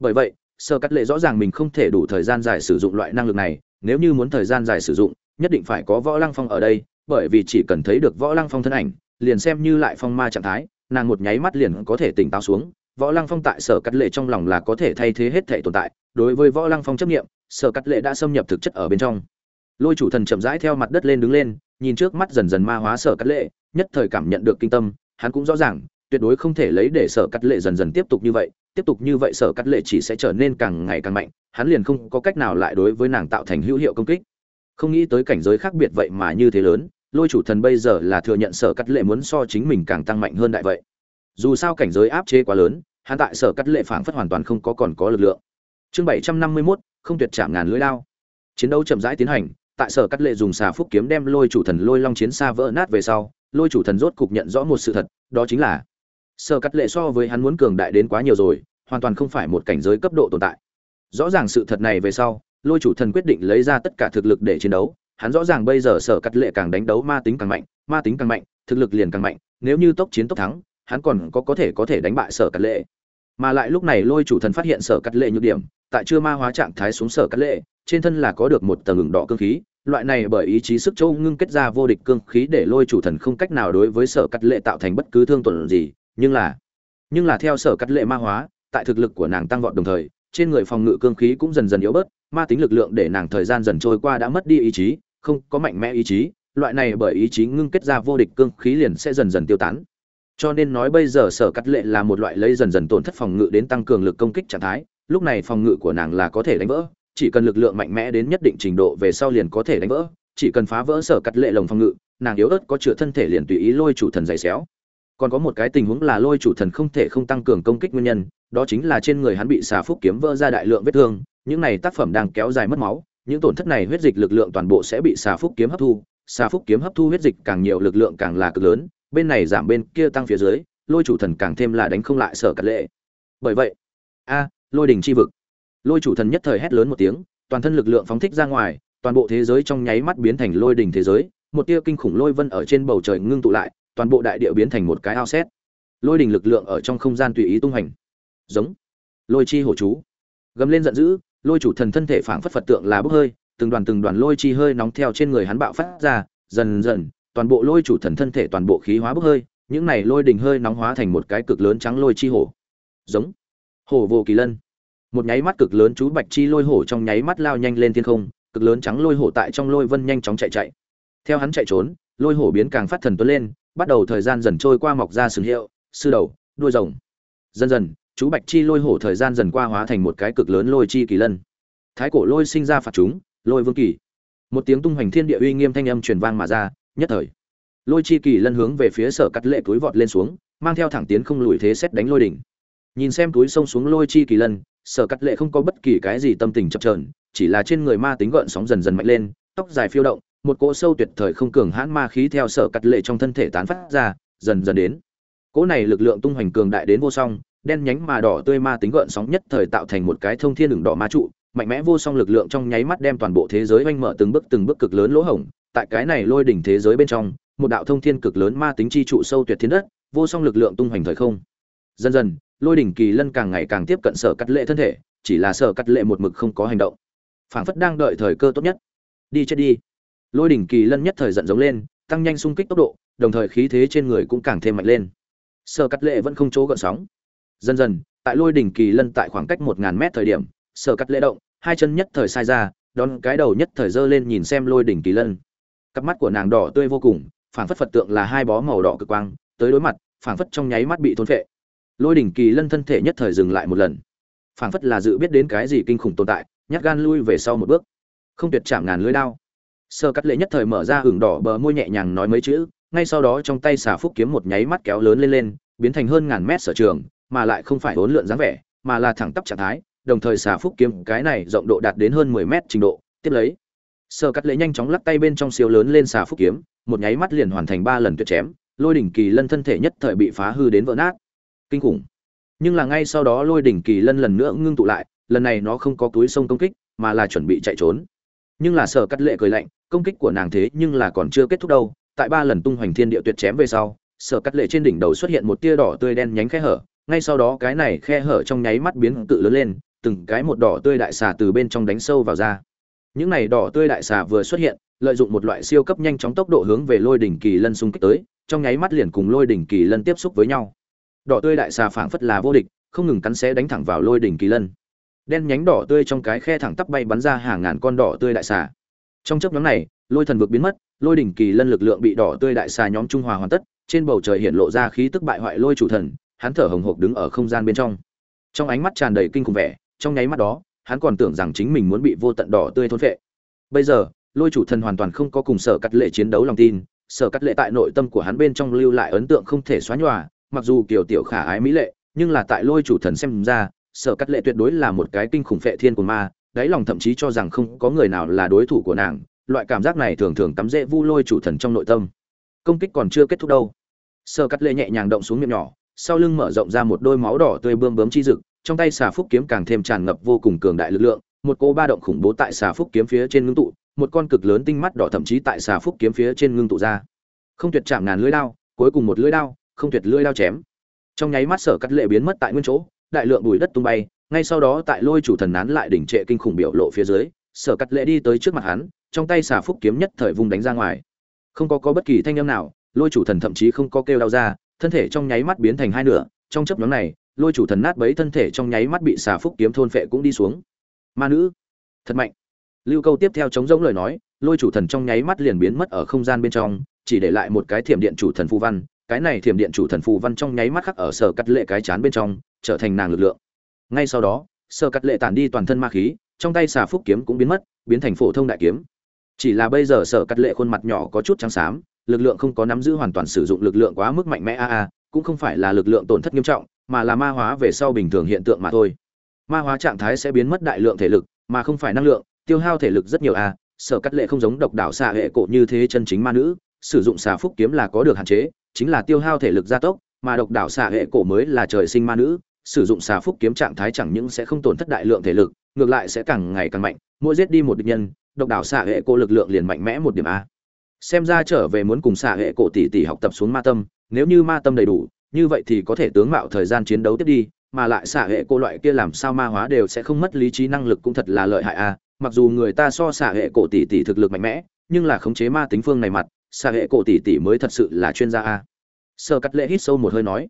Bởi vậy sơ cắt lệ rõ ràng mình không thể đủ thời gian dài sử dụng loại năng lực này, nếu như muốn thời gian dài sử dụng, nhất định phải có võ lăng phong ở đây, bởi vì chỉ cần thấy được võ lăng phong thân ảnh, liền xem như lại phong ma trạng thái, nàng một nháy mắt liền có thể tỉnh táo xuống. Võ lăng phong tại sở cắt lệ trong lòng là có thể thay thế hết thể tồn tại, đối với võ lăng phong chấp nghiệm sở cắt lệ đã xâm nhập thực chất ở bên trong. Lôi chủ thần chậm rãi theo mặt đất lên đứng lên, nhìn trước mắt dần dần ma hóa sở cắt lệ, nhất thời cảm nhận được kinh tâm, hắn cũng rõ ràng, tuyệt đối không thể lấy để sở cắt lệ dần dần tiếp tục như vậy tiếp tục như vậy sở cắt lệ chỉ sẽ trở nên càng ngày càng mạnh, hắn liền không có cách nào lại đối với nàng tạo thành hữu hiệu công kích. Không nghĩ tới cảnh giới khác biệt vậy mà như thế lớn, lôi chủ thần bây giờ là thừa nhận sở cắt lệ muốn so chính mình càng tăng mạnh hơn đại vậy. Dù sao cảnh giới áp chế quá lớn, hắn tại sở cắt lệ phảng phất hoàn toàn không có còn có lực lượng. Chương bảy trăm năm mươi mốt, không tuyệt chạm ngàn lưỡi lao. Chiến đấu chậm rãi tiến hành, tại sở cắt lệ dùng xà phúc kiếm đem lôi chủ thần lôi long chiến xa vỡ nát về sau, lôi chủ thần rốt cục nhận rõ một sự thật, đó chính là sở cắt lệ so với hắn muốn cường đại đến quá nhiều rồi, hoàn toàn không phải một cảnh giới cấp độ tồn tại. Rõ ràng sự thật này về sau, lôi chủ thần quyết định lấy ra tất cả thực lực để chiến đấu. Hắn rõ ràng bây giờ sở cắt lệ càng đánh đấu ma tính càng mạnh, ma tính càng mạnh, thực lực liền càng mạnh. Nếu như tốc chiến tốc thắng, hắn còn có có thể có thể đánh bại sở cắt lệ. Mà lại lúc này lôi chủ thần phát hiện sở cắt lệ nhược điểm, tại chưa ma hóa trạng thái xuống sở cắt lệ, trên thân là có được một tầng ngừng đỏ cương khí. Loại này bởi ý chí sức châu ngưng kết ra vô địch cương khí để lôi chủ thần không cách nào đối với sở cắt lệ tạo thành bất cứ thương tổn gì nhưng là nhưng là theo sở cắt lệ ma hóa, tại thực lực của nàng tăng vọt đồng thời, trên người phòng ngự cương khí cũng dần dần yếu bớt, ma tính lực lượng để nàng thời gian dần trôi qua đã mất đi ý chí, không có mạnh mẽ ý chí, loại này bởi ý chí ngưng kết ra vô địch cương khí liền sẽ dần dần tiêu tán. Cho nên nói bây giờ sở cắt lệ là một loại lấy dần dần tổn thất phòng ngự đến tăng cường lực công kích trạng thái, lúc này phòng ngự của nàng là có thể đánh vỡ, chỉ cần lực lượng mạnh mẽ đến nhất định trình độ về sau liền có thể đánh vỡ, chỉ cần phá vỡ sở cắt lệ lồng phòng ngự, nàng yếu ớt có chữa thân thể liền tùy ý lôi chủ thần dày xéo còn có một cái tình huống là lôi chủ thần không thể không tăng cường công kích nguyên nhân, đó chính là trên người hắn bị xà phúc kiếm vỡ ra đại lượng vết thương, những này tác phẩm đang kéo dài mất máu, những tổn thất này huyết dịch lực lượng toàn bộ sẽ bị xà phúc kiếm hấp thu, xà phúc kiếm hấp thu huyết dịch càng nhiều lực lượng càng là cực lớn, bên này giảm bên kia tăng phía dưới, lôi chủ thần càng thêm là đánh không lại sở cắt lệ. Bởi vậy, a, lôi đình chi vực. Lôi chủ thần nhất thời hét lớn một tiếng, toàn thân lực lượng phóng thích ra ngoài, toàn bộ thế giới trong nháy mắt biến thành lôi đình thế giới, một tia kinh khủng lôi vân ở trên bầu trời ngưng tụ lại toàn bộ đại địa biến thành một cái ao xét. Lôi đình lực lượng ở trong không gian tùy ý tung hành giống. Lôi chi hổ chú. Gầm lên giận dữ, lôi chủ thần thân thể phảng phất phật tượng là bốc hơi, từng đoàn từng đoàn lôi chi hơi nóng theo trên người hắn bạo phát ra, dần dần, toàn bộ lôi chủ thần thân thể toàn bộ khí hóa bốc hơi, những này lôi đình hơi nóng hóa thành một cái cực lớn trắng lôi chi hổ. Giống. Hổ vô kỳ lân. Một nháy mắt cực lớn chú bạch chi lôi hổ trong nháy mắt lao nhanh lên thiên không, cực lớn trắng lôi hổ tại trong lôi vân nhanh chóng chạy chạy. Theo hắn chạy trốn, lôi hổ biến càng phát thần tuấn lên bắt đầu thời gian dần trôi qua mọc ra sừng hiệu, sư đầu, đuôi rồng. Dần dần, chú bạch chi lôi hổ thời gian dần qua hóa thành một cái cực lớn lôi chi kỳ lân. Thái cổ lôi sinh ra phạt chúng, lôi vương kỳ. Một tiếng tung hoành thiên địa uy nghiêm thanh âm truyền vang mà ra, nhất thời. Lôi chi kỳ lân hướng về phía sở cắt lệ túi vọt lên xuống, mang theo thẳng tiến không lùi thế xét đánh lôi đỉnh. Nhìn xem túi sông xuống lôi chi kỳ lân, sở cắt lệ không có bất kỳ cái gì tâm tình chập trờn chỉ là trên người ma tính gợn sóng dần dần mạnh lên, tóc dài phiêu động một cỗ sâu tuyệt thời không cường hãn ma khí theo sở cắt lệ trong thân thể tán phát ra, dần dần đến. Cỗ này lực lượng tung hoành cường đại đến vô song, đen nhánh mà đỏ tươi ma tính gợn sóng nhất thời tạo thành một cái thông thiên đường đỏ ma trụ, mạnh mẽ vô song lực lượng trong nháy mắt đem toàn bộ thế giới oanh mở từng bước từng bước cực lớn lỗ hổng, tại cái này lôi đỉnh thế giới bên trong, một đạo thông thiên cực lớn ma tính chi trụ sâu tuyệt thiên đất, vô song lực lượng tung hoành thời không. Dần dần, lôi đỉnh kỳ lân càng ngày càng tiếp cận sở cắt lệ thân thể, chỉ là sở cắt lệ một mực không có hành động. Phảng phất đang đợi thời cơ tốt nhất. Đi chết đi lôi đỉnh kỳ lân nhất thời giận giống lên, tăng nhanh xung kích tốc độ, đồng thời khí thế trên người cũng càng thêm mạnh lên. Sở cắt lệ vẫn không chỗ gợn sóng. Dần dần, tại lôi đỉnh kỳ lân tại khoảng cách một ngàn mét thời điểm, sở cắt lệ động, hai chân nhất thời sai ra, đón cái đầu nhất thời giơ lên nhìn xem lôi đỉnh kỳ lân. Cặp mắt của nàng đỏ tươi vô cùng, phảng phất phật tượng là hai bó màu đỏ cực quang, tới đối mặt, phảng phất trong nháy mắt bị thôn phệ. Lôi đỉnh kỳ lân thân thể nhất thời dừng lại một lần. Phảng phất là dự biết đến cái gì kinh khủng tồn tại, nhát gan lui về sau một bước. Không tuyệt chạm ngàn lưới đao sơ cắt lệ nhất thời mở ra hưởng đỏ bờ môi nhẹ nhàng nói mấy chữ, ngay sau đó trong tay xà phúc kiếm một nháy mắt kéo lớn lên lên, biến thành hơn ngàn mét sở trường, mà lại không phải hỗn lượn dáng vẻ, mà là thẳng tắp trạng thái, đồng thời xà phúc kiếm cái này rộng độ đạt đến hơn mười mét trình độ. Tiếp lấy, sơ cắt lệ nhanh chóng lắc tay bên trong siêu lớn lên xà phúc kiếm, một nháy mắt liền hoàn thành ba lần tuyệt chém, lôi đỉnh kỳ lân thân thể nhất thời bị phá hư đến vỡ nát. Kinh khủng. Nhưng là ngay sau đó lôi đỉnh kỳ lân lần nữa ngưng tụ lại, lần này nó không có túi sông công kích, mà là chuẩn bị chạy trốn nhưng là sở cắt lệ cười lạnh, công kích của nàng thế nhưng là còn chưa kết thúc đâu. Tại ba lần tung hoành thiên địa tuyệt chém về sau, sở cắt lệ trên đỉnh đầu xuất hiện một tia đỏ tươi đen nhánh khe hở. Ngay sau đó cái này khe hở trong nháy mắt biến tự lớn lên, từng cái một đỏ tươi đại xà từ bên trong đánh sâu vào ra những này đỏ tươi đại xà vừa xuất hiện, lợi dụng một loại siêu cấp nhanh chóng tốc độ hướng về lôi đỉnh kỳ lân xung kích tới, trong nháy mắt liền cùng lôi đỉnh kỳ lân tiếp xúc với nhau. Đỏ tươi đại xà phảng phất là vô địch, không ngừng cắn xé đánh thẳng vào lôi đỉnh kỳ lân đen nhánh đỏ tươi trong cái khe thẳng tắp bay bắn ra hàng ngàn con đỏ tươi đại xà. Trong chớp nhóm này, lôi thần vực biến mất, lôi đỉnh kỳ lân lực lượng bị đỏ tươi đại xà nhóm trung hòa hoàn tất, trên bầu trời hiện lộ ra khí tức bại hoại lôi chủ thần, hắn thở hồng hộc đứng ở không gian bên trong. Trong ánh mắt tràn đầy kinh khủng vẻ, trong nháy mắt đó, hắn còn tưởng rằng chính mình muốn bị vô tận đỏ tươi thôn phệ. Bây giờ, lôi chủ thần hoàn toàn không có cùng sở cắt lệ chiến đấu lòng tin, sở cắt lệ tại nội tâm của hắn bên trong lưu lại ấn tượng không thể xóa nhòa, mặc dù kiểu tiểu khả ái mỹ lệ, nhưng là tại lôi chủ thần xem ra sở cắt lệ tuyệt đối là một cái kinh khủng phệ thiên của ma, đáy lòng thậm chí cho rằng không có người nào là đối thủ của nàng, loại cảm giác này thường thường cắm rễ vu lôi chủ thần trong nội tâm. Công kích còn chưa kết thúc đâu. Sở cắt lệ nhẹ nhàng động xuống miệng nhỏ, sau lưng mở rộng ra một đôi máu đỏ tươi bươm bướm chi rực trong tay xà phúc kiếm càng thêm tràn ngập vô cùng cường đại lực lượng, một cô ba động khủng bố tại xà phúc kiếm phía trên ngưng tụ, một con cực lớn tinh mắt đỏ thậm chí tại xà phúc kiếm phía trên ngưng tụ ra. Không tuyệt chạm ngàn lưỡi đao, cuối cùng một lưỡi đao, không tuyệt lưỡi đao chém. Trong nháy mắt sở cắt lệ biến mất tại nguyên chỗ đại lượng bụi đất tung bay, ngay sau đó tại lôi chủ thần nán lại đỉnh trệ kinh khủng biểu lộ phía dưới, sở cắt lệ đi tới trước mặt hắn, trong tay xà phúc kiếm nhất thời vung đánh ra ngoài. Không có có bất kỳ thanh âm nào, lôi chủ thần thậm chí không có kêu đau ra, thân thể trong nháy mắt biến thành hai nửa, trong chấp nhóm này, lôi chủ thần nát bấy thân thể trong nháy mắt bị xà phúc kiếm thôn phệ cũng đi xuống. Ma nữ, thật mạnh. Lưu câu tiếp theo chống giống lời nói, lôi chủ thần trong nháy mắt liền biến mất ở không gian bên trong, chỉ để lại một cái thiểm điện chủ thần phù văn, cái này thiểm điện chủ thần phù văn trong nháy mắt khắc ở sở cắt lệ cái chán bên trong trở thành nàng lực lượng. Ngay sau đó, sở cắt lệ tản đi toàn thân ma khí, trong tay xà phúc kiếm cũng biến mất, biến thành phổ thông đại kiếm. Chỉ là bây giờ sở cắt lệ khuôn mặt nhỏ có chút trắng xám, lực lượng không có nắm giữ hoàn toàn sử dụng lực lượng quá mức mạnh mẽ a a, cũng không phải là lực lượng tổn thất nghiêm trọng, mà là ma hóa về sau bình thường hiện tượng mà thôi. Ma hóa trạng thái sẽ biến mất đại lượng thể lực, mà không phải năng lượng, tiêu hao thể lực rất nhiều a. Sở cắt lệ không giống độc đảo xạ hệ cổ như thế chân chính ma nữ, sử dụng xà phúc kiếm là có được hạn chế, chính là tiêu hao thể lực gia tốc, mà độc đảo xạ hệ cổ mới là trời sinh ma nữ sử dụng xà phúc kiếm trạng thái chẳng những sẽ không tổn thất đại lượng thể lực, ngược lại sẽ càng ngày càng mạnh, mỗi giết đi một địch nhân, độc đảo xạ hệ cổ lực lượng liền mạnh mẽ một điểm a. Xem ra trở về muốn cùng xạ hệ cổ tỷ tỷ học tập xuống ma tâm, nếu như ma tâm đầy đủ, như vậy thì có thể tướng mạo thời gian chiến đấu tiếp đi, mà lại xạ hệ cổ loại kia làm sao ma hóa đều sẽ không mất lý trí năng lực cũng thật là lợi hại a, mặc dù người ta so xạ hệ cổ tỷ tỷ thực lực mạnh mẽ, nhưng là khống chế ma tính phương này mặt xạ hệ cổ tỷ tỷ mới thật sự là chuyên gia a. Sơ cắt lệ hít sâu một hơi nói,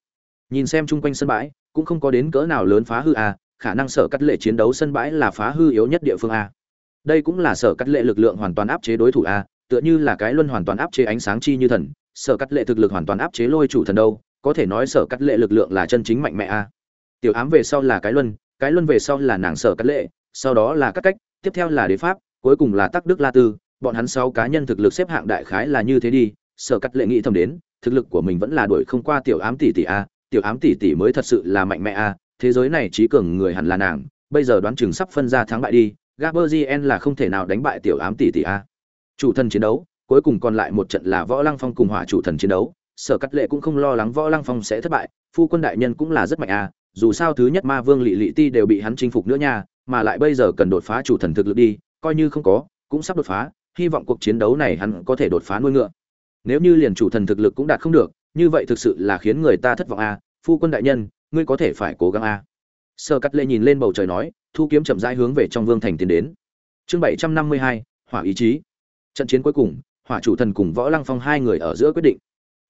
nhìn xem chung quanh sân bãi cũng không có đến cỡ nào lớn phá hư a, khả năng sở cắt lệ chiến đấu sân bãi là phá hư yếu nhất địa phương a. Đây cũng là sở cắt lệ lực lượng hoàn toàn áp chế đối thủ a, tựa như là cái luân hoàn toàn áp chế ánh sáng chi như thần, sở cắt lệ thực lực hoàn toàn áp chế lôi chủ thần đâu, có thể nói sở cắt lệ lực lượng là chân chính mạnh mẽ a. Tiểu ám về sau là cái luân cái luân về sau là nàng sở cắt lệ, sau đó là các cách, tiếp theo là đế pháp, cuối cùng là tắc đức la tư, bọn hắn sáu cá nhân thực lực xếp hạng đại khái là như thế đi, sở cắt lệ nghĩ thầm đến, thực lực của mình vẫn là đuổi không qua tiểu ám tỷ tỷ a tiểu ám tỷ tỷ mới thật sự là mạnh mẽ a, thế giới này trí cường người hẳn là nàng, bây giờ đoán chừng sắp phân ra thắng bại đi gaberzien là không thể nào đánh bại tiểu ám tỷ tỷ a. Chủ thần chiến đấu, cuối cùng còn lại một trận là võ lăng phong cùng hỏa chủ thần chiến đấu, sở cắt lệ cũng không lo lắng võ lăng phong sẽ thất bại, phu quân đại nhân cũng là rất mạnh a, dù sao thứ nhất ma vương lỵ lỵ ti đều bị hắn chinh phục nữa nha, mà lại bây giờ cần đột phá chủ thần thực lực đi, coi như không có, cũng sắp đột phá, hy vọng cuộc chiến đấu này hắn có thể đột phá nuôi ngựa. Nếu như liền chủ thần thực lực cũng đạt không được như vậy thực sự là khiến người ta thất vọng a phu quân đại nhân, ngươi có thể phải cố gắng a sơ cắt lệ nhìn lên bầu trời nói, thu kiếm chậm rãi hướng về trong vương thành tiến đến. Chương bảy trăm năm mươi hai, hỏa ý chí. Trận chiến cuối cùng, hỏa chủ thần cùng võ lăng phong hai người ở giữa quyết định.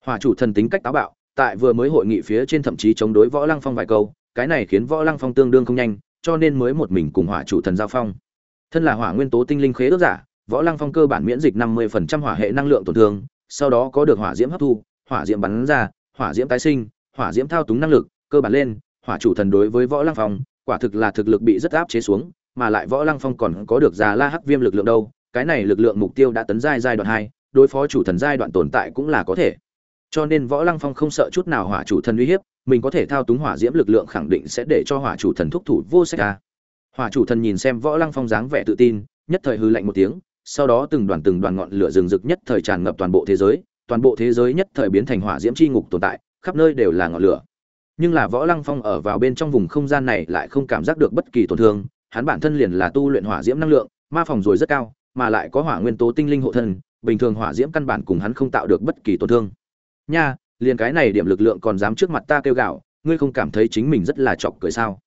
Hỏa chủ thần tính cách táo bạo, tại vừa mới hội nghị phía trên thậm chí chống đối võ lăng phong vài câu, cái này khiến võ lăng phong tương đương không nhanh, cho nên mới một mình cùng hỏa chủ thần giao phong. Thân là hỏa nguyên tố tinh linh khế ước giả, võ lăng phong cơ bản miễn dịch năm 50% hỏa hệ năng lượng tổn thương, sau đó có được hỏa diễm hấp thu hỏa diễm bắn ra, hỏa diễm tái sinh, hỏa diễm thao túng năng lực, cơ bản lên, hỏa chủ thần đối với võ lăng phong, quả thực là thực lực bị rất áp chế xuống, mà lại võ lăng phong còn có được già la hắc viêm lực lượng đâu, cái này lực lượng mục tiêu đã tấn giai giai đoạn hai, đối phó chủ thần giai đoạn tồn tại cũng là có thể. Cho nên võ lăng phong không sợ chút nào hỏa chủ thần uy hiếp, mình có thể thao túng hỏa diễm lực lượng khẳng định sẽ để cho hỏa chủ thần thúc thủ vô sách ra hỏa chủ thần nhìn xem võ lăng phong dáng vẻ tự tin, nhất thời hư lạnh một tiếng, sau đó từng đoàn từng đoàn ngọn lửa rừng rực nhất thời tràn ngập toàn bộ thế giới toàn bộ thế giới nhất thời biến thành hỏa diễm c h i ngục tồn tại, khắp nơi đều là ngọn lửa. Nhưng là võ lăng phong ở vào bên trong vùng không gian này lại không cảm giác được bất kỳ tổn thương, hắn bản thân liền là tu luyện hỏa diễm năng lượng, ma phòng rồi rất cao, mà lại có hỏa nguyên tố tinh linh hộ thân, bình thường hỏa diễm căn bản cùng hắn không tạo được bất kỳ tổn thương. Nha, liền cái này điểm lực lượng còn dám trước mặt ta kêu gạo, ngươi không cảm thấy chính mình rất là chọc cười sao?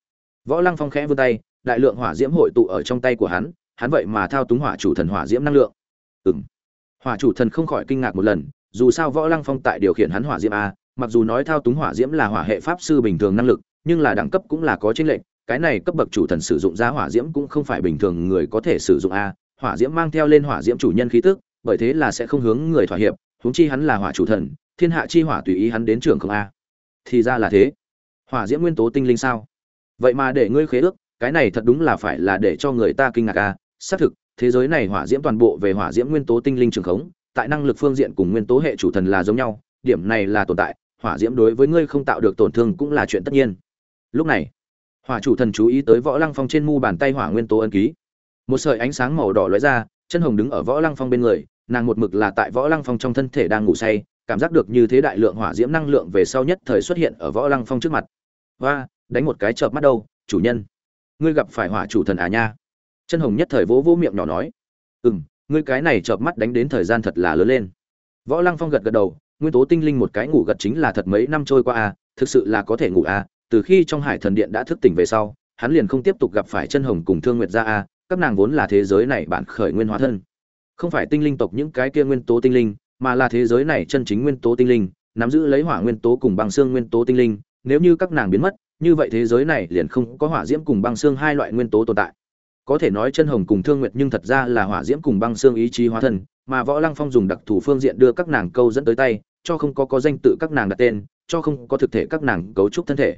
Võ lăng phong khẽ vươn tay, đại lượng hỏa diễm hội tụ ở trong tay của hắn hắn vậy mà thao túng hỏa chủ thần hỏa diễm năng lượng. Ừm. Hỏa chủ thần không khỏi kinh ngạc một lần dù sao võ lăng phong tại điều khiển hắn hỏa diễm a, mặc dù nói thao túng hỏa diễm là hỏa hệ pháp sư bình thường năng lực, nhưng là đẳng cấp cũng là có chênh lệch, cái này cấp bậc chủ thần sử dụng ra hỏa diễm cũng không phải bình thường người có thể sử dụng a. Hỏa diễm mang theo lên hỏa diễm chủ nhân khí tức, bởi thế là sẽ không hướng người thỏa hiệp, huống chi hắn là hỏa chủ thần, thiên hạ chi hỏa tùy ý hắn đến trường không a. Thì ra là thế. Hỏa diễm nguyên tố tinh linh sao? Vậy mà để ngươi khế ước, cái này thật đúng là phải là để cho người ta kinh ngạc a. Xác thực, thế giới này hỏa diễm toàn bộ về hỏa diễm nguyên tố tinh linh trường khống tại năng lực phương diện cùng nguyên tố hệ chủ thần là giống nhau, điểm này là tồn tại, hỏa diễm đối với ngươi không tạo được tổn thương cũng là chuyện tất nhiên. Lúc này, hỏa chủ thần chú ý tới võ lăng phong trên mu bàn tay hỏa nguyên tố ân ký. Một sợi ánh sáng màu đỏ lóe ra, chân hồng đứng ở võ lăng phong bên người, nàng một mực là tại võ lăng phong trong thân thể đang ngủ say, cảm giác được như thế đại lượng hỏa diễm năng lượng về sau nhất thời xuất hiện ở võ lăng phong trước mặt. Và đánh một cái chợp mắt đâu, chủ nhân. Ngươi gặp phải hỏa chủ thần à nha. Chân hồng nhất thời vỗ vỗ miệng nhỏ nói. Ừ m ngươi cái này chợp mắt đánh đến thời gian thật là lớn lên. Võ lăng phong gật gật đầu, nguyên tố tinh linh một cái ngủ gật chính là thật mấy năm trôi qua à thực sự là có thể ngủ à từ khi trong hải thần điện đã thức tỉnh về sau, hắn liền không tiếp tục gặp phải chân hồng cùng thương nguyệt gia à các nàng vốn là thế giới này bản khởi nguyên hóa thân. Không phải tinh linh tộc những cái kia nguyên tố tinh linh, mà là thế giới này chân chính nguyên tố tinh linh, nắm giữ lấy hỏa nguyên tố cùng băng xương nguyên tố tinh linh, nếu như các nàng biến mất, như vậy thế giới này liền không có hỏa diễm cùng băng xương hai loại nguyên tố tồn tại có thể nói chân hồng cùng thương nguyệt nhưng thật ra là hỏa diễm cùng băng xương ý chí hóa thân, mà võ lăng phong dùng đặc thù phương diện đưa các nàng câu dẫn tới tay, cho không có có danh tự các nàng đặt tên, cho không có thực thể các nàng cấu trúc thân thể.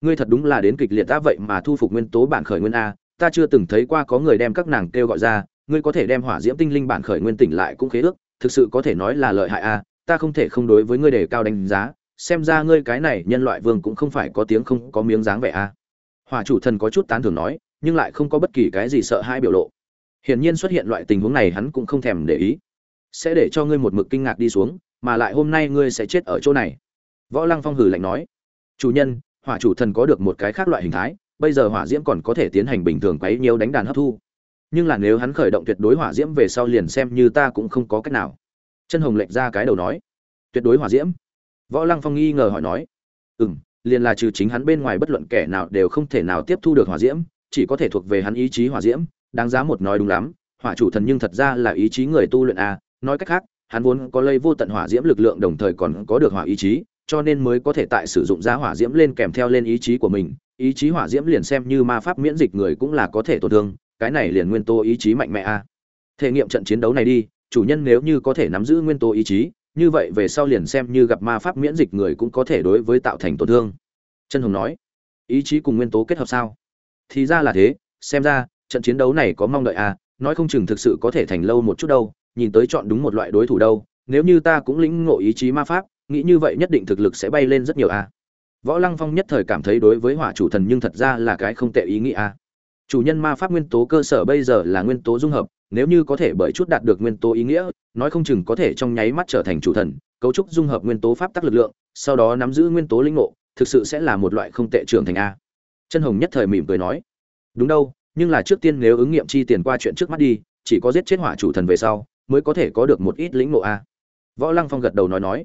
Ngươi thật đúng là đến kịch liệt ta vậy mà thu phục nguyên tố bản khởi nguyên a, ta chưa từng thấy qua có người đem các nàng kêu gọi ra, ngươi có thể đem hỏa diễm tinh linh bản khởi nguyên tỉnh lại cũng khế ước, thực sự có thể nói là lợi hại a, ta không thể không đối với ngươi đề cao đánh giá, xem ra ngươi cái này nhân loại vương cũng không phải có tiếng không có miếng dáng vẻ a. Hỏa chủ thần có chút tán thưởng nói nhưng lại không có bất kỳ cái gì sợ hãi biểu lộ. Hiển nhiên xuất hiện loại tình huống này hắn cũng không thèm để ý. Sẽ để cho ngươi một mực kinh ngạc đi xuống, mà lại hôm nay ngươi sẽ chết ở chỗ này. Võ lăng phong hử lạnh nói. Chủ nhân, hỏa chủ thần có được một cái khác loại hình thái, bây giờ hỏa diễm còn có thể tiến hành bình thường quấy nhiều đánh đàn hấp thu. Nhưng là nếu hắn khởi động tuyệt đối hỏa diễm về sau liền xem như ta cũng không có cách nào. Chân hồng lệch ra cái đầu nói. Tuyệt đối hỏa diễm? Võ lăng phong nghi ngờ hỏi nói. Ừ m liền là trừ chính hắn bên ngoài bất luận kẻ nào đều không thể nào tiếp thu được hỏa diễm chỉ có thể thuộc về hắn ý chí hỏa diễm, đáng giá một nói đúng lắm, hỏa chủ thần nhưng thật ra là ý chí người tu luyện a, nói cách khác, hắn vốn có lây vô tận hỏa diễm lực lượng đồng thời còn có được hỏa ý chí, cho nên mới có thể tại sử dụng ra hỏa diễm lên kèm theo lên ý chí của mình, ý chí hỏa diễm liền xem như ma pháp miễn dịch người cũng là có thể tổn thương, cái này liền nguyên tố ý chí mạnh mẽ a. Thể nghiệm trận chiến đấu này đi, chủ nhân nếu như có thể nắm giữ nguyên tố ý chí, như vậy về sau liền xem như gặp ma pháp miễn dịch người cũng có thể đối với tạo thành tổn thương. Chân hồng nói, ý chí cùng nguyên tố kết hợp sao? Thì ra là thế, xem ra, trận chiến đấu này có mong đợi à nói không chừng thực sự có thể thành lâu một chút đâu, nhìn tới chọn đúng một loại đối thủ đâu, nếu như ta cũng lĩnh ngộ ý chí ma pháp, nghĩ như vậy nhất định thực lực sẽ bay lên rất nhiều à. Võ lăng phong nhất thời cảm thấy đối với hỏa chủ thần nhưng thật ra là cái không tệ ý nghĩ à. Chủ nhân ma pháp nguyên tố cơ sở bây giờ là nguyên tố dung hợp, nếu như có thể bởi chút đạt được nguyên tố ý nghĩa, nói không chừng có thể trong nháy mắt trở thành chủ thần, cấu trúc dung hợp nguyên tố pháp tắc lực lượng, sau đó nắm giữ nguyên tố linh ngộ, thực sự sẽ là một loại không tệ trưởng thành a chân hồng nhất thời mỉm cười nói, đúng đâu, nhưng là trước tiên nếu ứng nghiệm chi tiền qua chuyện trước mắt đi, chỉ có giết chết hỏa chủ thần về sau, mới có thể có được một ít lĩnh ngộ a. Võ lăng phong gật đầu nói nói